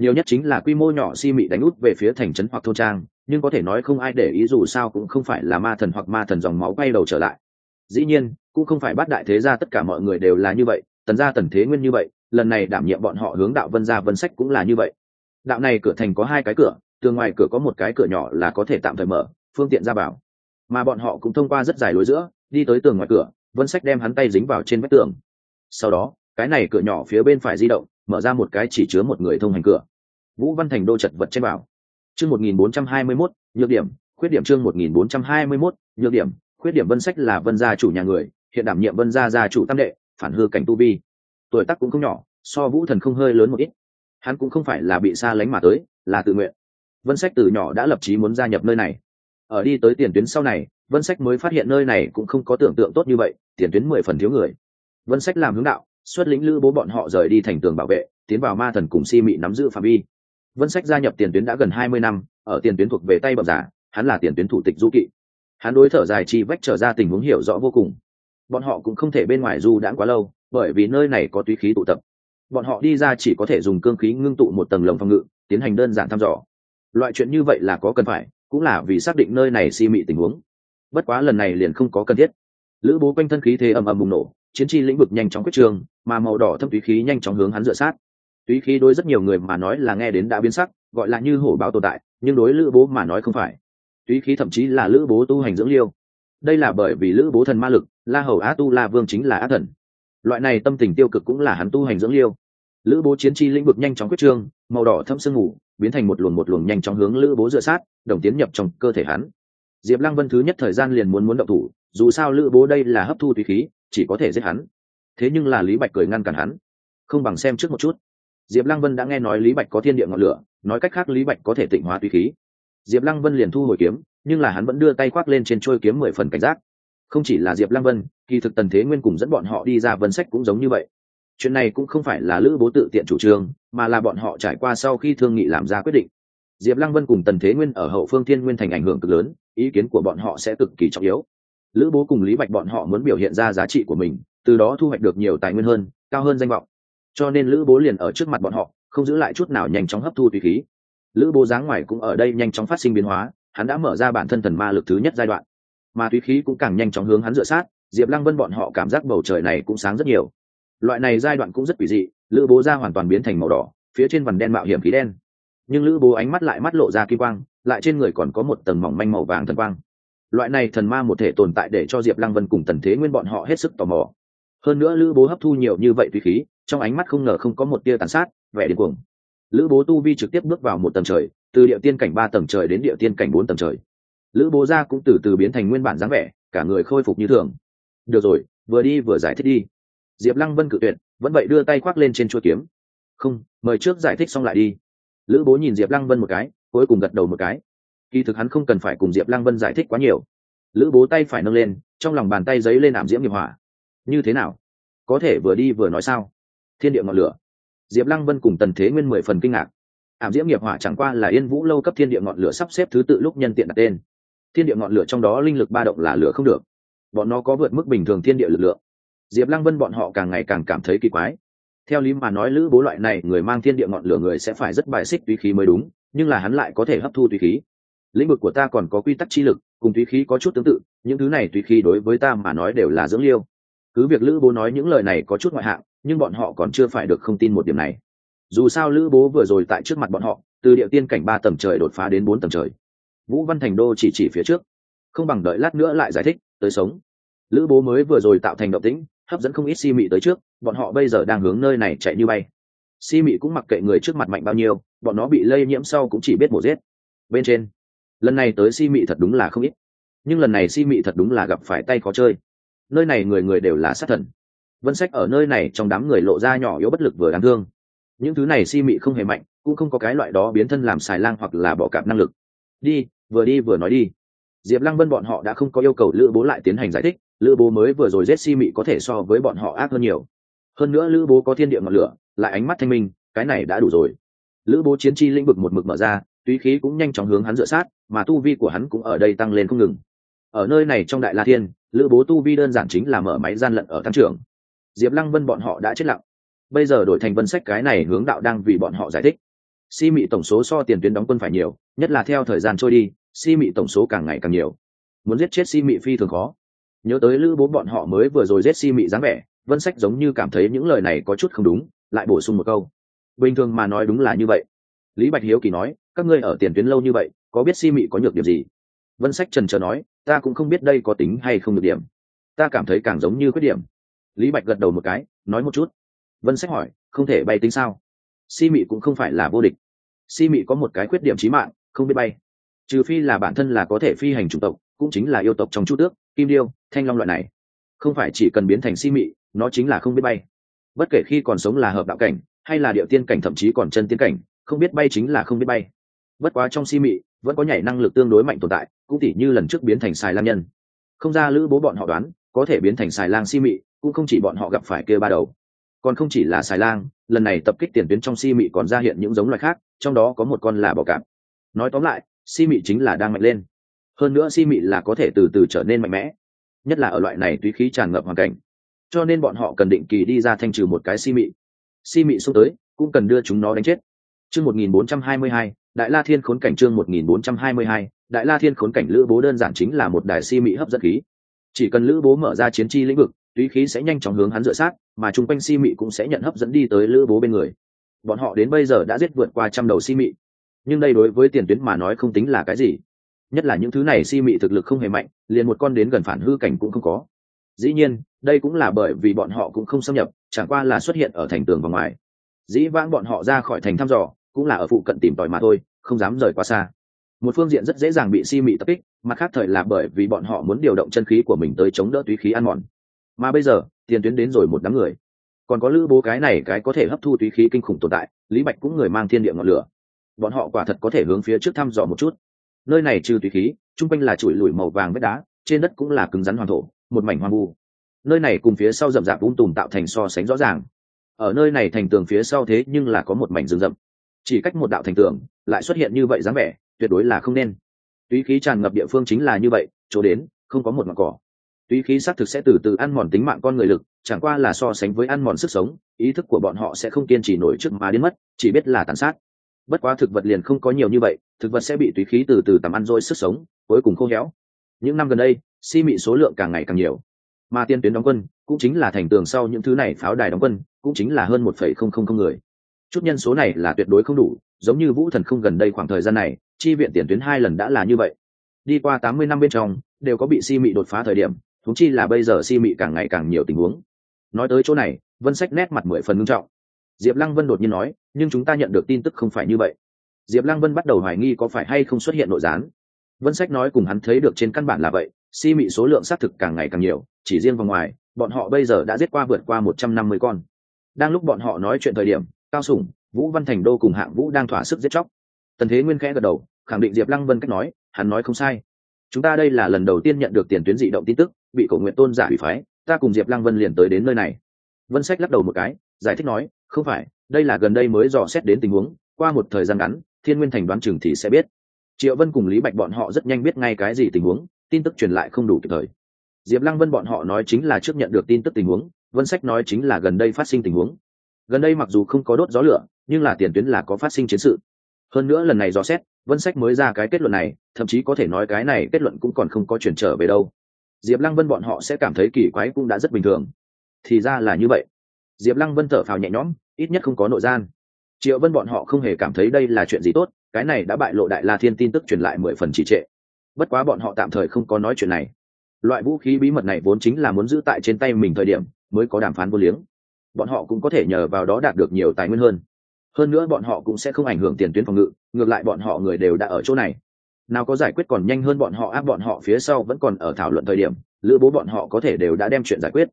nhiều nhất chính là quy mô nhỏ si mị đánh út về phía thành trấn hoặc thôn trang, nhưng có thể nói không ai để ý dù sao cũng không phải là ma thần hoặc ma thần dòng máu quay đầu trở lại. Dĩ nhiên, cũng không phải bắt đại thế ra tất cả mọi người đều là như vậy, tần gia tần thế nguyên như vậy, lần này đảm nhiệm bọn họ hướng đạo vân gia vân sách cũng là như vậy. Đạo này cửa thành có hai cái cửa, tường ngoài cửa có một cái cửa nhỏ là có thể tạm thời mở, phương tiện ra vào. Mà bọn họ cũng thông qua rất dài lối giữa, đi tới tường ngoài cửa, vân sách đem hắn tay dính vào trên vách tường. Sau đó, cái này cửa nhỏ phía bên phải di động, mở ra một cái chỉ chứa một người thông hành cửa vũ văn thành đô chật vật trên bảo. Chương một nghìn bốn trăm hai mươi mốt, nhược điểm, khuyết điểm chương một nghìn bốn trăm hai mươi mốt, nhược điểm, khuyết điểm vân sách là vân gia chủ nhà người, hiện đảm nhiệm vân gia gia chủ tam đệ, phản hư cảnh tu vi. Tuổi tác cũng không nhỏ, so vũ thần không hơi lớn một ít. Hắn cũng không phải là bị xa lánh mà tới, là tự nguyện. Vân sách từ nhỏ đã lập chí muốn gia nhập nơi này. Ở đi tới tiền tuyến sau này, vân sách mới phát hiện nơi này cũng không có tưởng tượng tốt như vậy, tiền tuyến mười phần thiếu người. Vân sách làm hướng đạo, xuất lĩnh lữ bố bọn họ rời đi thành tường bảo vệ, tiến vào ma thần cùng si mị nắm giữ phạm vi vân sách gia nhập tiền tuyến đã gần hai mươi năm, ở tiền tuyến thuộc về tay bẩm giả, hắn là tiền tuyến thủ tịch du kỵ. Hắn đối thở dài chi vách trở ra tình huống hiểu rõ vô cùng. Bọn họ cũng không thể bên ngoài du đãng quá lâu, bởi vì nơi này có túy khí tụ tập. Bọn họ đi ra chỉ có thể dùng cương khí ngưng tụ một tầng lồng phòng ngự, tiến hành đơn giản thăm dò. Loại chuyện như vậy là có cần phải, cũng là vì xác định nơi này si mị tình huống. Bất quá lần này liền không có cần thiết. Lữ bố quanh thân khí thế ầm ầm bùng nổ, chiến tri lĩnh vực nhanh chóng quyết trường, mà màu đỏ thâm túy khí nhanh chóng hướng hắn dựa sát túy khí đối rất nhiều người mà nói là nghe đến đã biến sắc, gọi là như hổ báo tồn tại, nhưng đối lữ bố mà nói không phải. Túy khí thậm chí là lữ bố tu hành dưỡng liêu. Đây là bởi vì lữ bố thần ma lực, la hầu á tu la vương chính là á thần. Loại này tâm tình tiêu cực cũng là hắn tu hành dưỡng liêu. Lữ bố chiến chi lĩnh vực nhanh chóng quyết trương, màu đỏ thâm sương ngủ biến thành một luồng một luồng nhanh chóng hướng lữ bố dựa sát, đồng tiến nhập trong cơ thể hắn. Diệp lăng vân thứ nhất thời gian liền muốn muốn động thủ, dù sao lữ bố đây là hấp thu tùy khí, chỉ có thể giết hắn. Thế nhưng là lý bạch cười ngăn cản hắn, không bằng xem trước một chút diệp lăng vân đã nghe nói lý bạch có thiên địa ngọn lửa, nói cách khác lý bạch có thể tịnh hóa tùy khí. Diệp lăng vân liền thu hồi kiếm, nhưng là hắn vẫn đưa tay khoác lên trên trôi kiếm mười phần cảnh giác. Không chỉ là diệp lăng vân, kỳ thực tần thế nguyên cùng dẫn bọn họ đi ra vân sách cũng giống như vậy. Chuyện này cũng không phải là lữ bố tự tiện chủ trương, mà là bọn họ trải qua sau khi thương nghị làm ra quyết định. Diệp lăng vân cùng tần thế nguyên ở hậu phương thiên nguyên thành ảnh hưởng cực lớn, ý kiến của bọn họ sẽ cực kỳ trọng yếu. Lữ bố cùng lý bạch bọn họ muốn biểu hiện ra giá trị của mình, từ đó thu hoạch được nhiều tài nguyên hơn, cao hơn danh vọng cho nên lữ bố liền ở trước mặt bọn họ, không giữ lại chút nào nhanh chóng hấp thu tùy khí. Lữ bố dáng ngoài cũng ở đây nhanh chóng phát sinh biến hóa, hắn đã mở ra bản thân thần ma lực thứ nhất giai đoạn. Mà tùy khí cũng càng nhanh chóng hướng hắn dựa sát, diệp lăng vân bọn họ cảm giác bầu trời này cũng sáng rất nhiều. Loại này giai đoạn cũng rất quỷ dị, lữ bố ra hoàn toàn biến thành màu đỏ, phía trên vằn đen mạo hiểm khí đen. Nhưng lữ bố ánh mắt lại mắt lộ ra kim quang, lại trên người còn có một tầng mỏng manh màu vàng thần quang. Loại này thần ma một thể tồn tại để cho diệp lăng vân cùng tần thế nguyên bọn họ hết sức tò mò. Hơn nữa lữ bố hấp thu nhiều như vậy tùy khí trong ánh mắt không ngờ không có một tia tàn sát, vẻ điên cuồng. Lữ bố tu vi trực tiếp bước vào một tầng trời, từ địa tiên cảnh ba tầng trời đến địa tiên cảnh bốn tầng trời. Lữ bố ra cũng từ từ biến thành nguyên bản dáng vẻ, cả người khôi phục như thường. Được rồi, vừa đi vừa giải thích đi. Diệp lăng vân cự tuyệt, vẫn vậy đưa tay khoác lên trên chuôi kiếm. Không, mời trước giải thích xong lại đi. Lữ bố nhìn diệp lăng vân một cái, cuối cùng gật đầu một cái. Kỳ thực hắn không cần phải cùng diệp lăng vân giải thích quá nhiều. Lữ bố tay phải nâng lên, trong lòng bàn tay giấy lên ảm diễm nghiệp hỏa như thế nào? Có thể vừa đi vừa nói sao? Thiên địa ngọn lửa. Diệp lăng vân cùng tần thế nguyên mười phần kinh ngạc. Ảm diễm nghiệp hỏa chẳng qua là yên vũ lâu cấp thiên địa ngọn lửa sắp xếp thứ tự lúc nhân tiện đặt tên. Thiên địa ngọn lửa trong đó linh lực ba động là lửa không được. Bọn nó có vượt mức bình thường thiên địa lực lượng. Diệp lăng vân bọn họ càng ngày càng cảm thấy kỳ quái. Theo lý mà nói lữ bố loại này người mang thiên địa ngọn lửa người sẽ phải rất bài xích tùy khí mới đúng, nhưng là hắn lại có thể hấp thu tùy khí. Lĩnh vực của ta còn có quy tắc chi lực, cùng tùy khí có chút tương tự, những thứ này tùy khí đối với ta mà nói đều là dưỡng liêu. Cứ việc lữ bố nói những lời này có chút ngoại hạng nhưng bọn họ còn chưa phải được không tin một điểm này. Dù sao lữ bố vừa rồi tại trước mặt bọn họ, từ địa tiên cảnh ba tầng trời đột phá đến bốn tầng trời. Vũ văn thành đô chỉ chỉ phía trước, không bằng đợi lát nữa lại giải thích, tới sống. Lữ bố mới vừa rồi tạo thành động tĩnh, hấp dẫn không ít si mị tới trước, bọn họ bây giờ đang hướng nơi này chạy như bay. Si mị cũng mặc kệ người trước mặt mạnh bao nhiêu, bọn nó bị lây nhiễm sau cũng chỉ biết mổ giết. Bên trên, lần này tới si mị thật đúng là không ít, nhưng lần này si mị thật đúng là gặp phải tay khó chơi. Nơi này người người đều là sát thần vân sách ở nơi này trong đám người lộ ra nhỏ yếu bất lực vừa đáng thương. Những thứ này si mị không hề mạnh, cũng không có cái loại đó biến thân làm xài lang hoặc là bỏ cạp năng lực. Đi, vừa đi vừa nói đi. Diệp lăng vân bọn họ đã không có yêu cầu lữ bố lại tiến hành giải thích, lữ bố mới vừa rồi giết si mị có thể so với bọn họ ác hơn nhiều. Hơn nữa lữ bố có thiên địa ngọn lửa, lại ánh mắt thanh minh, cái này đã đủ rồi. Lữ bố chiến chi lĩnh vực một mực mở ra, túy khí cũng nhanh chóng hướng hắn dựa sát, mà tu vi của hắn cũng ở đây tăng lên không ngừng. Ở nơi này trong đại la thiên, lữ bố tu vi đơn giản chính là mở máy gian lận ở tăng trưởng diệp lăng vân bọn họ đã chết lặng. Bây giờ đổi thành vân sách cái này hướng đạo đang vì bọn họ giải thích. Si mị tổng số so tiền tuyến đóng quân phải nhiều, nhất là theo thời gian trôi đi, si mị tổng số càng ngày càng nhiều. Muốn giết chết si mị phi thường khó. Nhớ tới lữ bố bọn họ mới vừa rồi giết si mị dáng vẻ, vân sách giống như cảm thấy những lời này có chút không đúng, lại bổ sung một câu. Bình thường mà nói đúng là như vậy. Lý bạch hiếu kỳ nói, các ngươi ở tiền tuyến lâu như vậy, có biết si mị có nhược điểm gì? Vân sách trần trờ nói, ta cũng không biết đây có tính hay không nhược điểm. Ta cảm thấy càng giống như khuyết điểm lý bạch gật đầu một cái, nói một chút. Vân sách hỏi, không thể bay tính sao? Si mị cũng không phải là vô địch. Si mị có một cái khuyết điểm trí mạng, không biết bay. Trừ phi là bản thân là có thể phi hành chủng tộc, cũng chính là yêu tộc trong chu tước, kim điêu, thanh long loại này. Không phải chỉ cần biến thành si mị, nó chính là không biết bay. Bất kể khi còn sống là hợp đạo cảnh, hay là địa tiên cảnh thậm chí còn chân tiên cảnh, không biết bay chính là không biết bay. Bất quá trong si mị, vẫn có nhảy năng lực tương đối mạnh tồn tại, cũng tỉ như lần trước biến thành xài lang nhân. Không ra lữ bố bọn họ đoán, có thể biến thành xài lang si mị cũng không chỉ bọn họ gặp phải kia ba đầu. Còn không chỉ là xài lang, lần này tập kích tiền tuyến trong si mị còn ra hiện những giống loài khác, trong đó có một con là bọ cạp. Nói tóm lại, si mị chính là đang mạnh lên. Hơn nữa si mị là có thể từ từ trở nên mạnh mẽ, nhất là ở loại này túy khí tràn ngập hoàn cảnh. Cho nên bọn họ cần định kỳ đi ra thanh trừ một cái si mị. Si mị xuống tới, cũng cần đưa chúng nó đánh chết. Chương một nghìn bốn trăm hai mươi hai, đại la thiên khốn cảnh chương một nghìn bốn trăm hai mươi hai, đại la thiên khốn cảnh lữ bố đơn giản chính là một đài si mị hấp dẫn khí. Chỉ cần lữ bố mở ra chiến chi lĩnh vực túy khí sẽ nhanh chóng hướng hắn dựa sát, mà chung quanh si mị cũng sẽ nhận hấp dẫn đi tới lữ bố bên người. Bọn họ đến bây giờ đã giết vượt qua trăm đầu si mị. Nhưng đây đối với tiền tuyến mà nói không tính là cái gì. Nhất là những thứ này si mị thực lực không hề mạnh, liền một con đến gần phản hư cảnh cũng không có. Dĩ nhiên, đây cũng là bởi vì bọn họ cũng không xâm nhập, chẳng qua là xuất hiện ở thành tường và ngoài. Dĩ vãng bọn họ ra khỏi thành thăm dò, cũng là ở phụ cận tìm tòi mà thôi, không dám rời quá xa. Một phương diện rất dễ dàng bị si mị tập kích, mặt khác thời là bởi vì bọn họ muốn điều động chân khí của mình tới chống đỡ túy khí ăn mòn mà bây giờ, tiền tuyến đến rồi một đám người. Còn có lữ bố cái này cái có thể hấp thu túy khí kinh khủng tồn tại, lý bạch cũng người mang thiên địa ngọn lửa. Bọn họ quả thật có thể hướng phía trước thăm dò một chút. Nơi này trừ túy khí, chung quanh là chuỗi lùi màu vàng vết đá, trên đất cũng là cứng rắn hoàng thổ, một mảnh hoang vu. Nơi này cùng phía sau rậm rạp vung tùm tạo thành so sánh rõ ràng. Ở nơi này thành tường phía sau thế nhưng là có một mảnh rừng rậm. Chỉ cách một đạo thành tường, lại xuất hiện như vậy dáng vẻ, tuyệt đối là không nên. Túy khí tràn ngập địa phương chính là như vậy, chỗ đến, không có một mặt cỏ túy khí xác thực sẽ từ từ ăn mòn tính mạng con người lực, chẳng qua là so sánh với ăn mòn sức sống, ý thức của bọn họ sẽ không kiên trì nổi trước mà đến mất, chỉ biết là tàn sát. Bất quá thực vật liền không có nhiều như vậy, thực vật sẽ bị túy khí từ từ tầm ăn rôi sức sống, cuối cùng khô héo. Những năm gần đây, si mị số lượng càng ngày càng nhiều. Mà tiên tuyến đóng quân cũng chính là thành tường sau những thứ này pháo đài đóng quân, cũng chính là hơn một phẩy không không không người. Chút nhân số này là tuyệt đối không đủ, giống như vũ thần không gần đây khoảng thời gian này, chi viện tiền tuyến hai lần đã là như vậy. Đi qua tám mươi năm bên trong, đều có bị si mị đột phá thời điểm thúng chi là bây giờ si mị càng ngày càng nhiều tình huống. Nói tới chỗ này, vân sách nét mặt mười phần ngưng trọng. Diệp lăng vân đột nhiên nói, nhưng chúng ta nhận được tin tức không phải như vậy. Diệp lăng vân bắt đầu hoài nghi có phải hay không xuất hiện nội gián. Vân sách nói cùng hắn thấy được trên căn bản là vậy, si mị số lượng xác thực càng ngày càng nhiều, chỉ riêng vào ngoài, bọn họ bây giờ đã giết qua vượt qua một trăm năm mươi con. Đang lúc bọn họ nói chuyện thời điểm, cao sủng, vũ văn thành đô cùng hạng vũ đang thỏa sức giết chóc. Tần thế nguyên khẽ gật đầu, khẳng định diệp lăng vân cách nói, hắn nói không sai. Chúng ta đây là lần đầu tiên nhận được tiền tuyến dị động tin tức bị cổ nguyện tôn giả hủy phái, ta cùng diệp lăng vân liền tới đến nơi này. Vân sách lắc đầu một cái, giải thích nói, không phải, đây là gần đây mới dò xét đến tình huống, qua một thời gian ngắn, thiên nguyên thành đoán chừng thì sẽ biết. Triệu vân cùng lý bạch bọn họ rất nhanh biết ngay cái gì tình huống, tin tức truyền lại không đủ kịp thời. Diệp lăng vân bọn họ nói chính là trước nhận được tin tức tình huống, vân sách nói chính là gần đây phát sinh tình huống. Gần đây mặc dù không có đốt gió lửa, nhưng là tiền tuyến là có phát sinh chiến sự. Hơn nữa lần này dò xét, vân sách mới ra cái kết luận này, thậm chí có thể nói cái này kết luận cũng còn không có chuyển trở về đâu diệp lăng vân bọn họ sẽ cảm thấy kỳ quái cũng đã rất bình thường. Thì ra là như vậy. Diệp lăng vân thở phào nhẹ nhõm, ít nhất không có nội gian. Triệu vân bọn họ không hề cảm thấy đây là chuyện gì tốt, cái này đã bại lộ đại la thiên tin tức truyền lại mười phần trì trệ. Bất quá bọn họ tạm thời không có nói chuyện này. Loại vũ khí bí mật này vốn chính là muốn giữ tại trên tay mình thời điểm, mới có đàm phán vô liếng. Bọn họ cũng có thể nhờ vào đó đạt được nhiều tài nguyên hơn. Hơn nữa bọn họ cũng sẽ không ảnh hưởng tiền tuyến phòng ngự, ngược lại bọn họ người đều đã ở chỗ này nào có giải quyết còn nhanh hơn bọn họ, áp bọn họ phía sau vẫn còn ở thảo luận thời điểm, lữ bố bọn họ có thể đều đã đem chuyện giải quyết.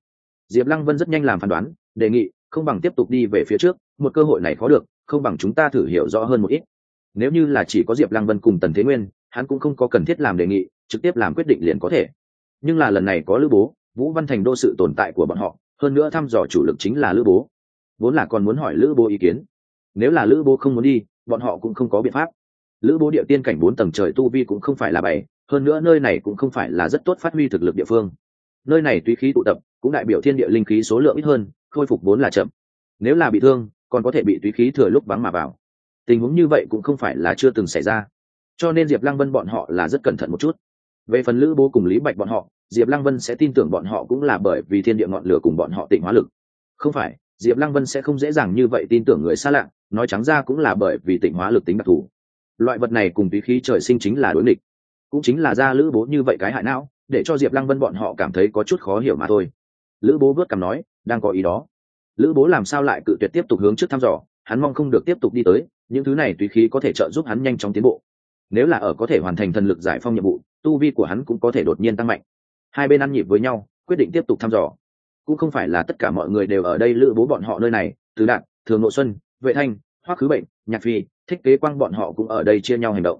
Diệp lăng vân rất nhanh làm phán đoán, đề nghị, không bằng tiếp tục đi về phía trước, một cơ hội này khó được, không bằng chúng ta thử hiểu rõ hơn một ít. Nếu như là chỉ có diệp lăng vân cùng tần thế nguyên, hắn cũng không có cần thiết làm đề nghị, trực tiếp làm quyết định liền có thể. Nhưng là lần này có lữ bố, vũ văn thành đô sự tồn tại của bọn họ, hơn nữa thăm dò chủ lực chính là lữ bố. Vốn là còn muốn hỏi lữ bố ý kiến. Nếu là lữ bố không muốn đi, bọn họ cũng không có biện pháp lữ bố địa tiên cảnh bốn tầng trời tu vi cũng không phải là bảy, hơn nữa nơi này cũng không phải là rất tốt phát huy thực lực địa phương. Nơi này tuy khí tụ tập, cũng đại biểu thiên địa linh khí số lượng ít hơn, khôi phục vốn là chậm. Nếu là bị thương, còn có thể bị túy khí thừa lúc vắng mà vào. Tình huống như vậy cũng không phải là chưa từng xảy ra. Cho nên diệp lăng vân bọn họ là rất cẩn thận một chút. Về phần lữ bố cùng lý bạch bọn họ, diệp lăng vân sẽ tin tưởng bọn họ cũng là bởi vì thiên địa ngọn lửa cùng bọn họ tịnh hóa lực. Không phải, diệp lăng vân sẽ không dễ dàng như vậy tin tưởng người xa lạ, nói trắng ra cũng là bởi vì tịnh hóa lực tính đặc thù loại vật này cùng tí khí trời sinh chính là đối nghịch. Cũng chính là ra lữ bố như vậy cái hại não, để cho diệp lăng vân bọn họ cảm thấy có chút khó hiểu mà thôi. Lữ bố vớt cảm nói, đang có ý đó. Lữ bố làm sao lại cự tuyệt tiếp tục hướng trước thăm dò, hắn mong không được tiếp tục đi tới, những thứ này tùy khí có thể trợ giúp hắn nhanh chóng tiến bộ. Nếu là ở có thể hoàn thành thần lực giải phong nhiệm vụ, tu vi của hắn cũng có thể đột nhiên tăng mạnh. Hai bên ăn nhịp với nhau, quyết định tiếp tục thăm dò. Cũng không phải là tất cả mọi người đều ở đây lữ bố bọn họ nơi này, từ đạn thường nội xuân, vệ thanh, hoắc khứ bệnh, nhạc phi thích kế quang bọn họ cũng ở đây chia nhau hành động.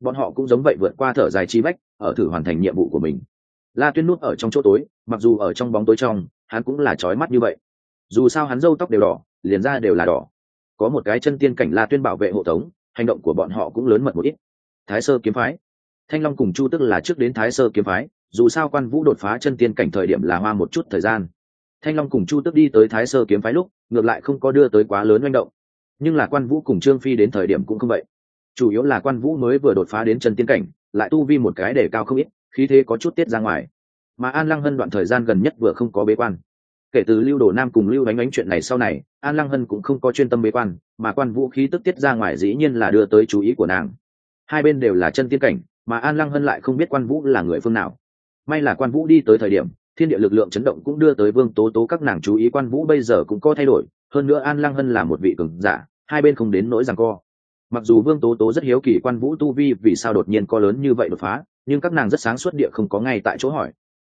Bọn họ cũng giống vậy vượt qua thở dài chi bách ở thử hoàn thành nhiệm vụ của mình. La tuyên nút ở trong chỗ tối, mặc dù ở trong bóng tối trong, hắn cũng là trói mắt như vậy. Dù sao hắn râu tóc đều đỏ, liền ra đều là đỏ. Có một cái chân tiên cảnh la tuyên bảo vệ hộ tống, hành động của bọn họ cũng lớn mật một ít. Thái sơ kiếm phái. Thanh long cùng chu tức là trước đến thái sơ kiếm phái, dù sao quan vũ đột phá chân tiên cảnh thời điểm là hoa một chút thời gian. Thanh long cùng chu tức đi tới thái sơ kiếm phái lúc, ngược lại không có đưa tới quá lớn manh động nhưng là quan vũ cùng trương phi đến thời điểm cũng không vậy. Chủ yếu là quan vũ mới vừa đột phá đến chân tiên cảnh, lại tu vi một cái để cao không ít, khí thế có chút tiết ra ngoài. Mà an lăng hân đoạn thời gian gần nhất vừa không có bế quan. Kể từ lưu đồ nam cùng lưu đánh đánh chuyện này sau này, an lăng hân cũng không có chuyên tâm bế quan, mà quan vũ khí tức tiết ra ngoài dĩ nhiên là đưa tới chú ý của nàng. Hai bên đều là chân tiên cảnh, mà an lăng hân lại không biết quan vũ là người phương nào. May là quan vũ đi tới thời điểm thiên địa lực lượng chấn động cũng đưa tới vương tố tố các nàng chú ý, quan vũ bây giờ cũng có thay đổi, hơn nữa an lăng hân là một vị cường giả, hai bên không đến nỗi rằng co. Mặc dù vương tố tố rất hiếu kỳ quan vũ tu vi vì sao đột nhiên co lớn như vậy đột phá, nhưng các nàng rất sáng suốt địa không có ngay tại chỗ hỏi.